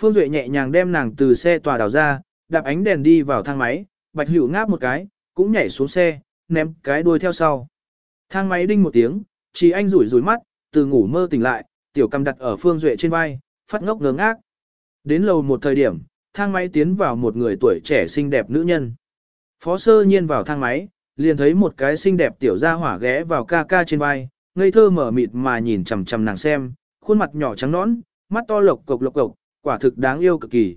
Phương Duệ nhẹ nhàng đem nàng từ xe tòa đào ra, đạp ánh đèn đi vào thang máy, Bạch Hữu ngáp một cái, cũng nhảy xuống xe, ném cái đuôi theo sau. Thang máy đinh một tiếng, chỉ anh rủi rủi mắt, từ ngủ mơ tỉnh lại, tiểu cầm đặt ở Phương Duệ trên vai, phát ngốc ngớ ngác. Đến lầu một thời điểm, thang máy tiến vào một người tuổi trẻ xinh đẹp nữ nhân. Phó sơ nhiên vào thang máy, liền thấy một cái xinh đẹp tiểu gia hỏa ghé vào ca ca trên vai, ngây thơ mở mịt mà nhìn chằm chằm nàng xem, khuôn mặt nhỏ trắng nõn, mắt to lộc cộc lộc cộc, quả thực đáng yêu cực kỳ.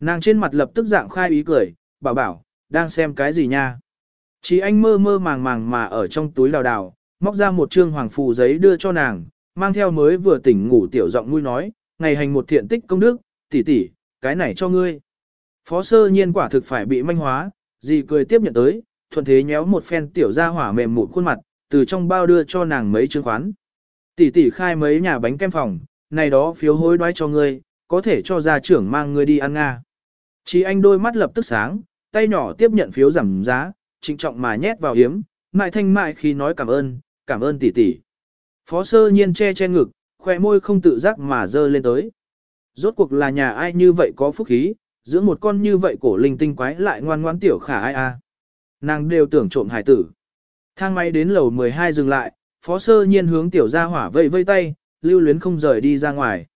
Nàng trên mặt lập tức dạng khai ý cười, bảo bảo, đang xem cái gì nha. Chỉ anh mơ mơ màng màng mà ở trong túi đào đào, móc ra một trương hoàng phù giấy đưa cho nàng, mang theo mới vừa tỉnh ngủ tiểu giọng nuôi nói, ngày hành một thiện tích công đức, tỷ tỷ, cái này cho ngươi. Phó sơ nhiên quả thực phải bị manh hóa, gì cười tiếp nhận tới, thuận thế nhéo một phen tiểu ra hỏa mềm mụn khuôn mặt, từ trong bao đưa cho nàng mấy trương khoán. Tỷ tỷ khai mấy nhà bánh kem phòng, này đó phiếu hối đoái cho ngươi, có thể cho gia trưởng mang ngươi đi ăn nga. Chí anh đôi mắt lập tức sáng, tay nhỏ tiếp nhận phiếu giảm giá, trịnh trọng mà nhét vào hiếm, mại thanh mại khi nói cảm ơn, cảm ơn tỷ tỷ. Phó sơ nhiên che che ngực, khỏe môi không tự giác mà dơ lên tới. Rốt cuộc là nhà ai như vậy có phúc khí, giữa một con như vậy cổ linh tinh quái lại ngoan ngoan tiểu khả ai a. Nàng đều tưởng trộm hải tử. Thang máy đến lầu 12 dừng lại, phó sơ nhiên hướng tiểu gia hỏa vây vây tay, lưu luyến không rời đi ra ngoài.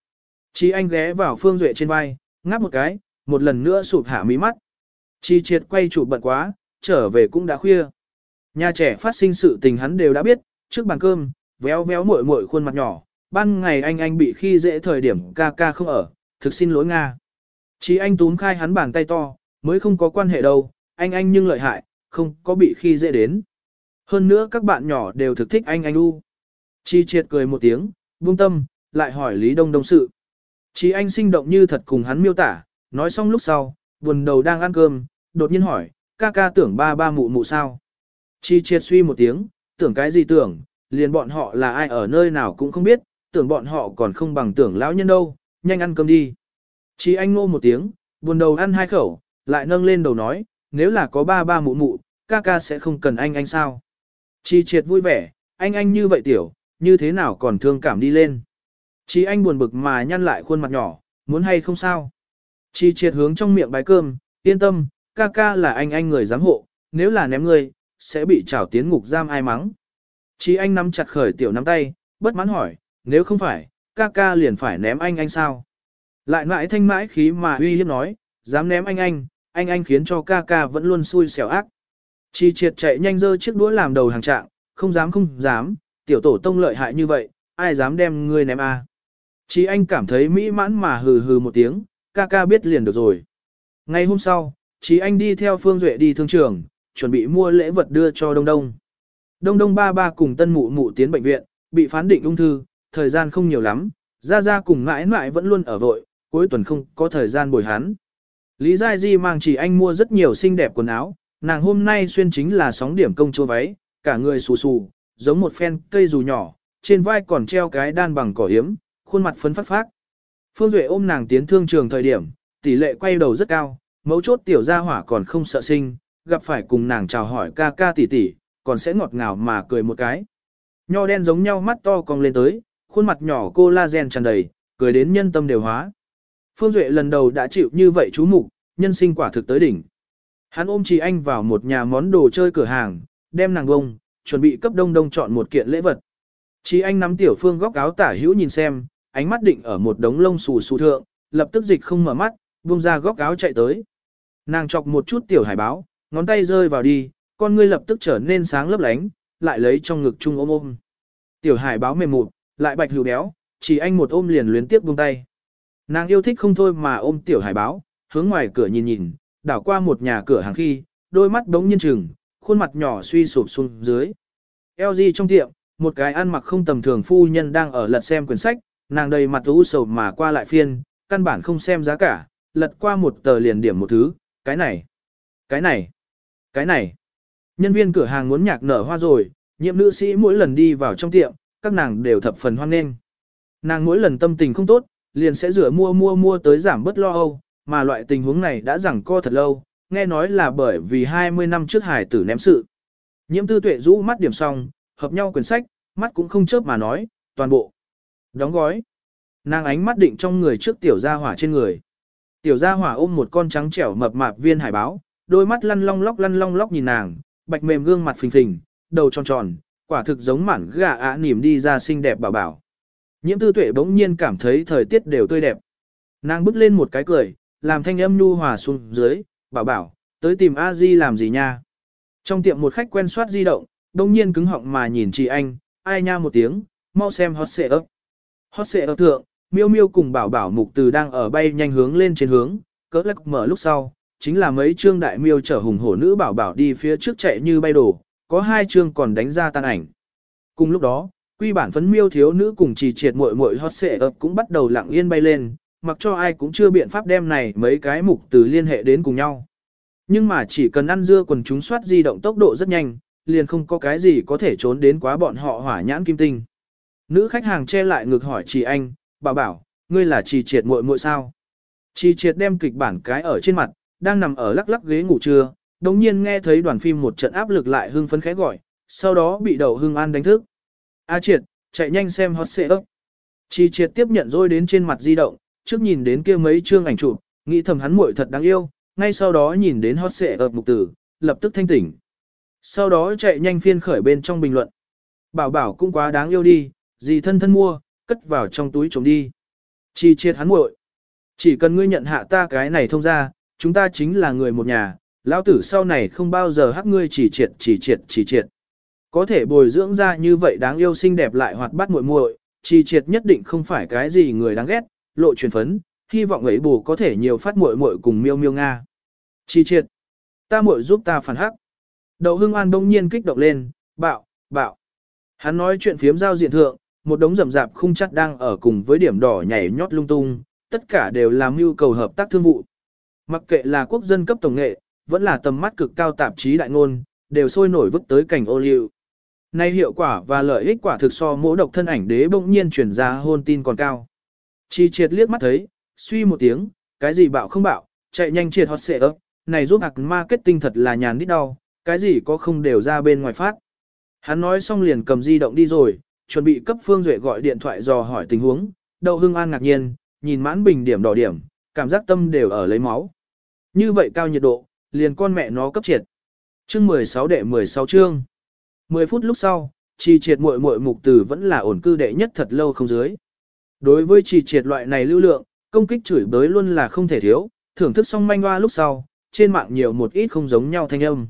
Chi anh ghé vào phương duệ trên vai, ngáp một cái, một lần nữa sụp hạ mí mắt. Chi triệt quay chụp bận quá, trở về cũng đã khuya. Nhà trẻ phát sinh sự tình hắn đều đã biết, trước bàn cơm, véo véo muội muội khuôn mặt nhỏ, ban ngày anh anh bị khi dễ thời điểm ca ca không ở, thực xin lỗi Nga. Chi anh túm khai hắn bàn tay to, mới không có quan hệ đâu, anh anh nhưng lợi hại, không có bị khi dễ đến. Hơn nữa các bạn nhỏ đều thực thích anh anh u. Chi triệt cười một tiếng, buông tâm, lại hỏi Lý Đông Đông sự. Chí anh sinh động như thật cùng hắn miêu tả, nói xong lúc sau, buồn đầu đang ăn cơm, đột nhiên hỏi, ca ca tưởng ba ba mụ mụ sao. Chi triệt suy một tiếng, tưởng cái gì tưởng, liền bọn họ là ai ở nơi nào cũng không biết, tưởng bọn họ còn không bằng tưởng lão nhân đâu, nhanh ăn cơm đi. Chi anh ngô một tiếng, buồn đầu ăn hai khẩu, lại nâng lên đầu nói, nếu là có ba ba mụ mụ, ca ca sẽ không cần anh anh sao. Chi triệt vui vẻ, anh anh như vậy tiểu, như thế nào còn thương cảm đi lên. Chi anh buồn bực mà nhăn lại khuôn mặt nhỏ, muốn hay không sao. Chi triệt hướng trong miệng bái cơm, yên tâm, ca ca là anh anh người giám hộ, nếu là ném ngươi, sẽ bị trảo tiến ngục giam ai mắng. Chi anh nắm chặt khởi tiểu nắm tay, bất mãn hỏi, nếu không phải, ca ca liền phải ném anh anh sao. Lại mãi thanh mãi khí mà uy hiếp nói, dám ném anh anh, anh anh khiến cho ca ca vẫn luôn xui xẻo ác. Chi triệt chạy nhanh dơ chiếc đũa làm đầu hàng trạng, không dám không dám, tiểu tổ tông lợi hại như vậy, ai dám đem ngươi ném a? À. Chi anh cảm thấy mỹ mãn mà hừ hừ một tiếng, ca ca biết liền được rồi. Ngày hôm sau, Chí anh đi theo Phương Duệ đi thương trường, chuẩn bị mua lễ vật đưa cho Đông Đông. Đông Đông ba ba cùng tân mụ mụ tiến bệnh viện, bị phán định ung thư, thời gian không nhiều lắm, ra ra cùng mãi mãi vẫn luôn ở vội, cuối tuần không có thời gian bồi hắn. Lý Giai Di mang chỉ anh mua rất nhiều xinh đẹp quần áo, nàng hôm nay xuyên chính là sóng điểm công chúa váy, cả người xù xù, giống một phen cây dù nhỏ, trên vai còn treo cái đan bằng cỏ hiếm, khuôn mặt phấn phát phát. Phương Duệ ôm nàng tiến thương trường thời điểm, tỷ lệ quay đầu rất cao, mấu chốt tiểu gia hỏa còn không sợ sinh, gặp phải cùng nàng chào hỏi ca ca tỷ tỷ, còn sẽ ngọt ngào mà cười một cái. Nho đen giống nhau mắt to cong lên tới, khuôn mặt nhỏ cô la gen tràn đầy, cười đến nhân tâm đều hóa. Phương Duệ lần đầu đã chịu như vậy chú mục, nhân sinh quả thực tới đỉnh. Hắn ôm chị anh vào một nhà món đồ chơi cửa hàng, đem nàng bông, chuẩn bị cấp đông đông chọn một kiện lễ vật. Chị anh nắm tiểu phương góc áo tả hữu nhìn xem, ánh mắt định ở một đống lông xù xù thượng, lập tức dịch không mở mắt, buông ra góc áo chạy tới. Nàng chọc một chút tiểu hải báo, ngón tay rơi vào đi, con ngươi lập tức trở nên sáng lấp lánh, lại lấy trong ngực chung ôm ôm. Tiểu hải báo mềm mụt, lại bạch hữu béo, chỉ anh một ôm liền luyến tiếp buông tay. Nàng yêu thích không thôi mà ôm tiểu hải báo, hướng ngoài cửa nhìn nhìn, đảo qua một nhà cửa hàng khi, đôi mắt đống nhiên trừng, khuôn mặt nhỏ suy sụp xuống dưới. LG trong tiệm, một cái ăn mặc không tầm thường phu nhân đang ở lật xem quyển sách, nàng đầy mặt u sầu mà qua lại phiên, căn bản không xem giá cả, lật qua một tờ liền điểm một thứ, cái này, cái này, cái này. Nhân viên cửa hàng muốn nhạc nở hoa rồi, nhiệm nữ sĩ mỗi lần đi vào trong tiệm, các nàng đều thập phần hoan nghênh. Nàng mỗi lần tâm tình không tốt, liền sẽ rửa mua mua mua tới giảm bớt lo âu, mà loại tình huống này đã rằng co thật lâu, nghe nói là bởi vì 20 năm trước hải tử ném sự. Nhiễm tư tuệ rũ mắt điểm xong, hợp nhau quyển sách, mắt cũng không chớp mà nói, toàn bộ. Đóng gói. Nàng ánh mắt định trong người trước tiểu gia hỏa trên người. Tiểu gia hỏa ôm một con trắng trẻo mập mạp viên hải báo, đôi mắt lăn long lóc lăn long lóc nhìn nàng, bạch mềm gương mặt phình phình, đầu tròn tròn, quả thực giống mản gà ạ nỉm đi ra xinh đẹp bảo bảo. Nhiễm tư tuệ bỗng nhiên cảm thấy thời tiết đều tươi đẹp. Nàng bước lên một cái cười, làm thanh âm nhu hòa xuống dưới, bảo bảo, tới tìm a di làm gì nha. Trong tiệm một khách quen soát di động, bỗng nhiên cứng họng mà nhìn chị anh, ai nha một tiếng, mau xem hot xệ ấp. Hót xệ ở thượng, miêu miêu cùng bảo bảo mục từ đang ở bay nhanh hướng lên trên hướng, cỡ lắc mở lúc sau, chính là mấy trương đại miêu chở hùng hổ nữ bảo bảo đi phía trước chạy như bay đổ, có hai trương còn đánh ra tan ảnh. Cùng lúc đó, quy bản phấn miêu thiếu nữ cùng trì triệt muội muội hót xệ ập cũng bắt đầu lặng yên bay lên, mặc cho ai cũng chưa biện pháp đem này mấy cái mục từ liên hệ đến cùng nhau. Nhưng mà chỉ cần ăn dưa quần chúng soát di động tốc độ rất nhanh, liền không có cái gì có thể trốn đến quá bọn họ hỏa nhãn kim tinh. Nữ khách hàng che lại ngược hỏi chị anh, bà bảo, ngươi là trì triệt muội muội sao? Trì triệt đem kịch bản cái ở trên mặt, đang nằm ở lắc lắc ghế ngủ trưa, đồng nhiên nghe thấy đoàn phim một trận áp lực lại hưng phấn khẽ gọi, sau đó bị đầu hưng an đánh thức. A triệt, chạy nhanh xem hot xệ ấp. Trì triệt tiếp nhận rồi đến trên mặt di động, trước nhìn đến kia mấy chương ảnh chụp, nghĩ thầm hắn muội thật đáng yêu, ngay sau đó nhìn đến hot xệ ấp mục tử, lập tức thanh tỉnh. Sau đó chạy nhanh phiên khởi bên trong bình luận. Bảo bảo cũng quá đáng yêu đi, gì thân thân mua, cất vào trong túi trống đi. Chi triệt hắn muội. Chỉ cần ngươi nhận hạ ta cái này thông ra, chúng ta chính là người một nhà, lão tử sau này không bao giờ hắc ngươi chỉ triệt chỉ triệt chỉ triệt. Có thể bồi dưỡng ra như vậy đáng yêu xinh đẹp lại hoạt bát muội muội, chỉ triệt nhất định không phải cái gì người đáng ghét, lộ truyền phấn, hy vọng ấy bù có thể nhiều phát muội muội cùng miêu miêu nga. Chi triệt, ta muội giúp ta phản hắc. Đậu Hưng An đông nhiên kích động lên, bạo, bạo. Hắn nói chuyện phiếm giao diện thượng, một đống rậm rạp khung chắc đang ở cùng với điểm đỏ nhảy nhót lung tung, tất cả đều làm mưu cầu hợp tác thương vụ. Mặc kệ là quốc dân cấp tổng nghệ, vẫn là tầm mắt cực cao tạp chí đại ngôn, đều sôi nổi vứt tới cảnh ô liu. Nay hiệu quả và lợi ích quả thực so mỗi độc thân ảnh đế bỗng nhiên chuyển ra hôn tin còn cao. Chi triệt liếc mắt thấy, suy một tiếng, cái gì bạo không bạo, chạy nhanh triệt hot xệ ấp, này giúp hạc marketing thật là nhàn đít đau, cái gì có không đều ra bên ngoài phát. Hắn nói xong liền cầm di động đi rồi, chuẩn bị cấp Phương Duệ gọi điện thoại dò hỏi tình huống, Đậu Hưng An ngạc nhiên, nhìn mãn bình điểm đỏ điểm, cảm giác tâm đều ở lấy máu. Như vậy cao nhiệt độ, liền con mẹ nó cấp triệt. Chương 16 đệ 16 chương. 10 phút lúc sau, trì triệt muội muội mục tử vẫn là ổn cư đệ nhất thật lâu không dưới. Đối với trì triệt loại này lưu lượng, công kích chửi bới luôn là không thể thiếu, thưởng thức xong manh hoa lúc sau, trên mạng nhiều một ít không giống nhau thanh âm.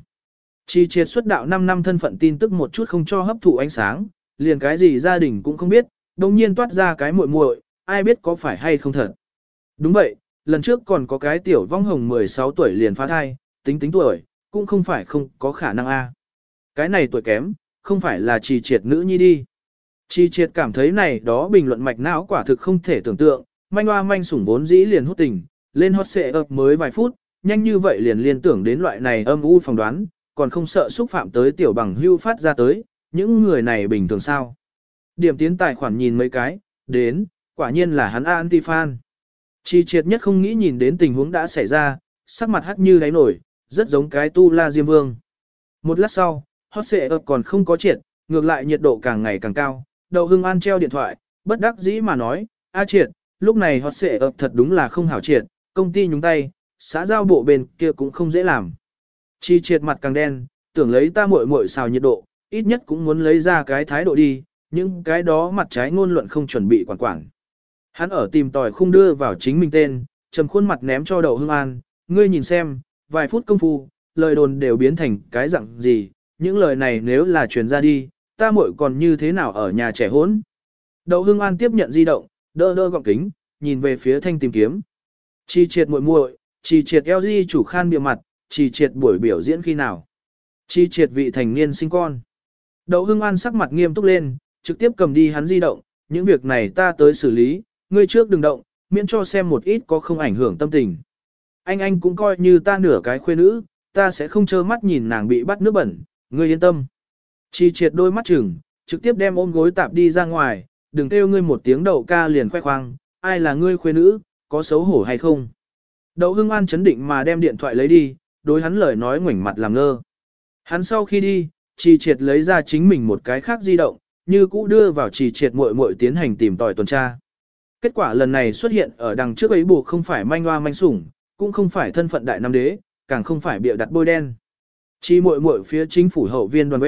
Trì triệt xuất đạo 5 năm thân phận tin tức một chút không cho hấp thụ ánh sáng, liền cái gì gia đình cũng không biết, đồng nhiên toát ra cái muội muội, ai biết có phải hay không thật. Đúng vậy, lần trước còn có cái tiểu vong hồng 16 tuổi liền phá thai, tính tính tuổi, cũng không phải không có khả năng a. Cái này tuổi kém, không phải là trì triệt nữ nhi đi. Trì triệt cảm thấy này đó bình luận mạch não quả thực không thể tưởng tượng, manh hoa manh sủng vốn dĩ liền hút tình, lên hot xệ ập mới vài phút, nhanh như vậy liền liên tưởng đến loại này âm u phỏng đoán, còn không sợ xúc phạm tới tiểu bằng hưu phát ra tới, những người này bình thường sao. Điểm tiến tài khoản nhìn mấy cái, đến, quả nhiên là hắn anti-fan. Chi triệt nhất không nghĩ nhìn đến tình huống đã xảy ra, sắc mặt hắt như đáy nổi, rất giống cái tu la diêm vương. Một lát sau, hot xệ ập còn không có triệt, ngược lại nhiệt độ càng ngày càng cao, đầu hưng an treo điện thoại, bất đắc dĩ mà nói, a triệt, lúc này hot xệ ập thật đúng là không hảo triệt, công ty nhúng tay, xã giao bộ bên kia cũng không dễ làm. Chi triệt mặt càng đen, tưởng lấy ta muội muội xào nhiệt độ, ít nhất cũng muốn lấy ra cái thái độ đi, nhưng cái đó mặt trái ngôn luận không chuẩn bị quản quản. Hắn ở tìm tòi không đưa vào chính mình tên, trầm khuôn mặt ném cho đầu hương an, ngươi nhìn xem, vài phút công phu, lời đồn đều biến thành cái dạng gì, những lời này nếu là truyền ra đi, ta muội còn như thế nào ở nhà trẻ hốn. Đậu hương an tiếp nhận di động, đỡ đỡ gọng kính, nhìn về phía thanh tìm kiếm. Chi triệt muội muội, chi triệt LG chủ khan bìa mặt, chi triệt buổi biểu diễn khi nào. Chi triệt vị thành niên sinh con. Đậu hưng an sắc mặt nghiêm túc lên, trực tiếp cầm đi hắn di động, những việc này ta tới xử lý, ngươi trước đừng động, miễn cho xem một ít có không ảnh hưởng tâm tình. Anh anh cũng coi như ta nửa cái khuê nữ, ta sẽ không trơ mắt nhìn nàng bị bắt nước bẩn, ngươi yên tâm. Chi triệt đôi mắt chừng, trực tiếp đem ôm gối tạp đi ra ngoài, đừng kêu ngươi một tiếng đậu ca liền khoe khoang, ai là ngươi khuê nữ, có xấu hổ hay không. Đậu hưng an chấn định mà đem điện thoại lấy đi, đối hắn lời nói ngoảnh mặt làm ngơ. Hắn sau khi đi, Trì triệt lấy ra chính mình một cái khác di động, như cũ đưa vào trì triệt muội muội tiến hành tìm tòi tuần tra. Kết quả lần này xuất hiện ở đằng trước ấy bù không phải manh hoa manh sủng, cũng không phải thân phận đại nam đế, càng không phải bịa đặt bôi đen. Chỉ muội muội phía chính phủ hậu viên đoàn B,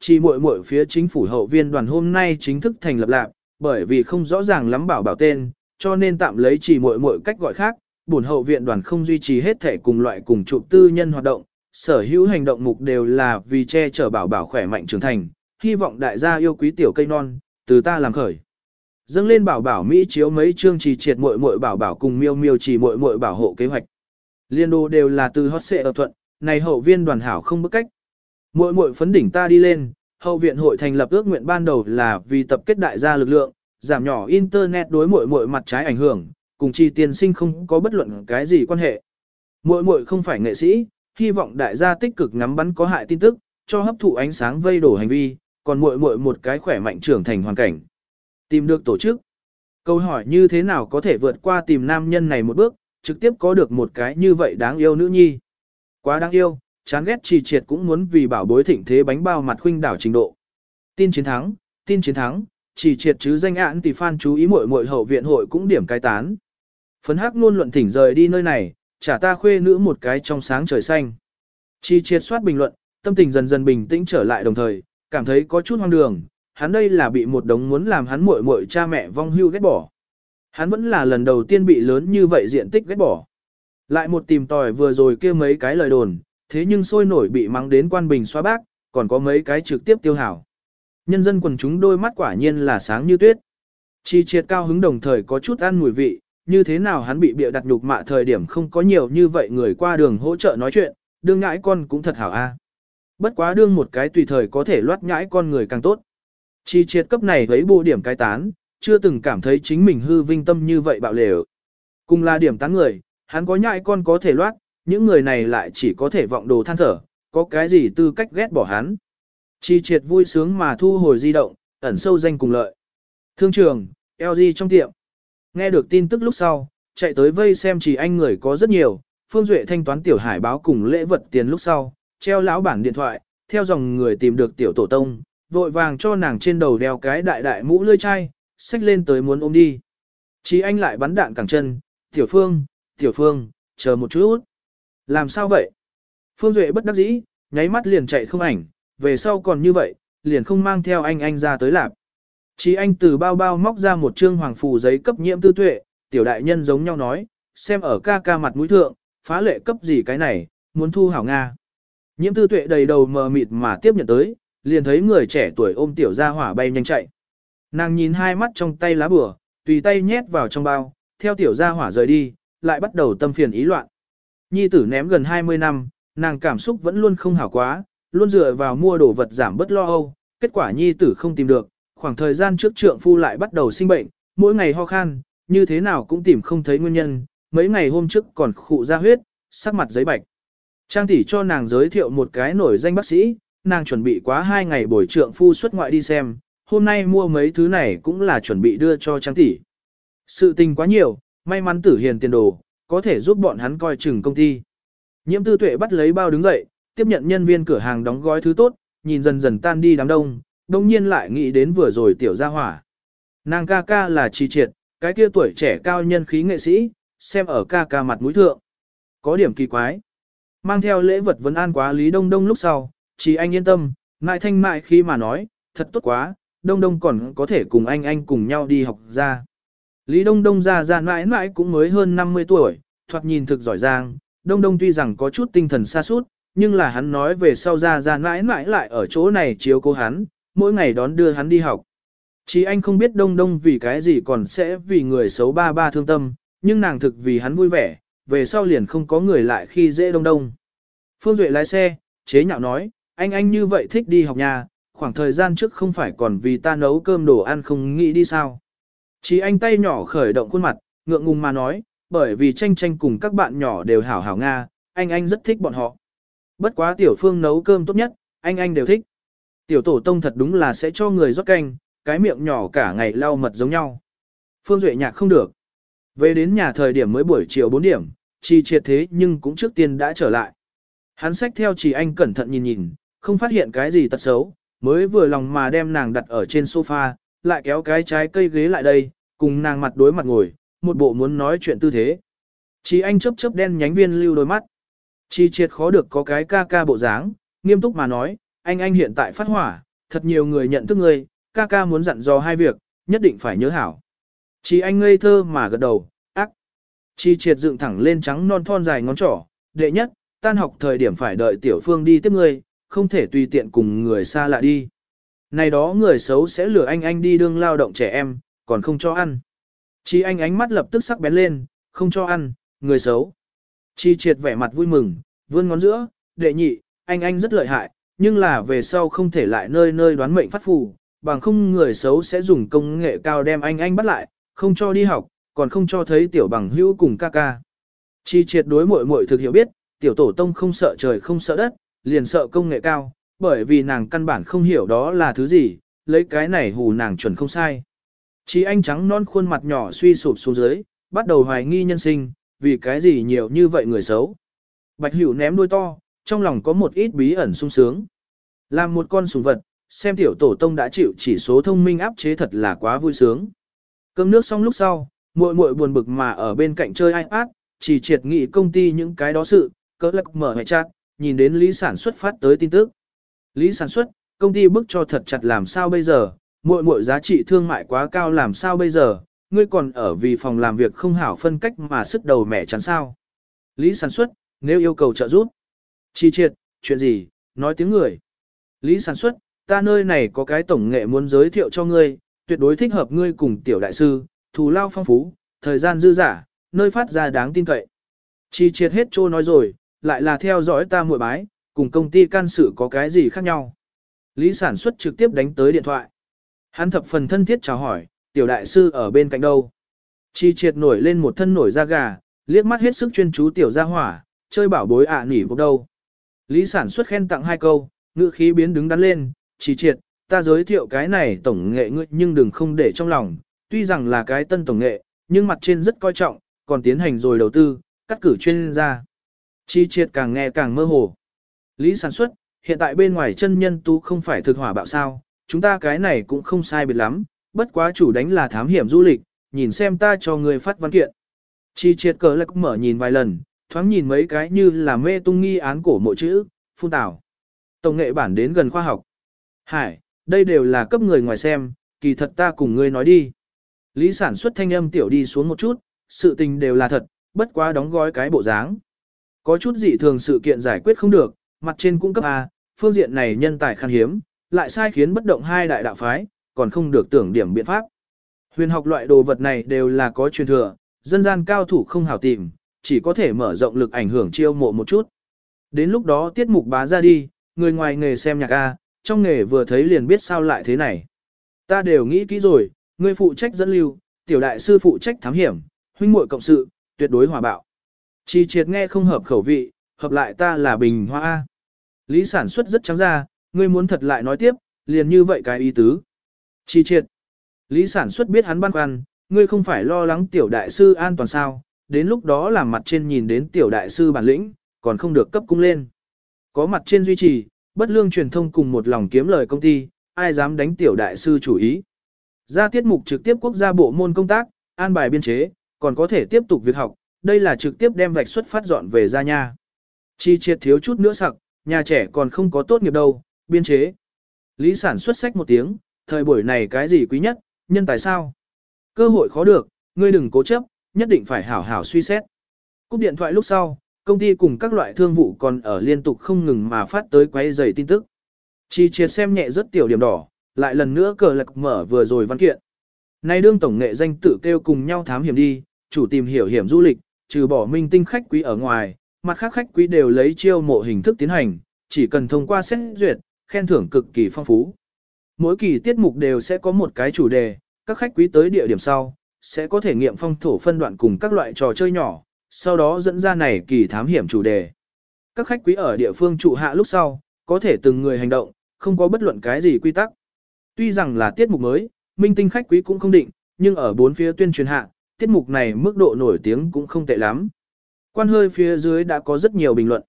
chỉ muội muội phía chính phủ hậu viên đoàn hôm nay chính thức thành lập lạc, bởi vì không rõ ràng lắm bảo bảo tên, cho nên tạm lấy chỉ muội muội cách gọi khác, bổn hậu viện đoàn không duy trì hết thể cùng loại cùng trụ tư nhân hoạt động, sở hữu hành động mục đều là vì che chở bảo bảo khỏe mạnh trưởng thành, hy vọng đại gia yêu quý tiểu cây non, từ ta làm khởi. Dâng lên bảo bảo Mỹ chiếu mấy chương trì triệt muội muội bảo bảo cùng miêu miêu chỉ muội muội bảo hộ kế hoạch. Liên đồ đều là từ hot xệ ở thuận, này hậu viên đoàn hảo không bức cách. Muội muội phấn đỉnh ta đi lên, hậu viện hội thành lập ước nguyện ban đầu là vì tập kết đại gia lực lượng, giảm nhỏ internet đối muội muội mặt trái ảnh hưởng, cùng chi tiên sinh không có bất luận cái gì quan hệ. Muội muội không phải nghệ sĩ, hy vọng đại gia tích cực ngắm bắn có hại tin tức, cho hấp thụ ánh sáng vây đổ hành vi, còn muội muội một cái khỏe mạnh trưởng thành hoàn cảnh. Tìm được tổ chức. Câu hỏi như thế nào có thể vượt qua tìm nam nhân này một bước, trực tiếp có được một cái như vậy đáng yêu nữ nhi. Quá đáng yêu, chán ghét trì triệt cũng muốn vì bảo bối thịnh thế bánh bao mặt khuynh đảo trình độ. Tin chiến thắng, tin chiến thắng, chỉ triệt chứ danh án tỷ fan chú ý muội muội hậu viện hội cũng điểm cai tán. Phấn hắc luôn luận thỉnh rời đi nơi này, trả ta khuê nữ một cái trong sáng trời xanh. Chi triệt soát bình luận, tâm tình dần dần bình tĩnh trở lại đồng thời, cảm thấy có chút hoang đường, hắn đây là bị một đống muốn làm hắn muội muội cha mẹ vong hưu ghét bỏ. Hắn vẫn là lần đầu tiên bị lớn như vậy diện tích ghét bỏ. Lại một tìm tòi vừa rồi kia mấy cái lời đồn, thế nhưng sôi nổi bị mắng đến quan bình xóa bác, còn có mấy cái trực tiếp tiêu hảo. Nhân dân quần chúng đôi mắt quả nhiên là sáng như tuyết. Chi triệt cao hứng đồng thời có chút ăn mùi vị, như thế nào hắn bị bịa đặt nhục mạ thời điểm không có nhiều như vậy người qua đường hỗ trợ nói chuyện, đương nhãi con cũng thật hảo a. Bất quá đương một cái tùy thời có thể loát nhãi con người càng tốt. Chi triệt cấp này thấy bộ điểm cái tán, chưa từng cảm thấy chính mình hư vinh tâm như vậy bạo lều. Cùng là điểm tán người, hắn có nhãi con có thể loát, những người này lại chỉ có thể vọng đồ than thở, có cái gì tư cách ghét bỏ hắn. Chi triệt vui sướng mà thu hồi di động, ẩn sâu danh cùng lợi. Thương trường, LG trong tiệm. Nghe được tin tức lúc sau, chạy tới vây xem chỉ anh người có rất nhiều, Phương Duệ thanh toán tiểu hải báo cùng lễ vật tiền lúc sau, treo lão bản điện thoại, theo dòng người tìm được tiểu tổ tông, vội vàng cho nàng trên đầu đeo cái đại đại mũ lươi chai, xách lên tới muốn ôm đi. Chí anh lại bắn đạn cẳng chân, tiểu phương, tiểu phương, chờ một chút. Làm sao vậy? Phương Duệ bất đắc dĩ, nháy mắt liền chạy không ảnh, về sau còn như vậy, liền không mang theo anh anh ra tới lạp. Chí anh từ bao bao móc ra một trương hoàng phù giấy cấp nhiễm tư tuệ, tiểu đại nhân giống nhau nói, xem ở ca ca mặt mũi thượng, phá lệ cấp gì cái này, muốn thu hảo Nga. Nhiễm tư tuệ đầy đầu mờ mịt mà tiếp nhận tới, liền thấy người trẻ tuổi ôm tiểu ra hỏa bay nhanh chạy. Nàng nhìn hai mắt trong tay lá bửa, tùy tay nhét vào trong bao, theo tiểu ra hỏa rời đi, lại bắt đầu tâm phiền ý loạn. Nhi tử ném gần 20 năm, nàng cảm xúc vẫn luôn không hảo quá, luôn dựa vào mua đồ vật giảm bất lo âu, kết quả nhi tử không tìm được, khoảng thời gian trước trượng phu lại bắt đầu sinh bệnh, mỗi ngày ho khan, như thế nào cũng tìm không thấy nguyên nhân, mấy ngày hôm trước còn khụ ra huyết, sắc mặt giấy bạch. Trang tỷ cho nàng giới thiệu một cái nổi danh bác sĩ, nàng chuẩn bị quá hai ngày buổi trượng phu xuất ngoại đi xem, hôm nay mua mấy thứ này cũng là chuẩn bị đưa cho Trang tỷ. Sự tình quá nhiều, may mắn tử hiền tiền đồ, có thể giúp bọn hắn coi chừng công ty. Nhiễm tư tuệ bắt lấy bao đứng dậy, tiếp nhận nhân viên cửa hàng đóng gói thứ tốt, nhìn dần dần tan đi đám đông, đông nhiên lại nghĩ đến vừa rồi tiểu gia hỏa. Nàng ca ca là trì triệt, cái kia tuổi trẻ cao nhân khí nghệ sĩ, xem ở ca ca mặt mũi thượng. Có điểm kỳ quái. Mang theo lễ vật vấn an quá Lý Đông Đông lúc sau, chỉ anh yên tâm, ngại thanh mại khi mà nói, thật tốt quá, Đông Đông còn có thể cùng anh anh cùng nhau đi học ra. Lý Đông Đông ra ra mãi mãi cũng mới hơn 50 tuổi, thoạt nhìn thực giỏi giang, Đông Đông tuy rằng có chút tinh thần xa suốt, nhưng là hắn nói về sau ra ra mãi mãi lại ở chỗ này chiếu cố hắn, mỗi ngày đón đưa hắn đi học. Chỉ anh không biết Đông Đông vì cái gì còn sẽ vì người xấu ba ba thương tâm, nhưng nàng thực vì hắn vui vẻ, về sau liền không có người lại khi dễ Đông Đông. Phương Duệ lái xe, chế nhạo nói, anh anh như vậy thích đi học nhà, khoảng thời gian trước không phải còn vì ta nấu cơm đồ ăn không nghĩ đi sao. Chỉ anh tay nhỏ khởi động khuôn mặt, ngượng ngùng mà nói, bởi vì tranh tranh cùng các bạn nhỏ đều hảo hảo Nga, anh anh rất thích bọn họ. Bất quá tiểu phương nấu cơm tốt nhất, anh anh đều thích. Tiểu tổ tông thật đúng là sẽ cho người rót canh, cái miệng nhỏ cả ngày lau mật giống nhau. Phương Duệ nhạc không được. Về đến nhà thời điểm mới buổi chiều 4 điểm, chi triệt thế nhưng cũng trước tiên đã trở lại. Hắn xách theo chỉ anh cẩn thận nhìn nhìn, không phát hiện cái gì tật xấu, mới vừa lòng mà đem nàng đặt ở trên sofa, lại kéo cái trái cây ghế lại đây, cùng nàng mặt đối mặt ngồi, một bộ muốn nói chuyện tư thế. Chi anh chớp chớp đen nhánh viên lưu đôi mắt. Chi triệt khó được có cái ca ca bộ dáng, nghiêm túc mà nói, anh anh hiện tại phát hỏa, thật nhiều người nhận thức ngươi, ca ca muốn dặn dò hai việc, nhất định phải nhớ hảo. Chi anh ngây thơ mà gật đầu, ác. Chi triệt dựng thẳng lên trắng non thon dài ngón trỏ, đệ nhất, tan học thời điểm phải đợi tiểu phương đi tiếp ngươi, không thể tùy tiện cùng người xa lạ đi. Này đó người xấu sẽ lừa anh anh đi đương lao động trẻ em, còn không cho ăn. Chi anh ánh mắt lập tức sắc bén lên, không cho ăn, người xấu. Chi triệt vẻ mặt vui mừng, vươn ngón giữa, đệ nhị, anh anh rất lợi hại, nhưng là về sau không thể lại nơi nơi đoán mệnh phát phù, bằng không người xấu sẽ dùng công nghệ cao đem anh anh bắt lại, không cho đi học, còn không cho thấy tiểu bằng hữu cùng ca ca. Chi triệt đối muội muội thực hiểu biết, tiểu tổ tông không sợ trời không sợ đất, liền sợ công nghệ cao, bởi vì nàng căn bản không hiểu đó là thứ gì, lấy cái này hù nàng chuẩn không sai. Chi anh trắng non khuôn mặt nhỏ suy sụp xuống dưới, bắt đầu hoài nghi nhân sinh, vì cái gì nhiều như vậy người xấu. Bạch Hữu ném đôi to, trong lòng có một ít bí ẩn sung sướng. Làm một con sùng vật, xem tiểu tổ tông đã chịu chỉ số thông minh áp chế thật là quá vui sướng. Cơm nước xong lúc sau, muội muội buồn bực mà ở bên cạnh chơi iPad, chỉ triệt nghị công ty những cái đó sự, cỡ lắc mở hệ chat, nhìn đến lý sản xuất phát tới tin tức. Lý sản xuất, công ty bức cho thật chặt làm sao bây giờ, muội muội giá trị thương mại quá cao làm sao bây giờ, ngươi còn ở vì phòng làm việc không hảo phân cách mà sức đầu mẹ chắn sao. Lý sản xuất, nếu yêu cầu trợ giúp. Chi triệt, chuyện gì, nói tiếng người. Lý sản xuất, ta nơi này có cái tổng nghệ muốn giới thiệu cho ngươi, tuyệt đối thích hợp ngươi cùng tiểu đại sư, thù lao phong phú, thời gian dư giả, nơi phát ra đáng tin cậy. Chi triệt hết trô nói rồi, lại là theo dõi ta muội bái, cùng công ty can sự có cái gì khác nhau. Lý sản xuất trực tiếp đánh tới điện thoại. Hắn thập phần thân thiết chào hỏi, tiểu đại sư ở bên cạnh đâu. Chi triệt nổi lên một thân nổi da gà, liếc mắt hết sức chuyên chú tiểu gia hỏa, chơi bảo bối ạ nỉ phục đâu. Lý sản xuất khen tặng hai câu, ngữ khí biến đứng đắn lên, chi triệt, ta giới thiệu cái này tổng nghệ ngươi nhưng đừng không để trong lòng, tuy rằng là cái tân tổng nghệ, nhưng mặt trên rất coi trọng, còn tiến hành rồi đầu tư, cắt cử chuyên gia. Chi triệt càng nghe càng mơ hồ. Lý sản xuất, hiện tại bên ngoài chân nhân tú không phải thực hỏa bạo sao, chúng ta cái này cũng không sai biệt lắm, bất quá chủ đánh là thám hiểm du lịch, nhìn xem ta cho người phát văn kiện. Chi triệt cờ lạc mở nhìn vài lần, thoáng nhìn mấy cái như là mê tung nghi án cổ mộ chữ, phun tảo. Tổng nghệ bản đến gần khoa học. Hải, đây đều là cấp người ngoài xem, kỳ thật ta cùng ngươi nói đi. Lý sản xuất thanh âm tiểu đi xuống một chút, sự tình đều là thật, bất quá đóng gói cái bộ dáng. Có chút dị thường sự kiện giải quyết không được, mặt trên cung cấp A, phương diện này nhân tài khan hiếm, lại sai khiến bất động hai đại đạo phái, còn không được tưởng điểm biện pháp. Huyền học loại đồ vật này đều là có truyền thừa, dân gian cao thủ không hảo tìm, chỉ có thể mở rộng lực ảnh hưởng chiêu mộ một chút. Đến lúc đó tiết mục bá ra đi, người ngoài nghề xem nhạc A, trong nghề vừa thấy liền biết sao lại thế này. Ta đều nghĩ kỹ rồi, người phụ trách dẫn lưu, tiểu đại sư phụ trách thám hiểm, huynh muội cộng sự, tuyệt đối hòa bạo. Chi triệt nghe không hợp khẩu vị, hợp lại ta là bình hoa A. Lý sản xuất rất trắng ra, ngươi muốn thật lại nói tiếp, liền như vậy cái ý tứ. Chi triệt. Lý sản xuất biết hắn băn khoăn, ngươi không phải lo lắng tiểu đại sư an toàn sao, đến lúc đó làm mặt trên nhìn đến tiểu đại sư bản lĩnh, còn không được cấp cung lên. Có mặt trên duy trì, bất lương truyền thông cùng một lòng kiếm lời công ty, ai dám đánh tiểu đại sư chủ ý. Ra tiết mục trực tiếp quốc gia bộ môn công tác, an bài biên chế, còn có thể tiếp tục việc học, đây là trực tiếp đem vạch xuất phát dọn về ra nha. Chi triệt thiếu chút nữa sặc, nhà trẻ còn không có tốt nghiệp đâu, biên chế. Lý sản xuất sách một tiếng, thời buổi này cái gì quý nhất, nhân tài sao? Cơ hội khó được, ngươi đừng cố chấp, nhất định phải hảo hảo suy xét. Cúp điện thoại lúc sau, công ty cùng các loại thương vụ còn ở liên tục không ngừng mà phát tới quay dày tin tức. Chi triệt xem nhẹ rất tiểu điểm đỏ, lại lần nữa cờ lạc mở vừa rồi văn kiện. Nay đương tổng nghệ danh tự kêu cùng nhau thám hiểm đi, chủ tìm hiểu hiểm du lịch, trừ bỏ minh tinh khách quý ở ngoài, mặt khác khách quý đều lấy chiêu mộ hình thức tiến hành, chỉ cần thông qua xét duyệt, khen thưởng cực kỳ phong phú. Mỗi kỳ tiết mục đều sẽ có một cái chủ đề, các khách quý tới địa điểm sau, sẽ có thể nghiệm phong thổ phân đoạn cùng các loại trò chơi nhỏ, sau đó dẫn ra này kỳ thám hiểm chủ đề. Các khách quý ở địa phương trụ hạ lúc sau, có thể từng người hành động, không có bất luận cái gì quy tắc. Tuy rằng là tiết mục mới, minh tinh khách quý cũng không định, nhưng ở bốn phía tuyên truyền hạ, tiết mục này mức độ nổi tiếng cũng không tệ lắm. Quan hơi phía dưới đã có rất nhiều bình luận.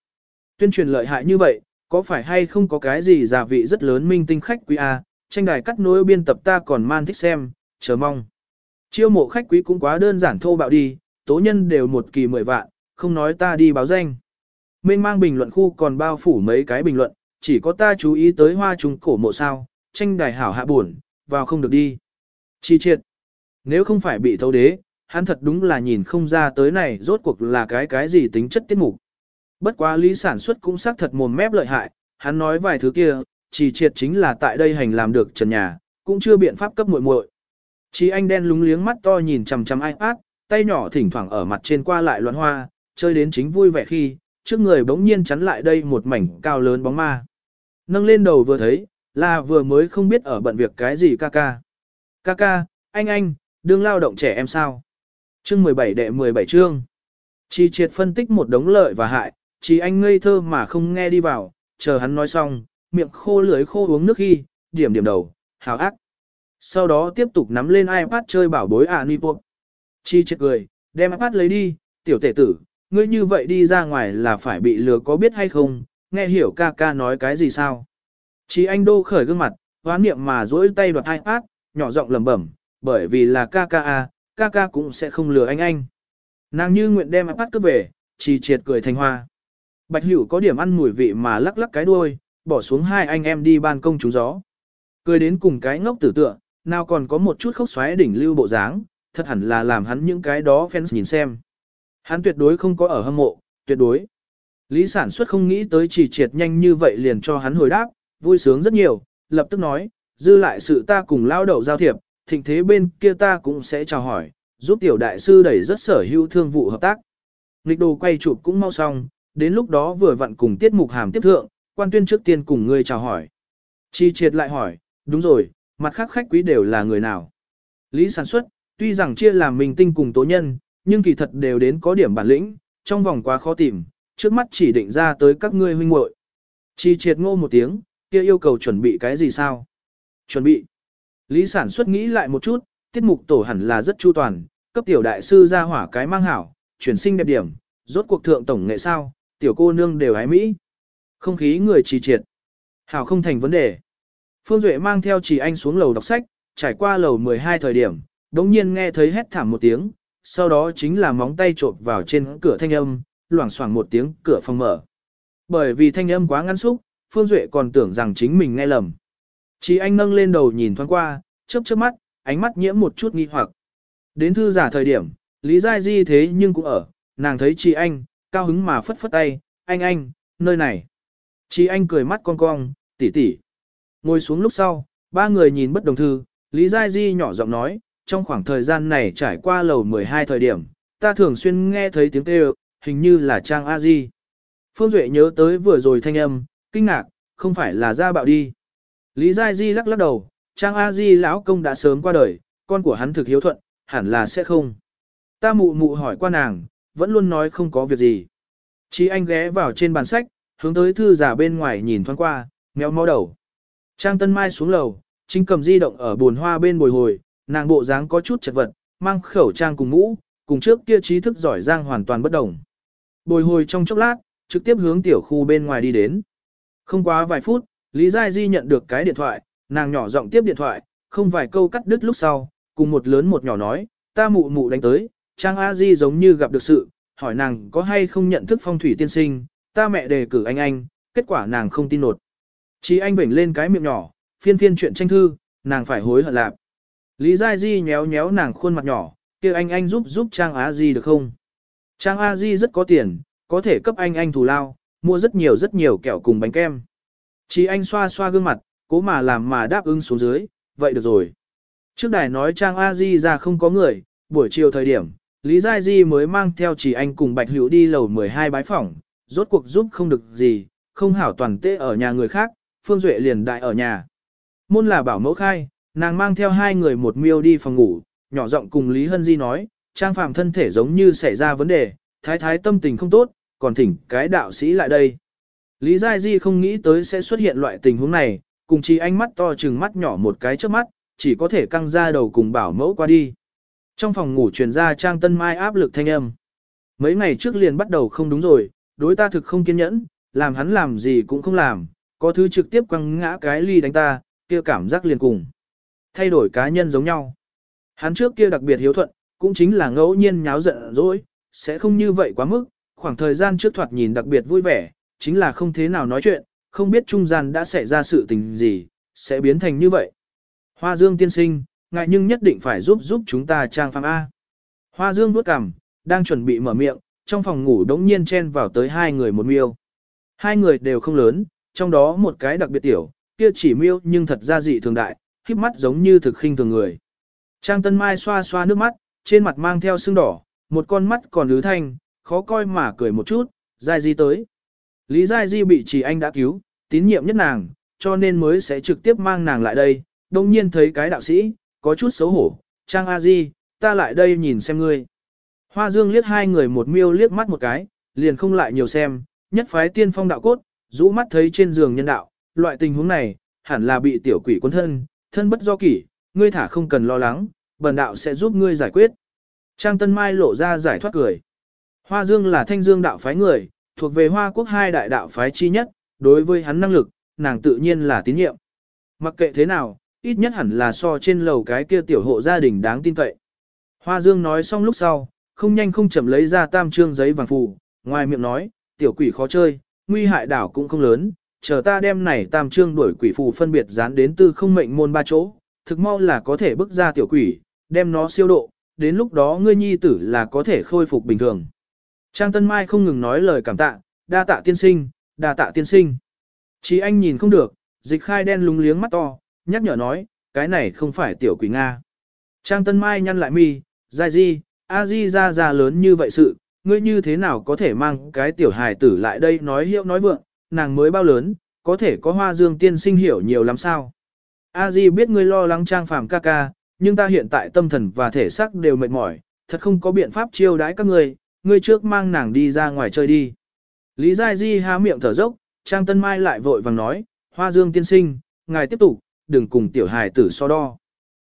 Tuyên truyền lợi hại như vậy, có phải hay không có cái gì giả vị rất lớn minh tinh khách quý A, tranh đài cắt nối biên tập ta còn man thích xem, chờ mong. Chiêu mộ khách quý cũng quá đơn giản thô bạo đi, tố nhân đều một kỳ mười vạn, không nói ta đi báo danh. Mênh mang bình luận khu còn bao phủ mấy cái bình luận, chỉ có ta chú ý tới hoa trùng cổ mộ sao, tranh đài hảo hạ buồn, vào không được đi. Chi triệt. Nếu không phải bị thấu đế, hắn thật đúng là nhìn không ra tới này rốt cuộc là cái cái gì tính chất tiết mục. Bất quá lý sản xuất cũng xác thật mồm mép lợi hại, hắn nói vài thứ kia, chỉ triệt chính là tại đây hành làm được trần nhà, cũng chưa biện pháp cấp muội muội. Chí anh đen lúng liếng mắt to nhìn chằm chằm iPad, tay nhỏ thỉnh thoảng ở mặt trên qua lại loạn hoa, chơi đến chính vui vẻ khi, trước người bỗng nhiên chắn lại đây một mảnh cao lớn bóng ma. Nâng lên đầu vừa thấy, là vừa mới không biết ở bận việc cái gì ca ca. Ca ca, anh anh, đương lao động trẻ em sao? Chương 17 đệ 17 chương. Chi triệt phân tích một đống lợi và hại, chỉ anh ngây thơ mà không nghe đi vào, chờ hắn nói xong, miệng khô lưỡi khô uống nước khi, điểm điểm đầu, hào ác. Sau đó tiếp tục nắm lên iPad chơi bảo bối à ni. Chi triệt cười, đem iPad lấy đi, tiểu tể tử, ngươi như vậy đi ra ngoài là phải bị lừa có biết hay không, nghe hiểu ca ca nói cái gì sao. Chi anh đô khởi gương mặt, hoán niệm mà dỗi tay đoạt iPad, nhỏ giọng lẩm bẩm, bởi vì là ca ca à, ca ca cũng sẽ không lừa anh anh. Nàng như nguyện đem iPad cướp về, chi triệt cười thành hoa. Bạch Hữu có điểm ăn mùi vị mà lắc lắc cái đuôi, bỏ xuống hai anh em đi ban công trúng gió. Cười đến cùng cái ngốc tử tựa, nào còn có một chút khốc xoáy đỉnh lưu bộ dáng, thật hẳn là làm hắn những cái đó fans nhìn xem. Hắn tuyệt đối không có ở hâm mộ, tuyệt đối. Lý sản xuất không nghĩ tới chỉ triệt nhanh như vậy liền cho hắn hồi đáp, vui sướng rất nhiều, lập tức nói, dư lại sự ta cùng lao đầu giao thiệp, thịnh thế bên kia ta cũng sẽ chào hỏi, giúp tiểu đại sư đẩy rất sở hữu thương vụ hợp tác. Lịch đồ quay chụp cũng mau xong, đến lúc đó vừa vặn cùng tiết mục hàm tiếp thượng, quan tuyên trước tiên cùng ngươi chào hỏi. Chi triệt lại hỏi, đúng rồi, mặt khác khách quý đều là người nào? Lý sản xuất, tuy rằng chia làm mình tinh cùng tố nhân, nhưng kỳ thật đều đến có điểm bản lĩnh, trong vòng quá khó tìm, trước mắt chỉ định ra tới các ngươi huynh muội. Chi triệt ngô một tiếng, kia yêu cầu chuẩn bị cái gì sao? Chuẩn bị. Lý sản xuất nghĩ lại một chút, tiết mục tổ hẳn là rất chu toàn, cấp tiểu đại sư ra hỏa cái mang hảo, chuyển sinh đẹp điểm, rốt cuộc thượng tổng nghệ sao, tiểu cô nương đều hái Mỹ. Không khí người trì triệt. Hảo không thành vấn đề. Phương Duệ mang theo chỉ anh xuống lầu đọc sách, trải qua lầu 12 thời điểm, đống nhiên nghe thấy hét thảm một tiếng, sau đó chính là móng tay trộn vào trên cửa thanh âm, loảng xoảng một tiếng, cửa phòng mở. Bởi vì thanh âm quá ngắn xúc, Phương Duệ còn tưởng rằng chính mình nghe lầm. Chỉ anh nâng lên đầu nhìn thoáng qua, chớp chớp mắt, ánh mắt nhiễm một chút nghi hoặc. Đến thư giả thời điểm, Lý Giai Di thế nhưng cũng ở, nàng thấy chị anh, cao hứng mà phất phất tay, anh anh, nơi này. Chị anh cười mắt cong cong, tỷ tỷ. Ngồi xuống lúc sau, ba người nhìn bất đồng thư, Lý Giai Di nhỏ giọng nói, trong khoảng thời gian này trải qua lầu 12 thời điểm, ta thường xuyên nghe thấy tiếng kêu, hình như là Trang A Di. Phương Duệ nhớ tới vừa rồi thanh âm, kinh ngạc, không phải là ra bạo đi. Lý Giai Di lắc lắc đầu, Trang A Di lão công đã sớm qua đời, con của hắn thực hiếu thuận, hẳn là sẽ không. Ta mụ mụ hỏi qua nàng, vẫn luôn nói không có việc gì. Chí anh ghé vào trên bàn sách, hướng tới thư giả bên ngoài nhìn thoáng qua, méo mó đầu. Trang Tân Mai xuống lầu, chính cầm di động ở buồn hoa bên bồi hồi, nàng bộ dáng có chút chật vật, mang khẩu trang cùng mũ, cùng trước kia trí thức giỏi giang hoàn toàn bất đồng. Bồi hồi trong chốc lát, trực tiếp hướng tiểu khu bên ngoài đi đến. Không quá vài phút, Lý Giai Di nhận được cái điện thoại, nàng nhỏ giọng tiếp điện thoại, không vài câu cắt đứt lúc sau, cùng một lớn một nhỏ nói, ta mụ mụ đánh tới, Trang A Di giống như gặp được sự, hỏi nàng có hay không nhận thức phong thủy tiên sinh, ta mẹ đề cử anh anh, kết quả nàng không tin nột. Chỉ anh vểnh lên cái miệng nhỏ, phiên phiên chuyện tranh thư, nàng phải hối hận lạc. Lý Giai Di nhéo nhéo nàng khuôn mặt nhỏ, kia anh anh giúp giúp Trang A Di được không? Trang A Di rất có tiền, có thể cấp anh anh thù lao, mua rất nhiều rất nhiều kẹo cùng bánh kem. Chỉ anh xoa xoa gương mặt, cố mà làm mà đáp ứng xuống dưới, vậy được rồi. Trước đài nói Trang A Di ra không có người, buổi chiều thời điểm, Lý Giai Di mới mang theo chỉ anh cùng Bạch Hữu đi lầu 12 bái phỏng, rốt cuộc giúp không được gì, không hảo toàn tê ở nhà người khác, Phương Duệ liền đại ở nhà. Môn là bảo mẫu khai, nàng mang theo hai người một miêu đi phòng ngủ, nhỏ giọng cùng Lý Hân Di nói, Trang Phạm thân thể giống như xảy ra vấn đề, thái thái tâm tình không tốt, còn thỉnh cái đạo sĩ lại đây. Lý Giai Di không nghĩ tới sẽ xuất hiện loại tình huống này, cùng chỉ ánh mắt to chừng mắt nhỏ một cái trước mắt, chỉ có thể căng ra đầu cùng bảo mẫu qua đi. Trong phòng ngủ truyền ra Trang Tân Mai áp lực thanh âm. Mấy ngày trước liền bắt đầu không đúng rồi, đối ta thực không kiên nhẫn, làm hắn làm gì cũng không làm, có thứ trực tiếp quăng ngã cái ly đánh ta, kia cảm giác liền cùng. Thay đổi cá nhân giống nhau. Hắn trước kia đặc biệt hiếu thuận, cũng chính là ngẫu nhiên nháo giận dỗi, sẽ không như vậy quá mức, khoảng thời gian trước thoạt nhìn đặc biệt vui vẻ, chính là không thế nào nói chuyện, không biết trung gian đã xảy ra sự tình gì, sẽ biến thành như vậy. Hoa Dương tiên sinh, ngại nhưng nhất định phải giúp giúp chúng ta trang phang A. Hoa Dương vuốt cằm, đang chuẩn bị mở miệng, trong phòng ngủ đống nhiên chen vào tới hai người một miêu. Hai người đều không lớn, trong đó một cái đặc biệt tiểu, kia chỉ miêu nhưng thật ra dị thường đại, khiếp mắt giống như thực khinh thường người. Trang Tân Mai xoa xoa nước mắt, trên mặt mang theo sưng đỏ, một con mắt còn lứ thanh, khó coi mà cười một chút, Giai Di tới. Lý Giai Di bị chỉ anh đã cứu, tín nhiệm nhất nàng, cho nên mới sẽ trực tiếp mang nàng lại đây, đồng nhiên thấy cái đạo sĩ, có chút xấu hổ, Trang A Di, ta lại đây nhìn xem ngươi. Hoa Dương liếc hai người một miêu liếc mắt một cái, liền không lại nhiều xem, nhất phái tiên phong đạo cốt, rũ mắt thấy trên giường nhân đạo, loại tình huống này, hẳn là bị tiểu quỷ quân thân, thân bất do kỷ, ngươi thả không cần lo lắng, bần đạo sẽ giúp ngươi giải quyết. Trang Tân Mai lộ ra giải thoát cười. Hoa Dương là thanh dương đạo phái người, thuộc về Hoa Quốc hai đại đạo phái chi nhất, đối với hắn năng lực, nàng tự nhiên là tín nhiệm. Mặc kệ thế nào, ít nhất hẳn là so trên lầu cái kia tiểu hộ gia đình đáng tin cậy. Hoa Dương nói xong lúc sau, không nhanh không chậm lấy ra tam trương giấy vàng phù, ngoài miệng nói, tiểu quỷ khó chơi, nguy hại đảo cũng không lớn, chờ ta đem này tam trương đuổi quỷ phù phân biệt dán đến tư không mệnh môn ba chỗ, thực mau là có thể bức ra tiểu quỷ, đem nó siêu độ, đến lúc đó ngươi nhi tử là có thể khôi phục bình thường. Trang Tân Mai không ngừng nói lời cảm tạ, đa tạ tiên sinh, đa tạ tiên sinh. Chí anh nhìn không được, dịch khai đen lúng liếng mắt to, nhắc nhở nói, cái này không phải tiểu quỷ Nga. Trang Tân Mai nhăn lại mi, dài di, a di ra ra lớn như vậy sự, ngươi như thế nào có thể mang cái tiểu hài tử lại đây nói hiệu nói vượng, nàng mới bao lớn, có thể có hoa dương tiên sinh hiểu nhiều lắm sao. A di biết ngươi lo lắng trang phàm ca ca, nhưng ta hiện tại tâm thần và thể xác đều mệt mỏi, thật không có biện pháp chiêu đãi các ngươi, ngươi trước mang nàng đi ra ngoài chơi đi. Lý Giai Di há miệng thở dốc, Trang Tân Mai lại vội vàng nói, Hoa Dương tiên sinh, ngài tiếp tục, đừng cùng tiểu hài tử so đo.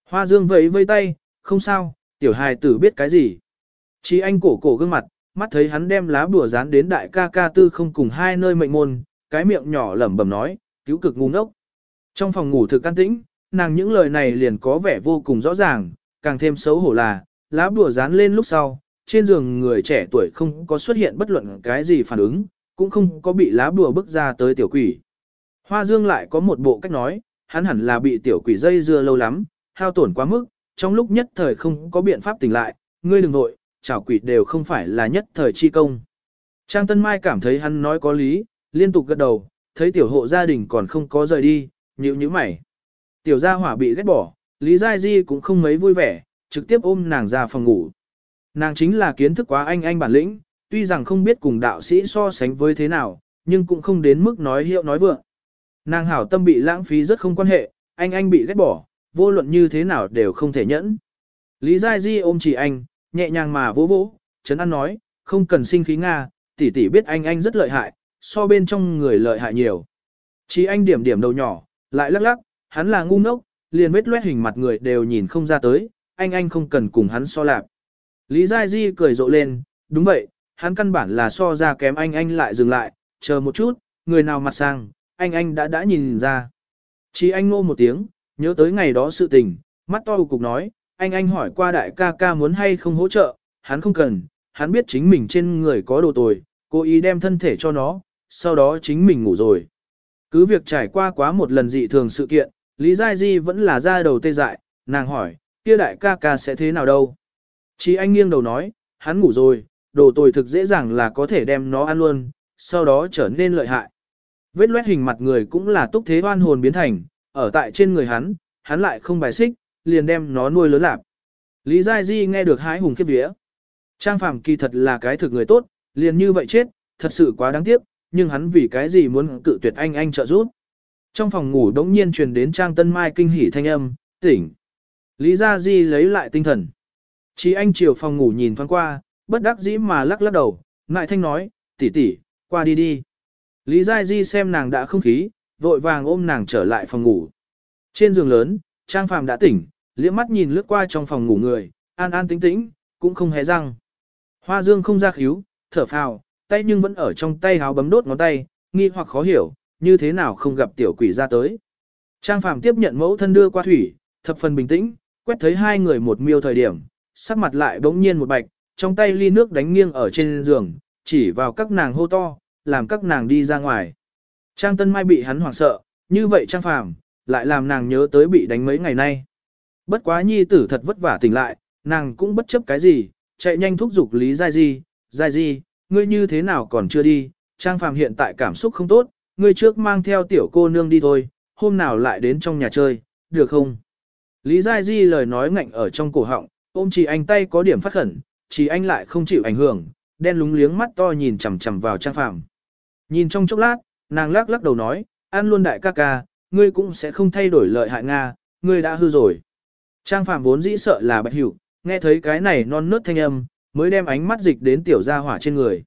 Hoa Dương vẫy vây tay, không sao, tiểu hài tử biết cái gì. Chỉ anh cổ cổ gương mặt, mắt thấy hắn đem lá bùa dán đến đại ca ca tư không cùng hai nơi mệnh môn, cái miệng nhỏ lẩm bẩm nói, cứu cực ngu ngốc. Trong phòng ngủ thực an tĩnh, nàng những lời này liền có vẻ vô cùng rõ ràng, càng thêm xấu hổ là, lá bùa dán lên lúc sau, trên giường người trẻ tuổi không có xuất hiện bất luận cái gì phản ứng, cũng không có bị lá bùa bức ra tới tiểu quỷ. Hoa Dương lại có một bộ cách nói, hắn hẳn là bị tiểu quỷ dây dưa lâu lắm, hao tổn quá mức, trong lúc nhất thời không có biện pháp tỉnh lại, ngươi đừng vội, chảo quỷ đều không phải là nhất thời chi công. Trang Tân Mai cảm thấy hắn nói có lý, liên tục gật đầu, thấy tiểu hộ gia đình còn không có rời đi, nhíu nhíu mày. Tiểu gia hỏa bị ghét bỏ, Lý Giai Di cũng không mấy vui vẻ, trực tiếp ôm nàng ra phòng ngủ. Nàng chính là kiến thức quá anh anh bản lĩnh, tuy rằng không biết cùng đạo sĩ so sánh với thế nào, nhưng cũng không đến mức nói hiệu nói vượng. Nàng hảo tâm bị lãng phí rất không quan hệ, anh anh bị ghét bỏ, vô luận như thế nào đều không thể nhẫn. Lý Giai Di ôm chỉ anh, nhẹ nhàng mà vỗ vỗ, Trấn An nói, không cần sinh khí Nga, tỷ tỷ biết anh anh rất lợi hại, so bên trong người lợi hại nhiều. Chỉ anh điểm điểm đầu nhỏ, lại lắc lắc, hắn là ngu ngốc, liền vết loét hình mặt người đều nhìn không ra tới, anh anh không cần cùng hắn so lạc. Lý Giai Di cười rộ lên, đúng vậy, hắn căn bản là so ra kém anh anh lại dừng lại, chờ một chút, người nào mặt sang, anh anh đã đã nhìn ra. Chỉ anh ngô một tiếng, nhớ tới ngày đó sự tình, mắt to cục nói, anh anh hỏi qua đại ca ca muốn hay không hỗ trợ, hắn không cần, hắn biết chính mình trên người có đồ tồi, cố ý đem thân thể cho nó, sau đó chính mình ngủ rồi. Cứ việc trải qua quá một lần dị thường sự kiện, Lý Giai Di vẫn là ra đầu tê dại, nàng hỏi, kia đại ca ca sẽ thế nào đâu? Chỉ anh nghiêng đầu nói, hắn ngủ rồi, đồ tồi thực dễ dàng là có thể đem nó ăn luôn, sau đó trở nên lợi hại. Vết loét hình mặt người cũng là túc thế oan hồn biến thành, ở tại trên người hắn, hắn lại không bài xích, liền đem nó nuôi lớn lạp. Lý Giai Di nghe được hái hùng kiếp vía. Trang Phàm kỳ thật là cái thực người tốt, liền như vậy chết, thật sự quá đáng tiếc, nhưng hắn vì cái gì muốn cự tuyệt anh anh trợ giúp. Trong phòng ngủ đống nhiên truyền đến Trang Tân Mai kinh hỉ thanh âm, tỉnh. Lý Gia Di lấy lại tinh thần. Chỉ anh chiều phòng ngủ nhìn thoáng qua, bất đắc dĩ mà lắc lắc đầu, ngại thanh nói, tỷ tỷ, qua đi đi. Lý Gia Di xem nàng đã không khí, vội vàng ôm nàng trở lại phòng ngủ. Trên giường lớn, Trang Phàm đã tỉnh, liếc mắt nhìn lướt qua trong phòng ngủ người, an an tĩnh tĩnh, cũng không hé răng. Hoa Dương không ra khíu, thở phào, tay nhưng vẫn ở trong tay háo bấm đốt ngón tay, nghi hoặc khó hiểu, như thế nào không gặp tiểu quỷ ra tới. Trang Phàm tiếp nhận mẫu thân đưa qua thủy, thập phần bình tĩnh, quét thấy hai người một miêu thời điểm, sắc mặt lại bỗng nhiên một bạch, trong tay ly nước đánh nghiêng ở trên giường, chỉ vào các nàng hô to, làm các nàng đi ra ngoài. Trang Tân Mai bị hắn hoảng sợ, như vậy Trang Phàm lại làm nàng nhớ tới bị đánh mấy ngày nay. Bất quá nhi tử thật vất vả tỉnh lại, nàng cũng bất chấp cái gì, chạy nhanh thúc giục Lý Giai Di, Giai Di, ngươi như thế nào còn chưa đi, Trang Phàm hiện tại cảm xúc không tốt, ngươi trước mang theo tiểu cô nương đi thôi, hôm nào lại đến trong nhà chơi, được không? Lý Giai Di lời nói ngạnh ở trong cổ họng, ôm chỉ anh tay có điểm phát khẩn, chỉ anh lại không chịu ảnh hưởng, đen lúng liếng mắt to nhìn chằm chằm vào Trang Phàm. Nhìn trong chốc lát, nàng lắc lắc đầu nói, ăn luôn đại ca ca, ngươi cũng sẽ không thay đổi lợi hại Nga, ngươi đã hư rồi. Trang Phạm vốn dĩ sợ là bạch hiểu, nghe thấy cái này non nớt thanh âm, mới đem ánh mắt dịch đến tiểu gia hỏa trên người.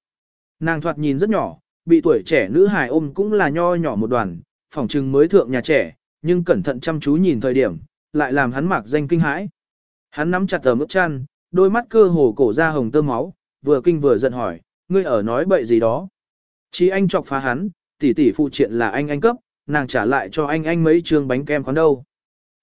Nàng thoạt nhìn rất nhỏ, bị tuổi trẻ nữ hài ôm cũng là nho nhỏ một đoàn, phỏng chừng mới thượng nhà trẻ, nhưng cẩn thận chăm chú nhìn thời điểm, lại làm hắn mạc danh kinh hãi. Hắn nắm chặt tờ mức chăn, đôi mắt cơ hồ cổ ra hồng tơ máu, vừa kinh vừa giận hỏi, ngươi ở nói bậy gì đó. Chỉ anh chọc phá hắn, tỷ tỷ phụ triện là anh anh cấp, nàng trả lại cho anh anh mấy trường bánh kem khoán đâu.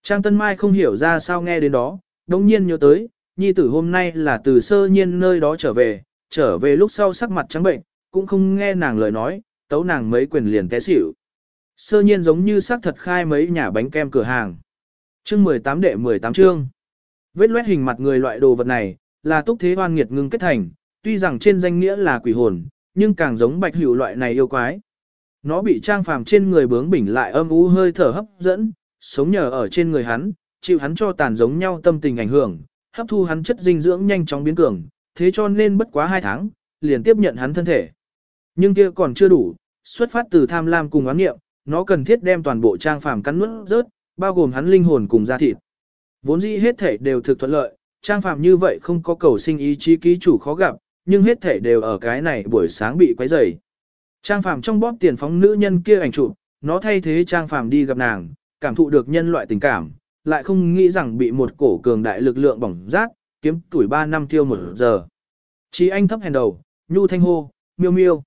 Trang Tân Mai không hiểu ra sao nghe đến đó, đồng nhiên nhớ tới, nhi tử hôm nay là từ sơ nhiên nơi đó trở về, trở về lúc sau sắc mặt trắng bệnh, cũng không nghe nàng lời nói, tấu nàng mấy quyền liền té xỉu. Sơ nhiên giống như xác thật khai mấy nhà bánh kem cửa hàng. Chương 18 đệ 18 chương. Vết loét hình mặt người loại đồ vật này, là túc thế hoan nghiệt ngưng kết thành, tuy rằng trên danh nghĩa là quỷ hồn, nhưng càng giống bạch hữu loại này yêu quái. Nó bị trang phàm trên người bướng bỉnh lại âm u hơi thở hấp dẫn, sống nhờ ở trên người hắn, chịu hắn cho tàn giống nhau tâm tình ảnh hưởng, hấp thu hắn chất dinh dưỡng nhanh chóng biến cường, thế cho nên bất quá 2 tháng, liền tiếp nhận hắn thân thể. Nhưng kia còn chưa đủ, xuất phát từ tham lam cùng oán nghiệm, nó cần thiết đem toàn bộ trang phàm cắn nuốt rớt, bao gồm hắn linh hồn cùng da thịt. Vốn dĩ hết thể đều thực thuận lợi, trang phàm như vậy không có cầu sinh ý chí ký chủ khó gặp, nhưng hết thể đều ở cái này buổi sáng bị quấy rầy. Trang phàm trong bóp tiền phóng nữ nhân kia ảnh chụp, nó thay thế trang phàm đi gặp nàng, cảm thụ được nhân loại tình cảm, lại không nghĩ rằng bị một cổ cường đại lực lượng bỏng rát, kiếm tuổi 3 năm tiêu một giờ. Chí anh thấp hèn đầu, nhu thanh hô, miêu miêu.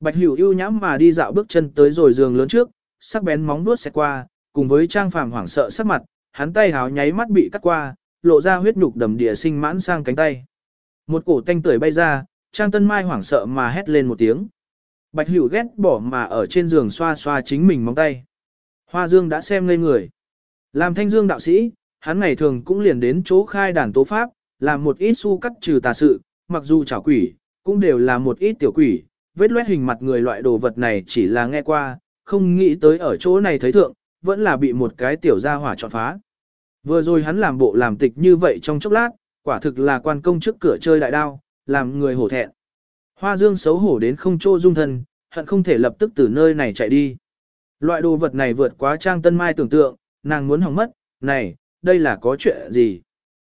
Bạch Hữu ưu nhãm mà đi dạo bước chân tới rồi giường lớn trước, sắc bén móng vuốt xẹt qua, cùng với trang phàm hoảng sợ sắc mặt, hắn tay háo nháy mắt bị cắt qua, lộ ra huyết nhục đầm địa sinh mãn sang cánh tay. Một cổ tanh tưởi bay ra, trang tân mai hoảng sợ mà hét lên một tiếng. Bạch Hữu ghét bỏ mà ở trên giường xoa xoa chính mình móng tay. Hoa Dương đã xem ngây người. Làm thanh dương đạo sĩ, hắn ngày thường cũng liền đến chỗ khai đàn tố pháp, làm một ít su cắt trừ tà sự, mặc dù chảo quỷ, cũng đều là một ít tiểu quỷ, vết loét hình mặt người loại đồ vật này chỉ là nghe qua, không nghĩ tới ở chỗ này thấy thượng, vẫn là bị một cái tiểu gia hỏa chọn phá. Vừa rồi hắn làm bộ làm tịch như vậy trong chốc lát, quả thực là quan công trước cửa chơi đại đao, làm người hổ thẹn. Hoa dương xấu hổ đến không chỗ dung thân, hận không thể lập tức từ nơi này chạy đi. Loại đồ vật này vượt quá trang tân mai tưởng tượng, nàng muốn hỏng mất, này, đây là có chuyện gì?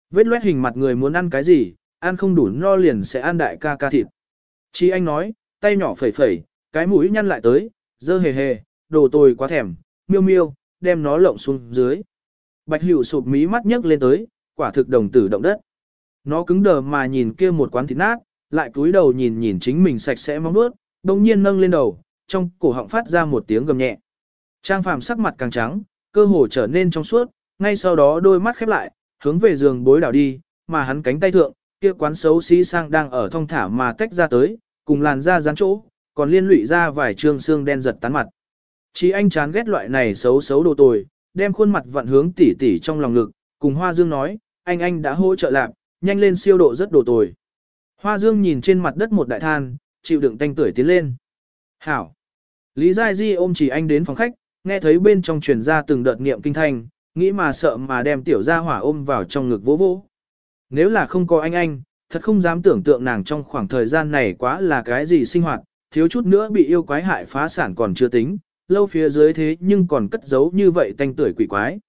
Vết loét hình mặt người muốn ăn cái gì, ăn không đủ no liền sẽ ăn đại ca ca thịt. Chi anh nói, tay nhỏ phẩy phẩy, cái mũi nhăn lại tới, dơ hề hề, đồ tồi quá thèm, miêu miêu, đem nó lộng xuống dưới. Bạch hữu sụp mí mắt nhấc lên tới, quả thực đồng tử động đất. Nó cứng đờ mà nhìn kia một quán thịt nát, lại cúi đầu nhìn nhìn chính mình sạch sẽ mong nuốt, đồng nhiên nâng lên đầu, trong cổ họng phát ra một tiếng gầm nhẹ. Trang phàm sắc mặt càng trắng, cơ hồ trở nên trong suốt, ngay sau đó đôi mắt khép lại, hướng về giường bối đảo đi, mà hắn cánh tay thượng, kia quán xấu xí sang đang ở thong thả mà tách ra tới, cùng làn da dán chỗ, còn liên lụy ra vài trương xương đen giật tán mặt. Chí anh chán ghét loại này xấu xấu đồ tồi, đem khuôn mặt vặn hướng tỉ tỉ trong lòng ngực, cùng Hoa Dương nói, anh anh đã hỗ trợ lạc, nhanh lên siêu độ rất đồ tồi. Hoa Dương nhìn trên mặt đất một đại than, chịu đựng tanh tuổi tiến lên. Hảo! Lý Giai Di ôm chỉ anh đến phòng khách, nghe thấy bên trong truyền ra từng đợt niệm kinh thanh, nghĩ mà sợ mà đem tiểu gia hỏa ôm vào trong ngực vỗ vỗ. Nếu là không có anh anh, thật không dám tưởng tượng nàng trong khoảng thời gian này quá là cái gì sinh hoạt, thiếu chút nữa bị yêu quái hại phá sản còn chưa tính, lâu phía dưới thế nhưng còn cất giấu như vậy tanh tuổi quỷ quái.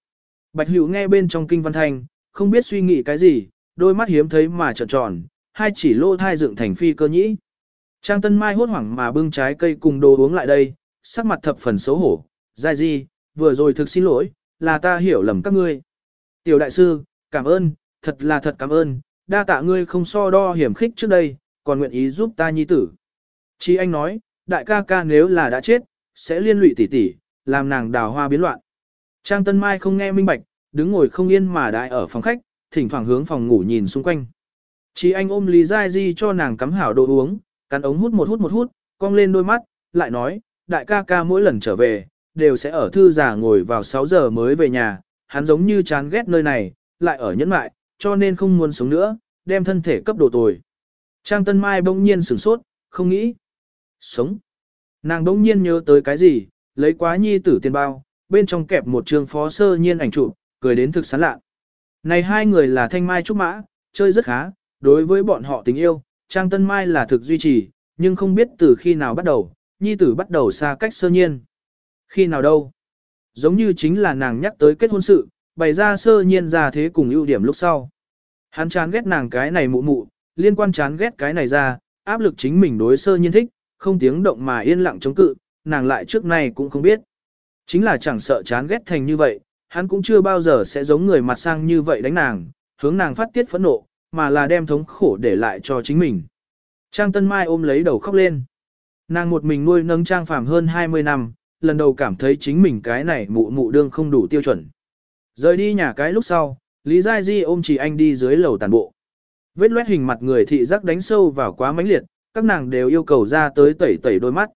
Bạch Hữu nghe bên trong kinh văn thanh, không biết suy nghĩ cái gì, đôi mắt hiếm thấy mà trợn tròn, hai chỉ lô thai dựng thành phi cơ nhĩ. Trang Tân Mai hốt hoảng mà bưng trái cây cùng đồ uống lại đây, sắc mặt thập phần xấu hổ, Giai Di, vừa rồi thực xin lỗi, là ta hiểu lầm các ngươi. Tiểu đại sư, cảm ơn, thật là thật cảm ơn, đa tạ ngươi không so đo hiểm khích trước đây, còn nguyện ý giúp ta nhi tử. Chi anh nói, đại ca ca nếu là đã chết, sẽ liên lụy tỷ tỷ, làm nàng đào hoa biến loạn. Trang Tân Mai không nghe minh bạch, đứng ngồi không yên mà đại ở phòng khách, thỉnh thoảng hướng phòng ngủ nhìn xung quanh. Chí anh ôm Lý Giai Di cho nàng cắm hảo đồ uống, cắn ống hút một hút một hút, cong lên đôi mắt, lại nói, đại ca ca mỗi lần trở về, đều sẽ ở thư giả ngồi vào 6 giờ mới về nhà, hắn giống như chán ghét nơi này, lại ở nhẫn mại, cho nên không muốn sống nữa, đem thân thể cấp độ tồi. Trang Tân Mai bỗng nhiên sửng sốt, không nghĩ. Sống. Nàng bỗng nhiên nhớ tới cái gì, lấy quá nhi tử tiền bao, bên trong kẹp một trường phó sơ nhiên ảnh chụp, cười đến thực sán lạ. Này hai người là thanh mai trúc mã, chơi rất khá, đối với bọn họ tình yêu, Trang Tân Mai là thực duy trì, nhưng không biết từ khi nào bắt đầu, nhi tử bắt đầu xa cách sơ nhiên. Khi nào đâu? Giống như chính là nàng nhắc tới kết hôn sự, bày ra sơ nhiên ra thế cùng ưu điểm lúc sau. Hắn chán ghét nàng cái này mụ mụ, liên quan chán ghét cái này ra, áp lực chính mình đối sơ nhiên thích, không tiếng động mà yên lặng chống cự, nàng lại trước nay cũng không biết. Chính là chẳng sợ chán ghét thành như vậy, hắn cũng chưa bao giờ sẽ giống người mặt sang như vậy đánh nàng, hướng nàng phát tiết phẫn nộ, mà là đem thống khổ để lại cho chính mình. Trang Tân Mai ôm lấy đầu khóc lên. Nàng một mình nuôi nâng Trang Phàm hơn 20 năm, lần đầu cảm thấy chính mình cái này mụ mụ đương không đủ tiêu chuẩn. Rời đi nhà cái lúc sau, Lý Giai Di ôm chỉ anh đi dưới lầu tàn bộ. Vết loét hình mặt người thị giác đánh sâu vào quá mãnh liệt, các nàng đều yêu cầu ra tới tẩy tẩy đôi mắt.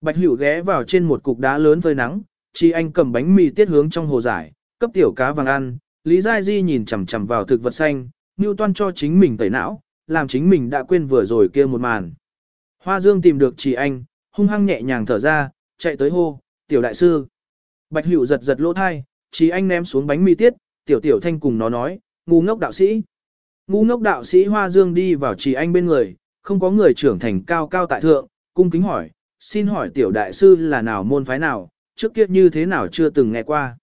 Bạch Hữu ghé vào trên một cục đá lớn phơi nắng, Chỉ anh cầm bánh mì tiết hướng trong hồ giải, cấp tiểu cá vàng ăn. Lý Giai Di nhìn chằm chằm vào thực vật xanh, toan cho chính mình tẩy não, làm chính mình đã quên vừa rồi kia một màn. Hoa Dương tìm được chỉ anh, hung hăng nhẹ nhàng thở ra, chạy tới hô, tiểu đại sư. Bạch Hữu giật giật lỗ thai, chỉ anh ném xuống bánh mì tiết, tiểu tiểu thanh cùng nó nói, ngu ngốc đạo sĩ. Ngu ngốc đạo sĩ Hoa Dương đi vào chỉ anh bên người, không có người trưởng thành cao cao tại thượng, cung kính hỏi, xin hỏi tiểu đại sư là nào môn phái nào, trước kia như thế nào chưa từng nghe qua.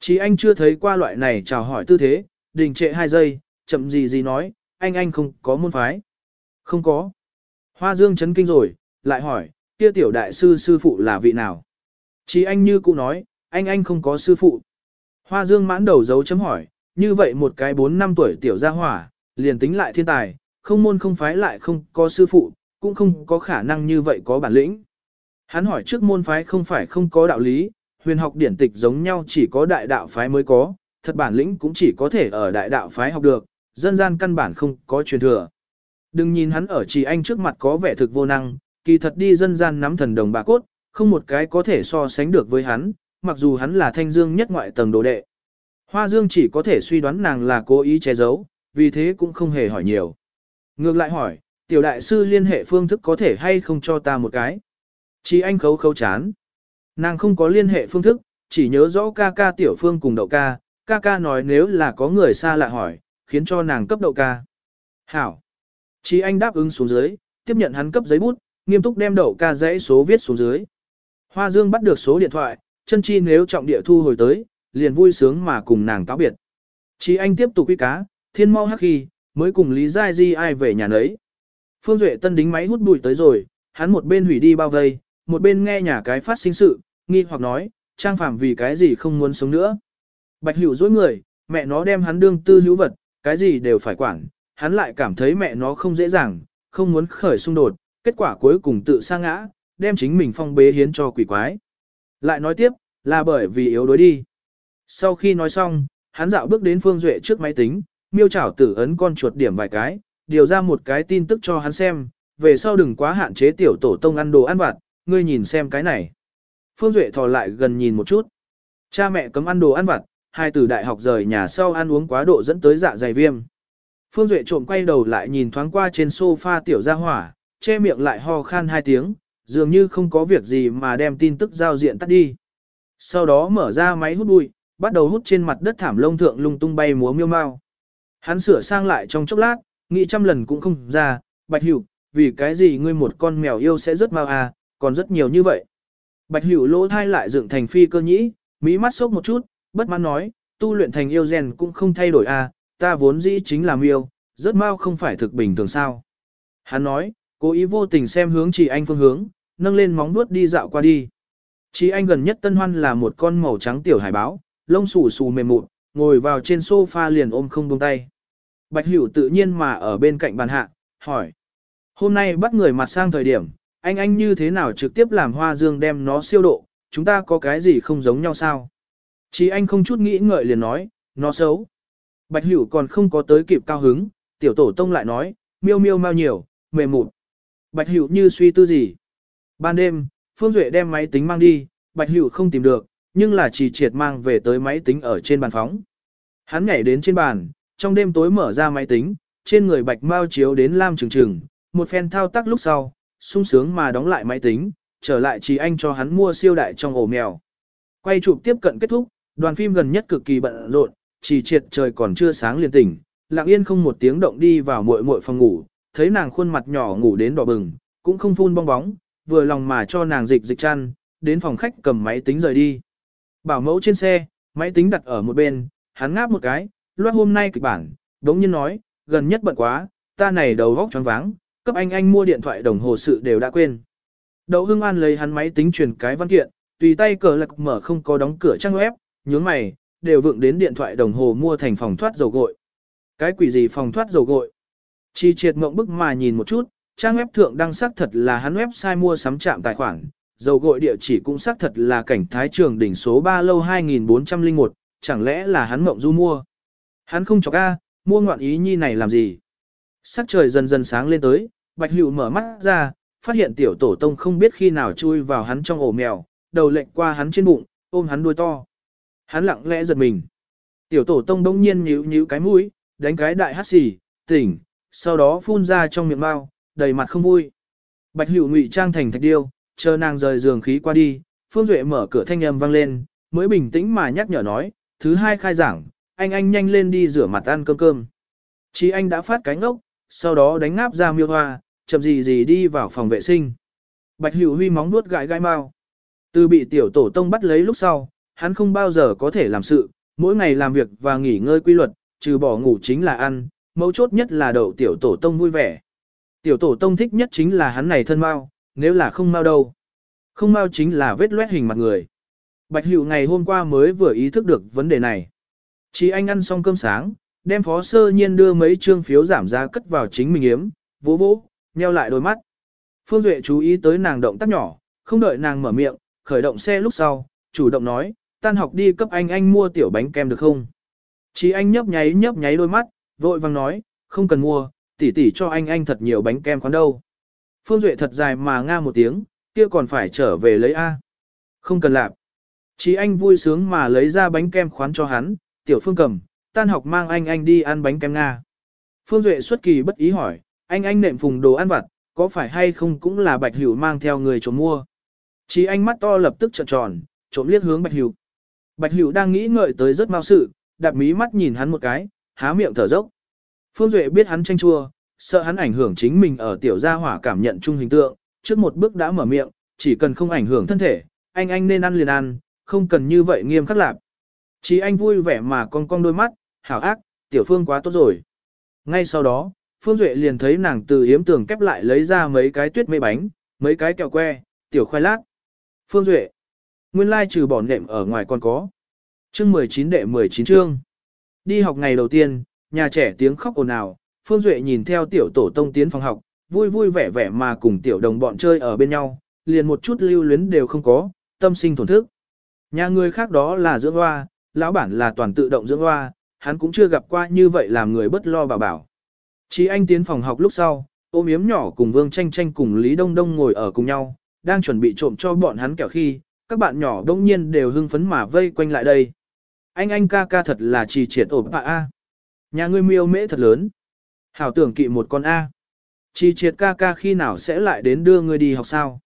Chỉ anh chưa thấy qua loại này chào hỏi tư thế, đình trệ hai giây, chậm gì gì nói, anh anh không có môn phái. Không có. Hoa Dương chấn kinh rồi, lại hỏi, kia tiểu đại sư sư phụ là vị nào? Chí anh như cụ nói, anh anh không có sư phụ. Hoa Dương mãn đầu dấu chấm hỏi, như vậy một cái 4 năm tuổi tiểu gia hỏa, liền tính lại thiên tài, không môn không phái lại không có sư phụ, cũng không có khả năng như vậy có bản lĩnh. Hắn hỏi trước môn phái không phải không có đạo lý, huyền học điển tịch giống nhau chỉ có đại đạo phái mới có, thật bản lĩnh cũng chỉ có thể ở đại đạo phái học được, dân gian căn bản không có truyền thừa. Đừng nhìn hắn ở chỉ anh trước mặt có vẻ thực vô năng, kỳ thật đi dân gian nắm thần đồng bà cốt, không một cái có thể so sánh được với hắn, mặc dù hắn là thanh dương nhất ngoại tầng đồ đệ. Hoa dương chỉ có thể suy đoán nàng là cố ý che giấu, vì thế cũng không hề hỏi nhiều. Ngược lại hỏi, tiểu đại sư liên hệ phương thức có thể hay không cho ta một cái. Chỉ anh khấu khấu chán. Nàng không có liên hệ phương thức, chỉ nhớ rõ ca ca tiểu phương cùng đậu ca, ca ca nói nếu là có người xa lạ hỏi, khiến cho nàng cấp đậu ca. Hảo. Chỉ anh đáp ứng xuống dưới, tiếp nhận hắn cấp giấy bút, nghiêm túc đem đậu ca dãy số viết xuống dưới. Hoa Dương bắt được số điện thoại, chân chi nếu trọng địa thu hồi tới, liền vui sướng mà cùng nàng cáo biệt. Chỉ anh tiếp tục quy cá, thiên mau hắc khi, mới cùng Lý Giai Di ai về nhà nấy. Phương Duệ tân đính máy hút bụi tới rồi, hắn một bên hủy đi bao vây, một bên nghe nhà cái phát sinh sự, nghi hoặc nói, trang phạm vì cái gì không muốn sống nữa. Bạch hữu dối người, mẹ nó đem hắn đương tư hữu vật, cái gì đều phải quản, hắn lại cảm thấy mẹ nó không dễ dàng, không muốn khởi xung đột, kết quả cuối cùng tự sa ngã, đem chính mình phong bế hiến cho quỷ quái. Lại nói tiếp, là bởi vì yếu đối đi. Sau khi nói xong, hắn dạo bước đến Phương Duệ trước máy tính, miêu chảo tử ấn con chuột điểm vài cái, điều ra một cái tin tức cho hắn xem, về sau đừng quá hạn chế tiểu tổ tông ăn đồ ăn vặt, ngươi nhìn xem cái này. Phương Duệ thò lại gần nhìn một chút. Cha mẹ cấm ăn đồ ăn vặt, hai từ đại học rời nhà sau ăn uống quá độ dẫn tới dạ dày viêm. Phương Duệ trộm quay đầu lại nhìn thoáng qua trên sofa tiểu gia hỏa, che miệng lại ho khan hai tiếng, dường như không có việc gì mà đem tin tức giao diện tắt đi. Sau đó mở ra máy hút bụi, bắt đầu hút trên mặt đất thảm lông thượng lung tung bay múa miêu mau. Hắn sửa sang lại trong chốc lát, nghĩ trăm lần cũng không ra, bạch Hữu, vì cái gì ngươi một con mèo yêu sẽ rất mau à, còn rất nhiều như vậy. Bạch Hữu lỗ thai lại dựng thành phi cơ nhĩ, mỹ mắt sốc một chút, bất mãn nói, tu luyện thành yêu gen cũng không thay đổi à, ta vốn dĩ chính là miêu, rất mau không phải thực bình thường sao. Hắn nói, cố ý vô tình xem hướng chỉ anh phương hướng, nâng lên móng vuốt đi dạo qua đi. Chỉ anh gần nhất tân hoan là một con màu trắng tiểu hải báo, lông xù xù mềm mụn, ngồi vào trên sofa liền ôm không buông tay. Bạch Hữu tự nhiên mà ở bên cạnh bàn hạ, hỏi. Hôm nay bắt người mặt sang thời điểm, anh anh như thế nào trực tiếp làm hoa dương đem nó siêu độ, chúng ta có cái gì không giống nhau sao? Chỉ anh không chút nghĩ ngợi liền nói, nó xấu. Bạch Hữu còn không có tới kịp cao hứng, tiểu tổ tông lại nói, miêu miêu mau nhiều, mềm mụn. Bạch Hữu như suy tư gì. Ban đêm, Phương Duệ đem máy tính mang đi, Bạch Hữu không tìm được, nhưng là chỉ triệt mang về tới máy tính ở trên bàn phóng. Hắn nhảy đến trên bàn, trong đêm tối mở ra máy tính, trên người Bạch Mao chiếu đến lam trừng trừng, một phen thao tác lúc sau, sung sướng mà đóng lại máy tính, trở lại chỉ anh cho hắn mua siêu đại trong ổ mèo. Quay chụp tiếp cận kết thúc, đoàn phim gần nhất cực kỳ bận rộn, chỉ triệt trời còn chưa sáng liền tỉnh, lặng yên không một tiếng động đi vào muội muội phòng ngủ, thấy nàng khuôn mặt nhỏ ngủ đến đỏ bừng, cũng không phun bong bóng, vừa lòng mà cho nàng dịch dịch chăn, đến phòng khách cầm máy tính rời đi. Bảo mẫu trên xe, máy tính đặt ở một bên, hắn ngáp một cái, loát hôm nay kịch bản, đống nhiên nói, gần nhất bận quá, ta này đầu góc choáng váng, cấp anh anh mua điện thoại đồng hồ sự đều đã quên. Đậu Hưng An lấy hắn máy tính truyền cái văn kiện, tùy tay cờ lạc mở không có đóng cửa trang web, nhướng mày, đều vượng đến điện thoại đồng hồ mua thành phòng thoát dầu gội. Cái quỷ gì phòng thoát dầu gội? Chi triệt mộng bức mà nhìn một chút, trang web thượng đăng xác thật là hắn website mua sắm trạm tài khoản, dầu gội địa chỉ cũng xác thật là cảnh thái trường đỉnh số 3 lâu 2401, chẳng lẽ là hắn mộng du mua. Hắn không chọc a, mua ngoạn ý nhi này làm gì. Sắc trời dần dần sáng lên tới, Bạch Hữu mở mắt ra, phát hiện tiểu tổ tông không biết khi nào chui vào hắn trong ổ mèo, đầu lệnh qua hắn trên bụng, ôm hắn đuôi to. Hắn lặng lẽ giật mình. Tiểu tổ tông đông nhiên nhíu nhíu cái mũi, đánh cái đại hát xì, tỉnh, sau đó phun ra trong miệng bao, đầy mặt không vui. Bạch Hữu ngụy trang thành thạch điêu, chờ nàng rời giường khí qua đi, Phương Duệ mở cửa thanh âm vang lên, mới bình tĩnh mà nhắc nhở nói, thứ hai khai giảng, anh anh nhanh lên đi rửa mặt ăn cơm cơm. Chí anh đã phát cánh ốc, sau đó đánh ngáp ra miêu hoa, chậm gì gì đi vào phòng vệ sinh. Bạch Hữu Huy móng nuốt gãi gai mau. Từ bị tiểu tổ tông bắt lấy lúc sau, hắn không bao giờ có thể làm sự, mỗi ngày làm việc và nghỉ ngơi quy luật, trừ bỏ ngủ chính là ăn, mấu chốt nhất là đậu tiểu tổ tông vui vẻ. Tiểu tổ tông thích nhất chính là hắn này thân mau, nếu là không mau đâu. Không mau chính là vết loét hình mặt người. Bạch Hữu ngày hôm qua mới vừa ý thức được vấn đề này. Chỉ anh ăn xong cơm sáng, đem phó sơ nhiên đưa mấy trương phiếu giảm giá cất vào chính mình yếm, vỗ vỗ, nheo lại đôi mắt. Phương Duệ chú ý tới nàng động tác nhỏ, không đợi nàng mở miệng, khởi động xe lúc sau, chủ động nói, tan học đi cấp anh anh mua tiểu bánh kem được không? Chỉ anh nhấp nháy nhấp nháy đôi mắt, vội vang nói, không cần mua, tỷ tỷ cho anh anh thật nhiều bánh kem khoán đâu. Phương Duệ thật dài mà nga một tiếng, kia còn phải trở về lấy A. Không cần làm. Chí anh vui sướng mà lấy ra bánh kem khoán cho hắn, tiểu phương cầm, tan học mang anh anh đi ăn bánh kem Nga. Phương Duệ xuất kỳ bất ý hỏi, anh anh nệm phùng đồ ăn vặt, có phải hay không cũng là bạch hữu mang theo người trộm mua. Chí anh mắt to lập tức trợn tròn, trộm liếc hướng bạch hữu. Bạch hữu đang nghĩ ngợi tới rất mau sự, đạp mí mắt nhìn hắn một cái, há miệng thở dốc. Phương Duệ biết hắn tranh chua, sợ hắn ảnh hưởng chính mình ở tiểu gia hỏa cảm nhận chung hình tượng, trước một bước đã mở miệng, chỉ cần không ảnh hưởng thân thể, anh anh nên ăn liền ăn, không cần như vậy nghiêm khắc lạp. Chỉ anh vui vẻ mà con cong đôi mắt, hảo ác, tiểu phương quá tốt rồi. Ngay sau đó, Phương Duệ liền thấy nàng từ yếm tường kép lại lấy ra mấy cái tuyết mê bánh, mấy cái kẹo que, tiểu khoai lát. Phương Duệ, nguyên lai trừ bỏ nệm ở ngoài còn có. Chương 19 đệ 19 chương. Đi học ngày đầu tiên, nhà trẻ tiếng khóc ồn ào, Phương Duệ nhìn theo tiểu tổ tông tiến phòng học, vui vui vẻ vẻ mà cùng tiểu đồng bọn chơi ở bên nhau, liền một chút lưu luyến đều không có, tâm sinh thổn thức. Nhà người khác đó là dưỡng hoa, lão bản là toàn tự động dưỡng hoa, hắn cũng chưa gặp qua như vậy làm người bất lo bảo bảo. Chí anh tiến phòng học lúc sau, ôm yếm nhỏ cùng Vương Tranh Tranh cùng Lý Đông Đông ngồi ở cùng nhau, đang chuẩn bị trộm cho bọn hắn kẹo khi, các bạn nhỏ đông nhiên đều hưng phấn mà vây quanh lại đây. Anh anh ca ca thật là trì triệt ổn bạ A. Nhà ngươi miêu mễ thật lớn. Hảo tưởng kỵ một con A. Trì triệt ca ca khi nào sẽ lại đến đưa ngươi đi học sao?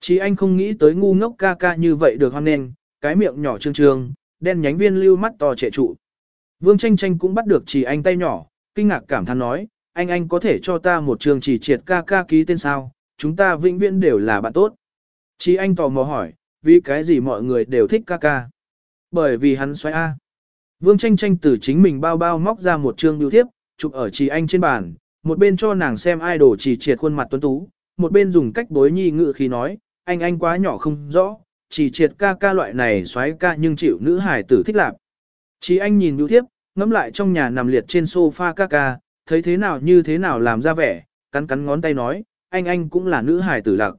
Chỉ anh không nghĩ tới ngu ngốc ca ca như vậy được hoan nên, cái miệng nhỏ trương trương, đen nhánh viên lưu mắt to trệ trụ. Vương tranh tranh cũng bắt được chỉ anh tay nhỏ, kinh ngạc cảm thán nói, anh anh có thể cho ta một trường chỉ triệt ca ca ký tên sao, chúng ta vĩnh viễn đều là bạn tốt. Chỉ anh tò mò hỏi, vì cái gì mọi người đều thích ca ca? Bởi vì hắn xoay A. Vương tranh tranh từ chính mình bao bao móc ra một chương biểu thiếp, chụp ở chỉ anh trên bàn, một bên cho nàng xem idol chỉ triệt khuôn mặt tuấn tú, một bên dùng cách bối nhi ngự khi nói, anh anh quá nhỏ không rõ, chỉ triệt ca ca loại này xoáy ca nhưng chịu nữ hải tử thích lạc. Chỉ anh nhìn biểu thiếp, ngắm lại trong nhà nằm liệt trên sofa ca ca, thấy thế nào như thế nào làm ra vẻ, cắn cắn ngón tay nói, anh anh cũng là nữ hải tử lạc.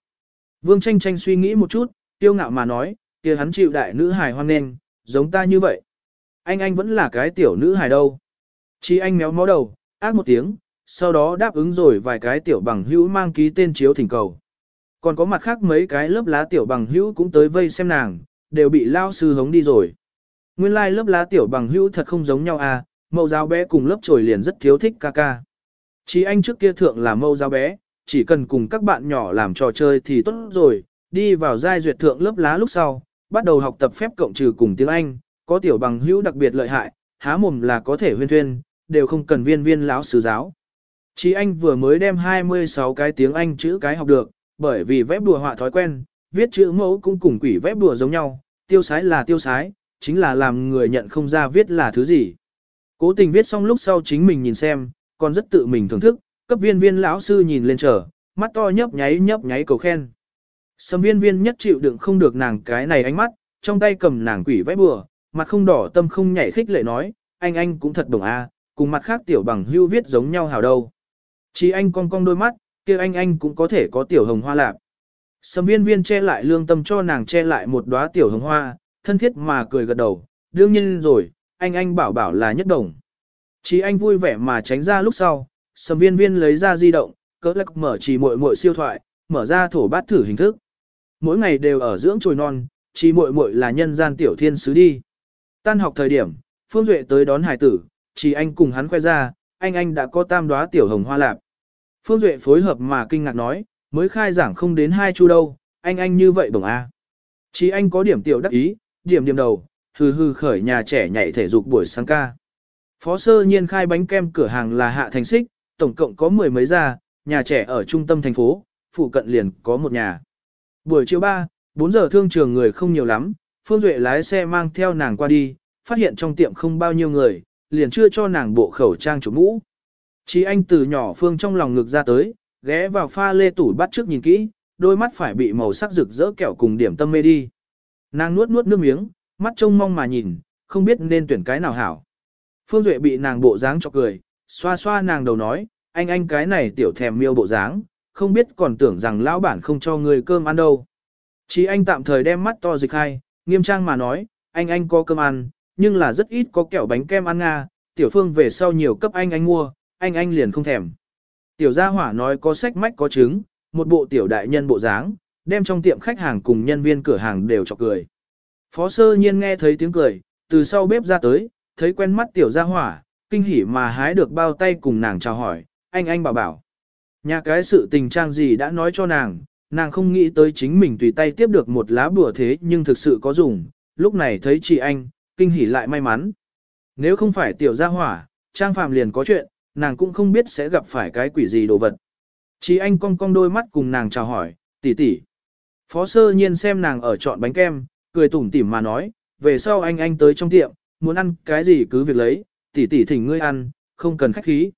Vương tranh tranh suy nghĩ một chút, tiêu ngạo mà nói, kia hắn chịu đại nữ hải hoan nghênh, giống ta như vậy. Anh anh vẫn là cái tiểu nữ hài đâu. Chi anh méo mó đầu, ác một tiếng, sau đó đáp ứng rồi vài cái tiểu bằng hữu mang ký tên chiếu thỉnh cầu. Còn có mặt khác mấy cái lớp lá tiểu bằng hữu cũng tới vây xem nàng, đều bị lao sư hống đi rồi. Nguyên lai like lớp lá tiểu bằng hữu thật không giống nhau à, mẫu giáo bé cùng lớp trồi liền rất thiếu thích ca ca. Chí anh trước kia thượng là mẫu giáo bé, chỉ cần cùng các bạn nhỏ làm trò chơi thì tốt rồi, đi vào giai duyệt thượng lớp lá lúc sau, bắt đầu học tập phép cộng trừ cùng tiếng Anh, có tiểu bằng hữu đặc biệt lợi hại, há mồm là có thể huyên thuyên, đều không cần viên viên lão sư giáo. Chí anh vừa mới đem 26 cái tiếng Anh chữ cái học được, bởi vì vẽ đùa họa thói quen, viết chữ mẫu cũng cùng quỷ vẽ đùa giống nhau, tiêu sái là tiêu sái, chính là làm người nhận không ra viết là thứ gì. Cố tình viết xong lúc sau chính mình nhìn xem, còn rất tự mình thưởng thức, cấp viên viên lão sư nhìn lên trở, mắt to nhấp nháy nhấp nháy cầu khen. Sầm viên viên nhất chịu đựng không được nàng cái này ánh mắt, trong tay cầm nàng quỷ vẽ bừa, mặt không đỏ tâm không nhảy khích lệ nói, anh anh cũng thật đồng a, cùng mặt khác tiểu bằng hưu viết giống nhau hào đâu. Chỉ anh cong cong đôi mắt, kia anh anh cũng có thể có tiểu hồng hoa lạc. Sầm viên viên che lại lương tâm cho nàng che lại một đóa tiểu hồng hoa, thân thiết mà cười gật đầu, đương nhiên rồi, anh anh bảo bảo là nhất đồng. Chỉ anh vui vẻ mà tránh ra lúc sau, sầm viên viên lấy ra di động, cỡ lắc mở chỉ muội muội siêu thoại, mở ra thổ bát thử hình thức. Mỗi ngày đều ở dưỡng trồi non, chỉ muội muội là nhân gian tiểu thiên sứ đi. Tan học thời điểm, Phương Duệ tới đón hải tử, chỉ anh cùng hắn khoe ra, anh anh đã có tam đóa tiểu hồng hoa lạp. Phương Duệ phối hợp mà kinh ngạc nói, mới khai giảng không đến hai chu đâu, anh anh như vậy đồng A. Chỉ anh có điểm tiểu đắc ý, điểm điểm đầu, hừ hừ khởi nhà trẻ nhảy thể dục buổi sáng ca. Phó sơ nhiên khai bánh kem cửa hàng là hạ thành xích, tổng cộng có mười mấy gia, nhà trẻ ở trung tâm thành phố, phụ cận liền có một nhà. Buổi chiều 3, 4 giờ thương trường người không nhiều lắm, Phương Duệ lái xe mang theo nàng qua đi, phát hiện trong tiệm không bao nhiêu người, liền chưa cho nàng bộ khẩu trang chủ mũ. Chí anh từ nhỏ Phương trong lòng ngực ra tới, ghé vào pha lê tủ bắt trước nhìn kỹ, đôi mắt phải bị màu sắc rực rỡ kẹo cùng điểm tâm mê đi. Nàng nuốt nuốt nước miếng, mắt trông mong mà nhìn, không biết nên tuyển cái nào hảo. Phương Duệ bị nàng bộ dáng cho cười, xoa xoa nàng đầu nói, anh anh cái này tiểu thèm miêu bộ dáng, không biết còn tưởng rằng lão bản không cho người cơm ăn đâu. Chí anh tạm thời đem mắt to dịch hai, nghiêm trang mà nói, anh anh có cơm ăn, nhưng là rất ít có kẹo bánh kem ăn nga, tiểu phương về sau nhiều cấp anh anh mua, anh anh liền không thèm. Tiểu gia hỏa nói có sách mách có trứng, một bộ tiểu đại nhân bộ dáng, đem trong tiệm khách hàng cùng nhân viên cửa hàng đều chọc cười. Phó sơ nhiên nghe thấy tiếng cười, từ sau bếp ra tới, thấy quen mắt tiểu gia hỏa, kinh hỉ mà hái được bao tay cùng nàng chào hỏi, anh anh bảo bảo. Nhà cái sự tình trang gì đã nói cho nàng, nàng không nghĩ tới chính mình tùy tay tiếp được một lá bùa thế nhưng thực sự có dùng, lúc này thấy chị anh, kinh hỉ lại may mắn. Nếu không phải tiểu gia hỏa, trang phàm liền có chuyện, nàng cũng không biết sẽ gặp phải cái quỷ gì đồ vật. Chị anh cong cong đôi mắt cùng nàng chào hỏi, tỷ tỷ. Phó sơ nhiên xem nàng ở chọn bánh kem, cười tủm tỉm mà nói, về sau anh anh tới trong tiệm, muốn ăn cái gì cứ việc lấy, tỷ tỷ thỉnh ngươi ăn, không cần khách khí.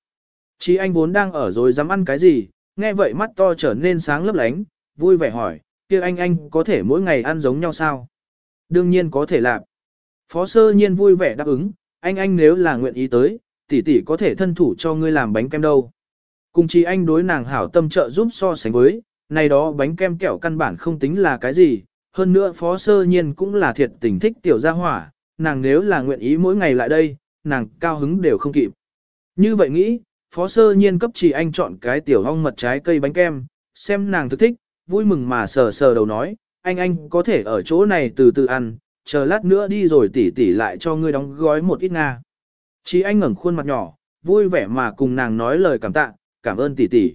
Chí anh vốn đang ở rồi dám ăn cái gì, nghe vậy mắt to trở nên sáng lấp lánh, vui vẻ hỏi, kia anh anh có thể mỗi ngày ăn giống nhau sao? Đương nhiên có thể làm. Phó sơ nhiên vui vẻ đáp ứng, anh anh nếu là nguyện ý tới, tỷ tỷ có thể thân thủ cho ngươi làm bánh kem đâu. Cùng chí anh đối nàng hảo tâm trợ giúp so sánh với, này đó bánh kem kẹo căn bản không tính là cái gì, hơn nữa phó sơ nhiên cũng là thiệt tình thích tiểu gia hỏa, nàng nếu là nguyện ý mỗi ngày lại đây, nàng cao hứng đều không kịp. Như vậy nghĩ, phó sơ nhiên cấp chỉ anh chọn cái tiểu hong mật trái cây bánh kem, xem nàng thức thích, vui mừng mà sờ sờ đầu nói, anh anh có thể ở chỗ này từ từ ăn, chờ lát nữa đi rồi tỉ tỉ lại cho ngươi đóng gói một ít nga. Chỉ anh ngẩng khuôn mặt nhỏ, vui vẻ mà cùng nàng nói lời cảm tạ, cảm ơn tỉ tỉ.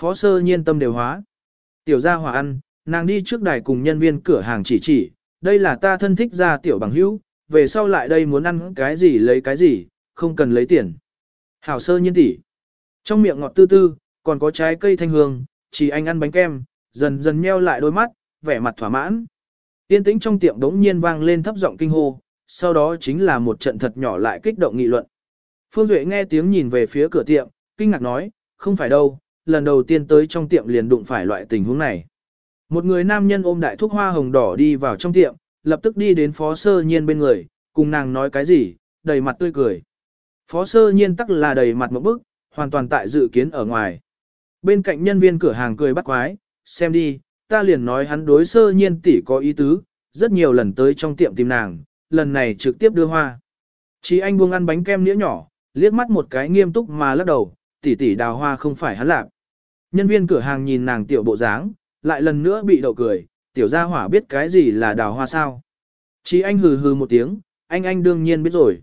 Phó sơ nhiên tâm đều hóa. Tiểu gia hòa ăn, nàng đi trước đài cùng nhân viên cửa hàng chỉ chỉ, đây là ta thân thích ra tiểu bằng hữu, về sau lại đây muốn ăn cái gì lấy cái gì, không cần lấy tiền. Hảo sơ nhiên tỉ. Trong miệng ngọt tư tư, còn có trái cây thanh hương, chỉ anh ăn bánh kem, dần dần meo lại đôi mắt, vẻ mặt thỏa mãn. Tiên tĩnh trong tiệm đống nhiên vang lên thấp giọng kinh hô, sau đó chính là một trận thật nhỏ lại kích động nghị luận. Phương Duệ nghe tiếng nhìn về phía cửa tiệm, kinh ngạc nói, không phải đâu, lần đầu tiên tới trong tiệm liền đụng phải loại tình huống này. Một người nam nhân ôm đại thuốc hoa hồng đỏ đi vào trong tiệm, lập tức đi đến phó sơ nhiên bên người, cùng nàng nói cái gì, đầy mặt tươi cười. Phó sơ nhiên tắc là đầy mặt một bức, hoàn toàn tại dự kiến ở ngoài. Bên cạnh nhân viên cửa hàng cười bắt quái, xem đi, ta liền nói hắn đối sơ nhiên tỷ có ý tứ, rất nhiều lần tới trong tiệm tìm nàng, lần này trực tiếp đưa hoa. Chỉ anh buông ăn bánh kem nĩa nhỏ, liếc mắt một cái nghiêm túc mà lắc đầu, tỷ tỷ đào hoa không phải hắn lạc. Nhân viên cửa hàng nhìn nàng tiểu bộ dáng, lại lần nữa bị đậu cười, tiểu gia hỏa biết cái gì là đào hoa sao. Chỉ anh hừ hừ một tiếng, anh anh đương nhiên biết rồi.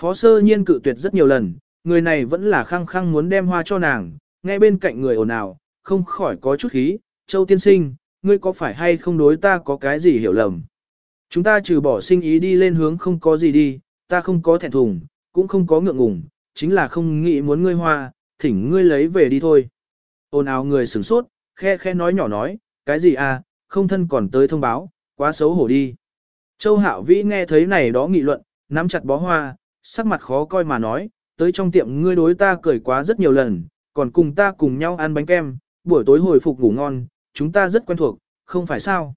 Phó sơ nhiên cự tuyệt rất nhiều lần, người này vẫn là khăng khăng muốn đem hoa cho nàng, ngay bên cạnh người ồn ào, không khỏi có chút khí, châu tiên sinh, ngươi có phải hay không đối ta có cái gì hiểu lầm. Chúng ta trừ bỏ sinh ý đi lên hướng không có gì đi, ta không có thẹn thùng, cũng không có ngượng ngùng, chính là không nghĩ muốn ngươi hoa, thỉnh ngươi lấy về đi thôi. Ồn ào người sửng sốt, khe khe nói nhỏ nói, cái gì à, không thân còn tới thông báo, quá xấu hổ đi. Châu Hạo Vĩ nghe thấy này đó nghị luận, nắm chặt bó hoa, sắc mặt khó coi mà nói, tới trong tiệm ngươi đối ta cười quá rất nhiều lần, còn cùng ta cùng nhau ăn bánh kem, buổi tối hồi phục ngủ ngon, chúng ta rất quen thuộc, không phải sao.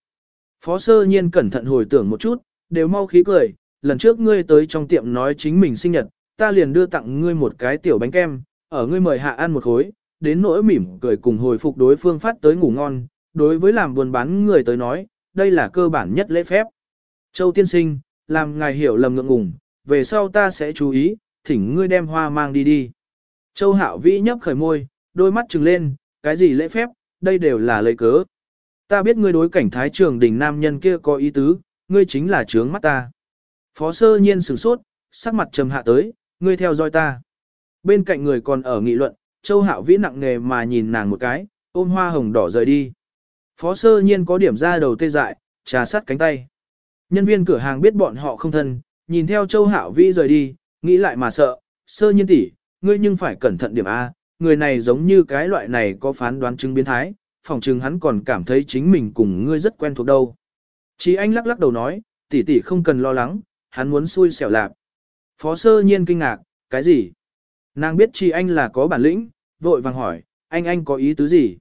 Phó sơ nhiên cẩn thận hồi tưởng một chút, đều mau khí cười, lần trước ngươi tới trong tiệm nói chính mình sinh nhật, ta liền đưa tặng ngươi một cái tiểu bánh kem, ở ngươi mời hạ ăn một khối, đến nỗi mỉm cười cùng hồi phục đối phương phát tới ngủ ngon, đối với làm buôn bán người tới nói, đây là cơ bản nhất lễ phép. Châu tiên sinh, làm ngài hiểu lầm ngượng ngùng, về sau ta sẽ chú ý, thỉnh ngươi đem hoa mang đi đi. Châu hạo vĩ nhấp khởi môi, đôi mắt trừng lên, cái gì lễ phép, đây đều là lời cớ. Ta biết ngươi đối cảnh thái trường đình nam nhân kia có ý tứ, ngươi chính là trướng mắt ta. Phó sơ nhiên sửng sốt, sắc mặt trầm hạ tới, ngươi theo dõi ta. Bên cạnh người còn ở nghị luận, Châu Hạo Vĩ nặng nề mà nhìn nàng một cái, ôm hoa hồng đỏ rời đi. Phó sơ nhiên có điểm ra đầu tê dại, trà sát cánh tay. Nhân viên cửa hàng biết bọn họ không thân, nhìn theo Châu Hạo Vĩ rời đi, nghĩ lại mà sợ, sơ nhiên tỷ, ngươi nhưng phải cẩn thận điểm A, người này giống như cái loại này có phán đoán chứng biến thái, phòng chừng hắn còn cảm thấy chính mình cùng ngươi rất quen thuộc đâu. Chí anh lắc lắc đầu nói, tỷ tỷ không cần lo lắng, hắn muốn xui xẻo lạp. Phó sơ nhiên kinh ngạc, cái gì? Nàng biết Chi anh là có bản lĩnh, vội vàng hỏi, anh anh có ý tứ gì?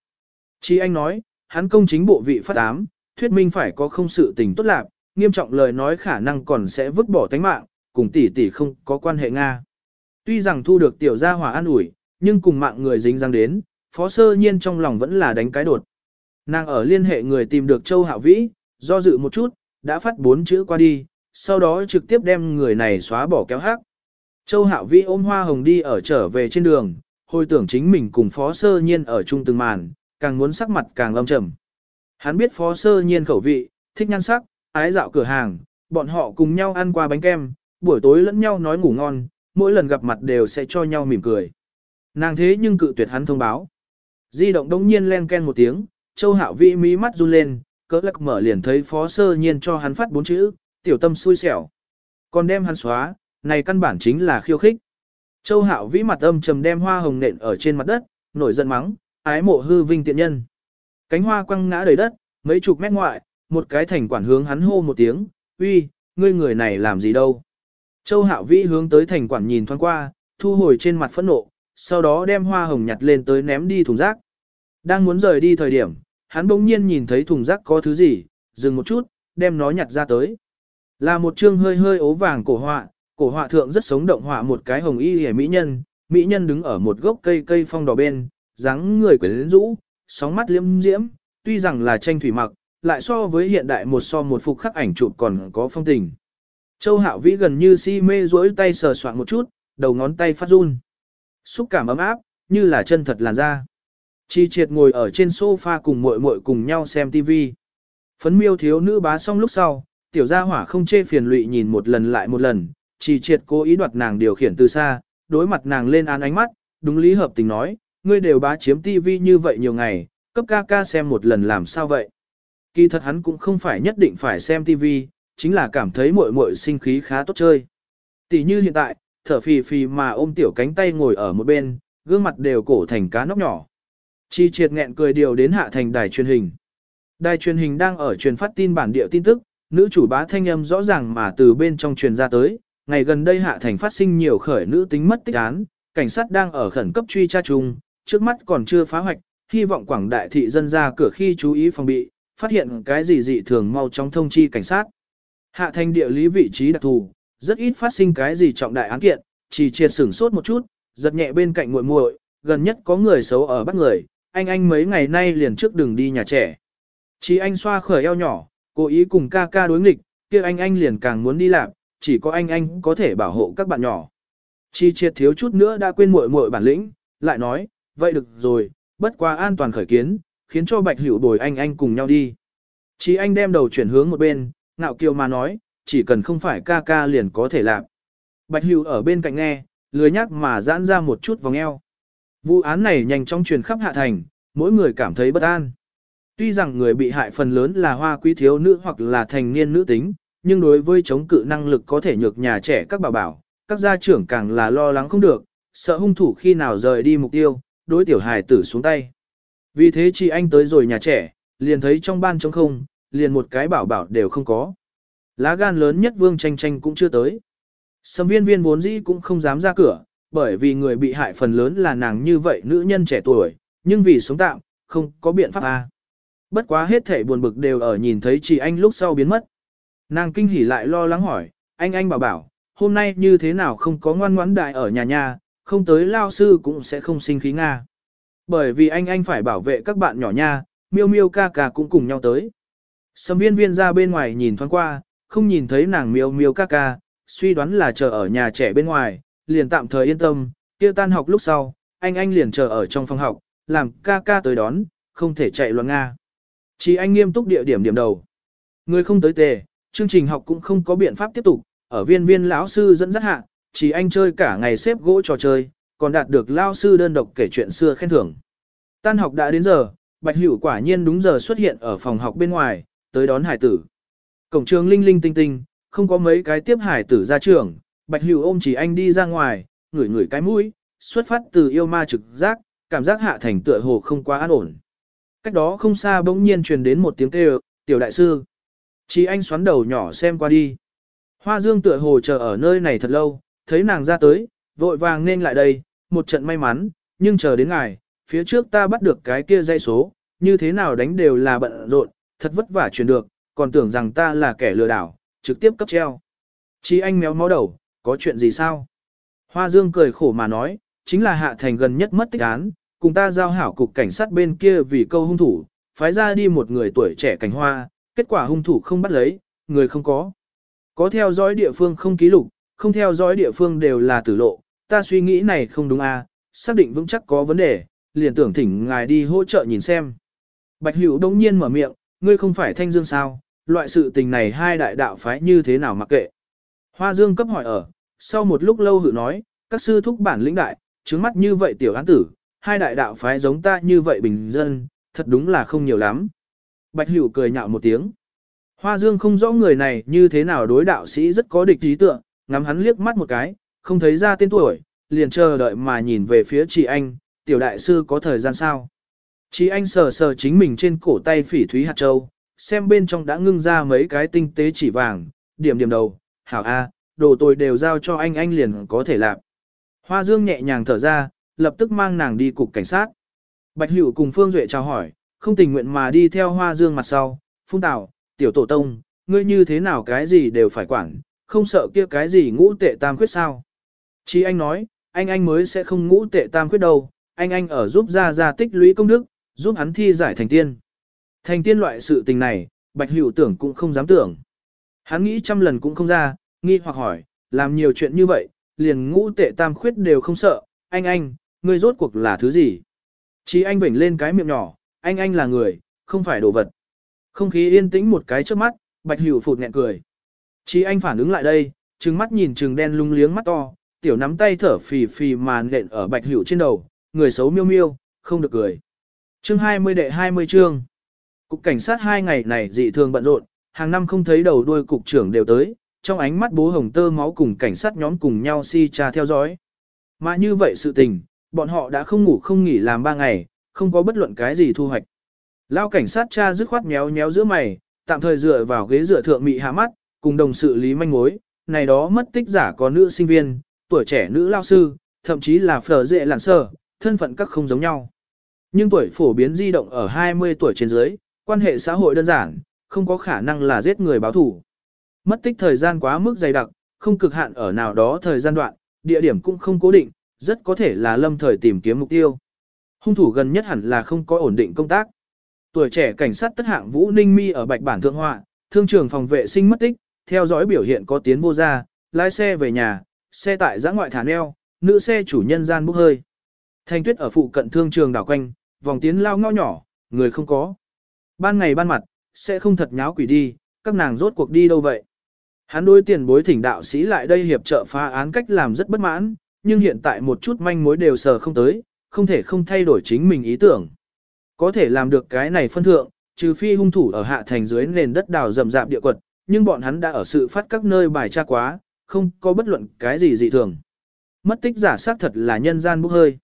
Chi anh nói, hắn công chính bộ vị phát ám, thuyết minh phải có không sự tình tốt lạc, nghiêm trọng lời nói khả năng còn sẽ vứt bỏ tánh mạng, cùng tỷ tỷ không có quan hệ Nga. Tuy rằng thu được tiểu gia hỏa an ủi, nhưng cùng mạng người dính răng đến, phó sơ nhiên trong lòng vẫn là đánh cái đột. Nàng ở liên hệ người tìm được Châu Hạo Vĩ, do dự một chút, đã phát bốn chữ qua đi, sau đó trực tiếp đem người này xóa bỏ kéo hát. Châu Hạo Vĩ ôm hoa hồng đi ở trở về trên đường, hồi tưởng chính mình cùng phó sơ nhiên ở chung từng màn, càng muốn sắc mặt càng lâm trầm. Hắn biết phó sơ nhiên khẩu vị, thích nhan sắc, ái dạo cửa hàng, bọn họ cùng nhau ăn qua bánh kem, buổi tối lẫn nhau nói ngủ ngon, mỗi lần gặp mặt đều sẽ cho nhau mỉm cười. Nàng thế nhưng cự tuyệt hắn thông báo. Di động đống nhiên len ken một tiếng, Châu Hạo Vĩ mí mắt run lên, cỡ lắc mở liền thấy phó sơ nhiên cho hắn phát bốn chữ, tiểu tâm xui xẻo. Còn đem hắn xóa, này căn bản chính là khiêu khích. Châu Hạo Vĩ mặt âm trầm đem hoa hồng nện ở trên mặt đất, nổi giận mắng, ái mộ hư vinh tiện nhân. Cánh hoa quăng ngã đầy đất, mấy chục mét ngoại, một cái thành quản hướng hắn hô một tiếng, uy, ngươi người này làm gì đâu. Châu Hạo Vĩ hướng tới thành quản nhìn thoáng qua, thu hồi trên mặt phẫn nộ, sau đó đem hoa hồng nhặt lên tới ném đi thùng rác. Đang muốn rời đi thời điểm, hắn bỗng nhiên nhìn thấy thùng rác có thứ gì, dừng một chút, đem nó nhặt ra tới. Là một chương hơi hơi ố vàng cổ họa, cổ họa thượng rất sống động họa một cái hồng y hề mỹ nhân, mỹ nhân đứng ở một gốc cây cây phong đỏ bên, dáng người quyến rũ, sóng mắt liêm diễm, tuy rằng là tranh thủy mặc, lại so với hiện đại một so một phục khắc ảnh chụp còn có phong tình. Châu Hạo Vĩ gần như si mê duỗi tay sờ soạn một chút, đầu ngón tay phát run. Xúc cảm ấm áp, như là chân thật làn da. Chi triệt ngồi ở trên sofa cùng muội muội cùng nhau xem TV. Phấn miêu thiếu nữ bá xong lúc sau, tiểu gia hỏa không chê phiền lụy nhìn một lần lại một lần, chỉ triệt cố ý đoạt nàng điều khiển từ xa, đối mặt nàng lên án ánh mắt, đúng lý hợp tình nói, ngươi đều bá chiếm TV như vậy nhiều ngày, cấp ca ca xem một lần làm sao vậy. Kỳ thật hắn cũng không phải nhất định phải xem TV, chính là cảm thấy muội muội sinh khí khá tốt chơi. Tỷ như hiện tại, thở phì phì mà ôm tiểu cánh tay ngồi ở một bên, gương mặt đều cổ thành cá nóc nhỏ. Chi triệt nghẹn cười điều đến hạ thành đài truyền hình. Đài truyền hình đang ở truyền phát tin bản địa tin tức, nữ chủ bá thanh âm rõ ràng mà từ bên trong truyền ra tới. Ngày gần đây hạ thành phát sinh nhiều khởi nữ tính mất tích án, cảnh sát đang ở khẩn cấp truy tra chung, trước mắt còn chưa phá hoạch, hy vọng quảng đại thị dân ra cửa khi chú ý phòng bị, phát hiện cái gì dị thường mau chóng thông chi cảnh sát. Hạ thành địa lý vị trí đặc thù, rất ít phát sinh cái gì trọng đại án kiện, chỉ triệt sửng sốt một chút, giật nhẹ bên cạnh muội muội, gần nhất có người xấu ở bắt người, anh anh mấy ngày nay liền trước đường đi nhà trẻ. Chỉ anh xoa khởi eo nhỏ, cố ý cùng ca ca đối nghịch, kia anh anh liền càng muốn đi làm, chỉ có anh anh có thể bảo hộ các bạn nhỏ. Chi triệt thiếu chút nữa đã quên muội muội bản lĩnh, lại nói, vậy được rồi, bất quá an toàn khởi kiến, khiến cho bạch hữu bồi anh anh cùng nhau đi. chỉ anh đem đầu chuyển hướng một bên, ngạo kiều mà nói, chỉ cần không phải ca ca liền có thể làm. Bạch hữu ở bên cạnh nghe, lười nhắc mà giãn ra một chút vòng eo. Vụ án này nhanh chóng truyền khắp hạ thành, mỗi người cảm thấy bất an. Tuy rằng người bị hại phần lớn là hoa quý thiếu nữ hoặc là thành niên nữ tính, nhưng đối với chống cự năng lực có thể nhược nhà trẻ các bà bảo, các gia trưởng càng là lo lắng không được, sợ hung thủ khi nào rời đi mục tiêu, đối tiểu hài tử xuống tay. Vì thế chị anh tới rồi nhà trẻ, liền thấy trong ban trống không, liền một cái bảo bảo đều không có. Lá gan lớn nhất vương tranh tranh cũng chưa tới. Sầm viên viên vốn dĩ cũng không dám ra cửa, bởi vì người bị hại phần lớn là nàng như vậy nữ nhân trẻ tuổi, nhưng vì sống tạm, không có biện pháp à Bất quá hết thể buồn bực đều ở nhìn thấy chị anh lúc sau biến mất. Nàng kinh hỉ lại lo lắng hỏi, anh anh bảo bảo, hôm nay như thế nào không có ngoan ngoãn đại ở nhà nhà, không tới lao sư cũng sẽ không sinh khí Nga. Bởi vì anh anh phải bảo vệ các bạn nhỏ nha, miêu miêu ca ca cũng cùng nhau tới. Sầm viên viên ra bên ngoài nhìn thoáng qua, không nhìn thấy nàng miêu miêu ca ca, suy đoán là chờ ở nhà trẻ bên ngoài, liền tạm thời yên tâm, kia tan học lúc sau, anh anh liền chờ ở trong phòng học, làm ca ca tới đón, không thể chạy loạn Nga. Chỉ anh nghiêm túc địa điểm điểm đầu. Người không tới tề, chương trình học cũng không có biện pháp tiếp tục, ở viên viên lão sư dẫn dắt hạ, chỉ anh chơi cả ngày xếp gỗ trò chơi, còn đạt được lao sư đơn độc kể chuyện xưa khen thưởng. Tan học đã đến giờ, Bạch Hữu quả nhiên đúng giờ xuất hiện ở phòng học bên ngoài, tới đón hải tử. Cổng trường linh linh tinh tinh, không có mấy cái tiếp hải tử ra trường, Bạch Hữu ôm chỉ anh đi ra ngoài, ngửi ngửi cái mũi, xuất phát từ yêu ma trực giác, cảm giác hạ thành tựa hồ không quá an ổn. Cách đó không xa bỗng nhiên truyền đến một tiếng kêu, tiểu đại sư. Chỉ anh xoắn đầu nhỏ xem qua đi. Hoa dương tựa hồ chờ ở nơi này thật lâu, thấy nàng ra tới, vội vàng nên lại đây, một trận may mắn, nhưng chờ đến ngài, phía trước ta bắt được cái kia dây số, như thế nào đánh đều là bận rộn, thật vất vả truyền được, còn tưởng rằng ta là kẻ lừa đảo, trực tiếp cấp treo. Chí anh méo mó đầu, có chuyện gì sao? Hoa Dương cười khổ mà nói, chính là hạ thành gần nhất mất tích án, cùng ta giao hảo cục cảnh sát bên kia vì câu hung thủ, phái ra đi một người tuổi trẻ cảnh hoa, kết quả hung thủ không bắt lấy, người không có. Có theo dõi địa phương không ký lục, không theo dõi địa phương đều là tử lộ, ta suy nghĩ này không đúng à, xác định vững chắc có vấn đề, liền tưởng thỉnh ngài đi hỗ trợ nhìn xem. Bạch Hữu đông nhiên mở miệng, ngươi không phải thanh dương sao, loại sự tình này hai đại đạo phái như thế nào mặc kệ. Hoa Dương cấp hỏi ở, sau một lúc lâu hữu nói, các sư thúc bản lĩnh đại, trứng mắt như vậy tiểu án tử, hai đại đạo phái giống ta như vậy bình dân, thật đúng là không nhiều lắm. Bạch Hữu cười nhạo một tiếng. Hoa Dương không rõ người này như thế nào đối đạo sĩ rất có địch trí tượng, ngắm hắn liếc mắt một cái, không thấy ra tên tuổi, liền chờ đợi mà nhìn về phía chị anh, tiểu đại sư có thời gian sao. Chị anh sờ sờ chính mình trên cổ tay phỉ thúy hạt châu, xem bên trong đã ngưng ra mấy cái tinh tế chỉ vàng, điểm điểm đầu, hảo a, đồ tôi đều giao cho anh anh liền có thể làm. Hoa Dương nhẹ nhàng thở ra, lập tức mang nàng đi cục cảnh sát. Bạch Hữu cùng Phương Duệ chào hỏi, không tình nguyện mà đi theo Hoa Dương mặt sau, phung tảo, tiểu tổ tông, ngươi như thế nào cái gì đều phải quản, không sợ kia cái gì ngũ tệ tam khuyết sao. Chí anh nói, anh anh mới sẽ không ngũ tệ tam khuyết đâu, anh anh ở giúp ra ra tích lũy công đức, giúp hắn thi giải thành tiên. Thành tiên loại sự tình này, Bạch Hữu tưởng cũng không dám tưởng. Hắn nghĩ trăm lần cũng không ra, nghi hoặc hỏi, làm nhiều chuyện như vậy, liền ngũ tệ tam khuyết đều không sợ, anh anh, ngươi rốt cuộc là thứ gì? Chí anh vểnh lên cái miệng nhỏ, anh anh là người, không phải đồ vật. Không khí yên tĩnh một cái trước mắt, Bạch Hữu phụt nghẹn cười. Chí anh phản ứng lại đây, trừng mắt nhìn trừng đen lung liếng mắt to, tiểu nắm tay thở phì phì mà nện ở Bạch Hữu trên đầu, người xấu miêu miêu, không được cười. Chương 20 đệ 20 chương. Cục cảnh sát hai ngày này dị thường bận rộn, hàng năm không thấy đầu đuôi cục trưởng đều tới, trong ánh mắt bố hồng tơ máu cùng cảnh sát nhóm cùng nhau si trà theo dõi. Mà như vậy sự tình, bọn họ đã không ngủ không nghỉ làm ba ngày, không có bất luận cái gì thu hoạch. Lao cảnh sát cha dứt khoát méo méo giữa mày, tạm thời dựa vào ghế dựa thượng mị hạ mắt, cùng đồng sự lý manh mối, này đó mất tích giả có nữ sinh viên, tuổi trẻ nữ lao sư, thậm chí là phở dệ lạn sơ, thân phận các không giống nhau. Nhưng tuổi phổ biến di động ở 20 tuổi trên dưới, quan hệ xã hội đơn giản, không có khả năng là giết người báo thủ. Mất tích thời gian quá mức dày đặc, không cực hạn ở nào đó thời gian đoạn, địa điểm cũng không cố định, rất có thể là lâm thời tìm kiếm mục tiêu. Hung thủ gần nhất hẳn là không có ổn định công tác. Tuổi trẻ cảnh sát tất hạng Vũ Ninh Mi ở Bạch Bản Thượng Họa, thương trường phòng vệ sinh mất tích, theo dõi biểu hiện có tiến vô ra, lái xe về nhà, xe tại giã ngoại thả neo, nữ xe chủ nhân gian bốc hơi. Thanh tuyết ở phụ cận thương trường đảo quanh, vòng tiến lao ngõ nhỏ, người không có. Ban ngày ban mặt, sẽ không thật nháo quỷ đi, các nàng rốt cuộc đi đâu vậy? Hắn đối tiền bối thỉnh đạo sĩ lại đây hiệp trợ phá án cách làm rất bất mãn, nhưng hiện tại một chút manh mối đều sờ không tới, không thể không thay đổi chính mình ý tưởng. Có thể làm được cái này phân thượng, trừ phi hung thủ ở hạ thành dưới nền đất đào rầm rạp địa quật, nhưng bọn hắn đã ở sự phát các nơi bài tra quá, không có bất luận cái gì dị thường. Mất tích giả xác thật là nhân gian bốc hơi.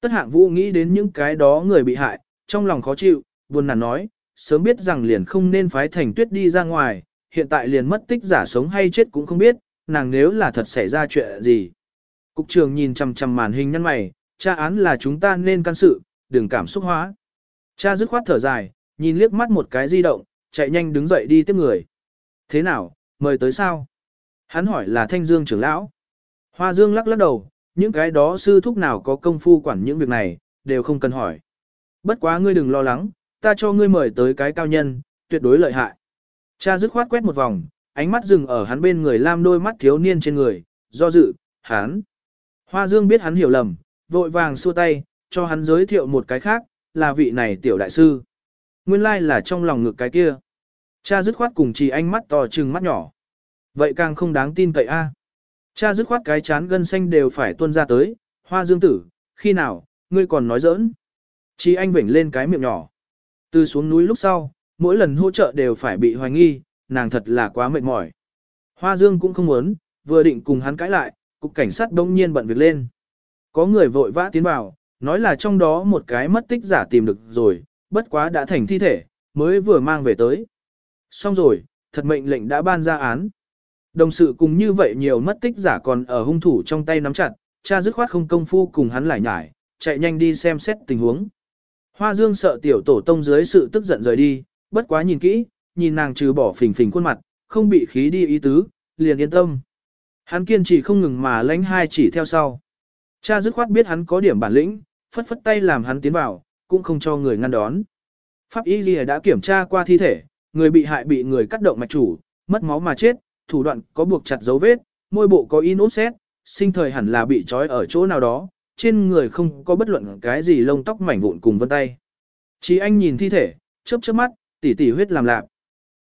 Tất hạng vũ nghĩ đến những cái đó người bị hại, trong lòng khó chịu, buồn nản nói, sớm biết rằng liền không nên phái thành tuyết đi ra ngoài, hiện tại liền mất tích giả sống hay chết cũng không biết, nàng nếu là thật xảy ra chuyện gì. Cục trường nhìn chằm chằm màn hình nhăn mày, tra án là chúng ta nên can sự, đừng cảm xúc hóa. Cha dứt khoát thở dài, nhìn liếc mắt một cái di động, chạy nhanh đứng dậy đi tiếp người. Thế nào, mời tới sao? Hắn hỏi là thanh dương trưởng lão. Hoa dương lắc lắc đầu, những cái đó sư thúc nào có công phu quản những việc này, đều không cần hỏi. Bất quá ngươi đừng lo lắng, ta cho ngươi mời tới cái cao nhân, tuyệt đối lợi hại. Cha dứt khoát quét một vòng, ánh mắt dừng ở hắn bên người lam đôi mắt thiếu niên trên người, do dự, hắn. Hoa dương biết hắn hiểu lầm, vội vàng xua tay, cho hắn giới thiệu một cái khác, là vị này tiểu đại sư. Nguyên lai like là trong lòng ngực cái kia. Cha dứt khoát cùng chỉ ánh mắt to trừng mắt nhỏ. Vậy càng không đáng tin cậy a. Cha dứt khoát cái chán gân xanh đều phải tuôn ra tới, hoa dương tử, khi nào, ngươi còn nói giỡn. Chỉ anh vểnh lên cái miệng nhỏ. Từ xuống núi lúc sau, mỗi lần hỗ trợ đều phải bị hoài nghi, nàng thật là quá mệt mỏi. Hoa dương cũng không muốn, vừa định cùng hắn cãi lại, cục cảnh sát đông nhiên bận việc lên. Có người vội vã tiến vào, nói là trong đó một cái mất tích giả tìm được rồi, bất quá đã thành thi thể, mới vừa mang về tới. Xong rồi, thật mệnh lệnh đã ban ra án. Đồng sự cùng như vậy nhiều mất tích giả còn ở hung thủ trong tay nắm chặt, cha dứt khoát không công phu cùng hắn lại nhải, chạy nhanh đi xem xét tình huống. Hoa Dương sợ tiểu tổ tông dưới sự tức giận rời đi, bất quá nhìn kỹ, nhìn nàng trừ bỏ phình phình khuôn mặt, không bị khí đi ý tứ, liền yên tâm. Hắn kiên trì không ngừng mà lánh hai chỉ theo sau. Cha dứt khoát biết hắn có điểm bản lĩnh, phất phất tay làm hắn tiến vào, cũng không cho người ngăn đón. Pháp y Ghi đã kiểm tra qua thi thể, người bị hại bị người cắt động mạch chủ, mất máu mà chết, thủ đoạn có buộc chặt dấu vết, môi bộ có in ốp xét, sinh thời hẳn là bị trói ở chỗ nào đó, trên người không có bất luận cái gì lông tóc mảnh vụn cùng vân tay. Chỉ anh nhìn thi thể, chớp chớp mắt, tỉ tỉ huyết làm lạp.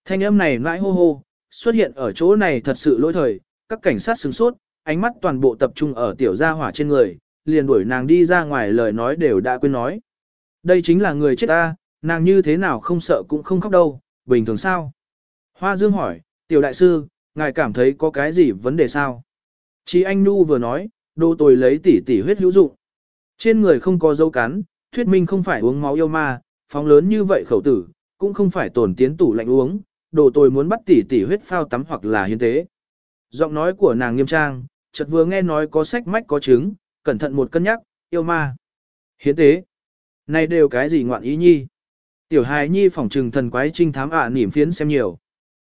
Thanh âm này nãi hô hô, xuất hiện ở chỗ này thật sự lỗi thời, các cảnh sát sửng sốt, ánh mắt toàn bộ tập trung ở tiểu gia hỏa trên người, liền đuổi nàng đi ra ngoài lời nói đều đã quên nói. Đây chính là người chết ta, nàng như thế nào không sợ cũng không khóc đâu, bình thường sao? Hoa Dương hỏi, tiểu đại sư, ngài cảm thấy có cái gì vấn đề sao? Chí anh Nu vừa nói, đồ tồi lấy tỉ tỉ huyết hữu dụng. Trên người không có dấu cắn, thuyết minh không phải uống máu yêu ma, phóng lớn như vậy khẩu tử, cũng không phải tổn tiến tủ lạnh uống, đồ tồi muốn bắt tỉ tỉ huyết phao tắm hoặc là hiến tế. Giọng nói của nàng nghiêm trang, chợt vừa nghe nói có sách mách có chứng, cẩn thận một cân nhắc, yêu ma. Hiến tế. Này đều cái gì ngoạn ý nhi. Tiểu hài nhi phỏng trừng thần quái trinh thám ả nỉm phiến xem nhiều.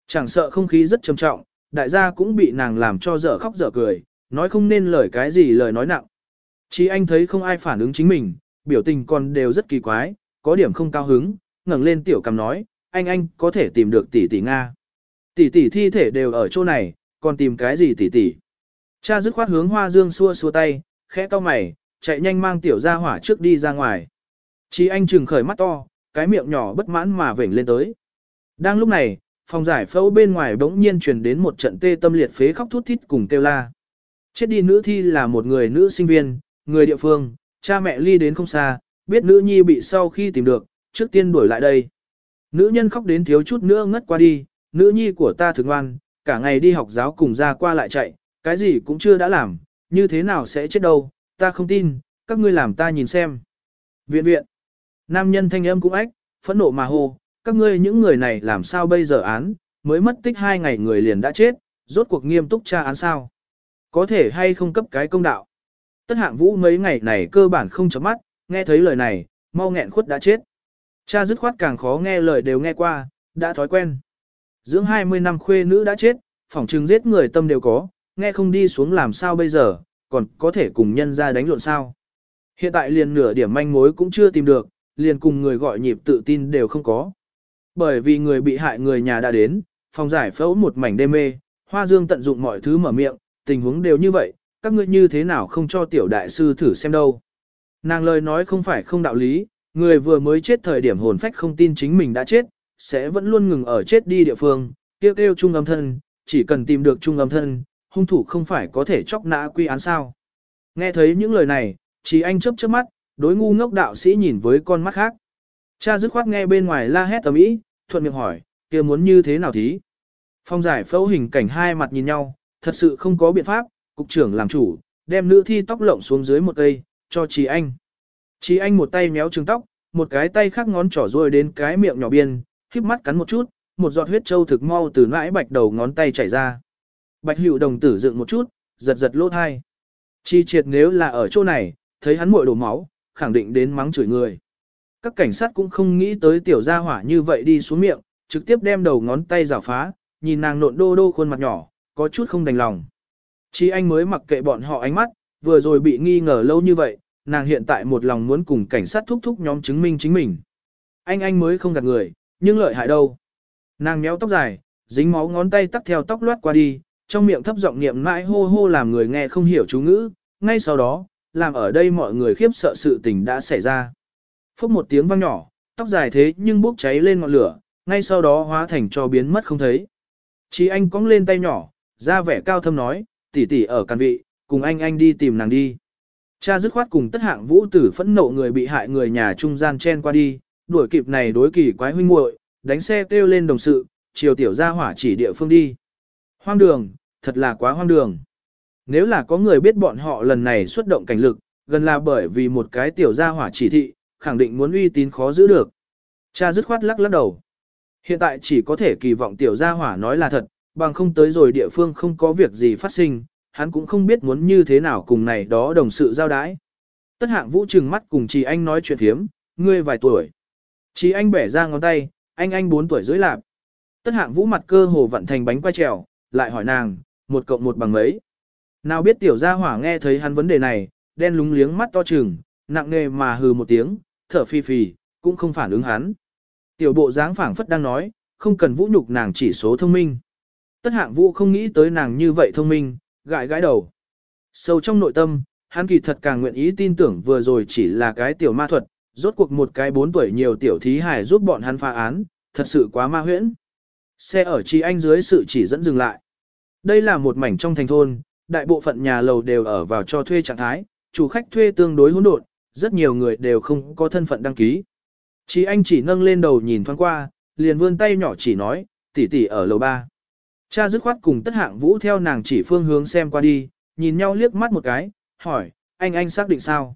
Chẳng sợ không khí rất trầm trọng, đại gia cũng bị nàng làm cho dở khóc dở cười, nói không nên lời cái gì lời nói nặng. Chỉ anh thấy không ai phản ứng chính mình, biểu tình còn đều rất kỳ quái, có điểm không cao hứng, ngẩng lên tiểu cầm nói, anh anh có thể tìm được tỷ tỷ Nga. Tỷ tỷ thi thể đều ở chỗ này, còn tìm cái gì tỷ tỷ. Cha dứt khoát hướng hoa dương xua xua tay, khẽ cau mày, chạy nhanh mang tiểu ra hỏa trước đi ra ngoài. Chỉ anh trừng khởi mắt to, cái miệng nhỏ bất mãn mà vểnh lên tới. Đang lúc này, phòng giải phẫu bên ngoài bỗng nhiên truyền đến một trận tê tâm liệt phế khóc thút thít cùng kêu la. Chết đi nữ thi là một người nữ sinh viên, người địa phương, cha mẹ ly đến không xa, biết nữ nhi bị sau khi tìm được, trước tiên đuổi lại đây. Nữ nhân khóc đến thiếu chút nữa ngất qua đi, nữ nhi của ta thường ngoan, cả ngày đi học giáo cùng ra qua lại chạy, cái gì cũng chưa đã làm, như thế nào sẽ chết đâu, ta không tin, các ngươi làm ta nhìn xem. Viện viện, nam nhân thanh âm cũng ách, phẫn nộ mà hô, các ngươi những người này làm sao bây giờ án, mới mất tích hai ngày người liền đã chết, rốt cuộc nghiêm túc tra án sao. Có thể hay không cấp cái công đạo. Tất hạng vũ mấy ngày này cơ bản không chấm mắt, nghe thấy lời này, mau nghẹn khuất đã chết. Cha dứt khoát càng khó nghe lời đều nghe qua, đã thói quen. Dưỡng 20 năm khuê nữ đã chết, phỏng chừng giết người tâm đều có, nghe không đi xuống làm sao bây giờ, còn có thể cùng nhân ra đánh lộn sao. Hiện tại liền nửa điểm manh mối cũng chưa tìm được, liền cùng người gọi nhịp tự tin đều không có. Bởi vì người bị hại người nhà đã đến, phòng giải phẫu một mảnh đê mê, Hoa Dương tận dụng mọi thứ mở miệng, tình huống đều như vậy, các ngươi như thế nào không cho tiểu đại sư thử xem đâu. Nàng lời nói không phải không đạo lý, người vừa mới chết thời điểm hồn phách không tin chính mình đã chết, sẽ vẫn luôn ngừng ở chết đi địa phương, kêu kêu trung âm thân, chỉ cần tìm được trung âm thân, hung thủ không phải có thể chóc nã quy án sao. Nghe thấy những lời này, chỉ anh chớp chớp mắt, đối ngu ngốc đạo sĩ nhìn với con mắt khác. Cha dứt khoát nghe bên ngoài la hét tầm ý, thuận miệng hỏi, kia muốn như thế nào thí? Phong giải phẫu hình cảnh hai mặt nhìn nhau, thật sự không có biện pháp, cục trưởng làm chủ, đem nữ thi tóc lộng xuống dưới một cây, cho chị anh. Chị anh một tay méo trường tóc, một cái tay khác ngón trỏ rồi đến cái miệng nhỏ biên, híp mắt cắn một chút, một giọt huyết trâu thực mau từ nãi bạch đầu ngón tay chảy ra. Bạch hữu đồng tử dựng một chút, giật giật lỗ thai. Chi triệt nếu là ở chỗ này, thấy hắn muội đổ máu, khẳng định đến mắng chửi người. Các cảnh sát cũng không nghĩ tới tiểu gia hỏa như vậy đi xuống miệng, trực tiếp đem đầu ngón tay rào phá, nhìn nàng nộn đô đô khuôn mặt nhỏ, có chút không đành lòng. Chi anh mới mặc kệ bọn họ ánh mắt, vừa rồi bị nghi ngờ lâu như vậy, nàng hiện tại một lòng muốn cùng cảnh sát thúc thúc nhóm chứng minh chính mình. Anh anh mới không gạt người, nhưng lợi hại đâu. Nàng méo tóc dài, dính máu ngón tay tắt theo tóc loát qua đi, trong miệng thấp giọng niệm mãi hô hô làm người nghe không hiểu chú ngữ, ngay sau đó, làm ở đây mọi người khiếp sợ sự tình đã xảy ra. Phốc một tiếng vang nhỏ, tóc dài thế nhưng bốc cháy lên ngọn lửa, ngay sau đó hóa thành cho biến mất không thấy. Chí anh cong lên tay nhỏ, ra vẻ cao thâm nói, tỷ tỷ ở căn vị, cùng anh anh đi tìm nàng đi. Cha dứt khoát cùng tất hạng vũ tử phẫn nộ người bị hại người nhà trung gian chen qua đi, đuổi kịp này đối kỳ quái huynh muội, đánh xe kêu lên đồng sự, chiều tiểu ra hỏa chỉ địa phương đi. Hoang đường, thật là quá hoang đường. Nếu là có người biết bọn họ lần này xuất động cảnh lực, gần là bởi vì một cái tiểu gia hỏa chỉ thị, khẳng định muốn uy tín khó giữ được. Cha dứt khoát lắc lắc đầu. Hiện tại chỉ có thể kỳ vọng tiểu gia hỏa nói là thật, bằng không tới rồi địa phương không có việc gì phát sinh, hắn cũng không biết muốn như thế nào cùng này đó đồng sự giao đái. Tất hạng vũ trừng mắt cùng chị anh nói chuyện thiếm, ngươi vài tuổi. Chị anh bẻ ra ngón tay, anh anh 4 tuổi dưới lạp. Tất hạng vũ mặt cơ hồ vận thành bánh quay trèo, lại hỏi nàng, một cộng một bằng mấy. Nào biết tiểu gia hỏa nghe thấy hắn vấn đề này, đen lúng liếng mắt to trừng, nặng nề mà hừ một tiếng, thở phi phì, cũng không phản ứng hắn. Tiểu bộ dáng phảng phất đang nói, không cần vũ nhục nàng chỉ số thông minh. Tất hạng vũ không nghĩ tới nàng như vậy thông minh, gãi gãi đầu. Sâu trong nội tâm, hắn kỳ thật càng nguyện ý tin tưởng vừa rồi chỉ là cái tiểu ma thuật, rốt cuộc một cái bốn tuổi nhiều tiểu thí hải giúp bọn hắn phá án, thật sự quá ma huyễn. Xe ở chi anh dưới sự chỉ dẫn dừng lại. Đây là một mảnh trong thành thôn, đại bộ phận nhà lầu đều ở vào cho thuê trạng thái, chủ khách thuê tương đối hỗn độn, rất nhiều người đều không có thân phận đăng ký. Chí anh chỉ nâng lên đầu nhìn thoáng qua, liền vươn tay nhỏ chỉ nói, tỷ tỷ ở lầu ba. Cha dứt khoát cùng tất hạng vũ theo nàng chỉ phương hướng xem qua đi, nhìn nhau liếc mắt một cái, hỏi, anh anh xác định sao?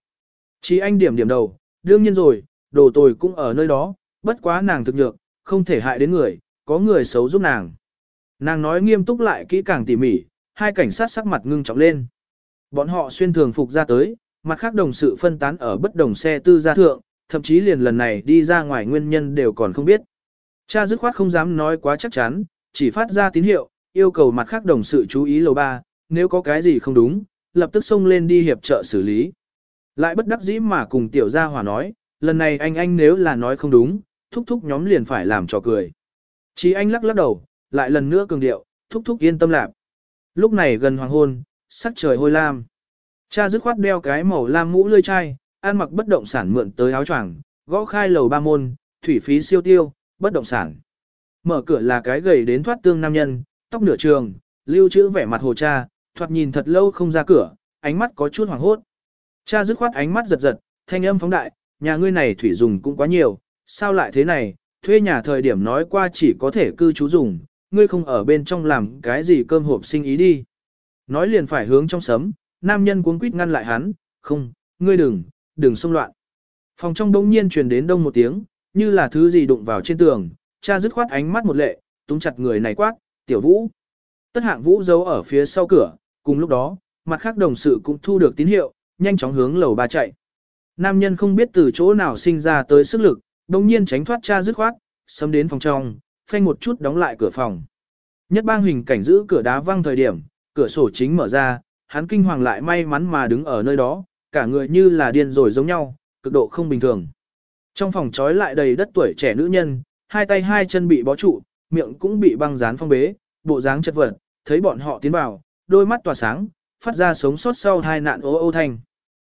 Chí anh điểm điểm đầu, đương nhiên rồi, đồ tồi cũng ở nơi đó, bất quá nàng thực nhược, không thể hại đến người, có người xấu giúp nàng. Nàng nói nghiêm túc lại kỹ càng tỉ mỉ, hai cảnh sát sắc mặt ngưng trọng lên. Bọn họ xuyên thường phục ra tới, mặt khác đồng sự phân tán ở bất đồng xe tư gia thượng, thậm chí liền lần này đi ra ngoài nguyên nhân đều còn không biết. Cha dứt khoát không dám nói quá chắc chắn, chỉ phát ra tín hiệu, yêu cầu mặt khác đồng sự chú ý lầu ba, nếu có cái gì không đúng, lập tức xông lên đi hiệp trợ xử lý. Lại bất đắc dĩ mà cùng tiểu gia hòa nói, lần này anh anh nếu là nói không đúng, thúc thúc nhóm liền phải làm trò cười. Chỉ anh lắc lắc đầu, lại lần nữa cường điệu, thúc thúc yên tâm lạc. Lúc này gần hoàng hôn, sắc trời hôi lam. Cha dứt khoát đeo cái màu lam mũ lươi chai, ăn mặc bất động sản mượn tới áo choàng, gõ khai lầu ba môn, thủy phí siêu tiêu, bất động sản. Mở cửa là cái gầy đến thoát tương nam nhân, tóc nửa trường, lưu trữ vẻ mặt hồ cha, thoạt nhìn thật lâu không ra cửa, ánh mắt có chút hoảng hốt. Cha dứt khoát ánh mắt giật giật, thanh âm phóng đại, nhà ngươi này thủy dùng cũng quá nhiều, sao lại thế này, thuê nhà thời điểm nói qua chỉ có thể cư trú dùng, ngươi không ở bên trong làm cái gì cơm hộp sinh ý đi. Nói liền phải hướng trong sấm, nam nhân cuống quýt ngăn lại hắn, không, ngươi đừng, đừng xông loạn. Phòng trong đống nhiên truyền đến đông một tiếng, như là thứ gì đụng vào trên tường, cha dứt khoát ánh mắt một lệ, túm chặt người này quát, tiểu vũ. Tất hạng vũ giấu ở phía sau cửa, cùng lúc đó, mặt khác đồng sự cũng thu được tín hiệu, nhanh chóng hướng lầu ba chạy. Nam nhân không biết từ chỗ nào sinh ra tới sức lực, đồng nhiên tránh thoát cha dứt khoát, xâm đến phòng trong, phanh một chút đóng lại cửa phòng. Nhất bang hình cảnh giữ cửa đá văng thời điểm, cửa sổ chính mở ra, hắn kinh hoàng lại may mắn mà đứng ở nơi đó, cả người như là điên rồi giống nhau, cực độ không bình thường. Trong phòng trói lại đầy đất tuổi trẻ nữ nhân, hai tay hai chân bị bó trụ, miệng cũng bị băng dán phong bế, bộ dáng chất vật, thấy bọn họ tiến vào, đôi mắt tỏa sáng, phát ra sống sót sau hai nạn ô ô thanh.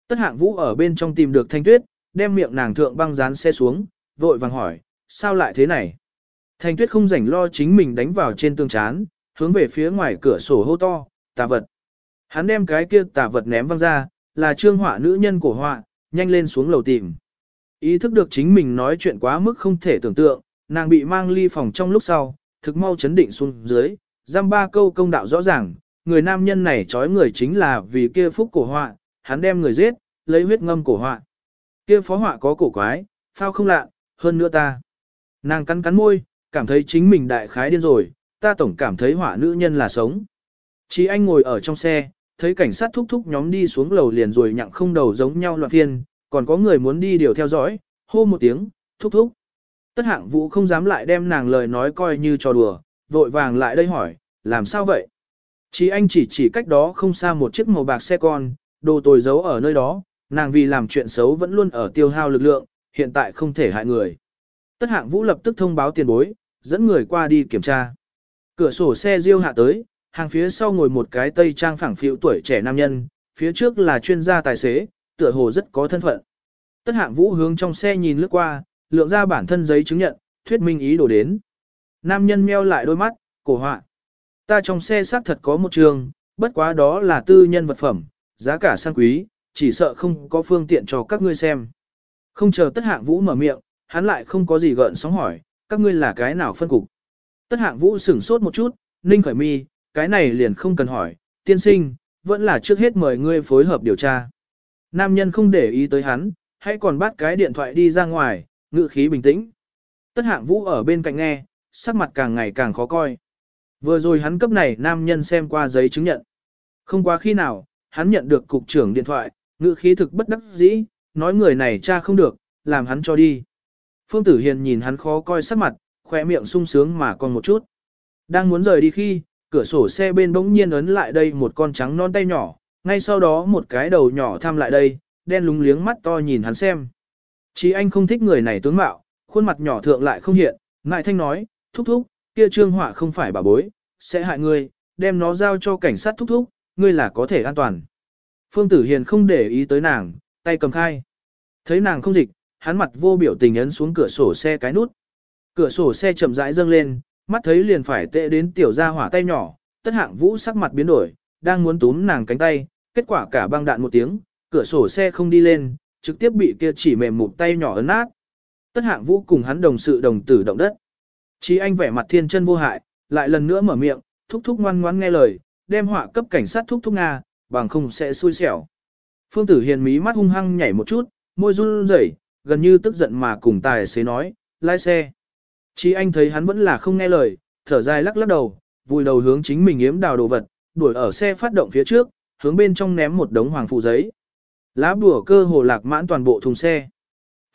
Tất hạng vũ ở bên trong tìm được thanh tuyết, đem miệng nàng thượng băng dán xe xuống, vội vàng hỏi, sao lại thế này? Thanh tuyết không rảnh lo chính mình đánh vào trên tương chán, hướng về phía ngoài cửa sổ hô to, tà vật. Hắn đem cái kia tà vật ném văng ra, là trương họa nữ nhân cổ họa, nhanh lên xuống lầu tìm. Ý thức được chính mình nói chuyện quá mức không thể tưởng tượng, nàng bị mang ly phòng trong lúc sau, thực mau chấn định xuống dưới, giam ba câu công đạo rõ ràng, người nam nhân này trói người chính là vì kia phúc cổ họa, hắn đem người giết, lấy huyết ngâm cổ họa. Kia phó họa có cổ quái, phao không lạ, hơn nữa ta. Nàng cắn cắn môi, cảm thấy chính mình đại khái điên rồi, ta tổng cảm thấy họa nữ nhân là sống. chỉ anh ngồi ở trong xe, thấy cảnh sát thúc thúc nhóm đi xuống lầu liền rồi nhặng không đầu giống nhau loạn phiên, còn có người muốn đi điều theo dõi, hô một tiếng, thúc thúc. Tất hạng vũ không dám lại đem nàng lời nói coi như trò đùa, vội vàng lại đây hỏi, làm sao vậy? Chí anh chỉ chỉ cách đó không xa một chiếc màu bạc xe con, đồ tồi giấu ở nơi đó, nàng vì làm chuyện xấu vẫn luôn ở tiêu hao lực lượng, hiện tại không thể hại người. Tất hạng vũ lập tức thông báo tiền bối, dẫn người qua đi kiểm tra. Cửa sổ xe riêu hạ tới, hàng phía sau ngồi một cái tây trang phẳng phiu tuổi trẻ nam nhân, phía trước là chuyên gia tài xế, tựa hồ rất có thân phận. Tất hạng vũ hướng trong xe nhìn lướt qua, lượng ra bản thân giấy chứng nhận, thuyết minh ý đồ đến. Nam nhân meo lại đôi mắt, cổ họa. Ta trong xe xác thật có một trường, bất quá đó là tư nhân vật phẩm, giá cả sang quý, chỉ sợ không có phương tiện cho các ngươi xem. Không chờ tất hạng vũ mở miệng, hắn lại không có gì gợn sóng hỏi, các ngươi là cái nào phân cục. Tất hạng vũ sửng sốt một chút, ninh khởi mi, cái này liền không cần hỏi, tiên sinh, vẫn là trước hết mời ngươi phối hợp điều tra. Nam nhân không để ý tới hắn, hãy còn bắt cái điện thoại đi ra ngoài, ngự khí bình tĩnh. Tất hạng vũ ở bên cạnh nghe, sắc mặt càng ngày càng khó coi. Vừa rồi hắn cấp này nam nhân xem qua giấy chứng nhận. Không quá khi nào, hắn nhận được cục trưởng điện thoại, ngự khí thực bất đắc dĩ, nói người này cha không được, làm hắn cho đi. Phương Tử Hiền nhìn hắn khó coi sắc mặt, khỏe miệng sung sướng mà còn một chút. Đang muốn rời đi khi, cửa sổ xe bên bỗng nhiên ấn lại đây một con trắng non tay nhỏ, ngay sau đó một cái đầu nhỏ tham lại đây, đen lúng liếng mắt to nhìn hắn xem. Chí anh không thích người này tướng mạo, khuôn mặt nhỏ thượng lại không hiện, ngại thanh nói, thúc thúc, kia trương họa không phải bà bối, sẽ hại ngươi, đem nó giao cho cảnh sát thúc thúc, ngươi là có thể an toàn. Phương Tử Hiền không để ý tới nàng, tay cầm khai. Thấy nàng không dịch, hắn mặt vô biểu tình ấn xuống cửa sổ xe cái nút. Cửa sổ xe chậm rãi dâng lên, mắt thấy liền phải tệ đến tiểu gia hỏa tay nhỏ, tất hạng vũ sắc mặt biến đổi, đang muốn túm nàng cánh tay, kết quả cả băng đạn một tiếng, cửa sổ xe không đi lên, trực tiếp bị kia chỉ mềm một tay nhỏ ấn nát. Tất hạng vũ cùng hắn đồng sự đồng tử động đất. Chí anh vẻ mặt thiên chân vô hại, lại lần nữa mở miệng, thúc thúc ngoan ngoãn nghe lời, đem họa cấp cảnh sát thúc thúc Nga, bằng không sẽ xui xẻo. Phương tử hiền mí mắt hung hăng nhảy một chút, môi run rẩy, gần như tức giận mà cùng tài xế nói, lái xe. Chí anh thấy hắn vẫn là không nghe lời, thở dài lắc lắc đầu, vùi đầu hướng chính mình yếm đào đồ vật, đuổi ở xe phát động phía trước, hướng bên trong ném một đống hoàng phụ giấy. Lá bùa cơ hồ lạc mãn toàn bộ thùng xe.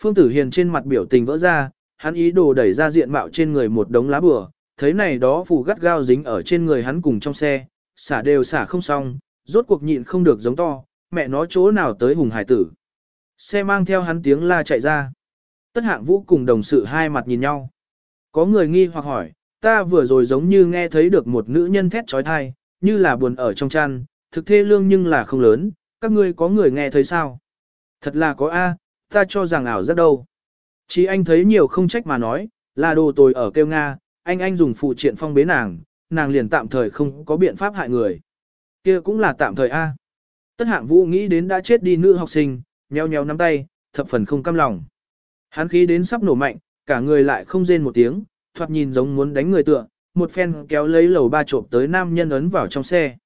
Phương Tử Hiền trên mặt biểu tình vỡ ra, hắn ý đồ đẩy ra diện mạo trên người một đống lá bùa, thấy này đó phù gắt gao dính ở trên người hắn cùng trong xe, xả đều xả không xong, rốt cuộc nhịn không được giống to, mẹ nó chỗ nào tới hùng hải tử. Xe mang theo hắn tiếng la chạy ra. Tất hạng vũ cùng đồng sự hai mặt nhìn nhau. Có người nghi hoặc hỏi, ta vừa rồi giống như nghe thấy được một nữ nhân thét trói thai, như là buồn ở trong chăn, thực thê lương nhưng là không lớn, các ngươi có người nghe thấy sao? Thật là có A, ta cho rằng ảo rất đâu. Chỉ anh thấy nhiều không trách mà nói, là đồ tồi ở kêu Nga, anh anh dùng phụ triện phong bế nàng, nàng liền tạm thời không có biện pháp hại người. kia cũng là tạm thời A. Tất hạng vũ nghĩ đến đã chết đi nữ học sinh, nheo nheo nắm tay, thập phần không cam lòng. Hắn khí đến sắp nổ mạnh, cả người lại không rên một tiếng, thoạt nhìn giống muốn đánh người tựa, một phen kéo lấy lầu ba trộm tới nam nhân ấn vào trong xe.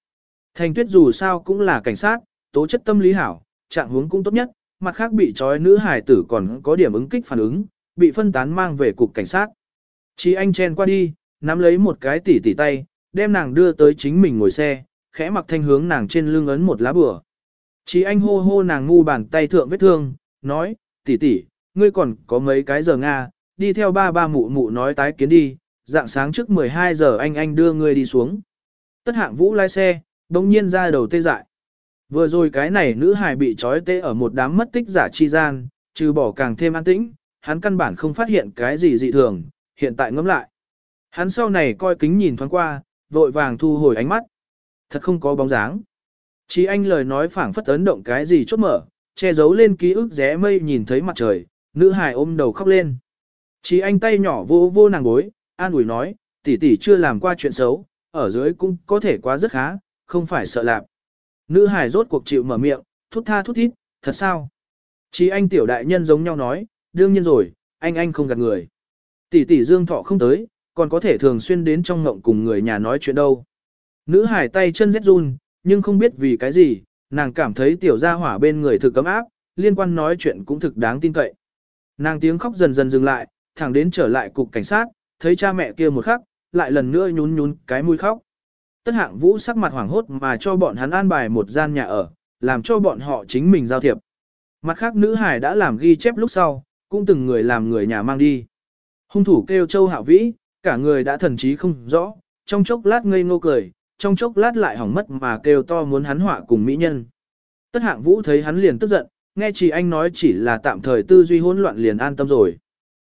Thành tuyết dù sao cũng là cảnh sát, tố chất tâm lý hảo, trạng hướng cũng tốt nhất, mặt khác bị trói nữ hải tử còn có điểm ứng kích phản ứng, bị phân tán mang về cục cảnh sát. Chí anh chen qua đi, nắm lấy một cái tỉ tỉ tay, đem nàng đưa tới chính mình ngồi xe, khẽ mặc thanh hướng nàng trên lưng ấn một lá bừa. Chí anh hô hô nàng ngu bàn tay thượng vết thương, nói, tỷ tỷ, ngươi còn có mấy cái giờ Nga, đi theo ba ba mụ mụ nói tái kiến đi, dạng sáng trước 12 giờ anh anh đưa ngươi đi xuống. Tất hạng vũ lái xe, đồng nhiên ra đầu tê dại. Vừa rồi cái này nữ hài bị trói tê ở một đám mất tích giả chi gian, trừ bỏ càng thêm an tĩnh, hắn căn bản không phát hiện cái gì dị thường, hiện tại ngẫm lại. Hắn sau này coi kính nhìn thoáng qua, vội vàng thu hồi ánh mắt. Thật không có bóng dáng. Chí anh lời nói phảng phất ấn động cái gì chốt mở, che giấu lên ký ức rẽ mây nhìn thấy mặt trời, nữ hài ôm đầu khóc lên. Chí anh tay nhỏ vô vô nàng gối, an ủi nói, tỷ tỷ chưa làm qua chuyện xấu, ở dưới cũng có thể quá rất khá, không phải sợ lạp. Nữ hài rốt cuộc chịu mở miệng, thút tha thút thít, thật sao? Chí anh tiểu đại nhân giống nhau nói, đương nhiên rồi, anh anh không gạt người. Tỷ tỷ dương thọ không tới, còn có thể thường xuyên đến trong ngộng cùng người nhà nói chuyện đâu. Nữ hải tay chân rét run, nhưng không biết vì cái gì, nàng cảm thấy tiểu gia hỏa bên người thực cấm áp, liên quan nói chuyện cũng thực đáng tin cậy. Nàng tiếng khóc dần dần dừng lại, thẳng đến trở lại cục cảnh sát, thấy cha mẹ kia một khắc, lại lần nữa nhún nhún cái mũi khóc. Tất hạng vũ sắc mặt hoảng hốt mà cho bọn hắn an bài một gian nhà ở, làm cho bọn họ chính mình giao thiệp. Mặt khác nữ hải đã làm ghi chép lúc sau, cũng từng người làm người nhà mang đi. Hung thủ kêu Châu hạ Vĩ, cả người đã thần trí không rõ, trong chốc lát ngây ngô cười, trong chốc lát lại hỏng mất mà kêu to muốn hắn họa cùng mỹ nhân. Tất hạng vũ thấy hắn liền tức giận, nghe chị anh nói chỉ là tạm thời tư duy hỗn loạn liền an tâm rồi.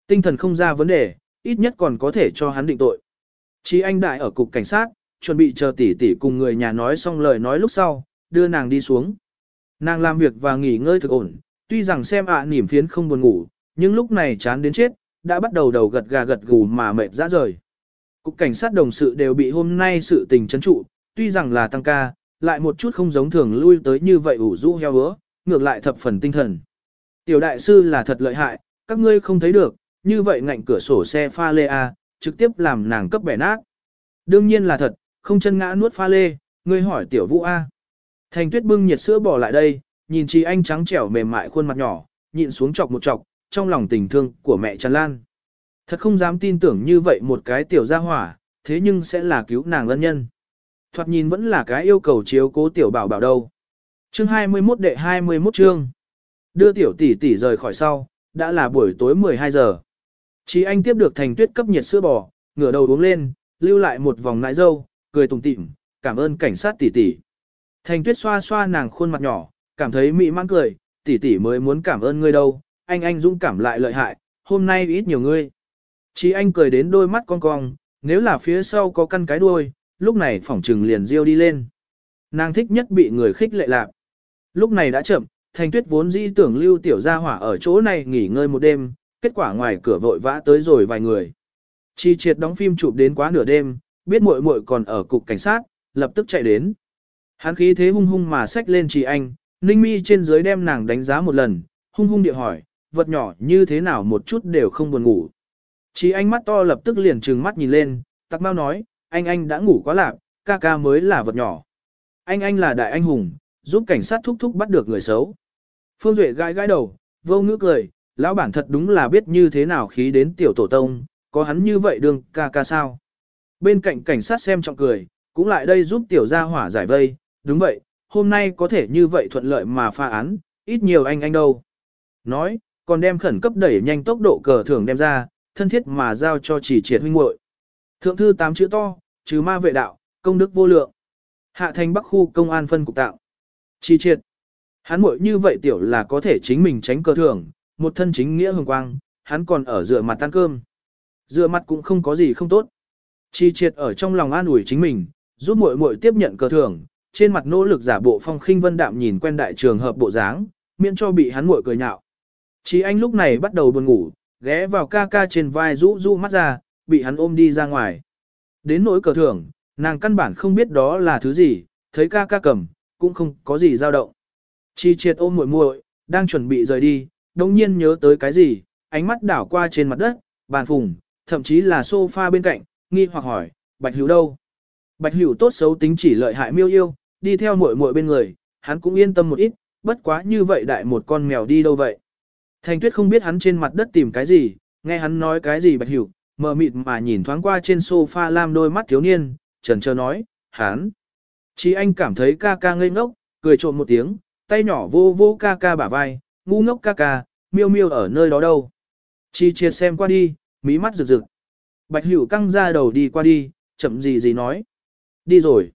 Tinh thần không ra vấn đề, ít nhất còn có thể cho hắn định tội. Chí anh đại ở cục cảnh sát, chuẩn bị chờ tỷ tỷ cùng người nhà nói xong lời nói lúc sau, đưa nàng đi xuống. Nàng làm việc và nghỉ ngơi thực ổn, tuy rằng xem ạ à, phiến không buồn ngủ, nhưng lúc này chán đến chết, đã bắt đầu đầu gật gà gật gù mà mệt ra rời. Cục cảnh sát đồng sự đều bị hôm nay sự tình chấn trụ, tuy rằng là tăng ca, lại một chút không giống thường lui tới như vậy ủ rũ heo hứa, ngược lại thập phần tinh thần. Tiểu đại sư là thật lợi hại, các ngươi không thấy được, như vậy ngạnh cửa sổ xe pha lê A, trực tiếp làm nàng cấp bẻ nát. Đương nhiên là thật, không chân ngã nuốt pha lê, ngươi hỏi tiểu vũ A. Thành tuyết bưng nhiệt sữa bỏ lại đây, nhìn chị anh trắng trẻo mềm mại khuôn mặt nhỏ, nhịn xuống chọc một chọc, trong lòng tình thương của mẹ tràn lan. Thật không dám tin tưởng như vậy một cái tiểu gia hỏa, thế nhưng sẽ là cứu nàng lân nhân. Thoạt nhìn vẫn là cái yêu cầu chiếu cố tiểu bảo bảo đâu. Chương 21 đệ 21 chương. Đưa tiểu tỷ tỷ rời khỏi sau, đã là buổi tối 12 giờ. Chí anh tiếp được thành tuyết cấp nhiệt sữa bò, ngửa đầu uống lên, lưu lại một vòng nãi dâu, cười tùng tịm, cảm ơn cảnh sát tỷ tỷ. Thành tuyết xoa xoa nàng khuôn mặt nhỏ, cảm thấy mị mãn cười, tỷ tỷ mới muốn cảm ơn ngươi đâu, anh anh dũng cảm lại lợi hại, hôm nay ít nhiều ngươi. Chí anh cười đến đôi mắt con cong, nếu là phía sau có căn cái đuôi, lúc này phỏng trừng liền riêu đi lên. Nàng thích nhất bị người khích lệ lạc. Lúc này đã chậm, thành tuyết vốn dĩ tưởng lưu tiểu gia hỏa ở chỗ này nghỉ ngơi một đêm, kết quả ngoài cửa vội vã tới rồi vài người. Chi triệt đóng phim chụp đến quá nửa đêm, biết muội muội còn ở cục cảnh sát, lập tức chạy đến. Hắn khí thế hung hung mà xách lên chị anh, ninh mi trên dưới đem nàng đánh giá một lần, hung hung địa hỏi, vật nhỏ như thế nào một chút đều không buồn ngủ. Chị anh mắt to lập tức liền trừng mắt nhìn lên, tặc mau nói, anh anh đã ngủ quá lạc, ca ca mới là vật nhỏ. Anh anh là đại anh hùng, giúp cảnh sát thúc thúc bắt được người xấu. Phương Duệ gãi gãi đầu, vô ngữ cười, lão bản thật đúng là biết như thế nào khí đến tiểu tổ tông, có hắn như vậy đương ca ca sao. Bên cạnh cảnh sát xem trọng cười, cũng lại đây giúp tiểu gia hỏa giải vây, đúng vậy, hôm nay có thể như vậy thuận lợi mà pha án, ít nhiều anh anh đâu. Nói, còn đem khẩn cấp đẩy nhanh tốc độ cờ thưởng đem ra, thân thiết mà giao cho chỉ triệt huynh muội. Thượng thư tám chữ to, trừ ma vệ đạo, công đức vô lượng. Hạ thành bắc khu công an phân cục tạo. Chỉ triệt. Hắn muội như vậy tiểu là có thể chính mình tránh cờ thưởng, một thân chính nghĩa hồng quang, hắn còn ở dựa mặt tan cơm. Dựa mặt cũng không có gì không tốt. Chi triệt ở trong lòng an ủi chính mình, giúp muội muội tiếp nhận cờ thưởng, trên mặt nỗ lực giả bộ phong khinh vân đạm nhìn quen đại trường hợp bộ dáng, miễn cho bị hắn muội cười nhạo. Chí anh lúc này bắt đầu buồn ngủ, ghé vào ca ca trên vai rũ rũ mắt ra, bị hắn ôm đi ra ngoài. Đến nỗi cờ thưởng, nàng căn bản không biết đó là thứ gì, thấy ca ca cầm, cũng không có gì dao động. Chi triệt ôm muội muội, đang chuẩn bị rời đi, đồng nhiên nhớ tới cái gì, ánh mắt đảo qua trên mặt đất, bàn phùng, thậm chí là sofa bên cạnh, nghi hoặc hỏi, Bạch Hữu đâu? Bạch Hữu tốt xấu tính chỉ lợi hại miêu yêu, đi theo muội muội bên người, hắn cũng yên tâm một ít, bất quá như vậy đại một con mèo đi đâu vậy? Thành tuyết không biết hắn trên mặt đất tìm cái gì, nghe hắn nói cái gì bạch hữu, mờ mịt mà nhìn thoáng qua trên sofa lam đôi mắt thiếu niên, trần chờ nói, hắn. Chí anh cảm thấy ca ca ngây ngốc, cười trộm một tiếng, tay nhỏ vô vô ca ca bả vai, ngu ngốc ca ca, miêu miêu ở nơi đó đâu. Chi triệt xem qua đi, mí mắt rực rực. Bạch hữu căng ra đầu đi qua đi, chậm gì gì nói. Đi rồi.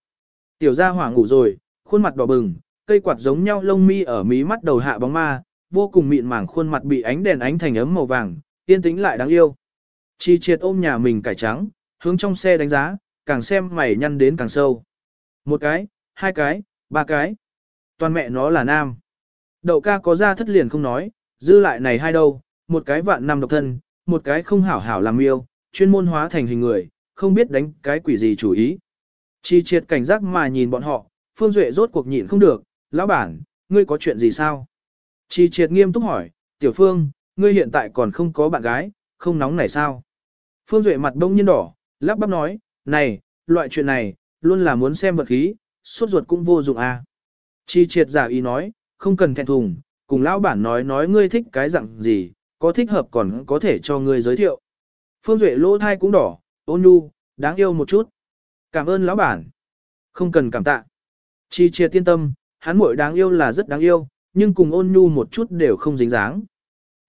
Tiểu gia hỏa ngủ rồi, khuôn mặt đỏ bừng, cây quạt giống nhau lông mi ở mí mắt đầu hạ bóng ma, vô cùng mịn màng khuôn mặt bị ánh đèn ánh thành ấm màu vàng, yên tĩnh lại đáng yêu. Chi triệt ôm nhà mình cải trắng, hướng trong xe đánh giá, càng xem mày nhăn đến càng sâu. Một cái, hai cái, ba cái. Toàn mẹ nó là nam. Đậu ca có ra thất liền không nói, dư lại này hai đâu, một cái vạn năm độc thân, một cái không hảo hảo làm yêu, chuyên môn hóa thành hình người, không biết đánh cái quỷ gì chủ ý. Chi triệt cảnh giác mà nhìn bọn họ, Phương Duệ rốt cuộc nhịn không được, lão bản, ngươi có chuyện gì sao? Chi triệt nghiêm túc hỏi, tiểu phương, ngươi hiện tại còn không có bạn gái, không nóng này sao? Phương Duệ mặt đông nhiên đỏ, lắp bắp nói, này, loại chuyện này, luôn là muốn xem vật khí, suốt ruột cũng vô dụng à. Chi triệt giả ý nói, không cần thẹn thùng, cùng lão bản nói nói ngươi thích cái dạng gì, có thích hợp còn có thể cho ngươi giới thiệu. Phương Duệ lỗ thai cũng đỏ, ôn nhu, đáng yêu một chút. Cảm ơn lão bản. Không cần cảm tạ. Chi chia tiên tâm, hắn muội đáng yêu là rất đáng yêu, nhưng cùng ôn nhu một chút đều không dính dáng.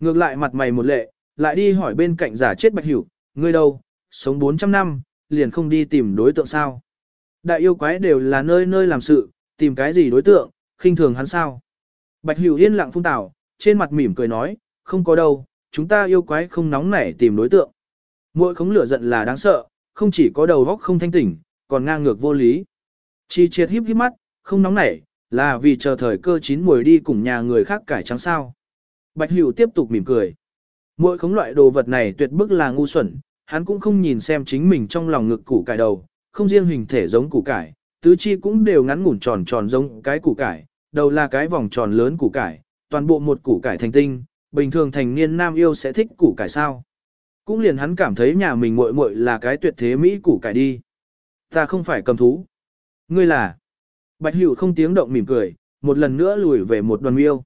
Ngược lại mặt mày một lệ, lại đi hỏi bên cạnh giả chết bạch hiểu, ngươi đâu, sống 400 năm, liền không đi tìm đối tượng sao. Đại yêu quái đều là nơi nơi làm sự, tìm cái gì đối tượng, khinh thường hắn sao. Bạch Hữu yên lặng phung tảo, trên mặt mỉm cười nói, không có đâu, chúng ta yêu quái không nóng nảy tìm đối tượng. Mỗi khống lửa giận là đáng sợ, không chỉ có đầu góc không thanh tỉnh, còn ngang ngược vô lý. Chi triệt híp híp mắt, không nóng nảy, là vì chờ thời cơ chín mùi đi cùng nhà người khác cải trắng sao. Bạch Hữu tiếp tục mỉm cười. Mỗi khống loại đồ vật này tuyệt bức là ngu xuẩn, hắn cũng không nhìn xem chính mình trong lòng ngực củ cải đầu, không riêng hình thể giống củ cải, tứ chi cũng đều ngắn ngủn tròn tròn giống cái củ cải, đầu là cái vòng tròn lớn củ cải, toàn bộ một củ cải thành tinh, bình thường thành niên nam yêu sẽ thích củ cải sao. Cũng liền hắn cảm thấy nhà mình muội muội là cái tuyệt thế mỹ củ cải đi. Ta không phải cầm thú. Ngươi là. Bạch Hữu không tiếng động mỉm cười, một lần nữa lùi về một đoàn miêu.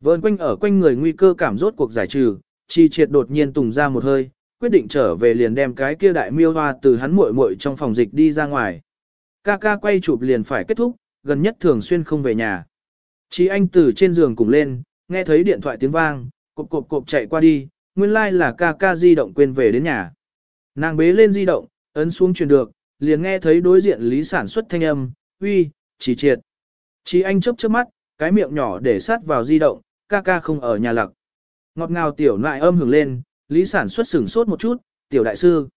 Vơn quanh ở quanh người nguy cơ cảm rốt cuộc giải trừ, chi triệt đột nhiên tùng ra một hơi, quyết định trở về liền đem cái kia đại miêu hoa từ hắn muội muội trong phòng dịch đi ra ngoài. Ca ca quay chụp liền phải kết thúc, gần nhất thường xuyên không về nhà. Chí anh từ trên giường cùng lên, nghe thấy điện thoại tiếng vang, cộp cộp cộp chạy qua đi, nguyên lai like là ca ca di động quên về đến nhà. Nàng bế lên di động, ấn xuống truyền được, liền nghe thấy đối diện lý sản xuất thanh âm, uy, chỉ triệt. Chí anh chớp chớp mắt, cái miệng nhỏ để sát vào di động, ca ca không ở nhà lặc. Ngọt ngào tiểu nại âm hưởng lên, lý sản xuất sửng sốt một chút, tiểu đại sư.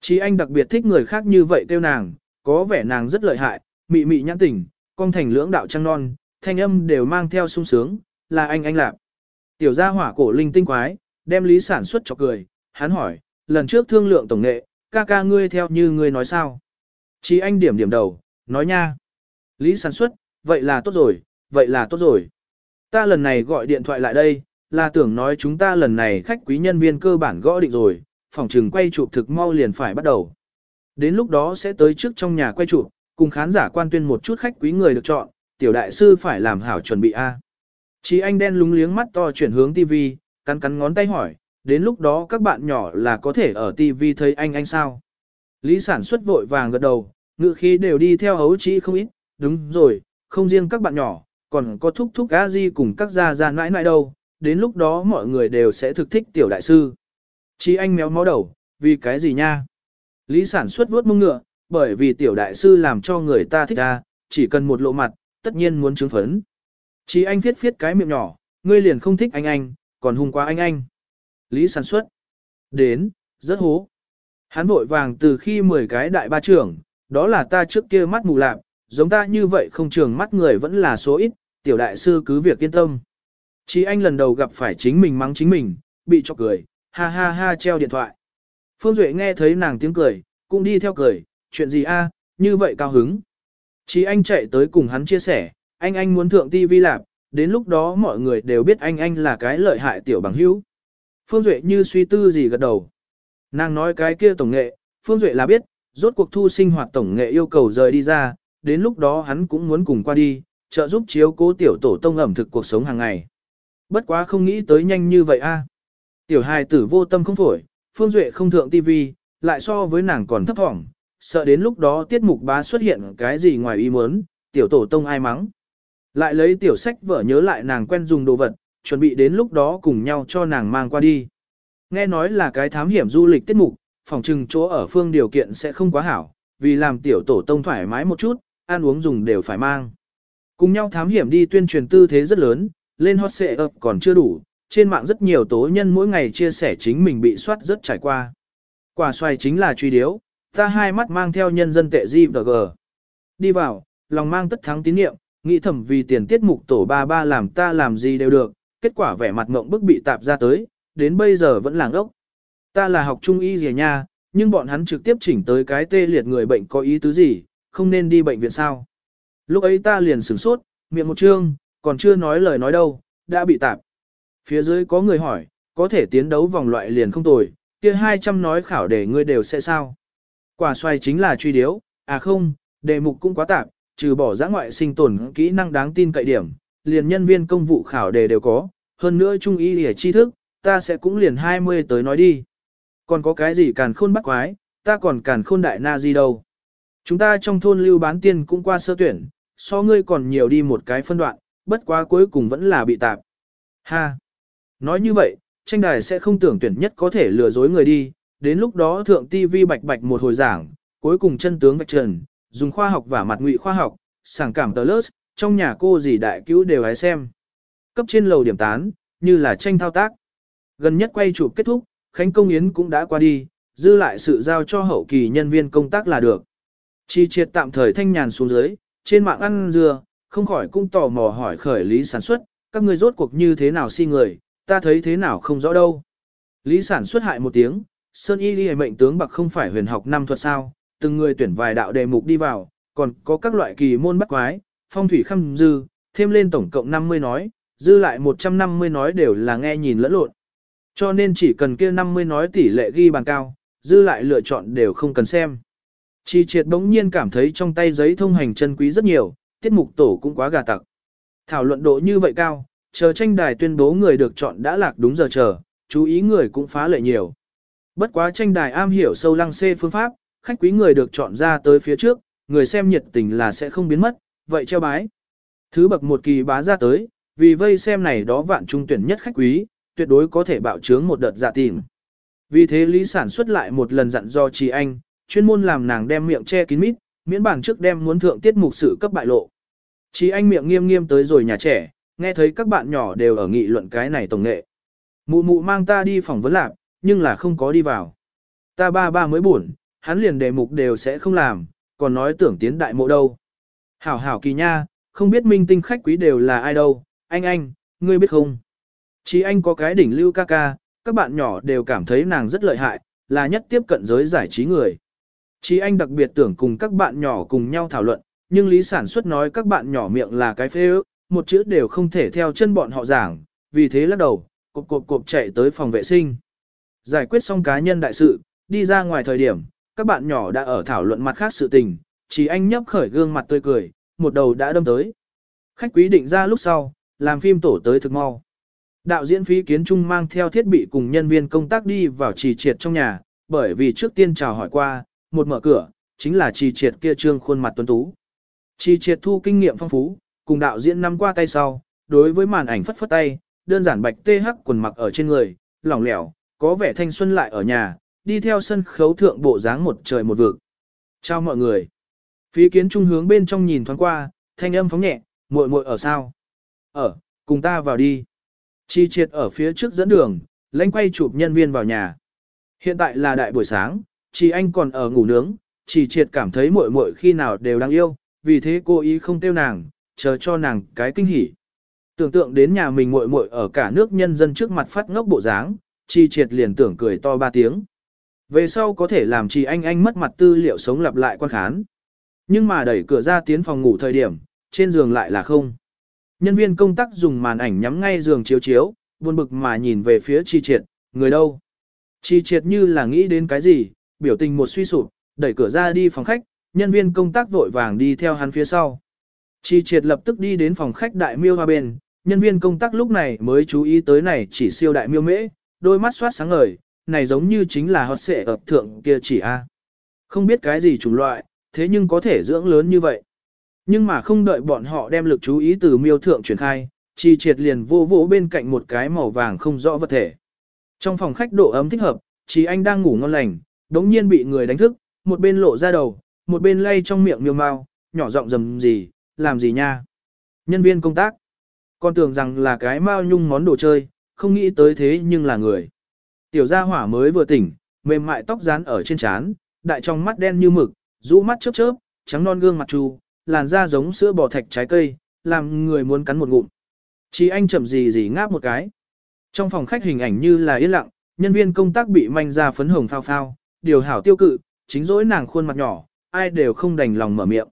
Chí anh đặc biệt thích người khác như vậy kêu nàng, có vẻ nàng rất lợi hại, mị mị nhãn tình, con thành lưỡng đạo trăng non, thanh âm đều mang theo sung sướng, là anh anh lạp. Tiểu gia hỏa cổ linh tinh quái, đem lý sản xuất cho cười, hắn hỏi, lần trước thương lượng tổng nghệ, ca ca ngươi theo như ngươi nói sao? Chí anh điểm điểm đầu, nói nha. Lý sản xuất, vậy là tốt rồi, vậy là tốt rồi. Ta lần này gọi điện thoại lại đây, là tưởng nói chúng ta lần này khách quý nhân viên cơ bản gõ định rồi, phòng trừng quay chụp thực mau liền phải bắt đầu. Đến lúc đó sẽ tới trước trong nhà quay chụp, cùng khán giả quan tuyên một chút khách quý người được chọn, tiểu đại sư phải làm hảo chuẩn bị A. Chí anh đen lúng liếng mắt to chuyển hướng TV, cắn cắn ngón tay hỏi, đến lúc đó các bạn nhỏ là có thể ở TV thấy anh anh sao? Lý sản xuất vội vàng gật đầu, ngựa khí đều đi theo hấu chí không ít, đúng rồi, không riêng các bạn nhỏ, còn có thúc thúc a di cùng các gia gia nãi nãi đâu, đến lúc đó mọi người đều sẽ thực thích tiểu đại sư. Chí anh méo mó đầu, vì cái gì nha? Lý sản xuất vuốt mông ngựa, bởi vì tiểu đại sư làm cho người ta thích ra, chỉ cần một lộ mặt, tất nhiên muốn chứng phấn. Chí anh viết viết cái miệng nhỏ, ngươi liền không thích anh anh, còn hung quá anh anh. Lý sản xuất. Đến, rất hố. Hắn vội vàng từ khi 10 cái đại ba trưởng, đó là ta trước kia mắt mù lạp, giống ta như vậy không trường mắt người vẫn là số ít, tiểu đại sư cứ việc yên tâm. Chí anh lần đầu gặp phải chính mình mắng chính mình, bị cho cười, ha ha ha treo điện thoại. Phương Duệ nghe thấy nàng tiếng cười, cũng đi theo cười, chuyện gì a, như vậy cao hứng. Chí anh chạy tới cùng hắn chia sẻ, anh anh muốn thượng TV lạp, đến lúc đó mọi người đều biết anh anh là cái lợi hại tiểu bằng hữu. Phương Duệ như suy tư gì gật đầu. Nàng nói cái kia tổng nghệ, Phương Duệ là biết, rốt cuộc thu sinh hoạt tổng nghệ yêu cầu rời đi ra, đến lúc đó hắn cũng muốn cùng qua đi, trợ giúp chiếu cố tiểu tổ tông ẩm thực cuộc sống hàng ngày. Bất quá không nghĩ tới nhanh như vậy a. Tiểu hài tử vô tâm không phổi, Phương Duệ không thượng TV, lại so với nàng còn thấp thỏm, sợ đến lúc đó tiết mục bá xuất hiện cái gì ngoài ý muốn, tiểu tổ tông ai mắng. Lại lấy tiểu sách vở nhớ lại nàng quen dùng đồ vật, chuẩn bị đến lúc đó cùng nhau cho nàng mang qua đi. Nghe nói là cái thám hiểm du lịch tiết mục, phòng trừng chỗ ở phương điều kiện sẽ không quá hảo, vì làm tiểu tổ tông thoải mái một chút, ăn uống dùng đều phải mang. Cùng nhau thám hiểm đi tuyên truyền tư thế rất lớn, lên hot xệ ập còn chưa đủ, trên mạng rất nhiều tố nhân mỗi ngày chia sẻ chính mình bị soát rất trải qua. Quả xoay chính là truy điếu, ta hai mắt mang theo nhân dân tệ di và g. Đi vào, lòng mang tất thắng tín niệm, nghĩ thầm vì tiền tiết mục tổ ba ba làm ta làm gì đều được, kết quả vẻ mặt ngộng bức bị tạp ra tới, đến bây giờ vẫn làng ốc. Ta là học trung y gì nha, nhưng bọn hắn trực tiếp chỉnh tới cái tê liệt người bệnh có ý tứ gì, không nên đi bệnh viện sao. Lúc ấy ta liền sửng sốt, miệng một trương, còn chưa nói lời nói đâu, đã bị tạp. Phía dưới có người hỏi, có thể tiến đấu vòng loại liền không tồi, kia 200 nói khảo để ngươi đều sẽ sao. Quả xoay chính là truy điếu, à không, đề mục cũng quá tạp, trừ bỏ giã ngoại sinh tồn kỹ năng đáng tin cậy điểm, liền nhân viên công vụ khảo đề đều có, hơn nữa trung y để tri thức, ta sẽ cũng liền 20 tới nói đi. Còn có cái gì càn khôn bắt quái, ta còn càn khôn đại na gì đâu. Chúng ta trong thôn lưu bán tiên cũng qua sơ tuyển, so ngươi còn nhiều đi một cái phân đoạn, bất quá cuối cùng vẫn là bị tạp. Ha! Nói như vậy, tranh đài sẽ không tưởng tuyển nhất có thể lừa dối người đi, đến lúc đó thượng TV bạch bạch một hồi giảng, cuối cùng chân tướng vạch trần, dùng khoa học và mặt ngụy khoa học, sảng cảm tờ lớt, trong nhà cô gì đại cứu đều hãy xem. Cấp trên lầu điểm tán, như là tranh thao tác. Gần nhất quay chụp kết thúc, Khánh Công Yến cũng đã qua đi, dư lại sự giao cho hậu kỳ nhân viên công tác là được. Chi triệt tạm thời thanh nhàn xuống dưới, trên mạng ăn dừa không khỏi cũng tò mò hỏi khởi lý sản xuất, các người rốt cuộc như thế nào si người, ta thấy thế nào không rõ đâu. Lý sản xuất hại một tiếng, Sơn Y Ghi mệnh tướng bạc không phải huyền học năm thuật sao, từng người tuyển vài đạo đề mục đi vào, còn có các loại kỳ môn bắt quái, phong thủy khâm dư, thêm lên tổng cộng 50 nói, dư lại 150 nói đều là nghe nhìn lẫn lộn. Cho nên chỉ cần kia 50 nói tỷ lệ ghi bàn cao, dư lại lựa chọn đều không cần xem. Chi triệt bỗng nhiên cảm thấy trong tay giấy thông hành chân quý rất nhiều, tiết mục tổ cũng quá gà tặc. Thảo luận độ như vậy cao, chờ tranh đài tuyên bố người được chọn đã lạc đúng giờ chờ, chú ý người cũng phá lệ nhiều. Bất quá tranh đài am hiểu sâu lăng xê phương pháp, khách quý người được chọn ra tới phía trước, người xem nhiệt tình là sẽ không biến mất, vậy treo bái. Thứ bậc một kỳ bá ra tới, vì vây xem này đó vạn trung tuyển nhất khách quý, tuyệt đối có thể bạo trướng một đợt dạ tìm. Vì thế Lý sản xuất lại một lần dặn do chị anh, chuyên môn làm nàng đem miệng che kín mít, miễn bản trước đem muốn thượng tiết mục sự cấp bại lộ. Chị anh miệng nghiêm nghiêm tới rồi nhà trẻ, nghe thấy các bạn nhỏ đều ở nghị luận cái này tổng nghệ. Mụ mụ mang ta đi phỏng vấn lạc, nhưng là không có đi vào. Ta ba ba mới buồn, hắn liền đề mục đều sẽ không làm, còn nói tưởng tiến đại mộ đâu. Hảo hảo kỳ nha, không biết minh tinh khách quý đều là ai đâu, anh anh, ngươi biết không? Chỉ anh có cái đỉnh lưu ca ca, các bạn nhỏ đều cảm thấy nàng rất lợi hại, là nhất tiếp cận giới giải trí người. Chỉ anh đặc biệt tưởng cùng các bạn nhỏ cùng nhau thảo luận, nhưng lý sản xuất nói các bạn nhỏ miệng là cái phê ước, một chữ đều không thể theo chân bọn họ giảng, vì thế lắc đầu, cộp cộp cộp chạy tới phòng vệ sinh. Giải quyết xong cá nhân đại sự, đi ra ngoài thời điểm, các bạn nhỏ đã ở thảo luận mặt khác sự tình, chỉ anh nhấp khởi gương mặt tươi cười, một đầu đã đâm tới. Khách quý định ra lúc sau, làm phim tổ tới thực mau. Đạo diễn phí kiến trung mang theo thiết bị cùng nhân viên công tác đi vào trì triệt trong nhà, bởi vì trước tiên chào hỏi qua, một mở cửa, chính là trì triệt kia trương khuôn mặt tuấn tú. Trì triệt thu kinh nghiệm phong phú, cùng đạo diễn năm qua tay sau, đối với màn ảnh phất phất tay, đơn giản bạch tê hắc quần mặc ở trên người, lỏng lẻo, có vẻ thanh xuân lại ở nhà, đi theo sân khấu thượng bộ dáng một trời một vực. Chào mọi người. Phí kiến trung hướng bên trong nhìn thoáng qua, thanh âm phóng nhẹ, muội muội ở sao? Ở, cùng ta vào đi. Chi triệt ở phía trước dẫn đường, lãnh quay chụp nhân viên vào nhà. Hiện tại là đại buổi sáng, chị anh còn ở ngủ nướng, chỉ triệt cảm thấy muội muội khi nào đều đang yêu, vì thế cô ý không tiêu nàng, chờ cho nàng cái kinh hỉ. Tưởng tượng đến nhà mình muội muội ở cả nước nhân dân trước mặt phát ngốc bộ dáng, chi triệt liền tưởng cười to ba tiếng. Về sau có thể làm Chi anh anh mất mặt tư liệu sống lặp lại quan khán. Nhưng mà đẩy cửa ra tiến phòng ngủ thời điểm, trên giường lại là không. Nhân viên công tác dùng màn ảnh nhắm ngay giường chiếu chiếu, buồn bực mà nhìn về phía chi triệt, người đâu. Chi triệt như là nghĩ đến cái gì, biểu tình một suy sụp, đẩy cửa ra đi phòng khách, nhân viên công tác vội vàng đi theo hắn phía sau. Chi triệt lập tức đi đến phòng khách đại miêu hoa bên, nhân viên công tác lúc này mới chú ý tới này chỉ siêu đại miêu mễ, đôi mắt soát sáng ngời, này giống như chính là hót xệ ập thượng kia chỉ A. Không biết cái gì chủng loại, thế nhưng có thể dưỡng lớn như vậy. Nhưng mà không đợi bọn họ đem lực chú ý từ miêu thượng chuyển khai, chi triệt liền vô vỗ bên cạnh một cái màu vàng không rõ vật thể. Trong phòng khách độ ấm thích hợp, chỉ anh đang ngủ ngon lành, đống nhiên bị người đánh thức, một bên lộ ra đầu, một bên lay trong miệng miêu mau, nhỏ giọng rầm gì, làm gì nha. Nhân viên công tác, con tưởng rằng là cái mao nhung món đồ chơi, không nghĩ tới thế nhưng là người. Tiểu gia hỏa mới vừa tỉnh, mềm mại tóc dán ở trên trán, đại trong mắt đen như mực, rũ mắt chớp chớp, trắng non gương mặt trù, làn da giống sữa bò thạch trái cây, làm người muốn cắn một ngụm. Chỉ anh chậm gì gì ngáp một cái. Trong phòng khách hình ảnh như là yên lặng, nhân viên công tác bị manh ra phấn hồng phao phao, điều hảo tiêu cự, chính dỗi nàng khuôn mặt nhỏ, ai đều không đành lòng mở miệng.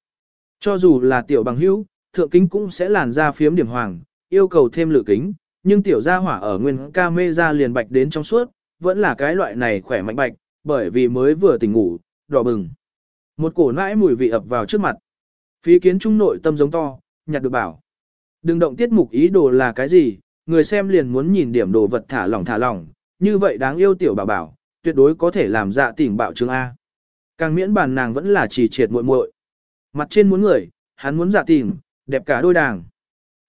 Cho dù là tiểu bằng hữu, thượng kính cũng sẽ làn ra phiếm điểm hoàng, yêu cầu thêm lự kính, nhưng tiểu gia hỏa ở nguyên ca mê ra liền bạch đến trong suốt, vẫn là cái loại này khỏe mạnh bạch, bởi vì mới vừa tỉnh ngủ, đỏ bừng. Một cổ nãi mùi vị ập vào trước mặt. Phí kiến trung nội tâm giống to, nhặt được bảo. Đừng động tiết mục ý đồ là cái gì, người xem liền muốn nhìn điểm đồ vật thả lỏng thả lỏng, như vậy đáng yêu tiểu bảo bảo, tuyệt đối có thể làm dạ tỉnh bạo trương A. Càng miễn bàn nàng vẫn là trì triệt muội muội. Mặt trên muốn người, hắn muốn dạ tỉnh, đẹp cả đôi đàng.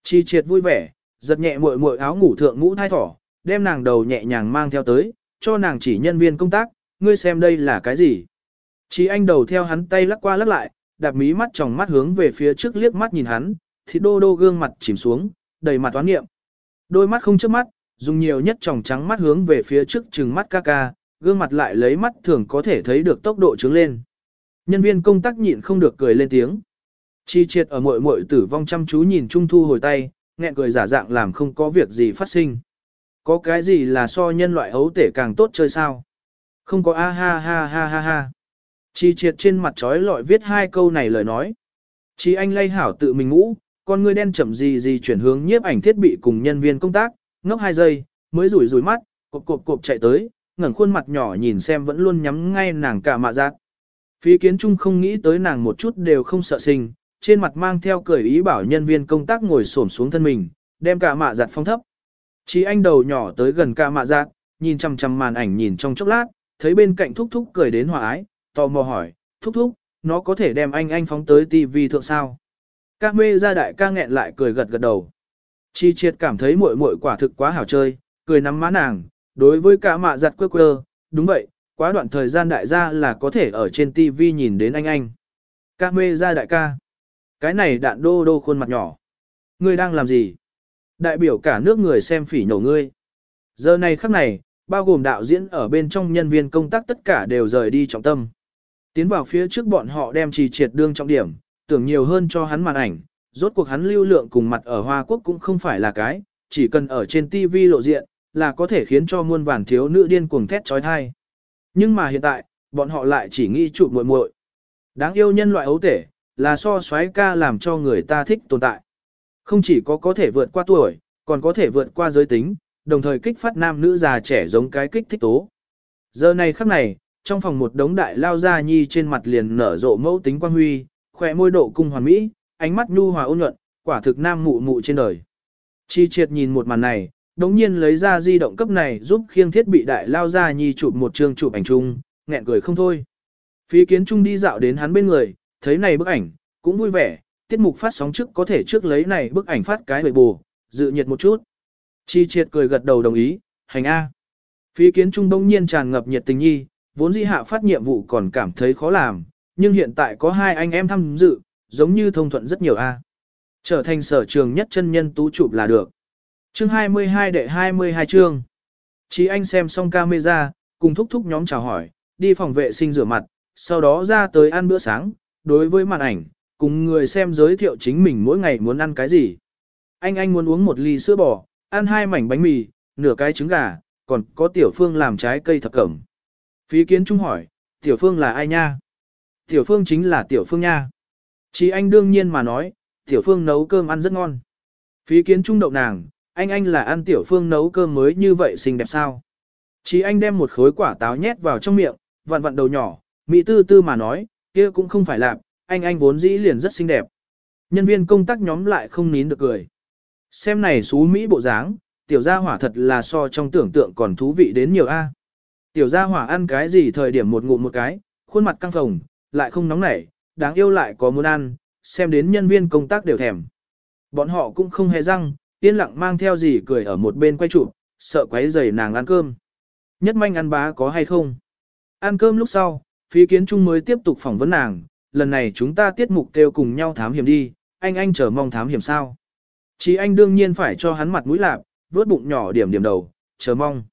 trì triệt vui vẻ, giật nhẹ muội muội áo ngủ thượng ngũ thai thỏ, đem nàng đầu nhẹ nhàng mang theo tới, cho nàng chỉ nhân viên công tác, ngươi xem đây là cái gì. Chi anh đầu theo hắn tay lắc qua lắc lại, đạp mí mắt tròng mắt hướng về phía trước liếc mắt nhìn hắn, thì đô đô gương mặt chìm xuống, đầy mặt toán nghiệm. Đôi mắt không chớp mắt, dùng nhiều nhất tròng trắng mắt hướng về phía trước trừng mắt ca ca, gương mặt lại lấy mắt thường có thể thấy được tốc độ trướng lên. Nhân viên công tác nhịn không được cười lên tiếng. Chi triệt ở muội muội tử vong chăm chú nhìn Trung Thu hồi tay, nghẹn cười giả dạng làm không có việc gì phát sinh. Có cái gì là so nhân loại ấu tể càng tốt chơi sao? Không có a ha ha ha ha ha. Chi triệt trên mặt trói lọi viết hai câu này lời nói. Chi anh lay hảo tự mình ngũ, con người đen chậm gì gì chuyển hướng nhiếp ảnh thiết bị cùng nhân viên công tác, ngốc hai giây, mới rủi rủi mắt, cộp cộp cộp chạy tới, ngẩng khuôn mặt nhỏ nhìn xem vẫn luôn nhắm ngay nàng cả mạ giác. Phí kiến trung không nghĩ tới nàng một chút đều không sợ sinh, trên mặt mang theo cười ý bảo nhân viên công tác ngồi xổm xuống thân mình, đem cả mạ giặt phong thấp. Chí anh đầu nhỏ tới gần cả mạ giặt, nhìn chăm chăm màn ảnh nhìn trong chốc lát, thấy bên cạnh thúc thúc cười đến hòa ái, tò mò hỏi, thúc thúc, nó có thể đem anh anh phóng tới tivi thượng sao? Các mê ra đại ca nghẹn lại cười gật gật đầu. Chi triệt cảm thấy muội muội quả thực quá hảo chơi, cười nắm má nàng, đối với cả mạ giặt quơ quơ, đúng vậy, quá đoạn thời gian đại gia là có thể ở trên TV nhìn đến anh anh. Các mê ra đại ca. Cái này đạn đô đô khuôn mặt nhỏ. Ngươi đang làm gì? Đại biểu cả nước người xem phỉ nổ ngươi. Giờ này khắc này, bao gồm đạo diễn ở bên trong nhân viên công tác tất cả đều rời đi trọng tâm. Tiến vào phía trước bọn họ đem trì triệt đương trọng điểm, tưởng nhiều hơn cho hắn màn ảnh, rốt cuộc hắn lưu lượng cùng mặt ở Hoa Quốc cũng không phải là cái, chỉ cần ở trên TV lộ diện, là có thể khiến cho muôn vàn thiếu nữ điên cuồng thét trói thai. Nhưng mà hiện tại, bọn họ lại chỉ nghĩ chụp muội muội. Đáng yêu nhân loại ấu tể, là so soái ca làm cho người ta thích tồn tại. Không chỉ có có thể vượt qua tuổi, còn có thể vượt qua giới tính, đồng thời kích phát nam nữ già trẻ giống cái kích thích tố. Giờ này khắc này, trong phòng một đống đại lao ra nhi trên mặt liền nở rộ mẫu tính quan huy, khỏe môi độ cung hoàn mỹ, ánh mắt nhu hòa ôn nhuận, quả thực nam mụ mụ trên đời. Chi triệt nhìn một màn này, đống nhiên lấy ra di động cấp này giúp khiêng thiết bị đại lao ra nhi chụp một chương chụp ảnh chung, nghẹn cười không thôi. Phí kiến trung đi dạo đến hắn bên người, thấy này bức ảnh, cũng vui vẻ, tiết mục phát sóng trước có thể trước lấy này bức ảnh phát cái bầy bù, dự nhiệt một chút. Chi triệt cười gật đầu đồng ý, hành A. Phí kiến trung đông nhiên tràn ngập nhiệt tình nhi, vốn di hạ phát nhiệm vụ còn cảm thấy khó làm, nhưng hiện tại có hai anh em tham dự, giống như thông thuận rất nhiều A. Trở thành sở trường nhất chân nhân tú chụp là được. Chương 22 đệ 22 chương. Chí anh xem xong camera, cùng thúc thúc nhóm chào hỏi, đi phòng vệ sinh rửa mặt, sau đó ra tới ăn bữa sáng, đối với màn ảnh, cùng người xem giới thiệu chính mình mỗi ngày muốn ăn cái gì. Anh anh muốn uống một ly sữa bò, ăn hai mảnh bánh mì, nửa cái trứng gà, còn có tiểu phương làm trái cây thập cẩm. Phí kiến trung hỏi, tiểu phương là ai nha? Tiểu phương chính là tiểu phương nha. Chỉ anh đương nhiên mà nói, tiểu phương nấu cơm ăn rất ngon. Phí kiến trung đậu nàng, anh anh là ăn tiểu phương nấu cơm mới như vậy xinh đẹp sao. Chỉ anh đem một khối quả táo nhét vào trong miệng, vặn vặn đầu nhỏ, mỹ tư tư mà nói, kia cũng không phải lạp, anh anh vốn dĩ liền rất xinh đẹp. Nhân viên công tác nhóm lại không nín được cười. Xem này xú Mỹ bộ dáng, tiểu gia hỏa thật là so trong tưởng tượng còn thú vị đến nhiều a. Tiểu gia hỏa ăn cái gì thời điểm một ngụm một cái, khuôn mặt căng phồng, lại không nóng nảy, đáng yêu lại có muốn ăn, xem đến nhân viên công tác đều thèm. Bọn họ cũng không hề răng, yên lặng mang theo gì cười ở một bên quay chụp, sợ quấy rầy nàng ăn cơm. Nhất manh ăn bá có hay không? Ăn cơm lúc sau, phía kiến trung mới tiếp tục phỏng vấn nàng, lần này chúng ta tiết mục kêu cùng nhau thám hiểm đi, anh anh chờ mong thám hiểm sao. Chỉ anh đương nhiên phải cho hắn mặt mũi lạp, vớt bụng nhỏ điểm điểm đầu, chờ mong.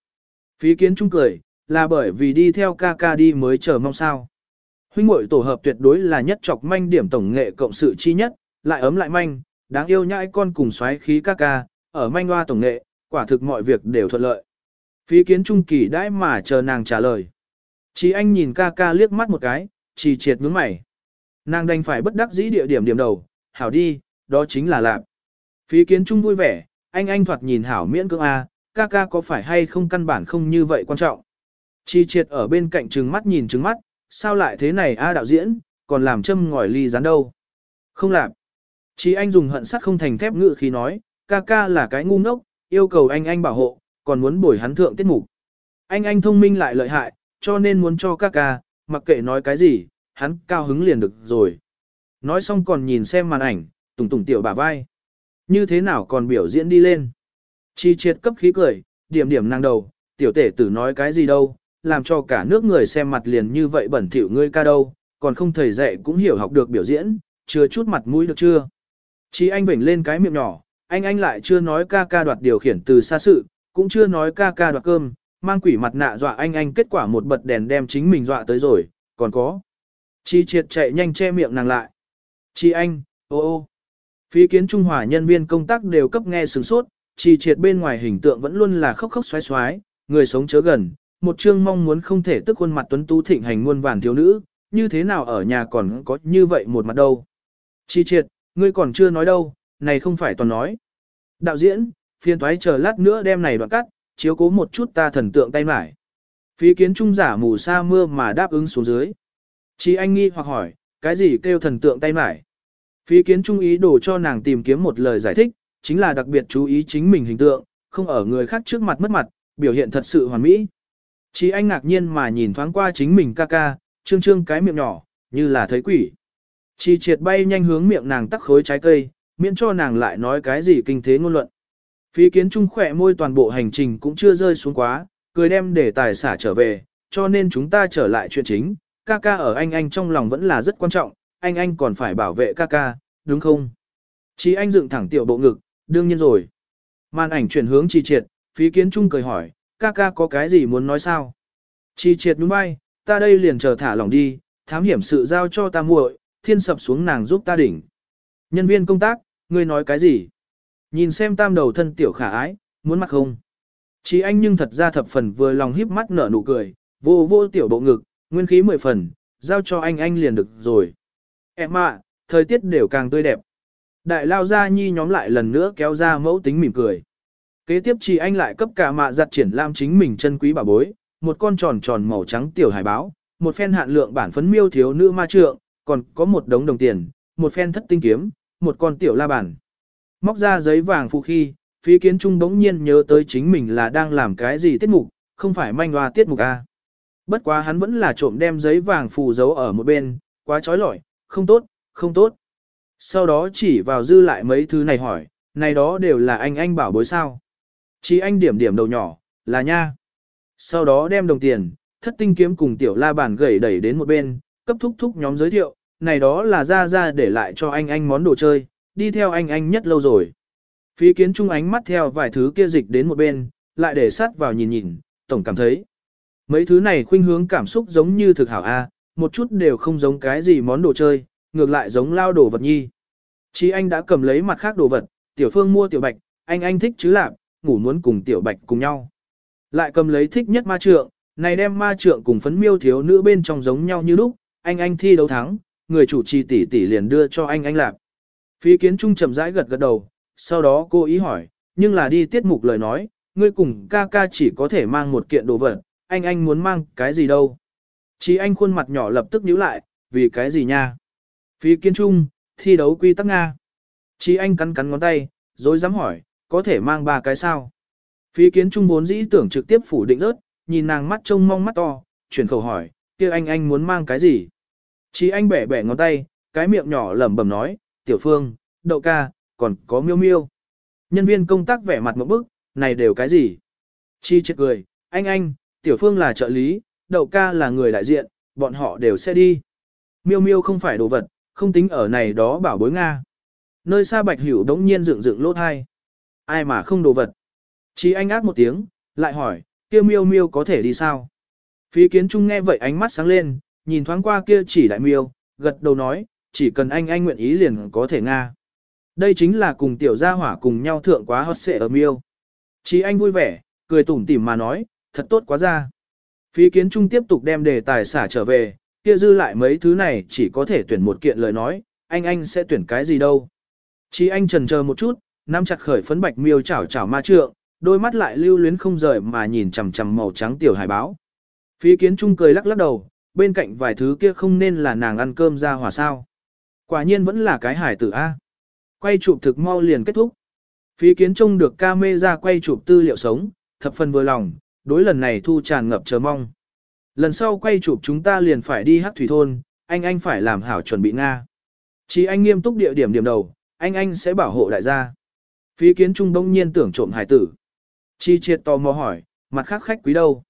Phí kiến trung cười, là bởi vì đi theo ca ca đi mới chờ mong sao. Huynh muội tổ hợp tuyệt đối là nhất chọc manh điểm tổng nghệ cộng sự chi nhất, lại ấm lại manh, Đáng yêu nhãi con cùng xoáy khí ca ca, ở manh hoa tổng nghệ, quả thực mọi việc đều thuận lợi. Phí kiến trung kỳ đãi mà chờ nàng trả lời. Chỉ anh nhìn ca ca liếc mắt một cái, chỉ triệt ngưỡng mày. Nàng đành phải bất đắc dĩ địa điểm điểm đầu, hảo đi, đó chính là lạp. Phí kiến trung vui vẻ, anh anh thoạt nhìn hảo miễn cưỡng a, ca ca có phải hay không căn bản không như vậy quan trọng. Chi triệt ở bên cạnh trừng mắt nhìn trừng mắt, sao lại thế này a đạo diễn, còn làm châm ngòi ly rán đâu. Không làm. Chi anh dùng hận sắt không thành thép ngự khi nói, ca ca là cái ngu ngốc, yêu cầu anh anh bảo hộ, còn muốn bồi hắn thượng tiết mục. Anh anh thông minh lại lợi hại, cho nên muốn cho ca ca, mặc kệ nói cái gì, hắn cao hứng liền được rồi. Nói xong còn nhìn xem màn ảnh, tùng tùng tiểu bà vai. Như thế nào còn biểu diễn đi lên. Chi triệt cấp khí cười, điểm điểm năng đầu, tiểu tể tử nói cái gì đâu, làm cho cả nước người xem mặt liền như vậy bẩn thỉu ngươi ca đâu, còn không thầy dạy cũng hiểu học được biểu diễn, chưa chút mặt mũi được chưa. Chi anh vểnh lên cái miệng nhỏ, anh anh lại chưa nói ca ca đoạt điều khiển từ xa sự, cũng chưa nói ca ca đoạt cơm, mang quỷ mặt nạ dọa anh anh kết quả một bật đèn đem chính mình dọa tới rồi, còn có. Chi triệt chạy nhanh che miệng nàng lại. Chi anh, ô ô. Phí kiến Trung Hòa nhân viên công tác đều cấp nghe sừng sốt, chi triệt bên ngoài hình tượng vẫn luôn là khóc khóc xoái xoái, người sống chớ gần, một chương mong muốn không thể tức khuôn mặt tuấn tú thịnh hành muôn vàn thiếu nữ, như thế nào ở nhà còn có như vậy một mặt đâu. Chi triệt, ngươi còn chưa nói đâu, này không phải toàn nói. Đạo diễn, phiên toái chờ lát nữa đem này đoạn cắt, chiếu cố một chút ta thần tượng tay mải. Phí kiến trung giả mù sa mưa mà đáp ứng xuống dưới. Chi anh nghi hoặc hỏi, cái gì kêu thần tượng tay mải? Phí kiến trung ý đồ cho nàng tìm kiếm một lời giải thích, chính là đặc biệt chú ý chính mình hình tượng, không ở người khác trước mặt mất mặt, biểu hiện thật sự hoàn mỹ. Chỉ anh ngạc nhiên mà nhìn thoáng qua chính mình ca ca, trương trương cái miệng nhỏ, như là thấy quỷ. Chi triệt bay nhanh hướng miệng nàng tắc khối trái cây, miễn cho nàng lại nói cái gì kinh thế ngôn luận. Phí kiến trung khỏe môi toàn bộ hành trình cũng chưa rơi xuống quá, cười đem để tài xả trở về, cho nên chúng ta trở lại chuyện chính, ca ca ở anh anh trong lòng vẫn là rất quan trọng, anh anh còn phải bảo vệ ca ca, đúng không? Chí anh dựng thẳng tiểu bộ ngực, đương nhiên rồi. Màn ảnh chuyển hướng chi triệt, phí kiến trung cười hỏi, ca ca có cái gì muốn nói sao? Chi triệt đúng bay, ta đây liền chờ thả lỏng đi, thám hiểm sự giao cho ta muội, thiên sập xuống nàng giúp ta đỉnh. Nhân viên công tác, ngươi nói cái gì? Nhìn xem tam đầu thân tiểu khả ái, muốn mặc không? Chí anh nhưng thật ra thập phần vừa lòng híp mắt nở nụ cười, vô vô tiểu bộ ngực, nguyên khí mười phần, giao cho anh anh liền được rồi. Em ạ, thời tiết đều càng tươi đẹp. Đại lao gia nhi nhóm lại lần nữa kéo ra mẫu tính mỉm cười. Kế tiếp chị anh lại cấp cả mạ giặt triển lam chính mình chân quý bà bối, một con tròn tròn màu trắng tiểu hải báo, một phen hạn lượng bản phấn miêu thiếu nữ ma trượng, còn có một đống đồng tiền, một phen thất tinh kiếm, một con tiểu la bản. Móc ra giấy vàng phụ khi, phí kiến trung bỗng nhiên nhớ tới chính mình là đang làm cái gì tiết mục, không phải manh hoa tiết mục A. Bất quá hắn vẫn là trộm đem giấy vàng phù giấu ở một bên, quá trói lọi, không tốt, không tốt. Sau đó chỉ vào dư lại mấy thứ này hỏi, này đó đều là anh anh bảo bối sao. Chỉ anh điểm điểm đầu nhỏ, là nha. Sau đó đem đồng tiền, thất tinh kiếm cùng tiểu la bàn gầy đẩy đến một bên, cấp thúc thúc nhóm giới thiệu, này đó là ra ra để lại cho anh anh món đồ chơi, đi theo anh anh nhất lâu rồi. Phí kiến trung ánh mắt theo vài thứ kia dịch đến một bên, lại để sát vào nhìn nhìn, tổng cảm thấy. Mấy thứ này khuynh hướng cảm xúc giống như thực hảo A, một chút đều không giống cái gì món đồ chơi, ngược lại giống lao đồ vật nhi. Chí anh đã cầm lấy mặt khác đồ vật, tiểu phương mua tiểu bạch, anh anh thích chứ lạp, ngủ muốn cùng tiểu bạch cùng nhau. Lại cầm lấy thích nhất ma trượng, này đem ma trượng cùng phấn miêu thiếu nữ bên trong giống nhau như lúc, anh anh thi đấu thắng, người chủ trì tỷ tỷ liền đưa cho anh anh lạp. Phí kiến trung chậm rãi gật gật đầu, sau đó cô ý hỏi, nhưng là đi tiết mục lời nói, ngươi cùng ca ca chỉ có thể mang một kiện đồ vật, anh anh muốn mang cái gì đâu. Chỉ anh khuôn mặt nhỏ lập tức nhíu lại, vì cái gì nha? Phí kiến trung, thi đấu quy tắc Nga. Chỉ anh cắn cắn ngón tay, rồi dám hỏi, có thể mang ba cái sao? Phí kiến trung vốn dĩ tưởng trực tiếp phủ định rớt, nhìn nàng mắt trông mong mắt to, chuyển khẩu hỏi, kia anh anh muốn mang cái gì? Chỉ anh bẻ bẻ ngón tay, cái miệng nhỏ lẩm bẩm nói, tiểu phương, đậu ca, còn có miêu miêu. Nhân viên công tác vẻ mặt một bức, này đều cái gì? Chi chết cười, anh anh, tiểu phương là trợ lý, đậu ca là người đại diện, bọn họ đều sẽ đi. Miêu miêu không phải đồ vật, không tính ở này đó bảo bối Nga. Nơi xa bạch hữu đống nhiên dựng dựng lỗ thai. Ai mà không đồ vật. Chí anh ác một tiếng, lại hỏi, kia miêu miêu có thể đi sao? Phí kiến trung nghe vậy ánh mắt sáng lên, nhìn thoáng qua kia chỉ đại miêu, gật đầu nói, chỉ cần anh anh nguyện ý liền có thể Nga. Đây chính là cùng tiểu gia hỏa cùng nhau thượng quá hot xệ ở miêu. Chí anh vui vẻ, cười tủm tỉm mà nói, thật tốt quá ra. Phí kiến trung tiếp tục đem đề tài xả trở về, kia dư lại mấy thứ này chỉ có thể tuyển một kiện lời nói, anh anh sẽ tuyển cái gì đâu. Chí anh trần chờ một chút, nắm chặt khởi phấn bạch miêu chảo chảo ma trượng, đôi mắt lại lưu luyến không rời mà nhìn chằm chằm màu trắng tiểu hải báo. Phí kiến trung cười lắc lắc đầu, bên cạnh vài thứ kia không nên là nàng ăn cơm ra hòa sao. Quả nhiên vẫn là cái hải tử A. Quay chụp thực mau liền kết thúc. Phí kiến trung được ca mê ra quay chụp tư liệu sống, thập phần vừa lòng, đối lần này thu tràn ngập chờ mong. Lần sau quay chụp chúng ta liền phải đi hát thủy thôn, anh anh phải làm hảo chuẩn bị Nga. Chỉ anh nghiêm túc địa điểm điểm đầu, anh anh sẽ bảo hộ đại gia. Phí kiến trung đông nhiên tưởng trộm hải tử. Chi triệt tò mò hỏi, mặt khác khách quý đâu?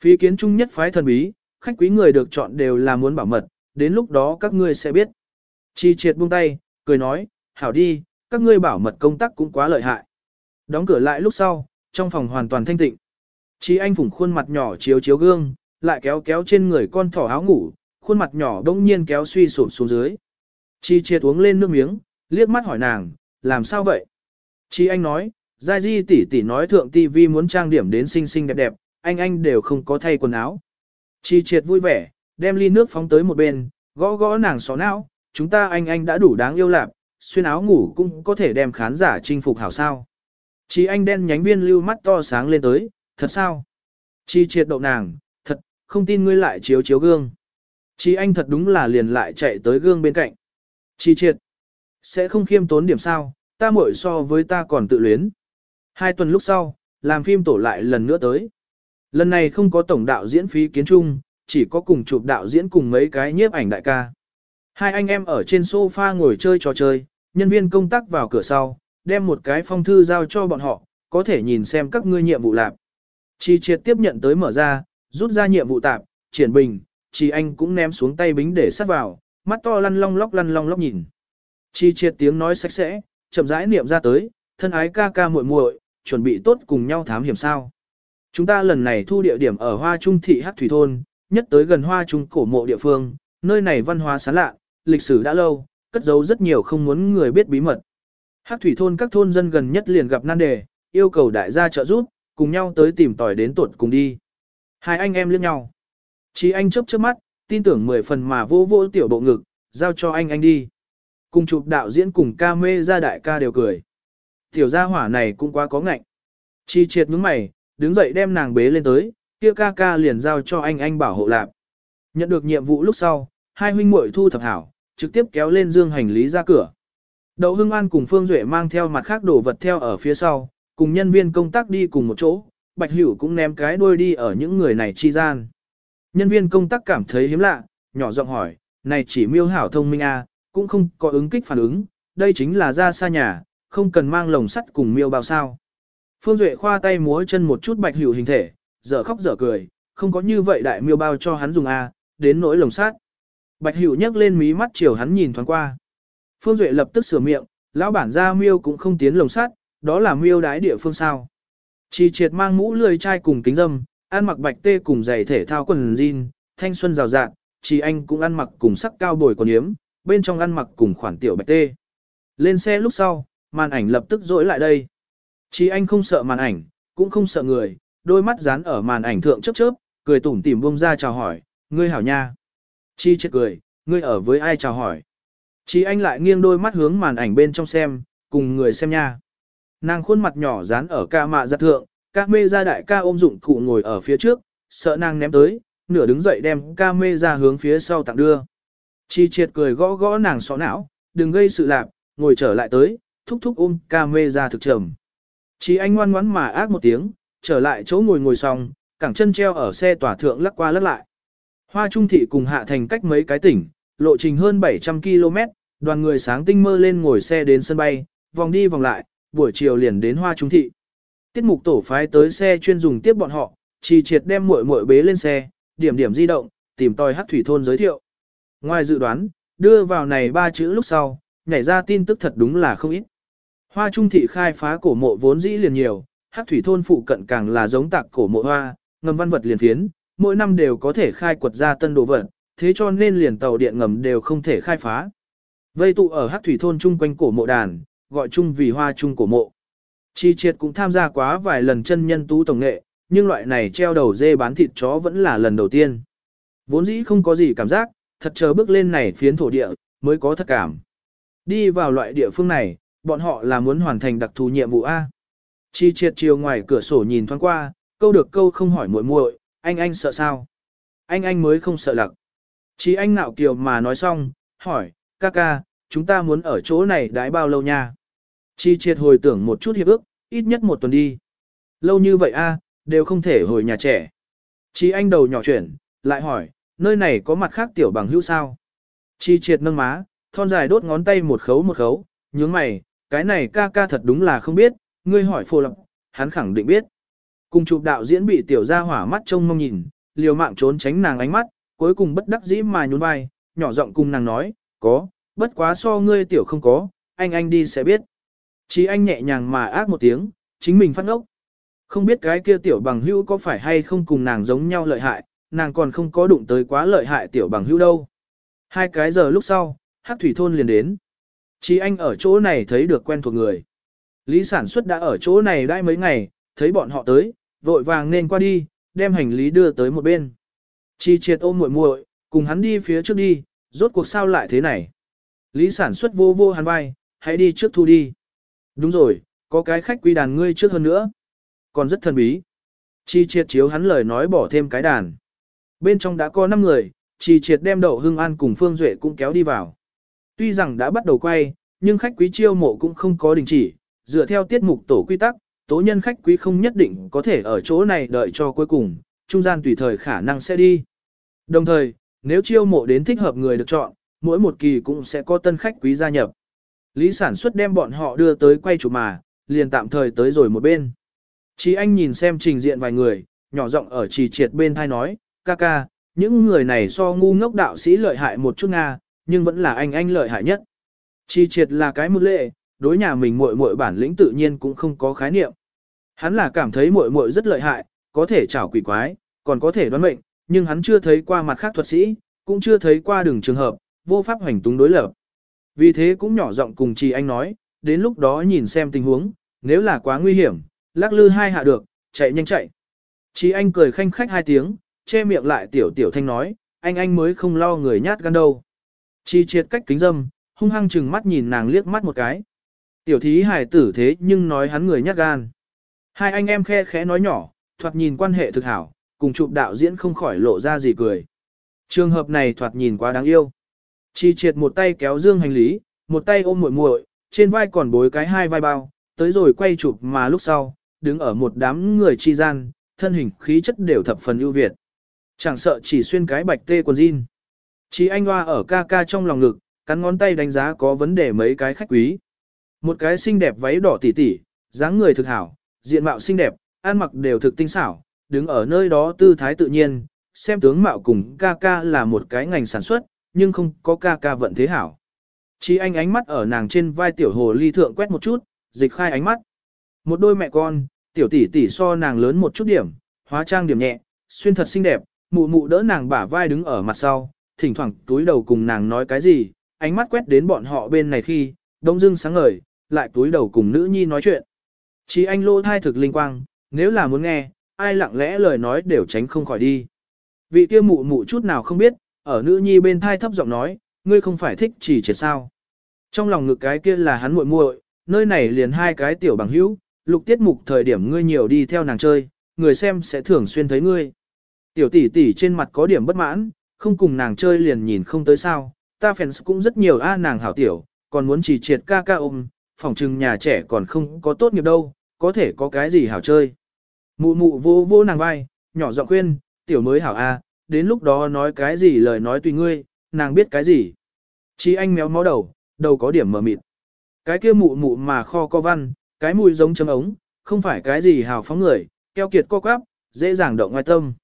Phí kiến trung nhất phái thần bí, khách quý người được chọn đều là muốn bảo mật, đến lúc đó các ngươi sẽ biết. Chi triệt buông tay, cười nói, hảo đi, các ngươi bảo mật công tác cũng quá lợi hại. Đóng cửa lại lúc sau, trong phòng hoàn toàn thanh tịnh. Chi anh phủng khuôn mặt nhỏ chiếu chiếu gương, lại kéo kéo trên người con thỏ áo ngủ, khuôn mặt nhỏ đông nhiên kéo suy sụp xuống dưới. Chi triệt uống lên nước miếng, liếc mắt hỏi nàng, làm sao vậy? Chi anh nói, Giai Di tỷ tỷ nói thượng TV muốn trang điểm đến xinh xinh đẹp đẹp, anh anh đều không có thay quần áo. Chi triệt vui vẻ, đem ly nước phóng tới một bên, gõ gõ nàng xó não, chúng ta anh anh đã đủ đáng yêu lạp, xuyên áo ngủ cũng có thể đem khán giả chinh phục hảo sao. Chí anh đen nhánh viên lưu mắt to sáng lên tới, thật sao? Chi triệt đậu nàng, thật, không tin ngươi lại chiếu chiếu gương. Chí anh thật đúng là liền lại chạy tới gương bên cạnh. Chi triệt, sẽ không khiêm tốn điểm sao, ta muội so với ta còn tự luyến. Hai tuần lúc sau, làm phim tổ lại lần nữa tới. Lần này không có tổng đạo diễn phí kiến trung, chỉ có cùng chụp đạo diễn cùng mấy cái nhiếp ảnh đại ca. Hai anh em ở trên sofa ngồi chơi trò chơi, nhân viên công tác vào cửa sau, đem một cái phong thư giao cho bọn họ, có thể nhìn xem các ngươi nhiệm vụ lạp. Chi triệt tiếp nhận tới mở ra, rút ra nhiệm vụ tạp, triển bình, chi anh cũng ném xuống tay bính để sát vào, mắt to lăn long lóc lăn long lóc nhìn. Chi triệt tiếng nói sạch sẽ, chậm rãi niệm ra tới, thân ái ca ca muội muội, chuẩn bị tốt cùng nhau thám hiểm sao. Chúng ta lần này thu địa điểm ở Hoa Trung thị Hát Thủy Thôn, nhất tới gần Hoa Trung cổ mộ địa phương, nơi này văn hóa sáng lạ, lịch sử đã lâu, cất giấu rất nhiều không muốn người biết bí mật. Hắc Thủy Thôn các thôn dân gần nhất liền gặp nan đề, yêu cầu đại gia trợ giúp, cùng nhau tới tìm tòi đến tuột cùng đi. Hai anh em liếc nhau. Chí anh chớp chớp mắt, tin tưởng mười phần mà vô vô tiểu bộ ngực, giao cho anh anh đi. Cùng chụp đạo diễn cùng ca mê ra đại ca đều cười. Tiểu gia hỏa này cũng quá có ngạnh. Chi triệt nhướng mày, đứng dậy đem nàng bế lên tới, kia ca ca liền giao cho anh anh bảo hộ lạp. Nhận được nhiệm vụ lúc sau, hai huynh muội thu thập hảo, trực tiếp kéo lên dương hành lý ra cửa. Đậu Hưng An cùng Phương Duệ mang theo mặt khác đồ vật theo ở phía sau, cùng nhân viên công tác đi cùng một chỗ, Bạch Hữu cũng ném cái đuôi đi ở những người này chi gian. Nhân viên công tác cảm thấy hiếm lạ, nhỏ giọng hỏi, này chỉ miêu hảo thông minh à, cũng không có ứng kích phản ứng, đây chính là ra xa nhà, không cần mang lồng sắt cùng miêu bao sao. Phương Duệ khoa tay múa chân một chút bạch hữu hình thể, dở khóc dở cười, không có như vậy đại miêu bao cho hắn dùng a, đến nỗi lồng sắt. Bạch hữu nhấc lên mí mắt chiều hắn nhìn thoáng qua. Phương Duệ lập tức sửa miệng, lão bản gia miêu cũng không tiến lồng sắt, đó là miêu đái địa phương sao. Chi triệt mang mũ lười chai cùng kính dâm, ăn mặc bạch tê cùng giày thể thao quần jean, thanh xuân rào rạng, chỉ anh cũng ăn mặc cùng sắc cao bồi quần yếm, bên trong ăn mặc cùng khoản tiểu bạch tê. Lên xe lúc sau, màn ảnh lập tức dỗi lại đây. Chi anh không sợ màn ảnh, cũng không sợ người, đôi mắt dán ở màn ảnh thượng chớp chớp, cười tủm tỉm buông ra chào hỏi, ngươi hảo nha. Chi chết cười, ngươi ở với ai chào hỏi. Chi anh lại nghiêng đôi mắt hướng màn ảnh bên trong xem, cùng người xem nha. Nàng khuôn mặt nhỏ dán ở ca mạ giặt thượng, ca mê ra đại ca ôm dụng cụ ngồi ở phía trước, sợ nàng ném tới, nửa đứng dậy đem ca mê ra hướng phía sau tặng đưa. Chi triệt cười gõ gõ nàng xó não, đừng gây sự lạc, ngồi trở lại tới, thúc thúc ôm ca mê ra thực trầm. Chi anh ngoan ngoãn mà ác một tiếng, trở lại chỗ ngồi ngồi xong, cẳng chân treo ở xe tỏa thượng lắc qua lắc lại. Hoa Trung Thị cùng hạ thành cách mấy cái tỉnh, lộ trình hơn 700 km, đoàn người sáng tinh mơ lên ngồi xe đến sân bay, vòng đi vòng lại, buổi chiều liền đến Hoa Trung Thị. Tiết mục tổ phái tới xe chuyên dùng tiếp bọn họ, chỉ triệt đem muội muội bế lên xe, điểm điểm di động, tìm tòi hát thủy thôn giới thiệu. Ngoài dự đoán, đưa vào này ba chữ lúc sau, nhảy ra tin tức thật đúng là không ít. Hoa trung thị khai phá cổ mộ vốn dĩ liền nhiều, Hắc thủy thôn phụ cận càng là giống tạc cổ mộ hoa, ngầm văn vật liền phiến, mỗi năm đều có thể khai quật ra tân đồ vật, thế cho nên liền tàu điện ngầm đều không thể khai phá. Vây tụ ở Hắc thủy thôn chung quanh cổ mộ đàn, gọi chung vì hoa chung cổ mộ. Chi triệt cũng tham gia quá vài lần chân nhân tú tổng nghệ, nhưng loại này treo đầu dê bán thịt chó vẫn là lần đầu tiên. Vốn dĩ không có gì cảm giác, thật chờ bước lên này phiến thổ địa, mới có thật cảm. Đi vào loại địa phương này, bọn họ là muốn hoàn thành đặc thù nhiệm vụ A. Chi triệt chiều ngoài cửa sổ nhìn thoáng qua, câu được câu không hỏi muội muội, anh anh sợ sao? Anh anh mới không sợ lặc. Chi anh nạo kiều mà nói xong, hỏi, ca ca, chúng ta muốn ở chỗ này đãi bao lâu nha? Chi triệt hồi tưởng một chút hiệp ước, ít nhất một tuần đi. Lâu như vậy a, đều không thể hồi nhà trẻ. Chi anh đầu nhỏ chuyển, lại hỏi, nơi này có mặt khác tiểu bằng hữu sao? Chi triệt nâng má, thon dài đốt ngón tay một khấu một khấu, nhướng mày, cái này ca ca thật đúng là không biết, ngươi hỏi phô lập, hắn khẳng định biết. Cùng chụp đạo diễn bị tiểu gia hỏa mắt trông mong nhìn, liều mạng trốn tránh nàng ánh mắt, cuối cùng bất đắc dĩ mà nhún vai, nhỏ giọng cùng nàng nói, có, bất quá so ngươi tiểu không có, anh anh đi sẽ biết. Chí anh nhẹ nhàng mà ác một tiếng, chính mình phát ngốc. Không biết cái kia tiểu bằng hữu có phải hay không cùng nàng giống nhau lợi hại, nàng còn không có đụng tới quá lợi hại tiểu bằng hữu đâu. Hai cái giờ lúc sau, hát thủy thôn liền đến. Chí anh ở chỗ này thấy được quen thuộc người. Lý sản xuất đã ở chỗ này đã mấy ngày, thấy bọn họ tới, vội vàng nên qua đi, đem hành lý đưa tới một bên. Chi triệt ôm muội muội, cùng hắn đi phía trước đi, rốt cuộc sao lại thế này. Lý sản xuất vô vô hắn vai, hãy đi trước thu đi. Đúng rồi, có cái khách quý đàn ngươi trước hơn nữa. Còn rất thân bí. Chi triệt chiếu hắn lời nói bỏ thêm cái đàn. Bên trong đã có 5 người, chi triệt đem đậu hưng an cùng Phương Duệ cũng kéo đi vào. Tuy rằng đã bắt đầu quay, nhưng khách quý chiêu mộ cũng không có đình chỉ, dựa theo tiết mục tổ quy tắc, tố nhân khách quý không nhất định có thể ở chỗ này đợi cho cuối cùng, trung gian tùy thời khả năng sẽ đi. Đồng thời, nếu chiêu mộ đến thích hợp người được chọn, mỗi một kỳ cũng sẽ có tân khách quý gia nhập. Lý sản xuất đem bọn họ đưa tới quay chủ mà, liền tạm thời tới rồi một bên. Chí anh nhìn xem trình diện vài người, nhỏ giọng ở trì triệt bên thai nói, ca ca, những người này so ngu ngốc đạo sĩ lợi hại một chút Nga, nhưng vẫn là anh anh lợi hại nhất. Trì triệt là cái một lệ, đối nhà mình muội muội bản lĩnh tự nhiên cũng không có khái niệm. Hắn là cảm thấy muội muội rất lợi hại, có thể chảo quỷ quái, còn có thể đoán mệnh, nhưng hắn chưa thấy qua mặt khác thuật sĩ, cũng chưa thấy qua đường trường hợp, vô pháp hành túng đối lập. Vì thế cũng nhỏ giọng cùng chị anh nói, đến lúc đó nhìn xem tình huống, nếu là quá nguy hiểm, lắc lư hai hạ được, chạy nhanh chạy. Chị anh cười khanh khách hai tiếng, che miệng lại tiểu tiểu thanh nói, anh anh mới không lo người nhát gan đâu. trì triệt cách kính dâm, hung hăng chừng mắt nhìn nàng liếc mắt một cái. Tiểu thí hài tử thế nhưng nói hắn người nhát gan. Hai anh em khe khẽ nói nhỏ, thoạt nhìn quan hệ thực hảo, cùng chụp đạo diễn không khỏi lộ ra gì cười. Trường hợp này thoạt nhìn quá đáng yêu. Chi triệt một tay kéo dương hành lý, một tay ôm muội muội, trên vai còn bối cái hai vai bao, tới rồi quay chụp mà lúc sau, đứng ở một đám người chi gian, thân hình khí chất đều thập phần ưu việt. Chẳng sợ chỉ xuyên cái bạch tê quần jean. Chi anh hoa ở ca ca trong lòng ngực, cắn ngón tay đánh giá có vấn đề mấy cái khách quý. Một cái xinh đẹp váy đỏ tỉ tỉ, dáng người thực hảo, diện mạo xinh đẹp, ăn mặc đều thực tinh xảo, đứng ở nơi đó tư thái tự nhiên, xem tướng mạo cùng ca ca là một cái ngành sản xuất, nhưng không có ca ca vận thế hảo. Chỉ anh ánh mắt ở nàng trên vai tiểu hồ ly thượng quét một chút, dịch khai ánh mắt. Một đôi mẹ con, tiểu tỷ tỷ so nàng lớn một chút điểm, hóa trang điểm nhẹ, xuyên thật xinh đẹp, mụ mụ đỡ nàng bả vai đứng ở mặt sau, thỉnh thoảng túi đầu cùng nàng nói cái gì, ánh mắt quét đến bọn họ bên này khi, đông dưng sáng ngời, lại túi đầu cùng nữ nhi nói chuyện. Chỉ anh lô thai thực linh quang, nếu là muốn nghe, ai lặng lẽ lời nói đều tránh không khỏi đi. Vị kia mụ mụ chút nào không biết, ở nữ nhi bên thai thấp giọng nói, ngươi không phải thích chỉ triệt sao. Trong lòng ngực cái kia là hắn muội muội, nơi này liền hai cái tiểu bằng hữu, lục tiết mục thời điểm ngươi nhiều đi theo nàng chơi, người xem sẽ thường xuyên thấy ngươi. Tiểu tỷ tỷ trên mặt có điểm bất mãn, không cùng nàng chơi liền nhìn không tới sao, ta fans cũng rất nhiều a nàng hảo tiểu, còn muốn chỉ triệt ca ca ôm, phòng trừng nhà trẻ còn không có tốt nghiệp đâu, có thể có cái gì hảo chơi. Mụ mụ vô vô nàng vai, nhỏ giọng khuyên, tiểu mới hảo a, đến lúc đó nói cái gì lời nói tùy ngươi, nàng biết cái gì. Chí anh méo mó đầu, đầu có điểm mờ mịt. Cái kia mụ mụ mà kho co văn, cái mùi giống chấm ống, không phải cái gì hào phóng người, keo kiệt co quắp, dễ dàng động ngoài tâm.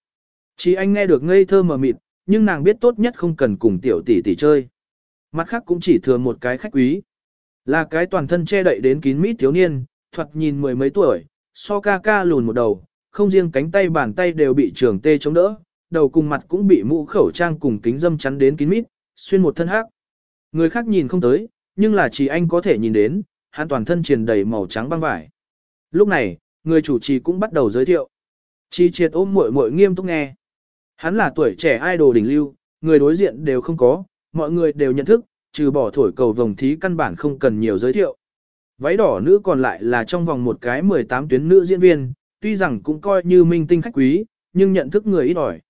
Chí anh nghe được ngây thơ mờ mịt, nhưng nàng biết tốt nhất không cần cùng tiểu tỷ tỷ chơi. Mặt khác cũng chỉ thừa một cái khách quý. Là cái toàn thân che đậy đến kín mít thiếu niên, thoạt nhìn mười mấy tuổi, so ca ca lùn một đầu, không riêng cánh tay bàn tay đều bị trường tê chống đỡ, đầu cùng mặt cũng bị mũ khẩu trang cùng kính dâm chắn đến kín mít, xuyên một thân hắc. Người khác nhìn không tới, nhưng là chỉ anh có thể nhìn đến, hắn toàn thân triền đầy màu trắng băng vải. Lúc này, người chủ trì cũng bắt đầu giới thiệu. Chi triệt ôm muội muội nghiêm túc nghe. Hắn là tuổi trẻ idol đỉnh lưu, người đối diện đều không có, mọi người đều nhận thức, trừ bỏ thổi cầu vồng thí căn bản không cần nhiều giới thiệu. Váy đỏ nữ còn lại là trong vòng một cái 18 tuyến nữ diễn viên, tuy rằng cũng coi như minh tinh khách quý, nhưng nhận thức người ít ỏi.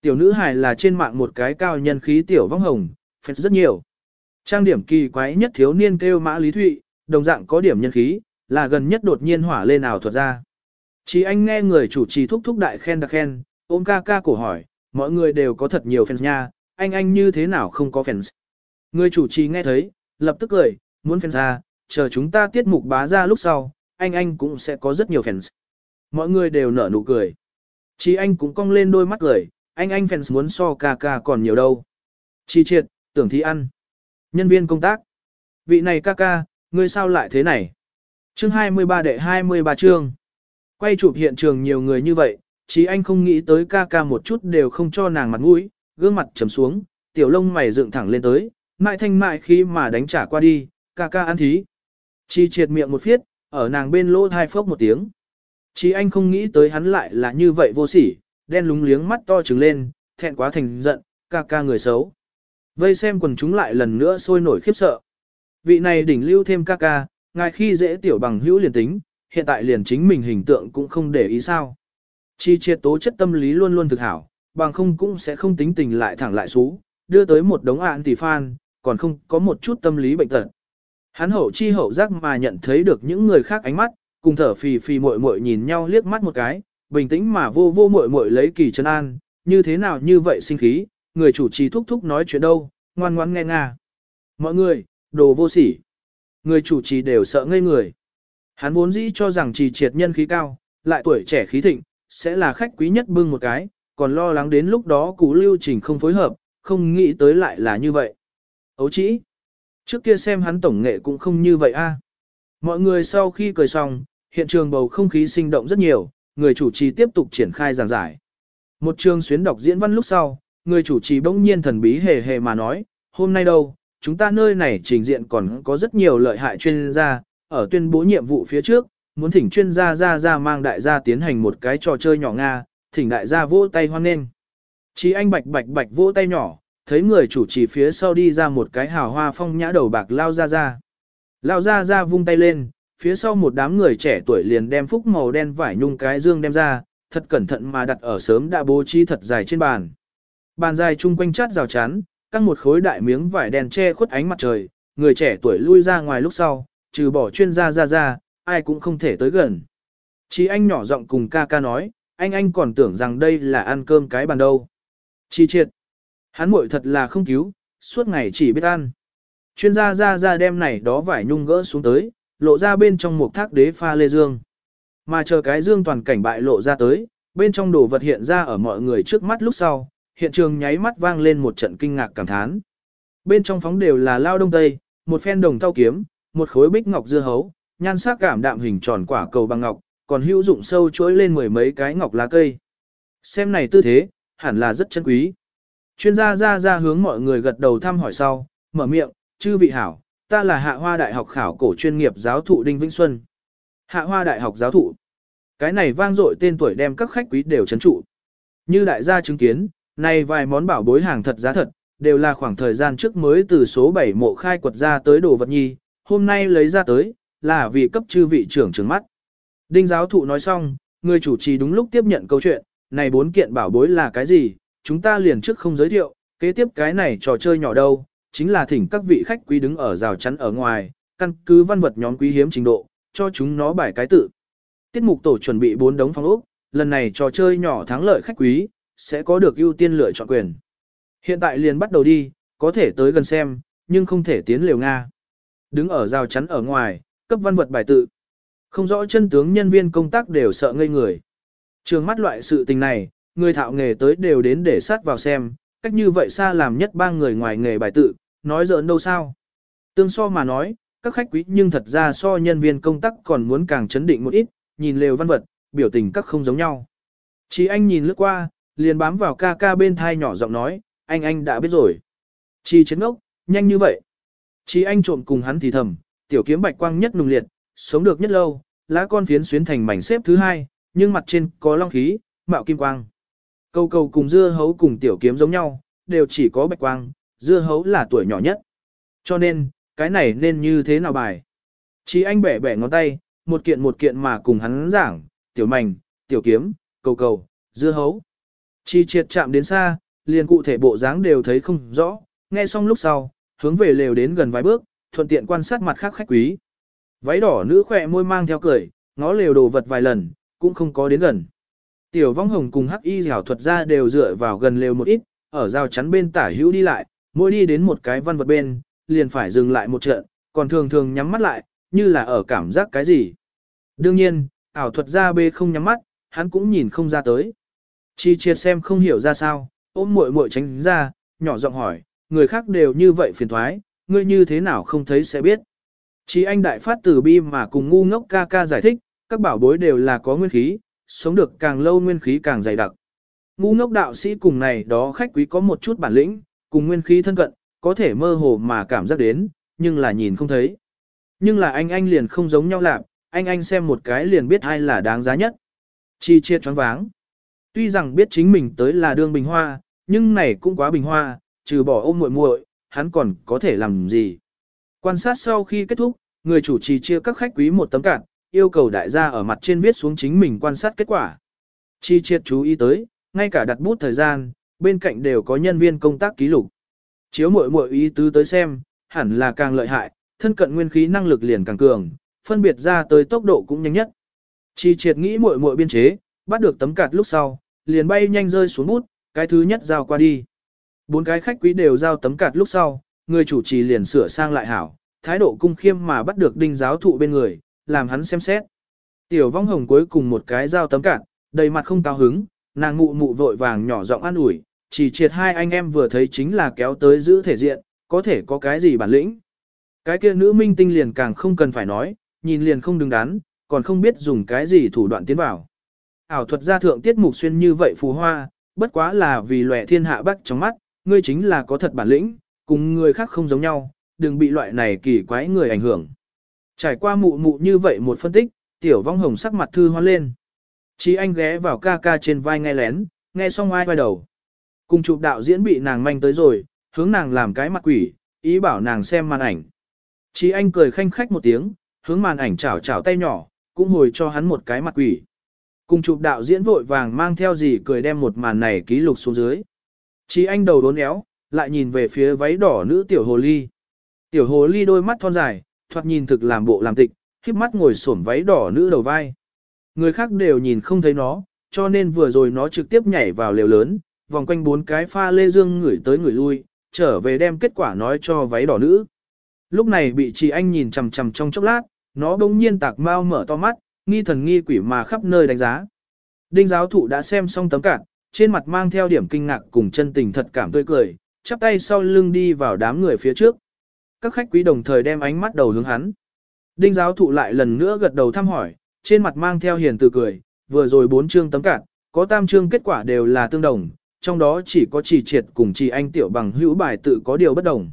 Tiểu nữ hài là trên mạng một cái cao nhân khí tiểu vong hồng, phết rất nhiều. Trang điểm kỳ quái nhất thiếu niên kêu mã lý thụy, đồng dạng có điểm nhân khí, là gần nhất đột nhiên hỏa lên ảo thuật ra. Chỉ anh nghe người chủ trì thúc thúc đại khen đặc khen, ôm ca ca cổ hỏi, mọi người đều có thật nhiều fans nha, anh anh như thế nào không có fans. Người chủ trì nghe thấy, lập tức cười, muốn fans ra, chờ chúng ta tiết mục bá ra lúc sau, anh anh cũng sẽ có rất nhiều fans. Mọi người đều nở nụ cười. Chí anh cũng cong lên đôi mắt cười, anh anh fans muốn so ca ca còn nhiều đâu. Chi triệt, tưởng thi ăn. Nhân viên công tác. Vị này ca ca, ngươi sao lại thế này? Chương 23 đệ 23 chương. Quay chụp hiện trường nhiều người như vậy, chí anh không nghĩ tới ca ca một chút đều không cho nàng mặt mũi, gương mặt trầm xuống, tiểu lông mày dựng thẳng lên tới, mại thanh mại khi mà đánh trả qua đi, ca ca ăn thí. Chi triệt miệng một phiết, ở nàng bên lỗ thai phốc một tiếng. Chi anh không nghĩ tới hắn lại là như vậy vô sỉ, đen lúng liếng mắt to trừng lên, thẹn quá thành giận, ca ca người xấu. Vây xem quần chúng lại lần nữa sôi nổi khiếp sợ. Vị này đỉnh lưu thêm ca ca, ngài khi dễ tiểu bằng hữu liền tính, hiện tại liền chính mình hình tượng cũng không để ý sao. Chi triệt tố chất tâm lý luôn luôn thực hảo, bằng không cũng sẽ không tính tình lại thẳng lại xú, đưa tới một đống ạn tỷ fan, còn không có một chút tâm lý bệnh tật. Hắn hậu chi hậu giác mà nhận thấy được những người khác ánh mắt, cùng thở phì phì muội muội nhìn nhau liếc mắt một cái, bình tĩnh mà vô vô muội muội lấy kỳ chân an, như thế nào như vậy sinh khí, người chủ trì thúc thúc nói chuyện đâu, ngoan ngoãn nghe nga. Mọi người, đồ vô sỉ. Người chủ trì đều sợ ngây người. Hắn vốn dĩ cho rằng trì triệt nhân khí cao, lại tuổi trẻ khí thịnh, sẽ là khách quý nhất bưng một cái, còn lo lắng đến lúc đó cú lưu trình không phối hợp, không nghĩ tới lại là như vậy. Ấu chỉ. Trước kia xem hắn tổng nghệ cũng không như vậy a. Mọi người sau khi cười xong, hiện trường bầu không khí sinh động rất nhiều, người chủ trì tiếp tục triển khai giảng giải. Một trường xuyến đọc diễn văn lúc sau, người chủ trì bỗng nhiên thần bí hề hề mà nói, hôm nay đâu, chúng ta nơi này trình diện còn có rất nhiều lợi hại chuyên gia, ở tuyên bố nhiệm vụ phía trước, muốn thỉnh chuyên gia ra ra mang đại gia tiến hành một cái trò chơi nhỏ Nga, thỉnh đại gia vỗ tay hoan nghênh. Chí anh bạch bạch bạch vỗ tay nhỏ, thấy người chủ trì phía sau đi ra một cái hào hoa phong nhã đầu bạc lao ra ra. Lao ra ra vung tay lên, phía sau một đám người trẻ tuổi liền đem phúc màu đen vải nhung cái dương đem ra, thật cẩn thận mà đặt ở sớm đã bố trí thật dài trên bàn. Bàn dài chung quanh chát rào chắn, căng một khối đại miếng vải đen che khuất ánh mặt trời, người trẻ tuổi lui ra ngoài lúc sau, trừ bỏ chuyên gia ra ra, ai cũng không thể tới gần. chí anh nhỏ giọng cùng ca ca nói, anh anh còn tưởng rằng đây là ăn cơm cái bàn đâu. Chi triệt. Hắn muội thật là không cứu, suốt ngày chỉ biết ăn. Chuyên gia ra ra đem này đó vải nhung gỡ xuống tới, lộ ra bên trong một thác đế pha lê dương. Mà chờ cái dương toàn cảnh bại lộ ra tới, bên trong đồ vật hiện ra ở mọi người trước mắt lúc sau, hiện trường nháy mắt vang lên một trận kinh ngạc cảm thán. Bên trong phóng đều là lao đông tây, một phen đồng thau kiếm, một khối bích ngọc dưa hấu, nhan sắc cảm đạm hình tròn quả cầu bằng ngọc, còn hữu dụng sâu chuỗi lên mười mấy cái ngọc lá cây. Xem này tư thế, hẳn là rất chân quý. Chuyên gia ra ra hướng mọi người gật đầu thăm hỏi sau, mở miệng, chư vị hảo, ta là hạ hoa đại học khảo cổ chuyên nghiệp giáo thụ Đinh Vĩnh Xuân. Hạ hoa đại học giáo thụ. Cái này vang dội tên tuổi đem các khách quý đều chấn trụ. Như đại gia chứng kiến, này vài món bảo bối hàng thật giá thật, đều là khoảng thời gian trước mới từ số 7 mộ khai quật ra tới đồ vật nhi, hôm nay lấy ra tới, là vì cấp chư vị trưởng trường mắt. Đinh giáo thụ nói xong, người chủ trì đúng lúc tiếp nhận câu chuyện, này bốn kiện bảo bối là cái gì, chúng ta liền trước không giới thiệu, kế tiếp cái này trò chơi nhỏ đâu, chính là thỉnh các vị khách quý đứng ở rào chắn ở ngoài, căn cứ văn vật nhóm quý hiếm trình độ, cho chúng nó bài cái tự. Tiết mục tổ chuẩn bị bốn đống phong ốc, lần này trò chơi nhỏ thắng lợi khách quý, sẽ có được ưu tiên lựa chọn quyền. Hiện tại liền bắt đầu đi, có thể tới gần xem, nhưng không thể tiến liều Nga. Đứng ở rào chắn ở ngoài, cấp văn vật bài tự. Không rõ chân tướng nhân viên công tác đều sợ ngây người. Trường mắt loại sự tình này, người thạo nghề tới đều đến để sát vào xem, cách như vậy xa làm nhất ba người ngoài nghề bài tự, nói giỡn đâu sao. Tương so mà nói, các khách quý nhưng thật ra so nhân viên công tác còn muốn càng chấn định một ít, nhìn lều văn vật, biểu tình các không giống nhau. Chỉ anh nhìn lướt qua, liền bám vào ca ca bên thai nhỏ giọng nói, anh anh đã biết rồi. Chi chấn ngốc, nhanh như vậy. Chỉ anh trộm cùng hắn thì thầm, tiểu kiếm bạch quang nhất nùng liệt, sống được nhất lâu, lá con phiến xuyến thành mảnh xếp thứ hai, nhưng mặt trên có long khí, mạo kim quang. Câu cầu cùng dưa hấu cùng tiểu kiếm giống nhau, đều chỉ có bạch quang, dưa hấu là tuổi nhỏ nhất. Cho nên, cái này nên như thế nào bài? Chỉ anh bẻ bẻ ngón tay, một kiện một kiện mà cùng hắn giảng, tiểu mảnh, tiểu kiếm, cầu cầu, dưa hấu. Chi triệt chạm đến xa, liền cụ thể bộ dáng đều thấy không rõ, nghe xong lúc sau, hướng về lều đến gần vài bước, thuận tiện quan sát mặt khác khách quý. Váy đỏ nữ khỏe môi mang theo cười, ngó lều đồ vật vài lần, cũng không có đến gần. Tiểu vong hồng cùng hắc y rào thuật ra đều dựa vào gần lều một ít, ở rào chắn bên tả hữu đi lại, mỗi đi đến một cái văn vật bên, liền phải dừng lại một trận, còn thường thường nhắm mắt lại, như là ở cảm giác cái gì. Đương nhiên, ảo thuật ra bê không nhắm mắt, hắn cũng nhìn không ra tới. Chi triệt xem không hiểu ra sao, ôm muội muội tránh ra, nhỏ giọng hỏi, người khác đều như vậy phiền thoái, ngươi như thế nào không thấy sẽ biết. Chi anh đại phát từ bi mà cùng ngu ngốc ca ca giải thích, các bảo bối đều là có nguyên khí, sống được càng lâu nguyên khí càng dày đặc. Ngu ngốc đạo sĩ cùng này đó khách quý có một chút bản lĩnh, cùng nguyên khí thân cận, có thể mơ hồ mà cảm giác đến, nhưng là nhìn không thấy. Nhưng là anh anh liền không giống nhau lạc, anh anh xem một cái liền biết ai là đáng giá nhất. Chi chia choáng váng. Tuy rằng biết chính mình tới là đương bình hoa, nhưng này cũng quá bình hoa, trừ bỏ ôm muội muội, hắn còn có thể làm gì. Quan sát sau khi kết thúc, người chủ trì chia các khách quý một tấm cạn, yêu cầu đại gia ở mặt trên viết xuống chính mình quan sát kết quả. Chi triệt chú ý tới, ngay cả đặt bút thời gian, bên cạnh đều có nhân viên công tác ký lục. Chiếu muội muội ý tứ tới xem, hẳn là càng lợi hại, thân cận nguyên khí năng lực liền càng cường, phân biệt ra tới tốc độ cũng nhanh nhất. Chi triệt nghĩ muội muội biên chế, bắt được tấm cạt lúc sau, liền bay nhanh rơi xuống bút, cái thứ nhất giao qua đi. Bốn cái khách quý đều giao tấm cạt lúc sau, người chủ trì liền sửa sang lại hảo, thái độ cung khiêm mà bắt được đinh giáo thụ bên người, làm hắn xem xét. Tiểu vong hồng cuối cùng một cái dao tấm cạn, đầy mặt không cao hứng, nàng mụ mụ vội vàng nhỏ giọng an ủi, chỉ triệt hai anh em vừa thấy chính là kéo tới giữ thể diện, có thể có cái gì bản lĩnh. Cái kia nữ minh tinh liền càng không cần phải nói, nhìn liền không đứng đắn, còn không biết dùng cái gì thủ đoạn tiến vào. Ảo thuật gia thượng tiết mục xuyên như vậy phù hoa, bất quá là vì lòe thiên hạ bắc trong mắt, ngươi chính là có thật bản lĩnh, cùng người khác không giống nhau, đừng bị loại này kỳ quái người ảnh hưởng. Trải qua mụ mụ như vậy một phân tích, tiểu vong hồng sắc mặt thư hoan lên. Chí anh ghé vào ca ca trên vai nghe lén, nghe xong ai vai đầu. Cùng chụp đạo diễn bị nàng manh tới rồi, hướng nàng làm cái mặt quỷ, ý bảo nàng xem màn ảnh. Chí anh cười khanh khách một tiếng, hướng màn ảnh chảo chảo tay nhỏ, cũng hồi cho hắn một cái mặt quỷ. Cùng chụp đạo diễn vội vàng mang theo gì cười đem một màn này ký lục xuống dưới. Chí anh đầu đốn éo, lại nhìn về phía váy đỏ nữ tiểu hồ ly. Tiểu hồ ly đôi mắt thon dài, thoạt nhìn thực làm bộ làm tịch, khiếp mắt ngồi xổm váy đỏ nữ đầu vai. Người khác đều nhìn không thấy nó, cho nên vừa rồi nó trực tiếp nhảy vào lều lớn, vòng quanh bốn cái pha lê dương ngửi tới người lui, trở về đem kết quả nói cho váy đỏ nữ. Lúc này bị chị anh nhìn chằm chằm trong chốc lát, nó bỗng nhiên tạc mau mở to mắt, nghi thần nghi quỷ mà khắp nơi đánh giá. Đinh giáo thụ đã xem xong tấm cản, trên mặt mang theo điểm kinh ngạc cùng chân tình thật cảm tươi cười, chắp tay sau lưng đi vào đám người phía trước. Các khách quý đồng thời đem ánh mắt đầu hướng hắn. Đinh giáo thụ lại lần nữa gật đầu thăm hỏi, trên mặt mang theo hiền từ cười, vừa rồi bốn chương tấm cạn, có tam chương kết quả đều là tương đồng, trong đó chỉ có chỉ triệt cùng chỉ anh tiểu bằng hữu bài tự có điều bất đồng.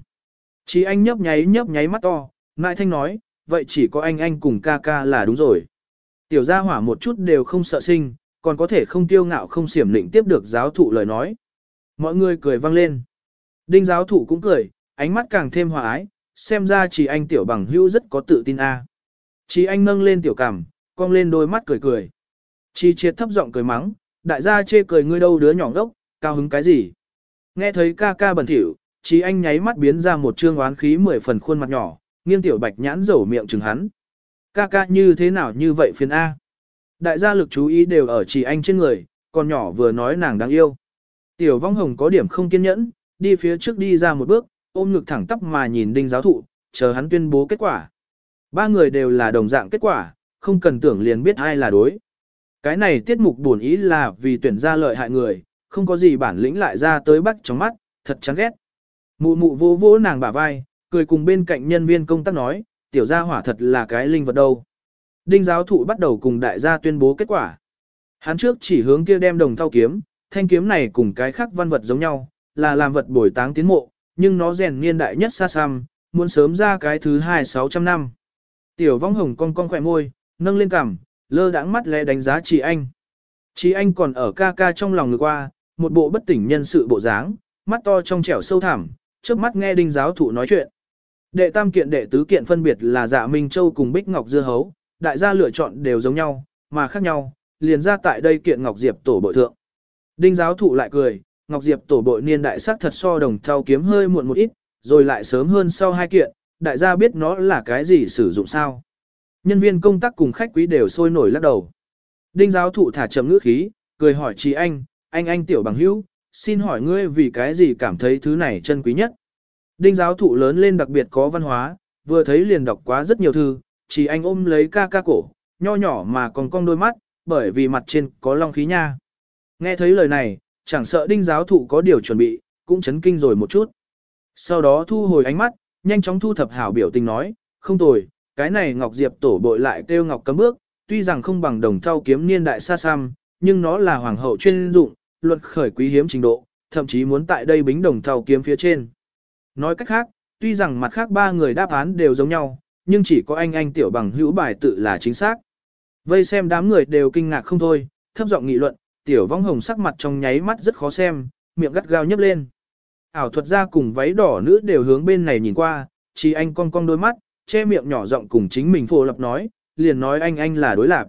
Chỉ anh nhấp nháy nhấp nháy mắt to, ngại thanh nói, vậy chỉ có anh anh cùng ca ca là đúng rồi. Tiểu gia hỏa một chút đều không sợ sinh, còn có thể không tiêu ngạo không xiểm lĩnh tiếp được giáo thụ lời nói. Mọi người cười vang lên. Đinh giáo thụ cũng cười, ánh mắt càng thêm hòa ái, xem ra chỉ anh tiểu bằng hữu rất có tự tin a. Chỉ anh nâng lên tiểu cằm, cong lên đôi mắt cười cười. Chi triệt thấp giọng cười mắng, đại gia chê cười ngươi đâu đứa nhỏ ngốc, cao hứng cái gì. Nghe thấy ca ca bẩn thỉu, chỉ anh nháy mắt biến ra một trương oán khí mười phần khuôn mặt nhỏ, nghiêng tiểu bạch nhãn rổ miệng chừng hắn. Ca ca như thế nào như vậy phiền A. Đại gia lực chú ý đều ở chỉ anh trên người, con nhỏ vừa nói nàng đáng yêu. Tiểu vong hồng có điểm không kiên nhẫn, đi phía trước đi ra một bước, ôm ngực thẳng tắp mà nhìn đinh giáo thụ, chờ hắn tuyên bố kết quả. Ba người đều là đồng dạng kết quả, không cần tưởng liền biết ai là đối. Cái này tiết mục buồn ý là vì tuyển ra lợi hại người, không có gì bản lĩnh lại ra tới bắt trong mắt, thật chán ghét. Mụ mụ vô vỗ nàng bả vai, cười cùng bên cạnh nhân viên công tác nói, tiểu gia hỏa thật là cái linh vật đâu. Đinh giáo thụ bắt đầu cùng đại gia tuyên bố kết quả. Hắn trước chỉ hướng kia đem đồng thao kiếm, thanh kiếm này cùng cái khác văn vật giống nhau, là làm vật bồi táng tiến mộ, nhưng nó rèn niên đại nhất xa xăm, muốn sớm ra cái thứ hai sáu trăm năm. Tiểu vong hồng cong cong khỏe môi, nâng lên cằm, lơ đãng mắt lẽ đánh giá chị anh. Chị anh còn ở ca ca trong lòng người qua, một bộ bất tỉnh nhân sự bộ dáng, mắt to trong trẻo sâu thẳm, trước mắt nghe đinh giáo thụ nói chuyện. Đệ tam kiện đệ tứ kiện phân biệt là dạ Minh Châu cùng Bích Ngọc Dưa Hấu, đại gia lựa chọn đều giống nhau, mà khác nhau, liền ra tại đây kiện Ngọc Diệp tổ bội thượng. Đinh giáo thụ lại cười, Ngọc Diệp tổ bội niên đại sắc thật so đồng thau kiếm hơi muộn một ít, rồi lại sớm hơn sau hai kiện, đại gia biết nó là cái gì sử dụng sao. Nhân viên công tác cùng khách quý đều sôi nổi lắc đầu. Đinh giáo thụ thả chậm ngữ khí, cười hỏi chị anh, anh anh tiểu bằng hữu, xin hỏi ngươi vì cái gì cảm thấy thứ này chân quý nhất. Đinh giáo thụ lớn lên đặc biệt có văn hóa, vừa thấy liền đọc quá rất nhiều thư, chỉ anh ôm lấy ca ca cổ, nho nhỏ mà còn cong đôi mắt, bởi vì mặt trên có long khí nha. Nghe thấy lời này, chẳng sợ đinh giáo thụ có điều chuẩn bị, cũng chấn kinh rồi một chút. Sau đó thu hồi ánh mắt, nhanh chóng thu thập hảo biểu tình nói, không tồi, cái này Ngọc Diệp tổ bội lại kêu Ngọc cấm bước, tuy rằng không bằng đồng thau kiếm niên đại xa xăm, nhưng nó là hoàng hậu chuyên dụng, luật khởi quý hiếm trình độ, thậm chí muốn tại đây bính đồng thau kiếm phía trên. Nói cách khác, tuy rằng mặt khác ba người đáp án đều giống nhau, nhưng chỉ có anh anh tiểu bằng hữu bài tự là chính xác. Vây xem đám người đều kinh ngạc không thôi, thấp giọng nghị luận, tiểu vong hồng sắc mặt trong nháy mắt rất khó xem, miệng gắt gao nhấp lên. Ảo thuật gia cùng váy đỏ nữ đều hướng bên này nhìn qua, chỉ anh cong cong đôi mắt, che miệng nhỏ giọng cùng chính mình phô lập nói, liền nói anh anh là đối lạc.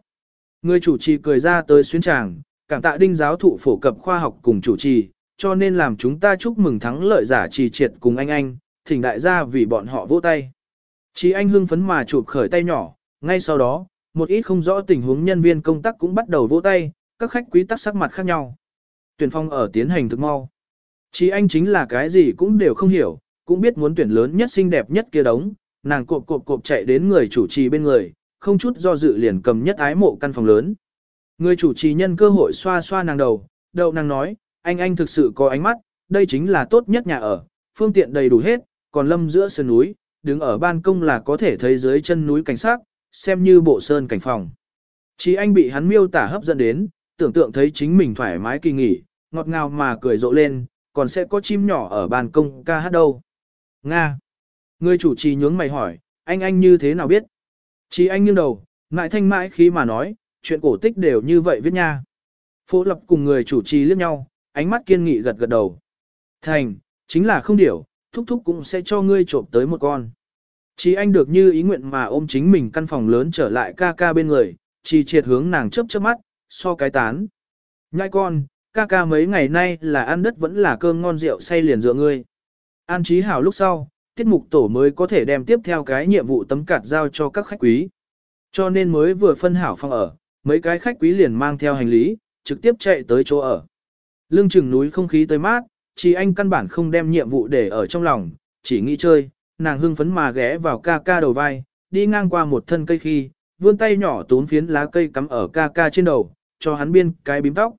Người chủ trì cười ra tới xuyến tràng, cảm tạ đinh giáo thụ phổ cập khoa học cùng chủ trì, cho nên làm chúng ta chúc mừng thắng lợi giả trì triệt cùng anh anh, thỉnh đại gia vì bọn họ vỗ tay. Chỉ anh hưng phấn mà chụp khởi tay nhỏ, ngay sau đó, một ít không rõ tình huống nhân viên công tác cũng bắt đầu vỗ tay, các khách quý tắc sắc mặt khác nhau. Tuyển phong ở tiến hành thực mau. Chí anh chính là cái gì cũng đều không hiểu, cũng biết muốn tuyển lớn nhất xinh đẹp nhất kia đống, nàng cộp cộp cộp chạy đến người chủ trì bên người, không chút do dự liền cầm nhất ái mộ căn phòng lớn. Người chủ trì nhân cơ hội xoa xoa nàng đầu, đậu nàng nói, anh anh thực sự có ánh mắt, đây chính là tốt nhất nhà ở, phương tiện đầy đủ hết, còn lâm giữa sơn núi, đứng ở ban công là có thể thấy dưới chân núi cảnh sát, xem như bộ sơn cảnh phòng. Chỉ anh bị hắn miêu tả hấp dẫn đến, tưởng tượng thấy chính mình thoải mái kỳ nghỉ, ngọt ngào mà cười rộ lên, còn sẽ có chim nhỏ ở ban công ca hát đâu. Nga. Người chủ trì nhướng mày hỏi, anh anh như thế nào biết? Chỉ anh nghiêng đầu, ngại thanh mãi khi mà nói, chuyện cổ tích đều như vậy viết nha. Phố lập cùng người chủ trì liếc nhau, ánh mắt kiên nghị gật gật đầu. Thành, chính là không điểu, thúc thúc cũng sẽ cho ngươi trộm tới một con. Chỉ anh được như ý nguyện mà ôm chính mình căn phòng lớn trở lại ca ca bên người, chỉ triệt hướng nàng chớp chớp mắt, so cái tán. Nhai con, ca ca mấy ngày nay là ăn đất vẫn là cơm ngon rượu say liền dựa ngươi. An trí hảo lúc sau, tiết mục tổ mới có thể đem tiếp theo cái nhiệm vụ tấm cạt giao cho các khách quý. Cho nên mới vừa phân hảo phòng ở, mấy cái khách quý liền mang theo hành lý, trực tiếp chạy tới chỗ ở. Lưng chừng núi không khí tới mát, chỉ anh căn bản không đem nhiệm vụ để ở trong lòng, chỉ nghĩ chơi, nàng hưng phấn mà ghé vào ca ca đầu vai, đi ngang qua một thân cây khi, vươn tay nhỏ tốn phiến lá cây cắm ở ca ca trên đầu, cho hắn biên cái bím tóc.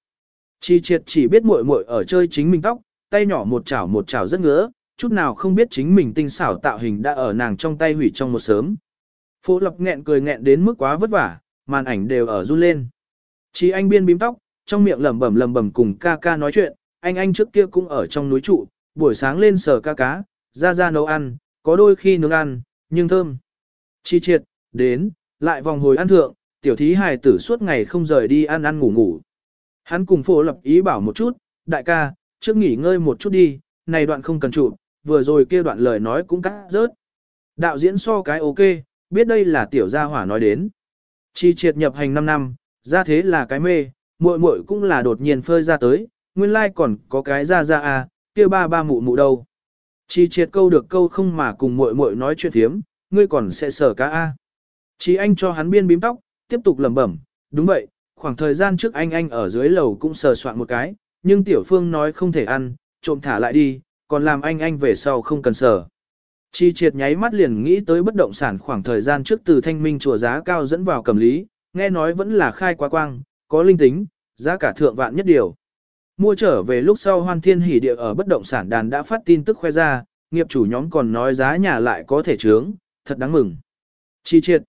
Chi triệt chỉ biết muội muội ở chơi chính mình tóc, tay nhỏ một chảo một chảo rất ngứa, chút nào không biết chính mình tinh xảo tạo hình đã ở nàng trong tay hủy trong một sớm. Phố lập nghẹn cười nghẹn đến mức quá vất vả, màn ảnh đều ở run lên. Chi anh biên bím tóc, trong miệng lẩm bẩm lẩm bẩm cùng ca ca nói chuyện, anh anh trước kia cũng ở trong núi trụ, buổi sáng lên sờ ca cá, ra ra nấu ăn, có đôi khi nướng ăn, nhưng thơm. Chi triệt, đến, lại vòng hồi ăn thượng, tiểu thí hài tử suốt ngày không rời đi ăn ăn ngủ ngủ. Hắn cùng phổ lập ý bảo một chút, đại ca, trước nghỉ ngơi một chút đi, này đoạn không cần chụp, vừa rồi kia đoạn lời nói cũng cắt rớt. Đạo diễn so cái ok, biết đây là tiểu gia hỏa nói đến. Chi triệt nhập hành 5 năm, ra thế là cái mê, muội muội cũng là đột nhiên phơi ra tới, nguyên lai like còn có cái ra ra à, kia ba ba mụ mụ đâu. Chi triệt câu được câu không mà cùng muội muội nói chuyện thiếm, ngươi còn sẽ sở cá a. À. Chi anh cho hắn biên bím tóc, tiếp tục lẩm bẩm, đúng vậy, khoảng thời gian trước anh anh ở dưới lầu cũng sờ soạn một cái, nhưng tiểu phương nói không thể ăn, trộm thả lại đi, còn làm anh anh về sau không cần sờ. Chi triệt nháy mắt liền nghĩ tới bất động sản khoảng thời gian trước từ thanh minh chùa giá cao dẫn vào cầm lý, nghe nói vẫn là khai quá quang, có linh tính, giá cả thượng vạn nhất điều. Mua trở về lúc sau hoan thiên hỉ địa ở bất động sản đàn đã phát tin tức khoe ra, nghiệp chủ nhóm còn nói giá nhà lại có thể trướng, thật đáng mừng. Chi triệt,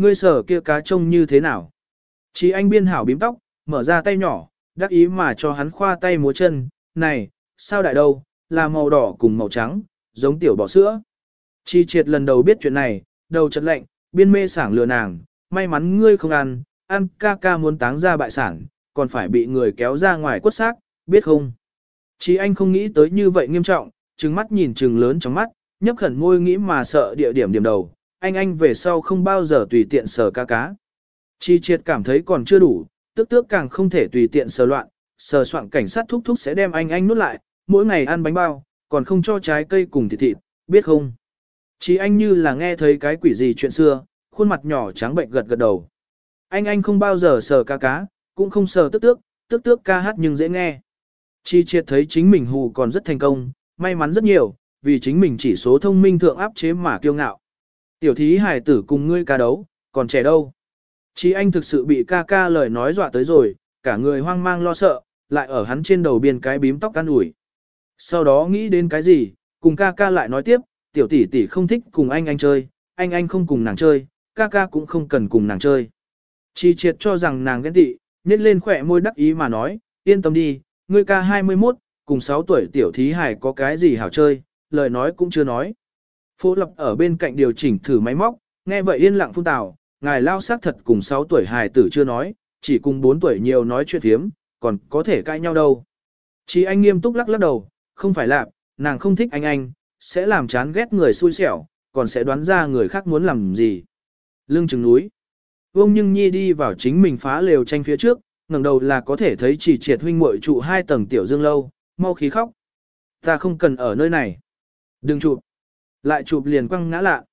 ngươi sở kia cá trông như thế nào? Chi anh biên hảo bím tóc, mở ra tay nhỏ, đắc ý mà cho hắn khoa tay múa chân, này, sao đại đâu, là màu đỏ cùng màu trắng, giống tiểu bò sữa. Chi triệt lần đầu biết chuyện này, đầu chật lạnh, biên mê sảng lừa nàng, may mắn ngươi không ăn, ăn ca ca muốn táng ra bại sản, còn phải bị người kéo ra ngoài quất xác, biết không? Chí anh không nghĩ tới như vậy nghiêm trọng, trừng mắt nhìn trừng lớn trong mắt, nhấp khẩn môi nghĩ mà sợ địa điểm điểm đầu, anh anh về sau không bao giờ tùy tiện sờ ca cá. Chi triệt cảm thấy còn chưa đủ, tức tước càng không thể tùy tiện sờ loạn, sờ soạn cảnh sát thúc thúc sẽ đem anh anh nuốt lại, mỗi ngày ăn bánh bao, còn không cho trái cây cùng thịt thịt, biết không? Chi anh như là nghe thấy cái quỷ gì chuyện xưa, khuôn mặt nhỏ trắng bệnh gật gật đầu. Anh anh không bao giờ sờ ca cá, cũng không sờ tức tước, tức tước ca hát nhưng dễ nghe. Chi triệt thấy chính mình hù còn rất thành công, may mắn rất nhiều, vì chính mình chỉ số thông minh thượng áp chế mà kiêu ngạo. Tiểu thí hải tử cùng ngươi ca đấu, còn trẻ đâu. Chí anh thực sự bị ca ca lời nói dọa tới rồi, cả người hoang mang lo sợ, lại ở hắn trên đầu biên cái bím tóc căn ủi. Sau đó nghĩ đến cái gì, cùng ca ca lại nói tiếp, tiểu tỷ tỷ không thích cùng anh anh chơi, anh anh không cùng nàng chơi, ca ca cũng không cần cùng nàng chơi. Chi triệt cho rằng nàng ghen tị, nhét lên khỏe môi đắc ý mà nói, yên tâm đi, ngươi ca 21, cùng 6 tuổi tiểu thí hải có cái gì hảo chơi, lời nói cũng chưa nói. Phố lập ở bên cạnh điều chỉnh thử máy móc, nghe vậy yên lặng phun tào, ngài lao xác thật cùng 6 tuổi hài tử chưa nói, chỉ cùng 4 tuổi nhiều nói chuyện thiếm, còn có thể cãi nhau đâu. Chỉ anh nghiêm túc lắc lắc đầu, không phải là, nàng không thích anh anh, sẽ làm chán ghét người xui xẻo, còn sẽ đoán ra người khác muốn làm gì. Lưng chừng núi. Vông nhưng nhi đi vào chính mình phá lều tranh phía trước, ngẩng đầu là có thể thấy chỉ triệt huynh muội trụ hai tầng tiểu dương lâu, mau khí khóc. Ta không cần ở nơi này. Đừng chụp. Lại chụp liền quăng ngã lạ.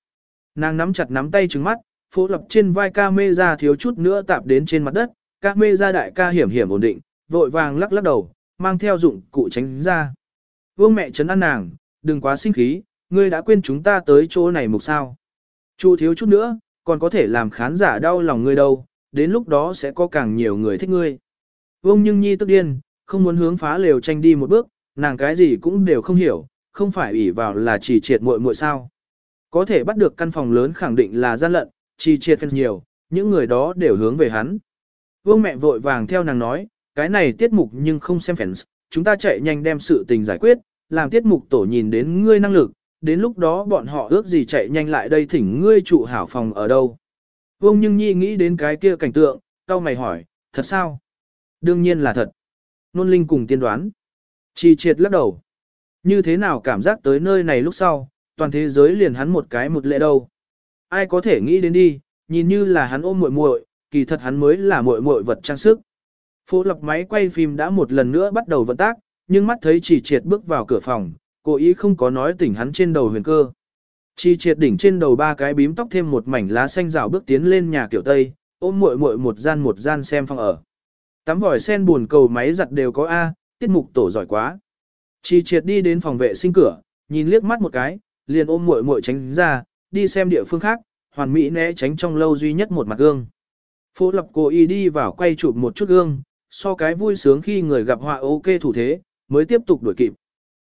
Nàng nắm chặt nắm tay trứng mắt, phố lập trên vai ca mê ra thiếu chút nữa tạp đến trên mặt đất, ca mê ra đại ca hiểm hiểm ổn định, vội vàng lắc lắc đầu, mang theo dụng cụ tránh ra. Vương mẹ chấn an nàng, đừng quá sinh khí, ngươi đã quên chúng ta tới chỗ này mục sao. Chu thiếu chút nữa, còn có thể làm khán giả đau lòng ngươi đâu, đến lúc đó sẽ có càng nhiều người thích ngươi. Vương Nhưng Nhi tức điên, không muốn hướng phá lều tranh đi một bước, nàng cái gì cũng đều không hiểu, không phải ủy vào là chỉ triệt muội muội sao. Có thể bắt được căn phòng lớn khẳng định là gian lận, chỉ triệt phần nhiều, những người đó đều hướng về hắn. Vương mẹ vội vàng theo nàng nói, cái này tiết mục nhưng không xem fans, chúng ta chạy nhanh đem sự tình giải quyết, làm tiết mục tổ nhìn đến ngươi năng lực, đến lúc đó bọn họ ước gì chạy nhanh lại đây thỉnh ngươi trụ hảo phòng ở đâu. Vương Nhưng Nhi nghĩ đến cái kia cảnh tượng, tao mày hỏi, thật sao? Đương nhiên là thật. Nôn Linh cùng tiên đoán. Chi triệt lắc đầu. Như thế nào cảm giác tới nơi này lúc sau, toàn thế giới liền hắn một cái một lệ đâu. Ai có thể nghĩ đến đi, nhìn như là hắn ôm muội muội, kỳ thật hắn mới là muội muội vật trang sức. Phố lập máy quay phim đã một lần nữa bắt đầu vận tác, nhưng mắt thấy chỉ triệt bước vào cửa phòng, cố ý không có nói tỉnh hắn trên đầu huyền cơ. Chi triệt đỉnh trên đầu ba cái bím tóc thêm một mảnh lá xanh rào bước tiến lên nhà kiểu Tây, ôm muội muội một gian một gian xem phòng ở. Tắm vòi sen buồn cầu máy giặt đều có A, tiết mục tổ giỏi quá. Chi triệt đi đến phòng vệ sinh cửa, nhìn liếc mắt một cái, liền ôm muội muội tránh ra, đi xem địa phương khác, hoàn mỹ né tránh trong lâu duy nhất một mặt gương. Phố lập cô y đi vào quay chụp một chút gương, so cái vui sướng khi người gặp họa ok thủ thế, mới tiếp tục đuổi kịp.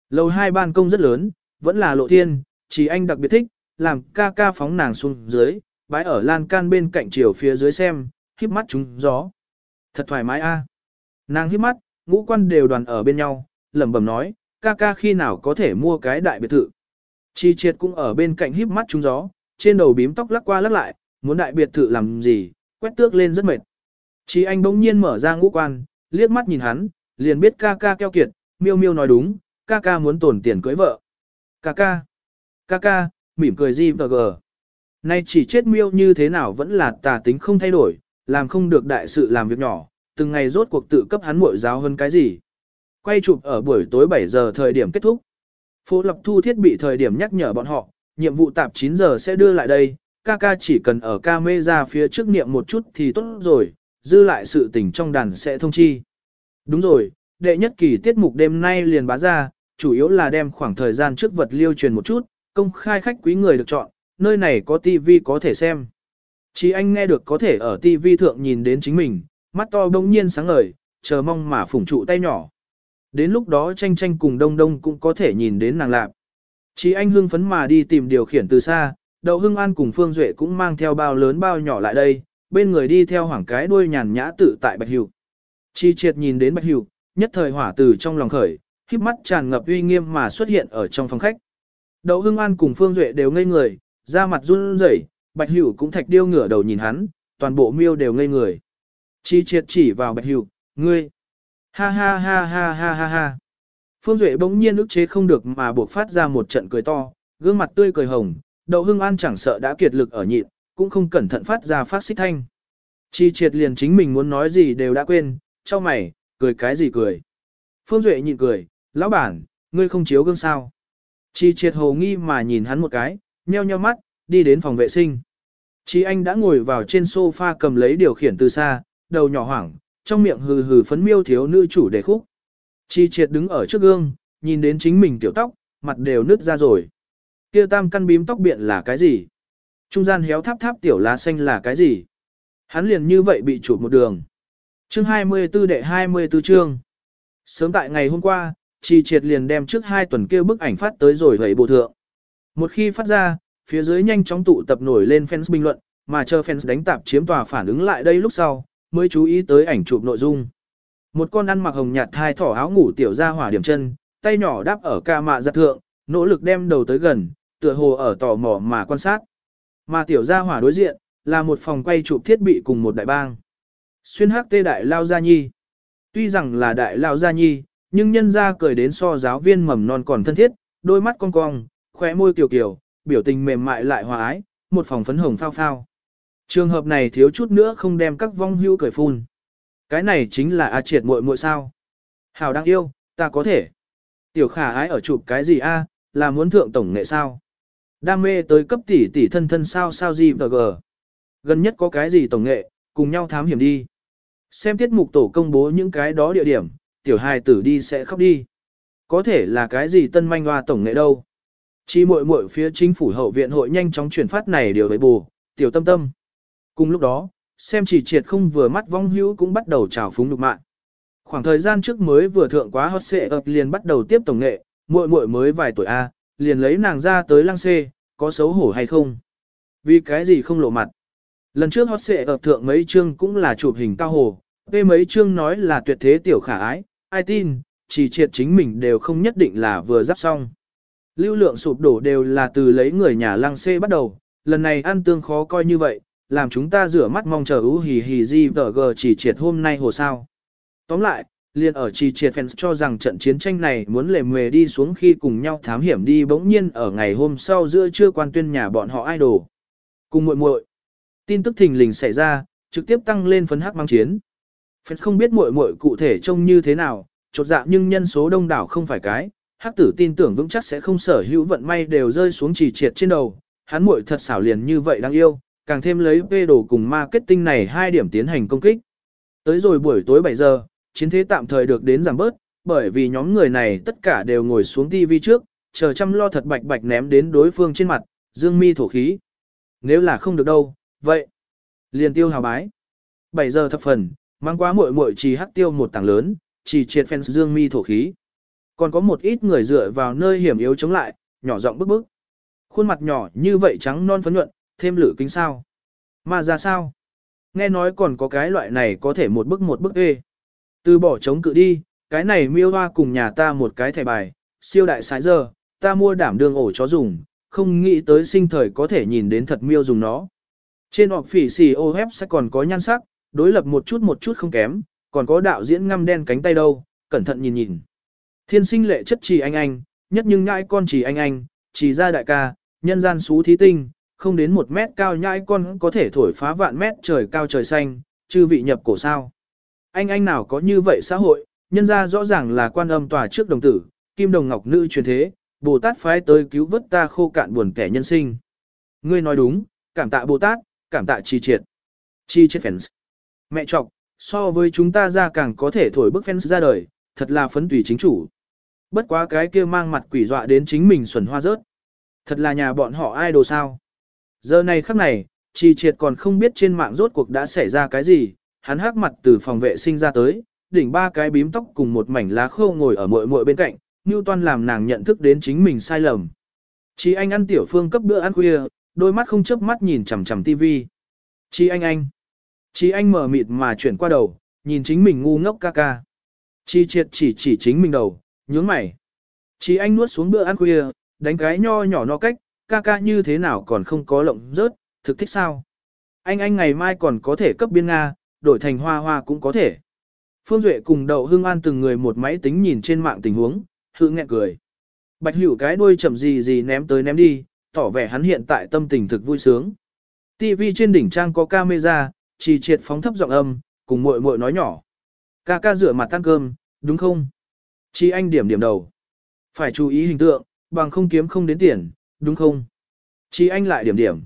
Lầu hai ban công rất lớn, vẫn là lộ thiên, chỉ anh đặc biệt thích, làm ca ca phóng nàng xuống dưới, bãi ở lan can bên cạnh chiều phía dưới xem, híp mắt chúng gió. Thật thoải mái a. Nàng híp mắt, ngũ quan đều đoàn ở bên nhau, lẩm bẩm nói, ca ca khi nào có thể mua cái đại biệt thự. Chi triệt cũng ở bên cạnh híp mắt trúng gió, trên đầu bím tóc lắc qua lắc lại, muốn đại biệt thự làm gì, quét tước lên rất mệt. Chi anh bỗng nhiên mở ra ngũ quan, liếc mắt nhìn hắn, liền biết ca ca keo kiệt, miêu miêu nói đúng, ca ca muốn tổn tiền cưới vợ. Ca ca, ca ca, mỉm cười gì vờ gờ. Nay chỉ chết miêu như thế nào vẫn là tà tính không thay đổi, làm không được đại sự làm việc nhỏ, từng ngày rốt cuộc tự cấp hắn muội giáo hơn cái gì. Quay chụp ở buổi tối 7 giờ thời điểm kết thúc. Phố lập thu thiết bị thời điểm nhắc nhở bọn họ, nhiệm vụ tạp 9 giờ sẽ đưa lại đây, ca ca chỉ cần ở camera phía trước niệm một chút thì tốt rồi, dư lại sự tình trong đàn sẽ thông chi. Đúng rồi, đệ nhất kỳ tiết mục đêm nay liền bá ra, chủ yếu là đem khoảng thời gian trước vật liêu truyền một chút, công khai khách quý người được chọn, nơi này có TV có thể xem. Chỉ anh nghe được có thể ở TV thượng nhìn đến chính mình, mắt to đông nhiên sáng ngời, chờ mong mà phủng trụ tay nhỏ. Đến lúc đó tranh tranh cùng đông đông cũng có thể nhìn đến nàng lạp. Chỉ anh hưng phấn mà đi tìm điều khiển từ xa, đậu hưng an cùng Phương Duệ cũng mang theo bao lớn bao nhỏ lại đây, bên người đi theo hoảng cái đuôi nhàn nhã tự tại Bạch Hữu. Chi triệt nhìn đến Bạch Hữu, nhất thời hỏa từ trong lòng khởi, khiếp mắt tràn ngập uy nghiêm mà xuất hiện ở trong phòng khách. Đậu hưng an cùng Phương Duệ đều ngây người, da mặt run rẩy, Bạch Hữu cũng thạch điêu ngửa đầu nhìn hắn, toàn bộ miêu đều ngây người. Chi triệt chỉ vào Bạch Hữu, ngươi. Ha ha ha ha ha ha ha. Phương Duệ bỗng nhiên ức chế không được mà buộc phát ra một trận cười to, gương mặt tươi cười hồng, đậu hưng an chẳng sợ đã kiệt lực ở nhịn, cũng không cẩn thận phát ra phát xích thanh. Chi triệt liền chính mình muốn nói gì đều đã quên, cho mày, cười cái gì cười. Phương Duệ nhịn cười, lão bản, ngươi không chiếu gương sao. Chi triệt hồ nghi mà nhìn hắn một cái, nheo nheo mắt, đi đến phòng vệ sinh. Chi anh đã ngồi vào trên sofa cầm lấy điều khiển từ xa, đầu nhỏ hoảng, trong miệng hừ hừ phấn miêu thiếu nữ chủ đề khúc. Chi triệt đứng ở trước gương, nhìn đến chính mình tiểu tóc, mặt đều nứt ra rồi. Kia tam căn bím tóc biện là cái gì? Trung gian héo tháp tháp tiểu lá xanh là cái gì? Hắn liền như vậy bị chụp một đường. Chương 24 đệ 24 chương. Sớm tại ngày hôm qua, Chi Triệt liền đem trước hai tuần kia bức ảnh phát tới rồi hầy bộ thượng. Một khi phát ra, phía dưới nhanh chóng tụ tập nổi lên fans bình luận, mà chờ fans đánh tạp chiếm tòa phản ứng lại đây lúc sau, mới chú ý tới ảnh chụp nội dung. Một con ăn mặc hồng nhạt hai thỏ áo ngủ tiểu ra hỏa điểm chân, tay nhỏ đáp ở ca mạ giật thượng, nỗ lực đem đầu tới gần, tựa hồ ở tò mò mà quan sát. Mà tiểu gia hỏa đối diện, là một phòng quay chụp thiết bị cùng một đại bang. Xuyên hắc tê đại lao gia nhi. Tuy rằng là đại lao gia nhi, nhưng nhân gia cười đến so giáo viên mầm non còn thân thiết, đôi mắt cong cong, khóe môi kiều kiều, biểu tình mềm mại lại hòa ái, một phòng phấn hồng phao phao. Trường hợp này thiếu chút nữa không đem các vong hữu cởi phun. Cái này chính là A triệt muội muội sao. Hảo đang yêu, ta có thể. Tiểu khả ái ở chụp cái gì a? là muốn thượng tổng nghệ sao? Đam mê tới cấp tỷ tỷ thân thân sao sao gì và gờ. Gần nhất có cái gì tổng nghệ, cùng nhau thám hiểm đi. Xem tiết mục tổ công bố những cái đó địa điểm, tiểu hài tử đi sẽ khóc đi. Có thể là cái gì tân manh hoa tổng nghệ đâu. Chỉ muội muội phía chính phủ hậu viện hội nhanh chóng chuyển phát này điều với bù, tiểu tâm tâm. Cùng lúc đó, xem chỉ triệt không vừa mắt vong hữu cũng bắt đầu trào phúng lục mạng. Khoảng thời gian trước mới vừa thượng quá hot xệ ập liền bắt đầu tiếp tổng nghệ, muội muội mới vài tuổi A, liền lấy nàng ra tới lăng xê, có xấu hổ hay không? Vì cái gì không lộ mặt? Lần trước hot xệ ập thượng mấy chương cũng là chụp hình cao hồ, về mấy chương nói là tuyệt thế tiểu khả ái, ai tin, chỉ triệt chính mình đều không nhất định là vừa giáp xong. Lưu lượng sụp đổ đều là từ lấy người nhà lăng xê bắt đầu, lần này ăn tương khó coi như vậy, làm chúng ta rửa mắt mong chờ ú hì hì di vờ gờ chỉ triệt hôm nay hồ sao. Tóm lại, liền ở chỉ triệt fans cho rằng trận chiến tranh này muốn lề mề đi xuống khi cùng nhau thám hiểm đi bỗng nhiên ở ngày hôm sau giữa trưa quan tuyên nhà bọn họ idol. Cùng muội muội tin tức thình lình xảy ra, trực tiếp tăng lên phấn hắc mang chiến. Fans không biết muội muội cụ thể trông như thế nào, chột dạ nhưng nhân số đông đảo không phải cái, hắc tử tin tưởng vững chắc sẽ không sở hữu vận may đều rơi xuống chỉ triệt trên đầu, hắn muội thật xảo liền như vậy đáng yêu, càng thêm lấy vê đồ cùng marketing này hai điểm tiến hành công kích. Tới rồi buổi tối 7 giờ, chiến thế tạm thời được đến giảm bớt, bởi vì nhóm người này tất cả đều ngồi xuống TV trước, chờ chăm lo thật bạch bạch ném đến đối phương trên mặt, dương mi thổ khí. Nếu là không được đâu, vậy, liền tiêu hào bái. 7 giờ thập phần, mang quá muội muội chỉ hắc tiêu một tảng lớn, chỉ triệt fans dương mi thổ khí. Còn có một ít người dựa vào nơi hiểm yếu chống lại, nhỏ giọng bức bức. Khuôn mặt nhỏ như vậy trắng non phấn nhuận, thêm lử kính sao. Mà ra sao? Nghe nói còn có cái loại này có thể một bức một bức ê. Từ bỏ chống cự đi, cái này miêu hoa cùng nhà ta một cái thẻ bài, siêu đại sái giờ, ta mua đảm đường ổ chó dùng, không nghĩ tới sinh thời có thể nhìn đến thật miêu dùng nó. Trên họp phỉ xì ô hép sẽ còn có nhan sắc, đối lập một chút một chút không kém, còn có đạo diễn ngăm đen cánh tay đâu, cẩn thận nhìn nhìn. Thiên sinh lệ chất trì anh anh, nhất nhưng nhãi con trì anh anh, trì ra đại ca, nhân gian xú thí tinh, không đến một mét cao nhãi con có thể thổi phá vạn mét trời cao trời xanh, chư vị nhập cổ sao. Anh anh nào có như vậy xã hội, nhân ra rõ ràng là quan âm tòa trước đồng tử, kim đồng ngọc nữ truyền thế, Bồ Tát phái tới cứu vớt ta khô cạn buồn kẻ nhân sinh. Ngươi nói đúng, cảm tạ Bồ Tát, cảm tạ chi triệt. Chi triệt fans. Mẹ trọc, so với chúng ta ra càng có thể thổi bức fans ra đời, thật là phấn tùy chính chủ. Bất quá cái kia mang mặt quỷ dọa đến chính mình xuẩn hoa rớt. Thật là nhà bọn họ idol sao. Giờ này khắc này, Chi Triệt còn không biết trên mạng rốt cuộc đã xảy ra cái gì, hắn hắc mặt từ phòng vệ sinh ra tới, đỉnh ba cái bím tóc cùng một mảnh lá khô ngồi ở muội muội bên cạnh, Newton làm nàng nhận thức đến chính mình sai lầm. Chi anh ăn tiểu phương cấp bữa ăn khuya, đôi mắt không chớp mắt nhìn chằm chằm tivi. Chi anh anh. Chi anh mở mịt mà chuyển qua đầu, nhìn chính mình ngu ngốc ca ca. Chi triệt chỉ chỉ chính mình đầu, nhướng mày. Chi anh nuốt xuống bữa ăn khuya, đánh cái nho nhỏ no cách, ca ca như thế nào còn không có lộng rớt, thực thích sao? Anh anh ngày mai còn có thể cấp biên Nga, đổi thành hoa hoa cũng có thể. Phương Duệ cùng Đậu Hưng An từng người một máy tính nhìn trên mạng tình huống, hư nghẹn cười. Bạch Hữu cái đuôi chậm gì gì ném tới ném đi, tỏ vẻ hắn hiện tại tâm tình thực vui sướng. TV trên đỉnh trang có camera, chỉ triệt phóng thấp giọng âm, cùng muội muội nói nhỏ. Ca ca rửa mặt ăn cơm, đúng không? Chi anh điểm điểm đầu. Phải chú ý hình tượng, bằng không kiếm không đến tiền, đúng không? Chi anh lại điểm điểm.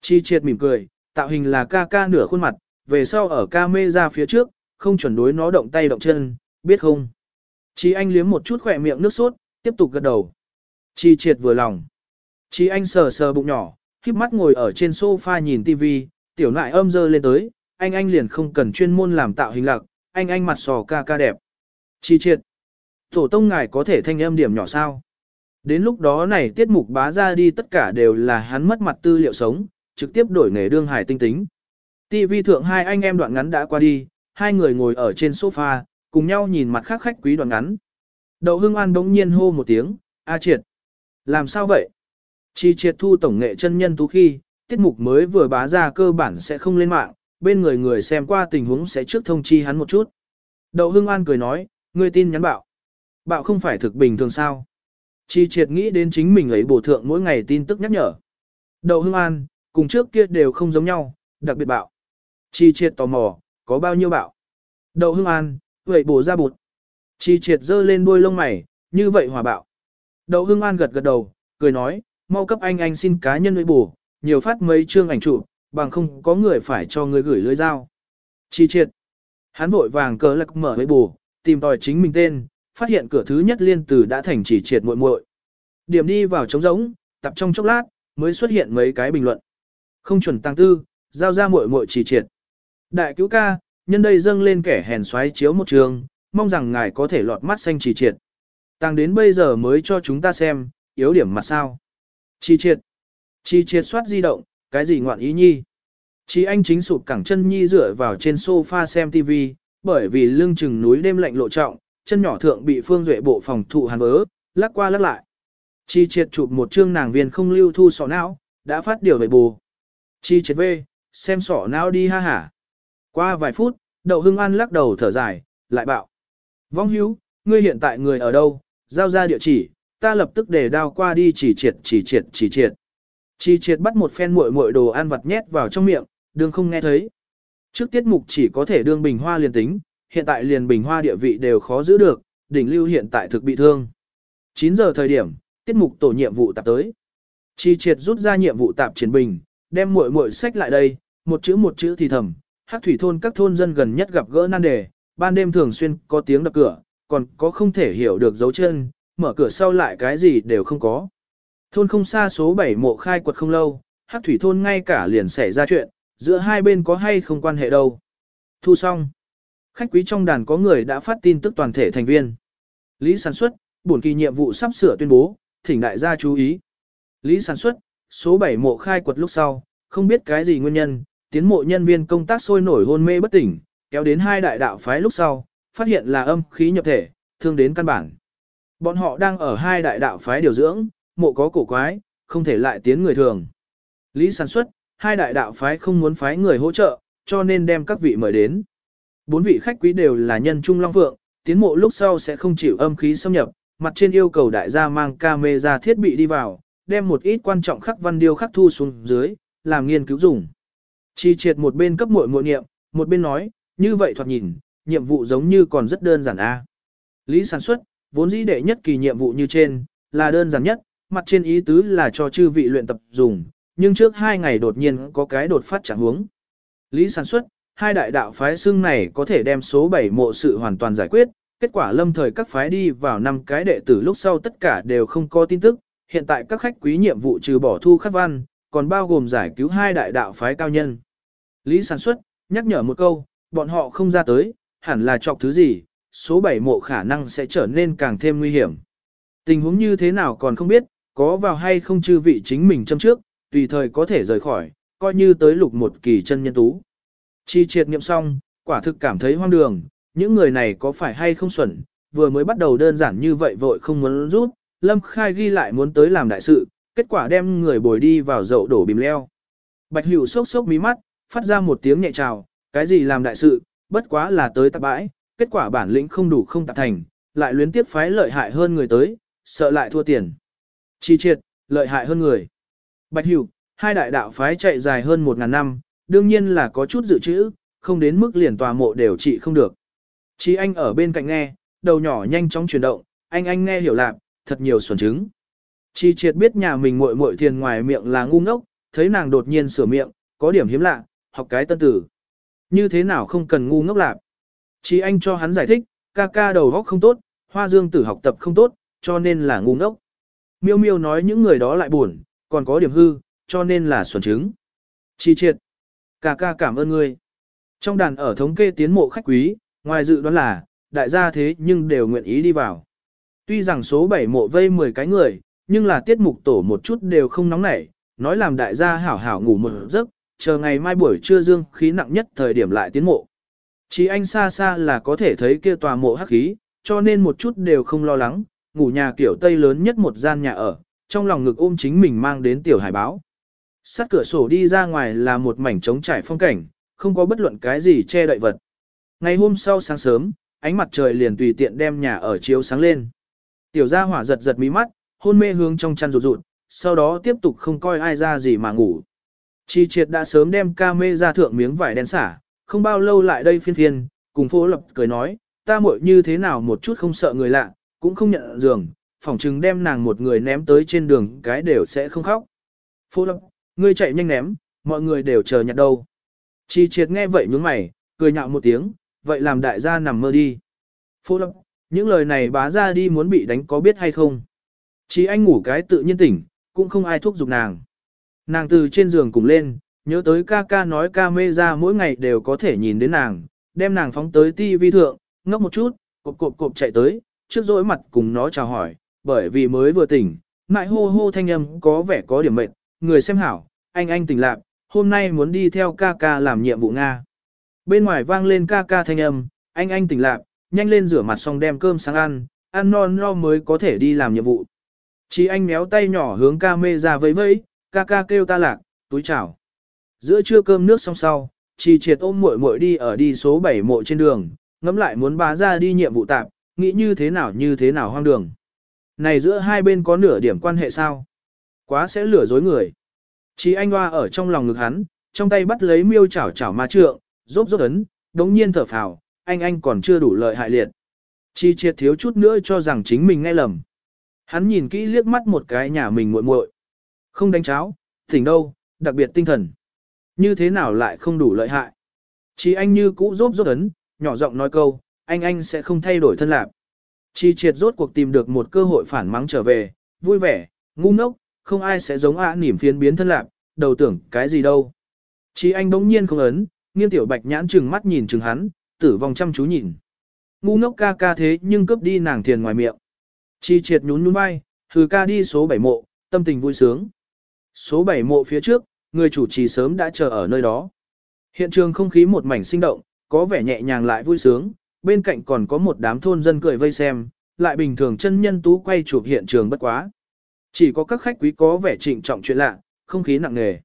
Chi triệt mỉm cười, tạo hình là ca ca nửa khuôn mặt, về sau ở ca mê ra phía trước, không chuẩn đối nó động tay động chân, biết không? Chi anh liếm một chút khỏe miệng nước sốt, tiếp tục gật đầu. Chi triệt vừa lòng. Chi anh sờ sờ bụng nhỏ, khiếp mắt ngồi ở trên sofa nhìn tivi, tiểu nại âm dơ lên tới, anh anh liền không cần chuyên môn làm tạo hình lạc, anh anh mặt sò ca ca đẹp. Chi triệt. Tổ tông ngài có thể thanh âm điểm nhỏ sao? Đến lúc đó này tiết mục bá ra đi tất cả đều là hắn mất mặt tư liệu sống, trực tiếp đổi nghề đương hải tinh tính. TV thượng hai anh em đoạn ngắn đã qua đi, hai người ngồi ở trên sofa, cùng nhau nhìn mặt khác khách quý đoạn ngắn. Đậu Hưng An bỗng nhiên hô một tiếng, A triệt. Làm sao vậy? Chi triệt thu tổng nghệ chân nhân tú khi, tiết mục mới vừa bá ra cơ bản sẽ không lên mạng, bên người người xem qua tình huống sẽ trước thông chi hắn một chút. Đậu Hưng An cười nói, ngươi tin nhắn bạo. Bạo không phải thực bình thường sao? Chi triệt nghĩ đến chính mình ấy bổ thượng mỗi ngày tin tức nhắc nhở. Đậu Hưng An, cùng trước kia đều không giống nhau, đặc biệt bạo. Chi triệt tò mò, có bao nhiêu bạo? Đậu Hưng An, vậy bổ ra bụt. Chi triệt giơ lên đuôi lông mày, như vậy hòa bạo. Đậu Hưng An gật gật đầu, cười nói, mau cấp anh anh xin cá nhân với bổ, nhiều phát mấy chương ảnh chụp, bằng không có người phải cho người gửi lưới dao. Chi triệt. Hắn vội vàng cờ lạc mở với bổ, tìm tòi chính mình tên, phát hiện cửa thứ nhất liên từ đã thành chỉ triệt muội muội. Điểm đi vào trống rỗng, tập trong chốc lát, mới xuất hiện mấy cái bình luận. Không chuẩn tăng tư, giao ra muội muội chỉ triệt. Đại cứu ca, nhân đây dâng lên kẻ hèn xoáy chiếu một trường, mong rằng ngài có thể lọt mắt xanh chỉ triệt. Tăng đến bây giờ mới cho chúng ta xem, yếu điểm mặt sao. Chỉ triệt. Chỉ triệt soát di động, cái gì ngoạn ý nhi. Chỉ anh chính sụp cẳng chân nhi dựa vào trên sofa xem tivi bởi vì lưng chừng núi đêm lạnh lộ trọng, chân nhỏ thượng bị phương duệ bộ phòng thụ hàn vớ, lắc qua lắc lại. Chi triệt chụp một chương nàng viên không lưu thu sọ não, đã phát điều về bù. Chi triệt về, xem sọ não đi ha hả. Qua vài phút, đậu hưng an lắc đầu thở dài, lại bảo. Vong hữu, ngươi hiện tại người ở đâu, giao ra địa chỉ, ta lập tức để đao qua đi chỉ triệt chỉ triệt chỉ triệt. Chi triệt bắt một phen muội muội đồ ăn vặt nhét vào trong miệng, đương không nghe thấy. Trước tiết mục chỉ có thể đương bình hoa liền tính, hiện tại liền bình hoa địa vị đều khó giữ được, đỉnh lưu hiện tại thực bị thương. 9 giờ thời điểm, tiết mục tổ nhiệm vụ tạp tới. Chi triệt rút ra nhiệm vụ tạp triển bình, đem muội muội sách lại đây, một chữ một chữ thì thầm, hát thủy thôn các thôn dân gần nhất gặp gỡ nan đề, ban đêm thường xuyên có tiếng đập cửa, còn có không thể hiểu được dấu chân, mở cửa sau lại cái gì đều không có. Thôn không xa số 7 mộ khai quật không lâu, hát thủy thôn ngay cả liền xảy ra chuyện, giữa hai bên có hay không quan hệ đâu. Thu xong. Khách quý trong đàn có người đã phát tin tức toàn thể thành viên. Lý sản xuất, bổn kỳ nhiệm vụ sắp sửa tuyên bố, thỉnh đại gia chú ý. Lý sản xuất, số 7 mộ khai quật lúc sau, không biết cái gì nguyên nhân, tiến mộ nhân viên công tác sôi nổi hôn mê bất tỉnh, kéo đến hai đại đạo phái lúc sau, phát hiện là âm khí nhập thể, thương đến căn bản. Bọn họ đang ở hai đại đạo phái điều dưỡng, mộ có cổ quái, không thể lại tiến người thường. Lý sản xuất, hai đại đạo phái không muốn phái người hỗ trợ, cho nên đem các vị mời đến. Bốn vị khách quý đều là nhân trung long phượng, tiến mộ lúc sau sẽ không chịu âm khí xâm nhập, mặt trên yêu cầu đại gia mang camera thiết bị đi vào, đem một ít quan trọng khắc văn điêu khắc thu xuống dưới, làm nghiên cứu dùng. Chi triệt một bên cấp muội muội niệm, một bên nói, như vậy thoạt nhìn, nhiệm vụ giống như còn rất đơn giản a. Lý sản xuất, vốn dĩ đệ nhất kỳ nhiệm vụ như trên, là đơn giản nhất, mặt trên ý tứ là cho chư vị luyện tập dùng, nhưng trước hai ngày đột nhiên có cái đột phát chẳng hướng. Lý sản xuất, hai đại đạo phái xưng này có thể đem số 7 mộ sự hoàn toàn giải quyết, kết quả lâm thời các phái đi vào năm cái đệ tử lúc sau tất cả đều không có tin tức, hiện tại các khách quý nhiệm vụ trừ bỏ thu khắc văn, còn bao gồm giải cứu hai đại đạo phái cao nhân. Lý sản xuất, nhắc nhở một câu, bọn họ không ra tới, hẳn là chọc thứ gì, số 7 mộ khả năng sẽ trở nên càng thêm nguy hiểm. Tình huống như thế nào còn không biết, có vào hay không chư vị chính mình châm trước, tùy thời có thể rời khỏi, coi như tới lục một kỳ chân nhân tú. Chi triệt nghiệm xong, quả thực cảm thấy hoang đường, những người này có phải hay không xuẩn, vừa mới bắt đầu đơn giản như vậy vội không muốn rút, Lâm Khai ghi lại muốn tới làm đại sự, kết quả đem người bồi đi vào dậu đổ bìm leo. Bạch Hữu sốc sốc mí mắt, phát ra một tiếng nhẹ chào, cái gì làm đại sự, bất quá là tới tạp bãi, kết quả bản lĩnh không đủ không tạp thành, lại luyến tiếp phái lợi hại hơn người tới, sợ lại thua tiền. Chi triệt, lợi hại hơn người. Bạch Hữu, hai đại đạo phái chạy dài hơn một ngàn năm, đương nhiên là có chút dự trữ, không đến mức liền tòa mộ đều trị không được. Chi anh ở bên cạnh nghe, đầu nhỏ nhanh chóng chuyển động, anh anh nghe hiểu lạc, thật nhiều xuẩn chứng. Chi triệt biết nhà mình muội muội thiền ngoài miệng là ngu ngốc, thấy nàng đột nhiên sửa miệng, có điểm hiếm lạ, học cái tân tử. Như thế nào không cần ngu ngốc lạc. Chi anh cho hắn giải thích, ca ca đầu góc không tốt, hoa dương tử học tập không tốt, cho nên là ngu ngốc. Miêu miêu nói những người đó lại buồn, còn có điểm hư, cho nên là xuẩn chứng. Chi triệt. Ca ca cảm ơn ngươi. Trong đàn ở thống kê tiến mộ khách quý, ngoài dự đoán là, đại gia thế nhưng đều nguyện ý đi vào. Tuy rằng số 7 mộ vây 10 cái người, nhưng là tiết mục tổ một chút đều không nóng nảy, nói làm đại gia hảo hảo ngủ một giấc, chờ ngày mai buổi trưa dương khí nặng nhất thời điểm lại tiến mộ. Chỉ anh xa xa là có thể thấy kia tòa mộ hắc khí, cho nên một chút đều không lo lắng, ngủ nhà kiểu Tây lớn nhất một gian nhà ở, trong lòng ngực ôm chính mình mang đến tiểu hải báo. Sắt cửa sổ đi ra ngoài là một mảnh trống trải phong cảnh, không có bất luận cái gì che đậy vật. Ngày hôm sau sáng sớm, ánh mặt trời liền tùy tiện đem nhà ở chiếu sáng lên. Tiểu gia hỏa giật giật mí mắt, hôn mê hướng trong chăn rụt rụt, sau đó tiếp tục không coi ai ra gì mà ngủ. Chi triệt đã sớm đem ca mê ra thượng miếng vải đen xả, không bao lâu lại đây phiên phiên, cùng phố lập cười nói, ta muội như thế nào một chút không sợ người lạ, cũng không nhận giường, phỏng chừng đem nàng một người ném tới trên đường cái đều sẽ không khóc. Phố lập, ngươi chạy nhanh ném, mọi người đều chờ nhặt đâu. Chi triệt nghe vậy nhướng mày, cười nhạo một tiếng, vậy làm đại gia nằm mơ đi. Phô lập, những lời này bá ra đi muốn bị đánh có biết hay không. Chỉ anh ngủ cái tự nhiên tỉnh, cũng không ai thúc giục nàng. Nàng từ trên giường cùng lên, nhớ tới ca ca nói ca mê ra mỗi ngày đều có thể nhìn đến nàng, đem nàng phóng tới ti vi thượng, ngốc một chút, cộp cộp cộp chạy tới, trước dỗi mặt cùng nó chào hỏi, bởi vì mới vừa tỉnh, mại hô hô thanh âm có vẻ có điểm mệt, người xem hảo, anh anh tỉnh lạc, hôm nay muốn đi theo ca ca làm nhiệm vụ Nga. Bên ngoài vang lên ca ca thanh âm, anh anh tỉnh lạc, nhanh lên rửa mặt xong đem cơm sáng ăn, ăn non no mới có thể đi làm nhiệm vụ. Chỉ anh méo tay nhỏ hướng ca mê ra vẫy vẫy, ca ca kêu ta lạc, túi chào. Giữa trưa cơm nước xong sau, chỉ triệt ôm muội muội đi ở đi số 7 mộ trên đường, ngắm lại muốn bá ra đi nhiệm vụ tạm, nghĩ như thế nào như thế nào hoang đường. Này giữa hai bên có nửa điểm quan hệ sao? Quá sẽ lừa dối người. Chí anh hoa ở trong lòng ngực hắn, trong tay bắt lấy miêu chảo chảo ma trượng, rốt rốt ấn, đống nhiên thở phào, anh anh còn chưa đủ lợi hại liệt. Chi triệt thiếu chút nữa cho rằng chính mình nghe lầm. Hắn nhìn kỹ liếc mắt một cái nhà mình muội muội, Không đánh cháo, thỉnh đâu, đặc biệt tinh thần. Như thế nào lại không đủ lợi hại. Chi anh như cũ rốt rốt ấn, nhỏ giọng nói câu, anh anh sẽ không thay đổi thân lạc. Chi triệt rốt cuộc tìm được một cơ hội phản mắng trở về, vui vẻ, ngu ngốc, không ai sẽ giống ạ nỉm phiến biến thân lạc, đầu tưởng cái gì đâu. Chi anh bỗng nhiên không ấn, nghiêng tiểu bạch nhãn chừng mắt nhìn chừng hắn, tử vong chăm chú nhìn. Ngu ngốc ca ca thế nhưng cướp đi nàng thiền ngoài miệng. Chi triệt nhún nhún vai, thử ca đi số 7 mộ, tâm tình vui sướng. Số 7 mộ phía trước, người chủ trì sớm đã chờ ở nơi đó. Hiện trường không khí một mảnh sinh động, có vẻ nhẹ nhàng lại vui sướng, bên cạnh còn có một đám thôn dân cười vây xem, lại bình thường chân nhân tú quay chụp hiện trường bất quá. Chỉ có các khách quý có vẻ trịnh trọng chuyện lạ, không khí nặng nề.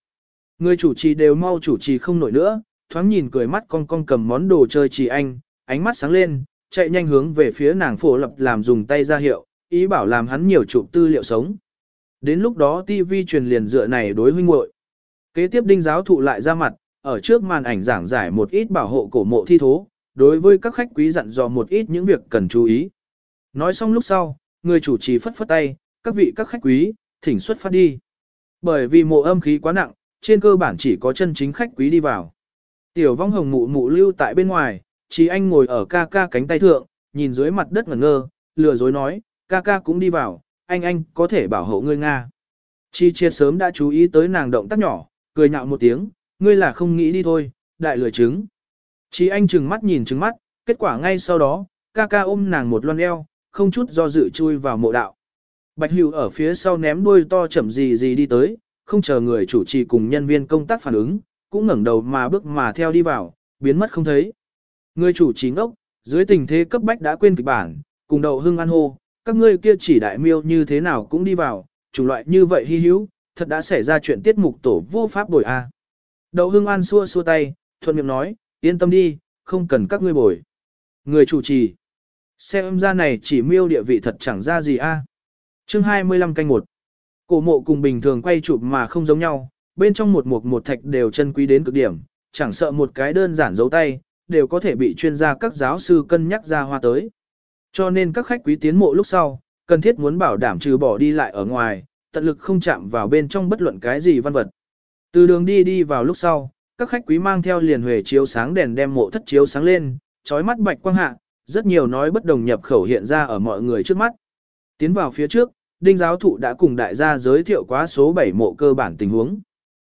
Người chủ trì đều mau chủ trì không nổi nữa, thoáng nhìn cười mắt con con cầm món đồ chơi chỉ anh, ánh mắt sáng lên, chạy nhanh hướng về phía nàng phổ lập làm dùng tay ra hiệu, ý bảo làm hắn nhiều chụp tư liệu sống. Đến lúc đó TV truyền liền dựa này đối huynh muội. Kế tiếp đinh giáo thụ lại ra mặt, ở trước màn ảnh giảng giải một ít bảo hộ cổ mộ thi thố, đối với các khách quý dặn dò một ít những việc cần chú ý. Nói xong lúc sau, người chủ trì phất phất tay, các vị các khách quý, thỉnh xuất phát đi. Bởi vì mộ âm khí quá nặng, trên cơ bản chỉ có chân chính khách quý đi vào. Tiểu vong hồng mụ mụ lưu tại bên ngoài, chỉ anh ngồi ở ca ca cánh tay thượng, nhìn dưới mặt đất ngẩn ngơ, lừa dối nói, ca ca cũng đi vào, anh anh có thể bảo hộ ngươi Nga. Chi triệt sớm đã chú ý tới nàng động tác nhỏ, cười nhạo một tiếng, ngươi là không nghĩ đi thôi, đại lười trứng. Chi anh trừng mắt nhìn trừng mắt, kết quả ngay sau đó, ca ca ôm nàng một loan eo, không chút do dự chui vào mộ đạo. Bạch Hữu ở phía sau ném đuôi to chậm gì gì đi tới, không chờ người chủ trì cùng nhân viên công tác phản ứng, cũng ngẩng đầu mà bước mà theo đi vào, biến mất không thấy. Người chủ trì ngốc, dưới tình thế cấp bách đã quên kịch bản, cùng đầu hưng an hô, các ngươi kia chỉ đại miêu như thế nào cũng đi vào, chủng loại như vậy hy hữu, thật đã xảy ra chuyện tiết mục tổ vô pháp bồi a. À. Đậu Hưng An xua xua tay, thuận miệng nói, yên tâm đi, không cần các ngươi bồi. Người chủ trì. Xem ra này chỉ miêu địa vị thật chẳng ra gì a. À. Chương 25 canh 1. Cổ mộ cùng bình thường quay chụp mà không giống nhau, bên trong một mục một thạch đều chân quý đến cực điểm, chẳng sợ một cái đơn giản dấu tay, đều có thể bị chuyên gia các giáo sư cân nhắc ra hoa tới. Cho nên các khách quý tiến mộ lúc sau, cần thiết muốn bảo đảm trừ bỏ đi lại ở ngoài, tận lực không chạm vào bên trong bất luận cái gì văn vật. Từ đường đi đi vào lúc sau, các khách quý mang theo liền huề chiếu sáng đèn đem mộ thất chiếu sáng lên, trói mắt bạch quang hạ, rất nhiều nói bất đồng nhập khẩu hiện ra ở mọi người trước mắt. Tiến vào phía trước, đinh giáo thụ đã cùng đại gia giới thiệu quá số 7 mộ cơ bản tình huống.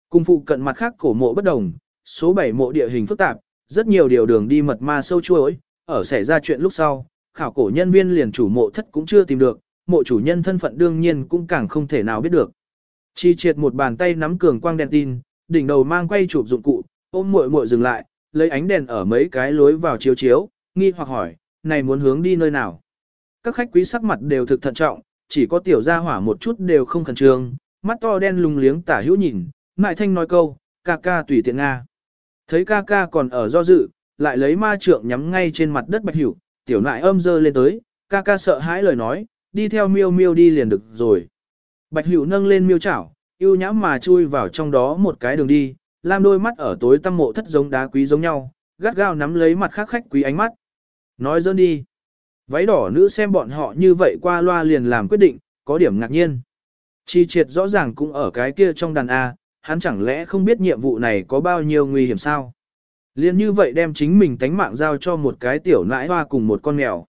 Cùng phụ cận mặt khác cổ mộ bất đồng, số 7 mộ địa hình phức tạp, rất nhiều điều đường đi mật ma sâu chuối, ở xảy ra chuyện lúc sau, khảo cổ nhân viên liền chủ mộ thất cũng chưa tìm được, mộ chủ nhân thân phận đương nhiên cũng càng không thể nào biết được. Chi triệt một bàn tay nắm cường quang đèn tin, đỉnh đầu mang quay chụp dụng cụ, ôm muội muội dừng lại, lấy ánh đèn ở mấy cái lối vào chiếu chiếu, nghi hoặc hỏi, này muốn hướng đi nơi nào? Các khách quý sắc mặt đều thực thận trọng, chỉ có tiểu gia hỏa một chút đều không khẩn trương, mắt to đen lùng liếng tả hữu nhìn, mại thanh nói câu, ca ca tùy tiện Nga. Thấy ca ca còn ở do dự, lại lấy ma trượng nhắm ngay trên mặt đất bạch hiểu, tiểu nại âm dơ lên tới, ca ca sợ hãi lời nói, đi theo miêu miêu đi liền được rồi. Bạch hiểu nâng lên miêu chảo, yêu nhãm mà chui vào trong đó một cái đường đi, làm đôi mắt ở tối tăm mộ thất giống đá quý giống nhau, gắt gao nắm lấy mặt khác khách quý ánh mắt. Nói dơn đi. Váy đỏ nữ xem bọn họ như vậy qua loa liền làm quyết định, có điểm ngạc nhiên. Chi triệt rõ ràng cũng ở cái kia trong đàn A, hắn chẳng lẽ không biết nhiệm vụ này có bao nhiêu nguy hiểm sao? Liên như vậy đem chính mình tánh mạng giao cho một cái tiểu nãi hoa cùng một con mèo.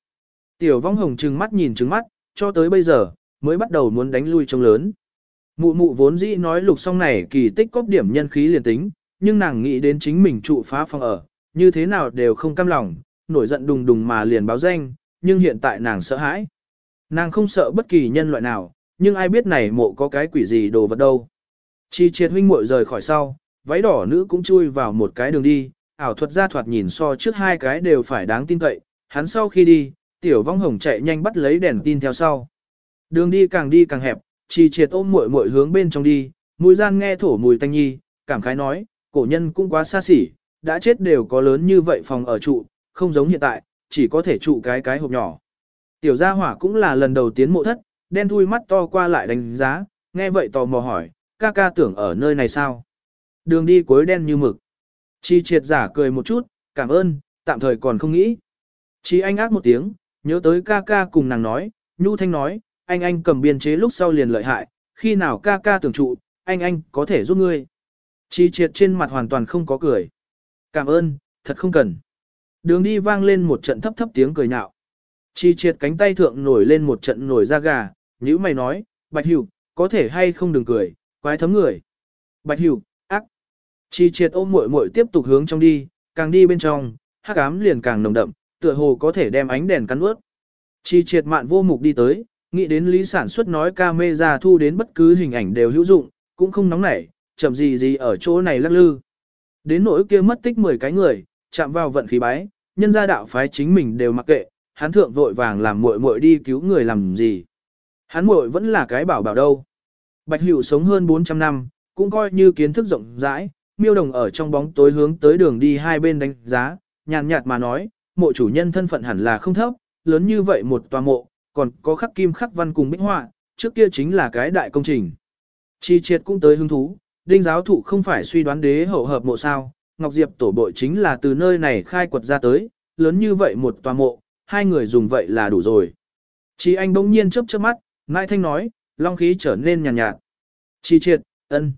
Tiểu vong hồng trừng mắt nhìn trừng mắt, cho tới bây giờ, mới bắt đầu muốn đánh lui trông lớn. Mụ mụ vốn dĩ nói lục song này kỳ tích cóp điểm nhân khí liền tính, nhưng nàng nghĩ đến chính mình trụ phá phòng ở, như thế nào đều không cam lòng, nổi giận đùng đùng mà liền báo danh, nhưng hiện tại nàng sợ hãi. Nàng không sợ bất kỳ nhân loại nào, nhưng ai biết này mộ có cái quỷ gì đồ vật đâu. Chi triệt huynh muội rời khỏi sau, váy đỏ nữ cũng chui vào một cái đường đi, ảo thuật ra thoạt nhìn so trước hai cái đều phải đáng tin cậy, hắn sau khi đi, tiểu vong hồng chạy nhanh bắt lấy đèn tin theo sau. Đường đi càng đi càng hẹp, chi triệt ôm muội muội hướng bên trong đi, mũi gian nghe thổ mùi tanh nhi, cảm khái nói, cổ nhân cũng quá xa xỉ, đã chết đều có lớn như vậy phòng ở trụ, không giống hiện tại, chỉ có thể trụ cái cái hộp nhỏ. Tiểu gia hỏa cũng là lần đầu tiến mộ thất, đen thui mắt to qua lại đánh giá, nghe vậy tò mò hỏi, ca ca tưởng ở nơi này sao? Đường đi cuối đen như mực. Chi triệt giả cười một chút, cảm ơn, tạm thời còn không nghĩ. Chi anh ác một tiếng, nhớ tới ca ca cùng nàng nói, Nhu Thanh nói, anh anh cầm biên chế lúc sau liền lợi hại, khi nào ca ca tưởng trụ, anh anh có thể giúp ngươi. Chi triệt trên mặt hoàn toàn không có cười. Cảm ơn, thật không cần. Đường đi vang lên một trận thấp thấp tiếng cười nhạo. Chi triệt cánh tay thượng nổi lên một trận nổi da gà, nhữ mày nói, Bạch Hữu, có thể hay không đừng cười, quái thấm người. Bạch Hữu, ác. Chi triệt ôm muội muội tiếp tục hướng trong đi, càng đi bên trong, hắc ám liền càng nồng đậm, tựa hồ có thể đem ánh đèn cắn ướt. Chi triệt mạn vô mục đi tới, nghĩ đến lý sản xuất nói ca mê ra thu đến bất cứ hình ảnh đều hữu dụng, cũng không nóng nảy, chậm gì gì ở chỗ này lắc lư. Đến nỗi kia mất tích 10 cái người, chạm vào vận khí bái, nhân gia đạo phái chính mình đều mặc kệ, hắn thượng vội vàng làm muội muội đi cứu người làm gì. Hắn muội vẫn là cái bảo bảo đâu. Bạch Hữu sống hơn 400 năm, cũng coi như kiến thức rộng rãi, miêu đồng ở trong bóng tối hướng tới đường đi hai bên đánh giá, nhàn nhạt mà nói, mộ chủ nhân thân phận hẳn là không thấp, lớn như vậy một tòa mộ, còn có khắc kim khắc văn cùng bích họa, trước kia chính là cái đại công trình. Chi triệt cũng tới hứng thú, đinh giáo thụ không phải suy đoán đế hậu hợp mộ sao, Ngọc Diệp tổ bội chính là từ nơi này khai quật ra tới, lớn như vậy một tòa mộ, hai người dùng vậy là đủ rồi. Chi anh bỗng nhiên chớp chớp mắt, Mai Thanh nói, long khí trở nên nhàn nhạt, nhạt. Chi triệt, ân.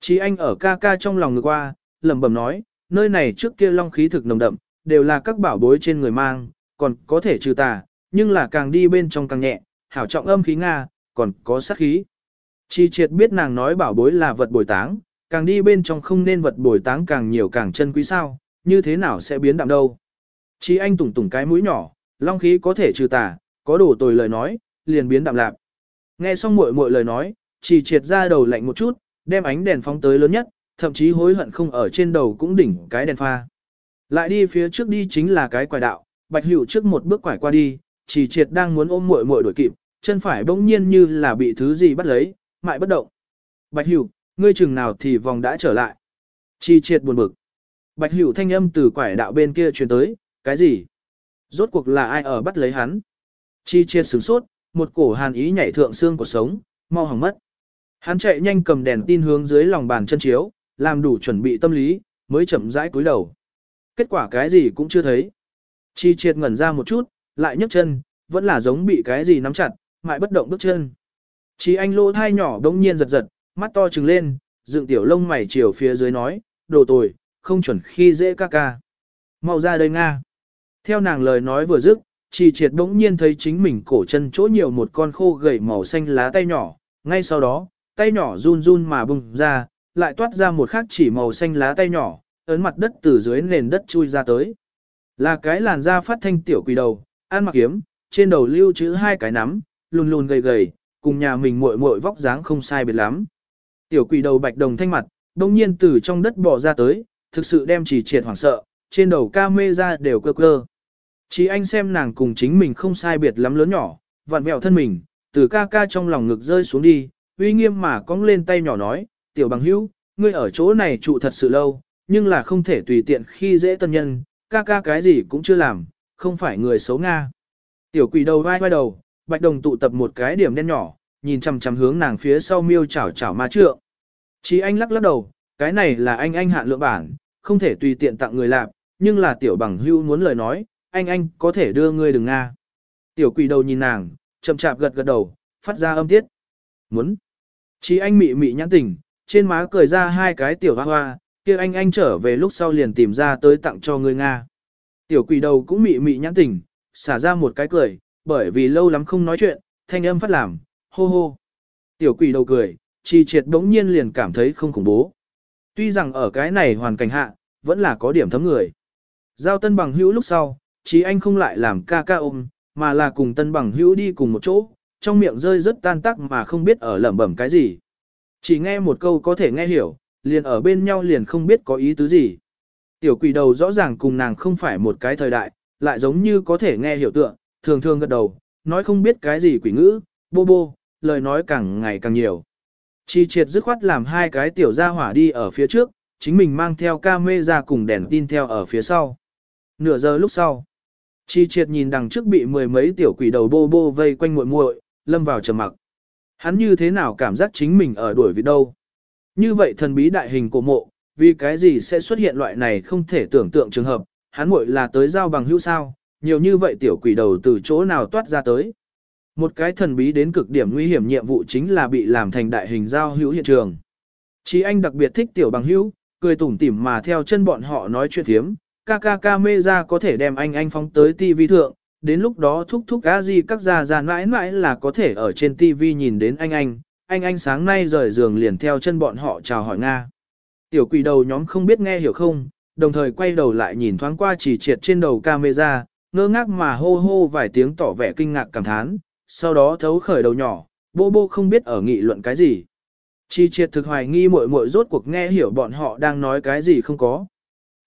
Chi anh ở ca ca trong lòng người qua, lẩm bẩm nói, nơi này trước kia long khí thực nồng đậm, đều là các bảo bối trên người mang, còn có thể trừ tà, nhưng là càng đi bên trong càng nhẹ, hảo trọng âm khí Nga, còn có sát khí. Chi triệt biết nàng nói bảo bối là vật bồi táng, càng đi bên trong không nên vật bồi táng càng nhiều càng chân quý sao, như thế nào sẽ biến đạm đâu. Chi anh tủng tủng cái mũi nhỏ, long khí có thể trừ tà, có đủ tồi lời nói, liền biến đạm lạc. Nghe xong muội muội lời nói, chỉ triệt ra đầu lạnh một chút, đem ánh đèn phóng tới lớn nhất, thậm chí hối hận không ở trên đầu cũng đỉnh cái đèn pha. Lại đi phía trước đi chính là cái quải đạo, Bạch Hữu trước một bước quải qua đi, chỉ triệt đang muốn ôm muội muội đuổi kịp, chân phải bỗng nhiên như là bị thứ gì bắt lấy, mại bất động. Bạch Hữu, ngươi chừng nào thì vòng đã trở lại. Chi triệt buồn bực. Bạch hữu thanh âm từ quải đạo bên kia truyền tới, cái gì? Rốt cuộc là ai ở bắt lấy hắn? Chi triệt sửng sốt, một cổ hàn ý nhảy thượng xương của sống, mau hỏng mất. Hắn chạy nhanh cầm đèn tin hướng dưới lòng bàn chân chiếu, làm đủ chuẩn bị tâm lý, mới chậm rãi cúi đầu. Kết quả cái gì cũng chưa thấy. Chi triệt ngẩn ra một chút, lại nhấc chân, vẫn là giống bị cái gì nắm chặt, mại bất động bước chân. Chi anh lỗ thai nhỏ đống nhiên giật giật, mắt to trừng lên, dựng tiểu lông mày chiều phía dưới nói, đồ tồi, không chuẩn khi dễ ca ca. Mau ra đây Nga. Theo nàng lời nói vừa dứt, chỉ triệt đống nhiên thấy chính mình cổ chân chỗ nhiều một con khô gầy màu xanh lá tay nhỏ, ngay sau đó, tay nhỏ run run mà bùng ra, lại toát ra một khác chỉ màu xanh lá tay nhỏ, ấn mặt đất từ dưới nền đất chui ra tới. Là cái làn da phát thanh tiểu quỷ đầu, ăn mặc kiếm, trên đầu lưu chữ hai cái nắm, lùn lùn gầy gầy, cùng nhà mình muội muội vóc dáng không sai biệt lắm. Tiểu quỷ đầu bạch đồng thanh mặt, đông nhiên từ trong đất bò ra tới, thực sự đem chỉ triệt hoảng sợ, trên đầu ca mê ra đều cơ cơ. Chỉ anh xem nàng cùng chính mình không sai biệt lắm lớn nhỏ, vặn vẹo thân mình, từ ca ca trong lòng ngực rơi xuống đi, uy nghiêm mà cong lên tay nhỏ nói, tiểu bằng hữu, ngươi ở chỗ này trụ thật sự lâu, nhưng là không thể tùy tiện khi dễ tân nhân, ca ca cái gì cũng chưa làm, không phải người xấu Nga. Tiểu quỷ đầu vai vai đầu, bạch đồng tụ tập một cái điểm đen nhỏ, nhìn chằm chằm hướng nàng phía sau miêu chảo chảo ma trượng. Chí anh lắc lắc đầu, cái này là anh anh hạn lượng bản, không thể tùy tiện tặng người làm, nhưng là tiểu bằng hưu muốn lời nói, anh anh có thể đưa ngươi đừng Nga. Tiểu quỷ đầu nhìn nàng, chậm chạp gật gật đầu, phát ra âm tiết. Muốn. Chí anh mị mị nhãn tình, trên má cười ra hai cái tiểu hoa hoa, kia anh anh trở về lúc sau liền tìm ra tới tặng cho ngươi Nga. Tiểu quỷ đầu cũng mị mị nhãn tình, xả ra một cái cười, bởi vì lâu lắm không nói chuyện, thanh âm phát làm, hô hô. Tiểu quỷ đầu cười, chi triệt đống nhiên liền cảm thấy không khủng bố. Tuy rằng ở cái này hoàn cảnh hạ, vẫn là có điểm thấm người. Giao tân bằng hữu lúc sau, chí anh không lại làm ca ca ôm, mà là cùng tân bằng hữu đi cùng một chỗ, trong miệng rơi rất tan tắc mà không biết ở lẩm bẩm cái gì. Chỉ nghe một câu có thể nghe hiểu, liền ở bên nhau liền không biết có ý tứ gì. Tiểu quỷ đầu rõ ràng cùng nàng không phải một cái thời đại, lại giống như có thể nghe hiểu tượng, thường thường gật đầu, nói không biết cái gì quỷ ngữ, bô bô, lời nói càng ngày càng nhiều. Chi triệt dứt khoát làm hai cái tiểu gia hỏa đi ở phía trước, chính mình mang theo ca mê ra cùng đèn tin theo ở phía sau. Nửa giờ lúc sau, Chi triệt nhìn đằng trước bị mười mấy tiểu quỷ đầu bô bô vây quanh muội muội, lâm vào trầm mặc. Hắn như thế nào cảm giác chính mình ở đuổi vị đâu? Như vậy thần bí đại hình của mộ, vì cái gì sẽ xuất hiện loại này không thể tưởng tượng trường hợp, hắn muội là tới giao bằng hữu sao, nhiều như vậy tiểu quỷ đầu từ chỗ nào toát ra tới. Một cái thần bí đến cực điểm nguy hiểm nhiệm vụ chính là bị làm thành đại hình giao hữu hiện trường. Chí anh đặc biệt thích tiểu bằng hữu, cười tủm tỉm mà theo chân bọn họ nói chuyện thiếm, ca ca ca mê ra có thể đem anh anh phóng tới TV thượng, đến lúc đó thúc thúc cá gì các già già mãi mãi là có thể ở trên TV nhìn đến anh anh, anh anh sáng nay rời giường liền theo chân bọn họ chào hỏi Nga. Tiểu quỷ đầu nhóm không biết nghe hiểu không, đồng thời quay đầu lại nhìn thoáng qua chỉ triệt trên đầu camera, ngơ ngác mà hô hô vài tiếng tỏ vẻ kinh ngạc cảm thán, sau đó thấu khởi đầu nhỏ, bô bô không biết ở nghị luận cái gì. Chi triệt thực hoài nghi muội muội rốt cuộc nghe hiểu bọn họ đang nói cái gì không có.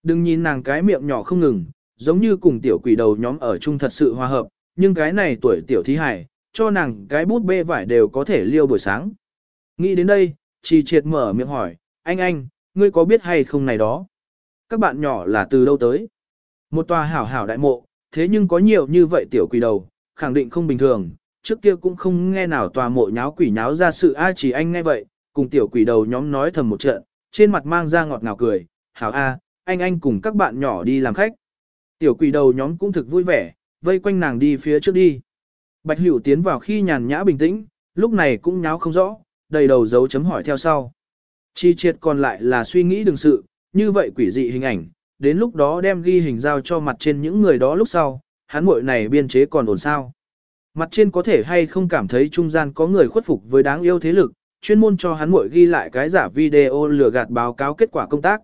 Đừng nhìn nàng cái miệng nhỏ không ngừng, giống như cùng tiểu quỷ đầu nhóm ở chung thật sự hòa hợp, nhưng cái này tuổi tiểu thí hải, cho nàng cái bút bê vải đều có thể liêu buổi sáng. Nghĩ đến đây, chi triệt mở miệng hỏi, anh anh, ngươi có biết hay không này đó? Các bạn nhỏ là từ đâu tới? Một tòa hảo hảo đại mộ, thế nhưng có nhiều như vậy tiểu quỷ đầu, khẳng định không bình thường, trước kia cũng không nghe nào tòa mộ nháo quỷ nháo ra sự a chỉ anh nghe vậy, cùng tiểu quỷ đầu nhóm nói thầm một trận, trên mặt mang ra ngọt ngào cười, hảo a, anh anh cùng các bạn nhỏ đi làm khách. Tiểu quỷ đầu nhóm cũng thực vui vẻ, vây quanh nàng đi phía trước đi. Bạch Hữu tiến vào khi nhàn nhã bình tĩnh, lúc này cũng nháo không rõ, đầy đầu dấu chấm hỏi theo sau. Chi triệt còn lại là suy nghĩ đường sự, như vậy quỷ dị hình ảnh, đến lúc đó đem ghi hình giao cho mặt trên những người đó lúc sau, hắn muội này biên chế còn ổn sao. Mặt trên có thể hay không cảm thấy trung gian có người khuất phục với đáng yêu thế lực, chuyên môn cho hắn muội ghi lại cái giả video lừa gạt báo cáo kết quả công tác.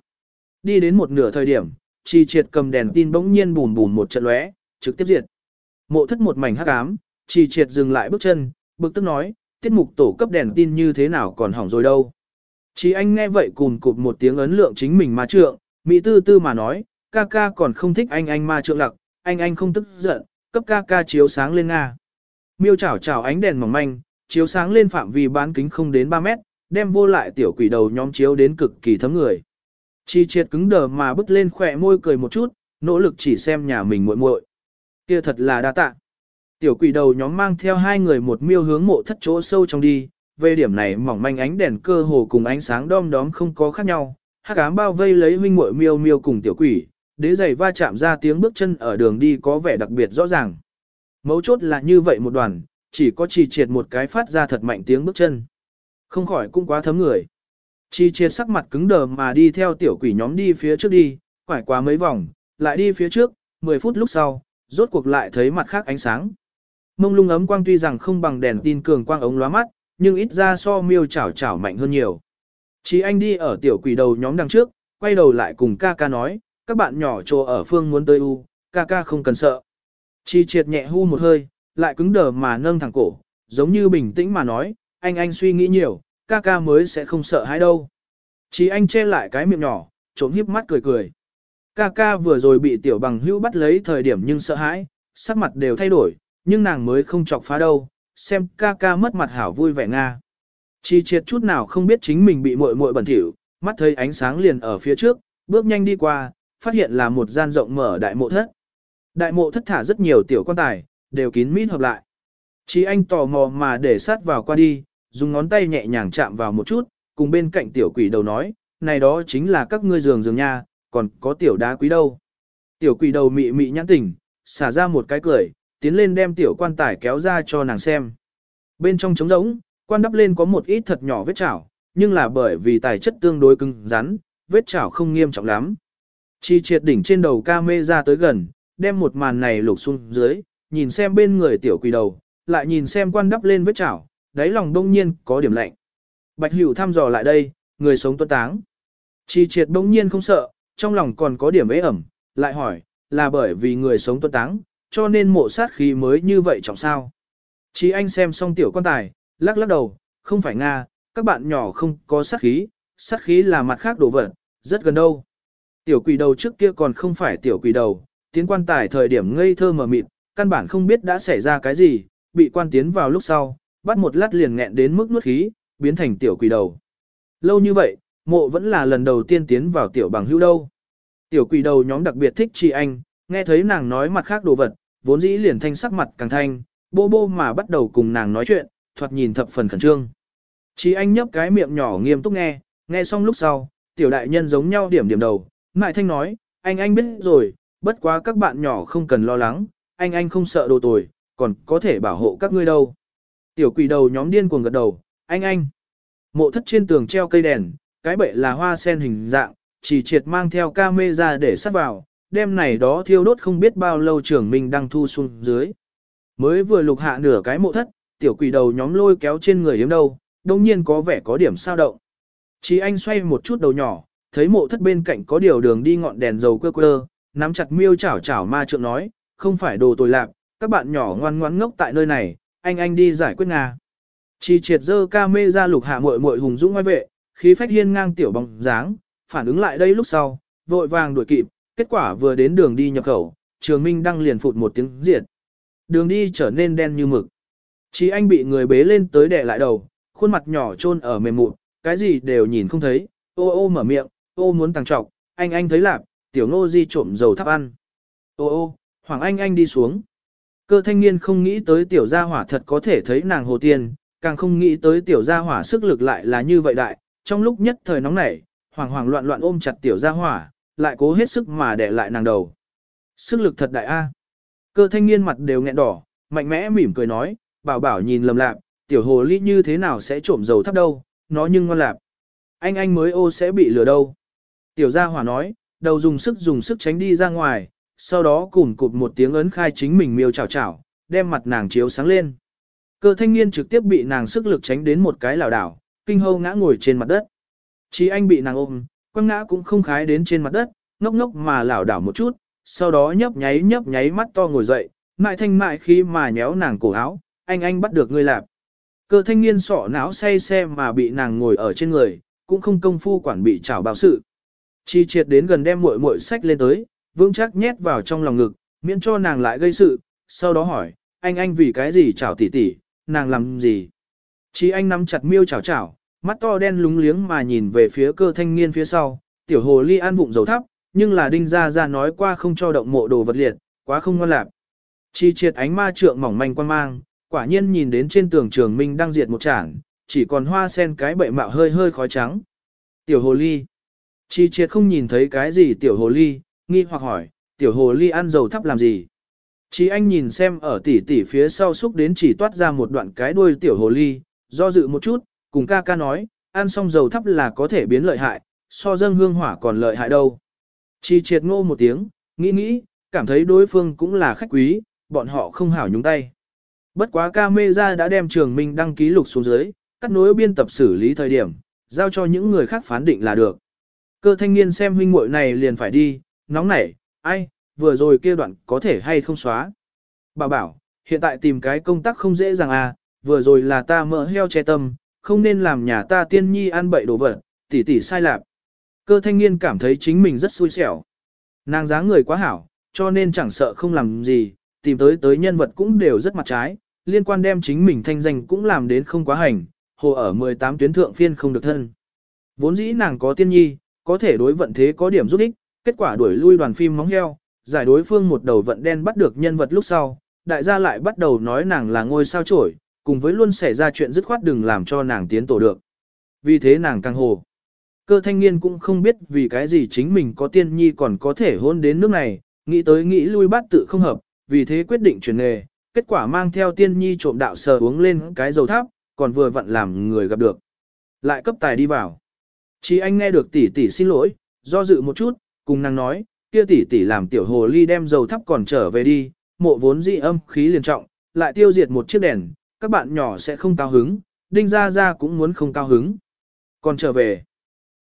Đi đến một nửa thời điểm, trì triệt cầm đèn tin bỗng nhiên bùn bùn một trận lóe, trực tiếp diệt. Mộ thất một mảnh hắc ám, trì triệt dừng lại bước chân, bực tức nói, tiết mục tổ cấp đèn tin như thế nào còn hỏng rồi đâu. trì anh nghe vậy cùn cụp một tiếng ấn lượng chính mình ma trượng, mỹ tư tư mà nói, ca ca còn không thích anh anh ma trượng lặc, anh anh không tức giận, cấp ca ca chiếu sáng lên Nga. Miêu chảo chảo ánh đèn mỏng manh, chiếu sáng lên phạm vi bán kính không đến 3 mét, đem vô lại tiểu quỷ đầu nhóm chiếu đến cực kỳ thấm người. Chi triệt cứng đờ mà bứt lên khỏe môi cười một chút, nỗ lực chỉ xem nhà mình muội muội. Kia thật là đa tạ. Tiểu quỷ đầu nhóm mang theo hai người một miêu hướng mộ thất chỗ sâu trong đi, về điểm này mỏng manh ánh đèn cơ hồ cùng ánh sáng đom đóm không có khác nhau, hắc ám bao vây lấy huynh muội miêu miêu cùng tiểu quỷ, đế giày va chạm ra tiếng bước chân ở đường đi có vẻ đặc biệt rõ ràng. Mấu chốt là như vậy một đoàn, chỉ có chỉ triệt một cái phát ra thật mạnh tiếng bước chân. Không khỏi cũng quá thấm người. Trì triệt sắc mặt cứng đờ mà đi theo tiểu quỷ nhóm đi phía trước đi, quải qua mấy vòng, lại đi phía trước, 10 phút lúc sau, rốt cuộc lại thấy mặt khác ánh sáng. Mông lung ấm quang tuy rằng không bằng đèn tin cường quang ống lóa mắt, nhưng ít ra so miêu chảo chảo mạnh hơn nhiều. Chí anh đi ở tiểu quỷ đầu nhóm đằng trước, quay đầu lại cùng ca ca nói, các bạn nhỏ trồ ở phương muốn tới u, ca ca không cần sợ. Chi triệt nhẹ hu một hơi, lại cứng đờ mà nâng thẳng cổ, giống như bình tĩnh mà nói, anh anh suy nghĩ nhiều, ca ca mới sẽ không sợ hãi đâu. Chí anh che lại cái miệng nhỏ, trốn híp mắt cười cười. Ca ca vừa rồi bị tiểu bằng hữu bắt lấy thời điểm nhưng sợ hãi, sắc mặt đều thay đổi, nhưng nàng mới không chọc phá đâu, xem ca ca mất mặt hảo vui vẻ nga. Chi triệt chút nào không biết chính mình bị muội muội bẩn thỉu, mắt thấy ánh sáng liền ở phía trước, bước nhanh đi qua, phát hiện là một gian rộng mở đại mộ thất. Đại mộ thất thả rất nhiều tiểu quan tài, đều kín mít hợp lại. Chi anh tò mò mà để sát vào qua đi, dùng ngón tay nhẹ nhàng chạm vào một chút, cùng bên cạnh tiểu quỷ đầu nói, này đó chính là các ngươi giường giường nha, còn có tiểu đá quý đâu. Tiểu quỷ đầu mị mị nhãn tỉnh, xả ra một cái cười, tiến lên đem tiểu quan tài kéo ra cho nàng xem. Bên trong trống rỗng, quan đắp lên có một ít thật nhỏ vết chảo, nhưng là bởi vì tài chất tương đối cứng rắn, vết chảo không nghiêm trọng lắm. Chi triệt đỉnh trên đầu ca mê ra tới gần, đem một màn này lục xuống dưới, nhìn xem bên người tiểu quỷ đầu, lại nhìn xem quan đắp lên vết chảo, đáy lòng đông nhiên có điểm lạnh. Bạch Hữu thăm dò lại đây, người sống tuân táng. Chi triệt đông nhiên không sợ, trong lòng còn có điểm ế ẩm, lại hỏi, là bởi vì người sống tuân táng, cho nên mộ sát khí mới như vậy trọng sao. Chi anh xem xong tiểu quan tài, lắc lắc đầu, không phải Nga, các bạn nhỏ không có sát khí, sát khí là mặt khác đồ vật, rất gần đâu. Tiểu quỷ đầu trước kia còn không phải tiểu quỷ đầu, tiến quan tài thời điểm ngây thơ mờ mịt, căn bản không biết đã xảy ra cái gì, bị quan tiến vào lúc sau, bắt một lát liền nghẹn đến mức nuốt khí, biến thành tiểu quỷ đầu. Lâu như vậy, mộ vẫn là lần đầu tiên tiến vào tiểu bằng hữu đâu. Tiểu quỷ đầu nhóm đặc biệt thích chị anh, nghe thấy nàng nói mặt khác đồ vật, vốn dĩ liền thanh sắc mặt càng thanh, bô bô mà bắt đầu cùng nàng nói chuyện, thoạt nhìn thập phần khẩn trương. Chị anh nhấp cái miệng nhỏ nghiêm túc nghe, nghe xong lúc sau, tiểu đại nhân giống nhau điểm điểm đầu, ngại thanh nói, anh anh biết rồi, bất quá các bạn nhỏ không cần lo lắng, anh anh không sợ đồ tồi, còn có thể bảo hộ các ngươi đâu. Tiểu quỷ đầu nhóm điên cuồng gật đầu, anh anh. Mộ thất trên tường treo cây đèn, cái bệ là hoa sen hình dạng, chỉ triệt mang theo ca mê ra để sắt vào, đêm này đó thiêu đốt không biết bao lâu trưởng mình đang thu xuống dưới. Mới vừa lục hạ nửa cái mộ thất, tiểu quỷ đầu nhóm lôi kéo trên người yếm đâu, đồng nhiên có vẻ có điểm sao động. Chỉ anh xoay một chút đầu nhỏ, thấy mộ thất bên cạnh có điều đường đi ngọn đèn dầu quơ quơ, nắm chặt miêu chảo chảo ma trượng nói, không phải đồ tồi lạc, các bạn nhỏ ngoan ngoãn ngốc tại nơi này, anh anh đi giải quyết Nga. Chi triệt dơ ca mê ra lục hạ muội muội hùng dũng ngoài vệ, khí phách hiên ngang tiểu bóng dáng, phản ứng lại đây lúc sau, vội vàng đuổi kịp, kết quả vừa đến đường đi nhập khẩu, trường minh đăng liền phụt một tiếng diệt. Đường đi trở nên đen như mực. Chi anh bị người bế lên tới đè lại đầu, khuôn mặt nhỏ trôn ở mềm mụn, cái gì đều nhìn không thấy, ô ô mở miệng, ô muốn tăng trọc, anh anh thấy lạc tiểu ngô di trộm dầu thắp ăn. Ô ô, Hoàng Anh Anh đi xuống. Cơ thanh niên không nghĩ tới tiểu gia hỏa thật có thể thấy nàng hồ tiên, càng không nghĩ tới tiểu gia hỏa sức lực lại là như vậy đại, trong lúc nhất thời nóng nảy, hoàng hoàng loạn loạn ôm chặt tiểu gia hỏa, lại cố hết sức mà đè lại nàng đầu. Sức lực thật đại a. Cơ thanh niên mặt đều nghẹn đỏ, mạnh mẽ mỉm cười nói, bảo bảo nhìn lầm lạp, tiểu hồ ly như thế nào sẽ trộm dầu thắp đâu, nó nhưng ngon lạp. Anh anh mới ô sẽ bị lừa đâu. Tiểu gia hỏa nói, đầu dùng sức dùng sức tránh đi ra ngoài, sau đó cùng cụp một tiếng ấn khai chính mình miêu chảo chảo, đem mặt nàng chiếu sáng lên. Cơ thanh niên trực tiếp bị nàng sức lực tránh đến một cái lảo đảo, kinh hâu ngã ngồi trên mặt đất. Chí anh bị nàng ôm, quăng ngã cũng không khái đến trên mặt đất, ngốc ngốc mà lảo đảo một chút, sau đó nhấp nháy nhấp nháy mắt to ngồi dậy, mại thanh mại khi mà nhéo nàng cổ áo, anh anh bắt được ngươi lạp. Cơ thanh niên sọ não say xe mà bị nàng ngồi ở trên người, cũng không công phu quản bị chảo báo sự. Chi triệt đến gần đem muội muội sách lên tới, vững chắc nhét vào trong lòng ngực, miễn cho nàng lại gây sự, sau đó hỏi, anh anh vì cái gì chảo tỉ tỉ, nàng làm gì? Chi anh nắm chặt miêu chảo chảo, mắt to đen lúng liếng mà nhìn về phía cơ thanh niên phía sau, tiểu hồ ly an vụng dầu thắp, nhưng là đinh ra ra nói qua không cho động mộ đồ vật liệt, quá không ngon lạc. Chi triệt ánh ma trượng mỏng manh quan mang, quả nhiên nhìn đến trên tường trường minh đang diệt một chản, chỉ còn hoa sen cái bậy mạo hơi hơi khói trắng. Tiểu hồ ly. Chi triệt không nhìn thấy cái gì tiểu hồ ly, nghi hoặc hỏi, tiểu hồ ly ăn dầu thắp làm gì? Chi anh nhìn xem ở tỉ tỉ phía sau xúc đến chỉ toát ra một đoạn cái đuôi tiểu hồ ly, do dự một chút, cùng ca ca nói, ăn xong dầu thắp là có thể biến lợi hại, so dâng hương hỏa còn lợi hại đâu. Chi triệt ngô một tiếng, nghĩ nghĩ, cảm thấy đối phương cũng là khách quý, bọn họ không hảo nhúng tay. Bất quá ca mê ra đã đem trường minh đăng ký lục xuống dưới, cắt nối biên tập xử lý thời điểm, giao cho những người khác phán định là được. Cơ thanh niên xem huynh muội này liền phải đi, nóng nảy, ai, vừa rồi kia đoạn có thể hay không xóa. Bà bảo, hiện tại tìm cái công tác không dễ dàng à, vừa rồi là ta mỡ heo che tâm, không nên làm nhà ta tiên nhi ăn bậy đồ vật, tỉ tỉ sai lạc. Cơ thanh niên cảm thấy chính mình rất xui xẻo. Nàng dáng người quá hảo, cho nên chẳng sợ không làm gì, tìm tới tới nhân vật cũng đều rất mặt trái, liên quan đem chính mình thanh danh cũng làm đến không quá hành, hồ ở 18 tuyến thượng phiên không được thân. Vốn dĩ nàng có tiên nhi, có thể đối vận thế có điểm giúp ích, kết quả đuổi lui đoàn phim móng heo, giải đối phương một đầu vận đen bắt được nhân vật lúc sau, đại gia lại bắt đầu nói nàng là ngôi sao trổi, cùng với luôn xảy ra chuyện dứt khoát đừng làm cho nàng tiến tổ được. Vì thế nàng càng hồ. Cơ thanh niên cũng không biết vì cái gì chính mình có tiên nhi còn có thể hôn đến nước này, nghĩ tới nghĩ lui bát tự không hợp, vì thế quyết định chuyển nghề, kết quả mang theo tiên nhi trộm đạo sờ uống lên cái dầu tháp, còn vừa vặn làm người gặp được. Lại cấp tài đi vào. Chỉ anh nghe được tỷ tỷ xin lỗi, do dự một chút, cùng nàng nói, kia tỷ tỷ làm tiểu hồ ly đem dầu thắp còn trở về đi, mộ vốn dị âm khí liền trọng, lại tiêu diệt một chiếc đèn, các bạn nhỏ sẽ không cao hứng, đinh ra ra cũng muốn không cao hứng. Còn trở về,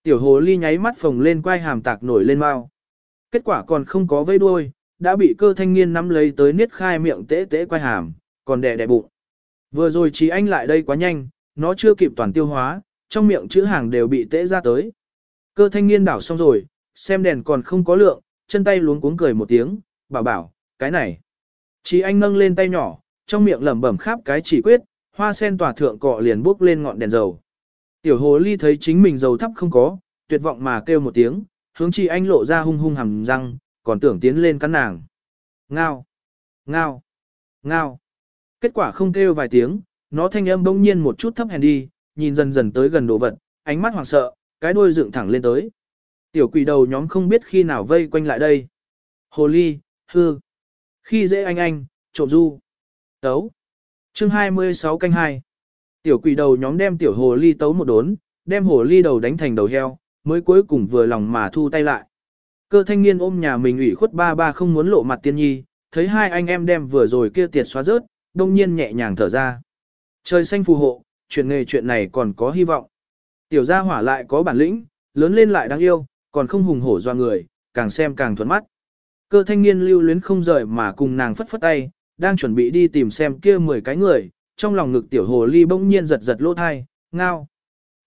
tiểu hồ ly nháy mắt phồng lên quay hàm tạc nổi lên mau. Kết quả còn không có vây đuôi, đã bị cơ thanh niên nắm lấy tới niết khai miệng tế tế quay hàm, còn đè đè bụng. Vừa rồi chỉ anh lại đây quá nhanh, nó chưa kịp toàn tiêu hóa, trong miệng chữ hàng đều bị tễ ra tới. Cơ thanh niên đảo xong rồi, xem đèn còn không có lượng, chân tay luống cuống cười một tiếng, bảo bảo, cái này. Chỉ anh nâng lên tay nhỏ, trong miệng lẩm bẩm khắp cái chỉ quyết, hoa sen tỏa thượng cọ liền bốc lên ngọn đèn dầu. Tiểu hồ ly thấy chính mình dầu thấp không có, tuyệt vọng mà kêu một tiếng, hướng chỉ anh lộ ra hung hung hầm răng, còn tưởng tiến lên cắn nàng. Ngao, ngao, ngao. Kết quả không kêu vài tiếng, nó thanh âm bỗng nhiên một chút thấp hèn đi, nhìn dần dần tới gần đồ vật, ánh mắt hoảng sợ, cái đuôi dựng thẳng lên tới. Tiểu quỷ đầu nhóm không biết khi nào vây quanh lại đây. Hồ ly, hư. Khi dễ anh anh, trộm du. Tấu. chương 26 canh 2. Tiểu quỷ đầu nhóm đem tiểu hồ ly tấu một đốn, đem hồ ly đầu đánh thành đầu heo, mới cuối cùng vừa lòng mà thu tay lại. Cơ thanh niên ôm nhà mình ủy khuất ba ba không muốn lộ mặt tiên nhi, thấy hai anh em đem vừa rồi kia tiệt xóa rớt, đông nhiên nhẹ nhàng thở ra. Trời xanh phù hộ, chuyện nghề chuyện này còn có hy vọng. Tiểu gia hỏa lại có bản lĩnh, lớn lên lại đáng yêu, còn không hùng hổ doa người, càng xem càng thuận mắt. Cơ thanh niên lưu luyến không rời mà cùng nàng phất phất tay, đang chuẩn bị đi tìm xem kia 10 cái người, trong lòng ngực tiểu hồ ly bỗng nhiên giật giật lỗ thai, ngao.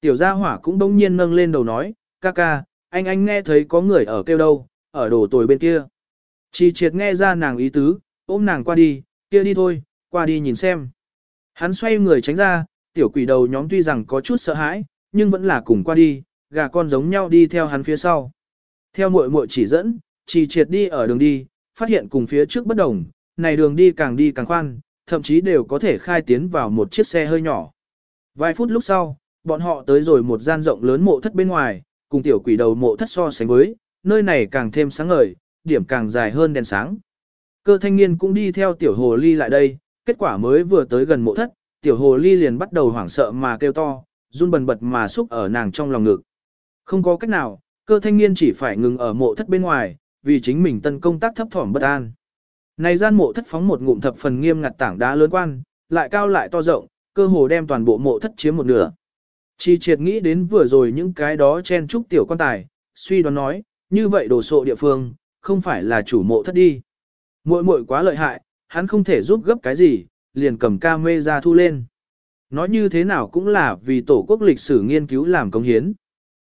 Tiểu gia hỏa cũng bỗng nhiên nâng lên đầu nói, ca ca, anh anh nghe thấy có người ở kêu đâu, ở đồ tồi bên kia. Chi triệt nghe ra nàng ý tứ, ôm nàng qua đi, kia đi thôi, qua đi nhìn xem. Hắn xoay người tránh ra, tiểu quỷ đầu nhóm tuy rằng có chút sợ hãi, nhưng vẫn là cùng qua đi, gà con giống nhau đi theo hắn phía sau. Theo muội muội chỉ dẫn, chỉ triệt đi ở đường đi, phát hiện cùng phía trước bất đồng, này đường đi càng đi càng khoan, thậm chí đều có thể khai tiến vào một chiếc xe hơi nhỏ. Vài phút lúc sau, bọn họ tới rồi một gian rộng lớn mộ thất bên ngoài, cùng tiểu quỷ đầu mộ thất so sánh với, nơi này càng thêm sáng ngời, điểm càng dài hơn đèn sáng. Cơ thanh niên cũng đi theo tiểu hồ ly lại đây, kết quả mới vừa tới gần mộ thất, tiểu hồ ly liền bắt đầu hoảng sợ mà kêu to, run bần bật mà xúc ở nàng trong lòng ngực. Không có cách nào, cơ thanh niên chỉ phải ngừng ở mộ thất bên ngoài, vì chính mình tân công tác thấp thỏm bất an. Này gian mộ thất phóng một ngụm thập phần nghiêm ngặt tảng đá lớn quan, lại cao lại to rộng, cơ hồ đem toàn bộ mộ thất chiếm một nửa. Chi triệt nghĩ đến vừa rồi những cái đó chen trúc tiểu quan tài, suy đoán nói, như vậy đồ sộ địa phương, không phải là chủ mộ thất đi. Muội muội quá lợi hại, hắn không thể giúp gấp cái gì, liền cầm ca mê ra thu lên. Nói như thế nào cũng là vì tổ quốc lịch sử nghiên cứu làm công hiến.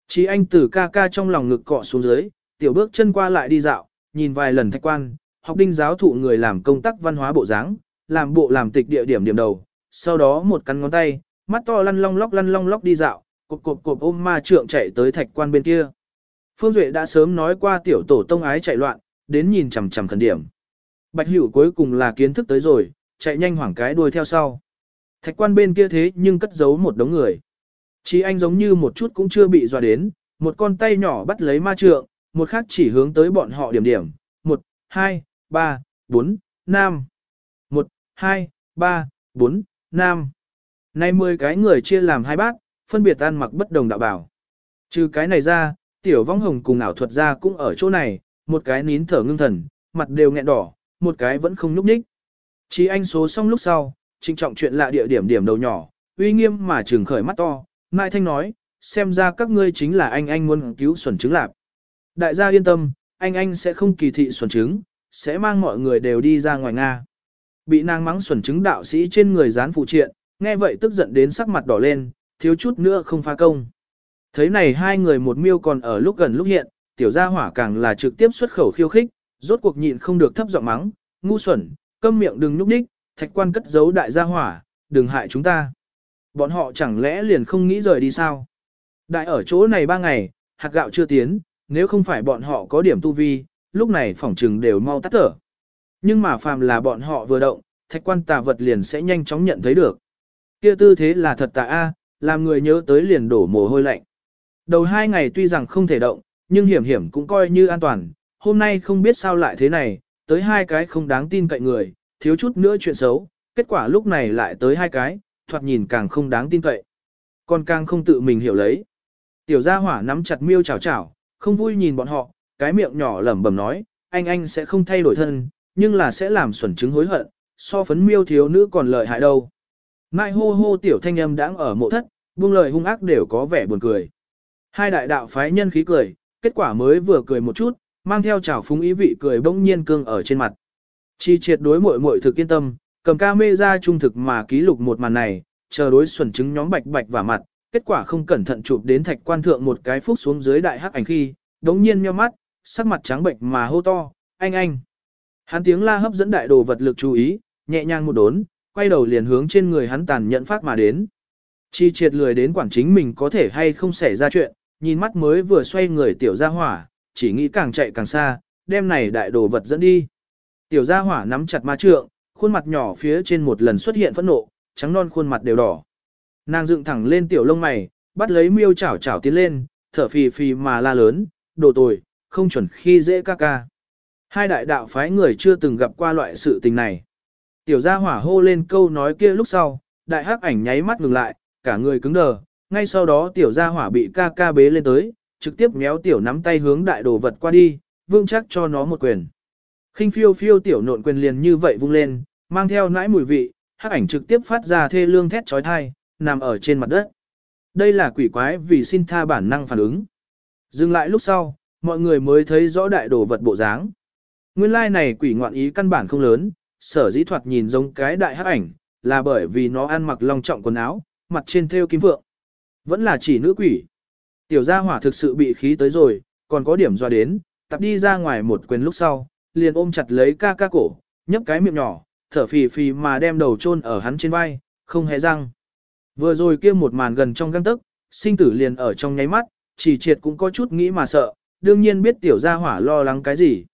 Chí anh từ ca ca trong lòng ngực cọ xuống dưới, tiểu bước chân qua lại đi dạo, nhìn vài lần thạch quan, học đinh giáo thụ người làm công tác văn hóa bộ dáng, làm bộ làm tịch địa điểm điểm đầu, sau đó một cắn ngón tay, mắt to lăn long lóc lăn long lóc đi dạo, cộp cộp cộp ôm ma trượng chạy tới thạch quan bên kia. Phương Duệ đã sớm nói qua tiểu tổ tông ái chạy loạn, đến nhìn chằm chằm khẩn điểm. Bạch Hữu cuối cùng là kiến thức tới rồi, chạy nhanh hoảng cái đuôi theo sau. Thạch quan bên kia thế nhưng cất giấu một đống người. Chí anh giống như một chút cũng chưa bị dọa đến, một con tay nhỏ bắt lấy ma trượng, một khác chỉ hướng tới bọn họ điểm điểm. Một, hai, ba, bốn, năm. Một, hai, ba, bốn, năm. Nay 10 cái người chia làm hai bát, phân biệt ăn mặc bất đồng đạo bảo. Trừ cái này ra, tiểu vong hồng cùng ảo thuật ra cũng ở chỗ này, một cái nín thở ngưng thần, mặt đều nghẹn đỏ, một cái vẫn không nhúc nhích. Chí anh số xong lúc sau, trịnh trọng chuyện lạ địa điểm điểm đầu nhỏ, uy nghiêm mà trừng khởi mắt to, Mai Thanh nói, xem ra các ngươi chính là anh anh muốn cứu xuẩn trứng lạp. Đại gia yên tâm, anh anh sẽ không kỳ thị xuẩn trứng, sẽ mang mọi người đều đi ra ngoài Nga. Bị nàng mắng xuẩn trứng đạo sĩ trên người dán phụ triện, nghe vậy tức giận đến sắc mặt đỏ lên, thiếu chút nữa không phá công. Thấy này hai người một miêu còn ở lúc gần lúc hiện, tiểu gia hỏa càng là trực tiếp xuất khẩu khiêu khích, rốt cuộc nhịn không được thấp giọng mắng, ngu xuẩn, câm miệng đừng nhúc đích, thạch quan cất giấu đại gia hỏa, đừng hại chúng ta. Bọn họ chẳng lẽ liền không nghĩ rời đi sao? Đại ở chỗ này ba ngày, hạt gạo chưa tiến, nếu không phải bọn họ có điểm tu vi, lúc này phỏng trừng đều mau tắt thở. Nhưng mà phàm là bọn họ vừa động, thạch quan tà vật liền sẽ nhanh chóng nhận thấy được. Kia tư thế là thật tà a, làm người nhớ tới liền đổ mồ hôi lạnh. Đầu hai ngày tuy rằng không thể động, nhưng hiểm hiểm cũng coi như an toàn, hôm nay không biết sao lại thế này, tới hai cái không đáng tin cậy người, thiếu chút nữa chuyện xấu, kết quả lúc này lại tới hai cái, thoạt nhìn càng không đáng tin cậy. Còn càng không tự mình hiểu lấy. Tiểu gia hỏa nắm chặt miêu chảo chảo, không vui nhìn bọn họ, cái miệng nhỏ lẩm bẩm nói, anh anh sẽ không thay đổi thân, nhưng là sẽ làm xuẩn chứng hối hận, so phấn miêu thiếu nữ còn lợi hại đâu. Mai hô hô tiểu thanh âm đang ở mộ thất, buông lời hung ác đều có vẻ buồn cười. Hai đại đạo phái nhân khí cười, kết quả mới vừa cười một chút, mang theo trào phúng ý vị cười bỗng nhiên cương ở trên mặt. Chi triệt đối muội muội thực yên tâm, cầm ca mê ra trung thực mà ký lục một màn này, chờ đối xuẩn chứng nhóm bạch bạch và mặt, kết quả không cẩn thận chụp đến thạch quan thượng một cái phúc xuống dưới đại hắc ảnh khi, đống nhiên nheo mắt, sắc mặt trắng bệnh mà hô to, anh anh. Hắn tiếng la hấp dẫn đại đồ vật lực chú ý, nhẹ nhàng một đốn, quay đầu liền hướng trên người hắn tàn nhẫn phát mà đến. Chi triệt lười đến quản chính mình có thể hay không xảy ra chuyện, nhìn mắt mới vừa xoay người tiểu gia hỏa, chỉ nghĩ càng chạy càng xa, đem này đại đồ vật dẫn đi. Tiểu gia hỏa nắm chặt ma trượng, khuôn mặt nhỏ phía trên một lần xuất hiện phẫn nộ, trắng non khuôn mặt đều đỏ. Nàng dựng thẳng lên tiểu lông mày, bắt lấy miêu chảo chảo tiến lên, thở phì phì mà la lớn, đồ tồi, không chuẩn khi dễ ca ca. Hai đại đạo phái người chưa từng gặp qua loại sự tình này. Tiểu gia hỏa hô lên câu nói kia lúc sau, đại hắc ảnh nháy mắt ngừng lại, cả người cứng đờ, ngay sau đó tiểu gia hỏa bị ca ca bế lên tới, trực tiếp méo tiểu nắm tay hướng đại đồ vật qua đi, vương chắc cho nó một quyền. khinh phiêu phiêu tiểu nộn quyền liền như vậy vung lên, mang theo nãi mùi vị, hắc ảnh trực tiếp phát ra thê lương thét trói thai, nằm ở trên mặt đất. Đây là quỷ quái vì xin tha bản năng phản ứng. Dừng lại lúc sau, mọi người mới thấy rõ đại đồ vật bộ dáng. Nguyên lai này quỷ ngoạn ý căn bản không lớn, sở dĩ thoạt nhìn giống cái đại hắc ảnh, là bởi vì nó ăn mặc long trọng quần áo, mặt trên thêu kim vượng. Vẫn là chỉ nữ quỷ. Tiểu gia hỏa thực sự bị khí tới rồi, còn có điểm do đến, tập đi ra ngoài một quyền lúc sau, liền ôm chặt lấy ca ca cổ, nhấp cái miệng nhỏ, thở phì phì mà đem đầu chôn ở hắn trên vai, không hề răng. Vừa rồi kia một màn gần trong găng tức, sinh tử liền ở trong nháy mắt, chỉ triệt cũng có chút nghĩ mà sợ, đương nhiên biết tiểu gia hỏa lo lắng cái gì.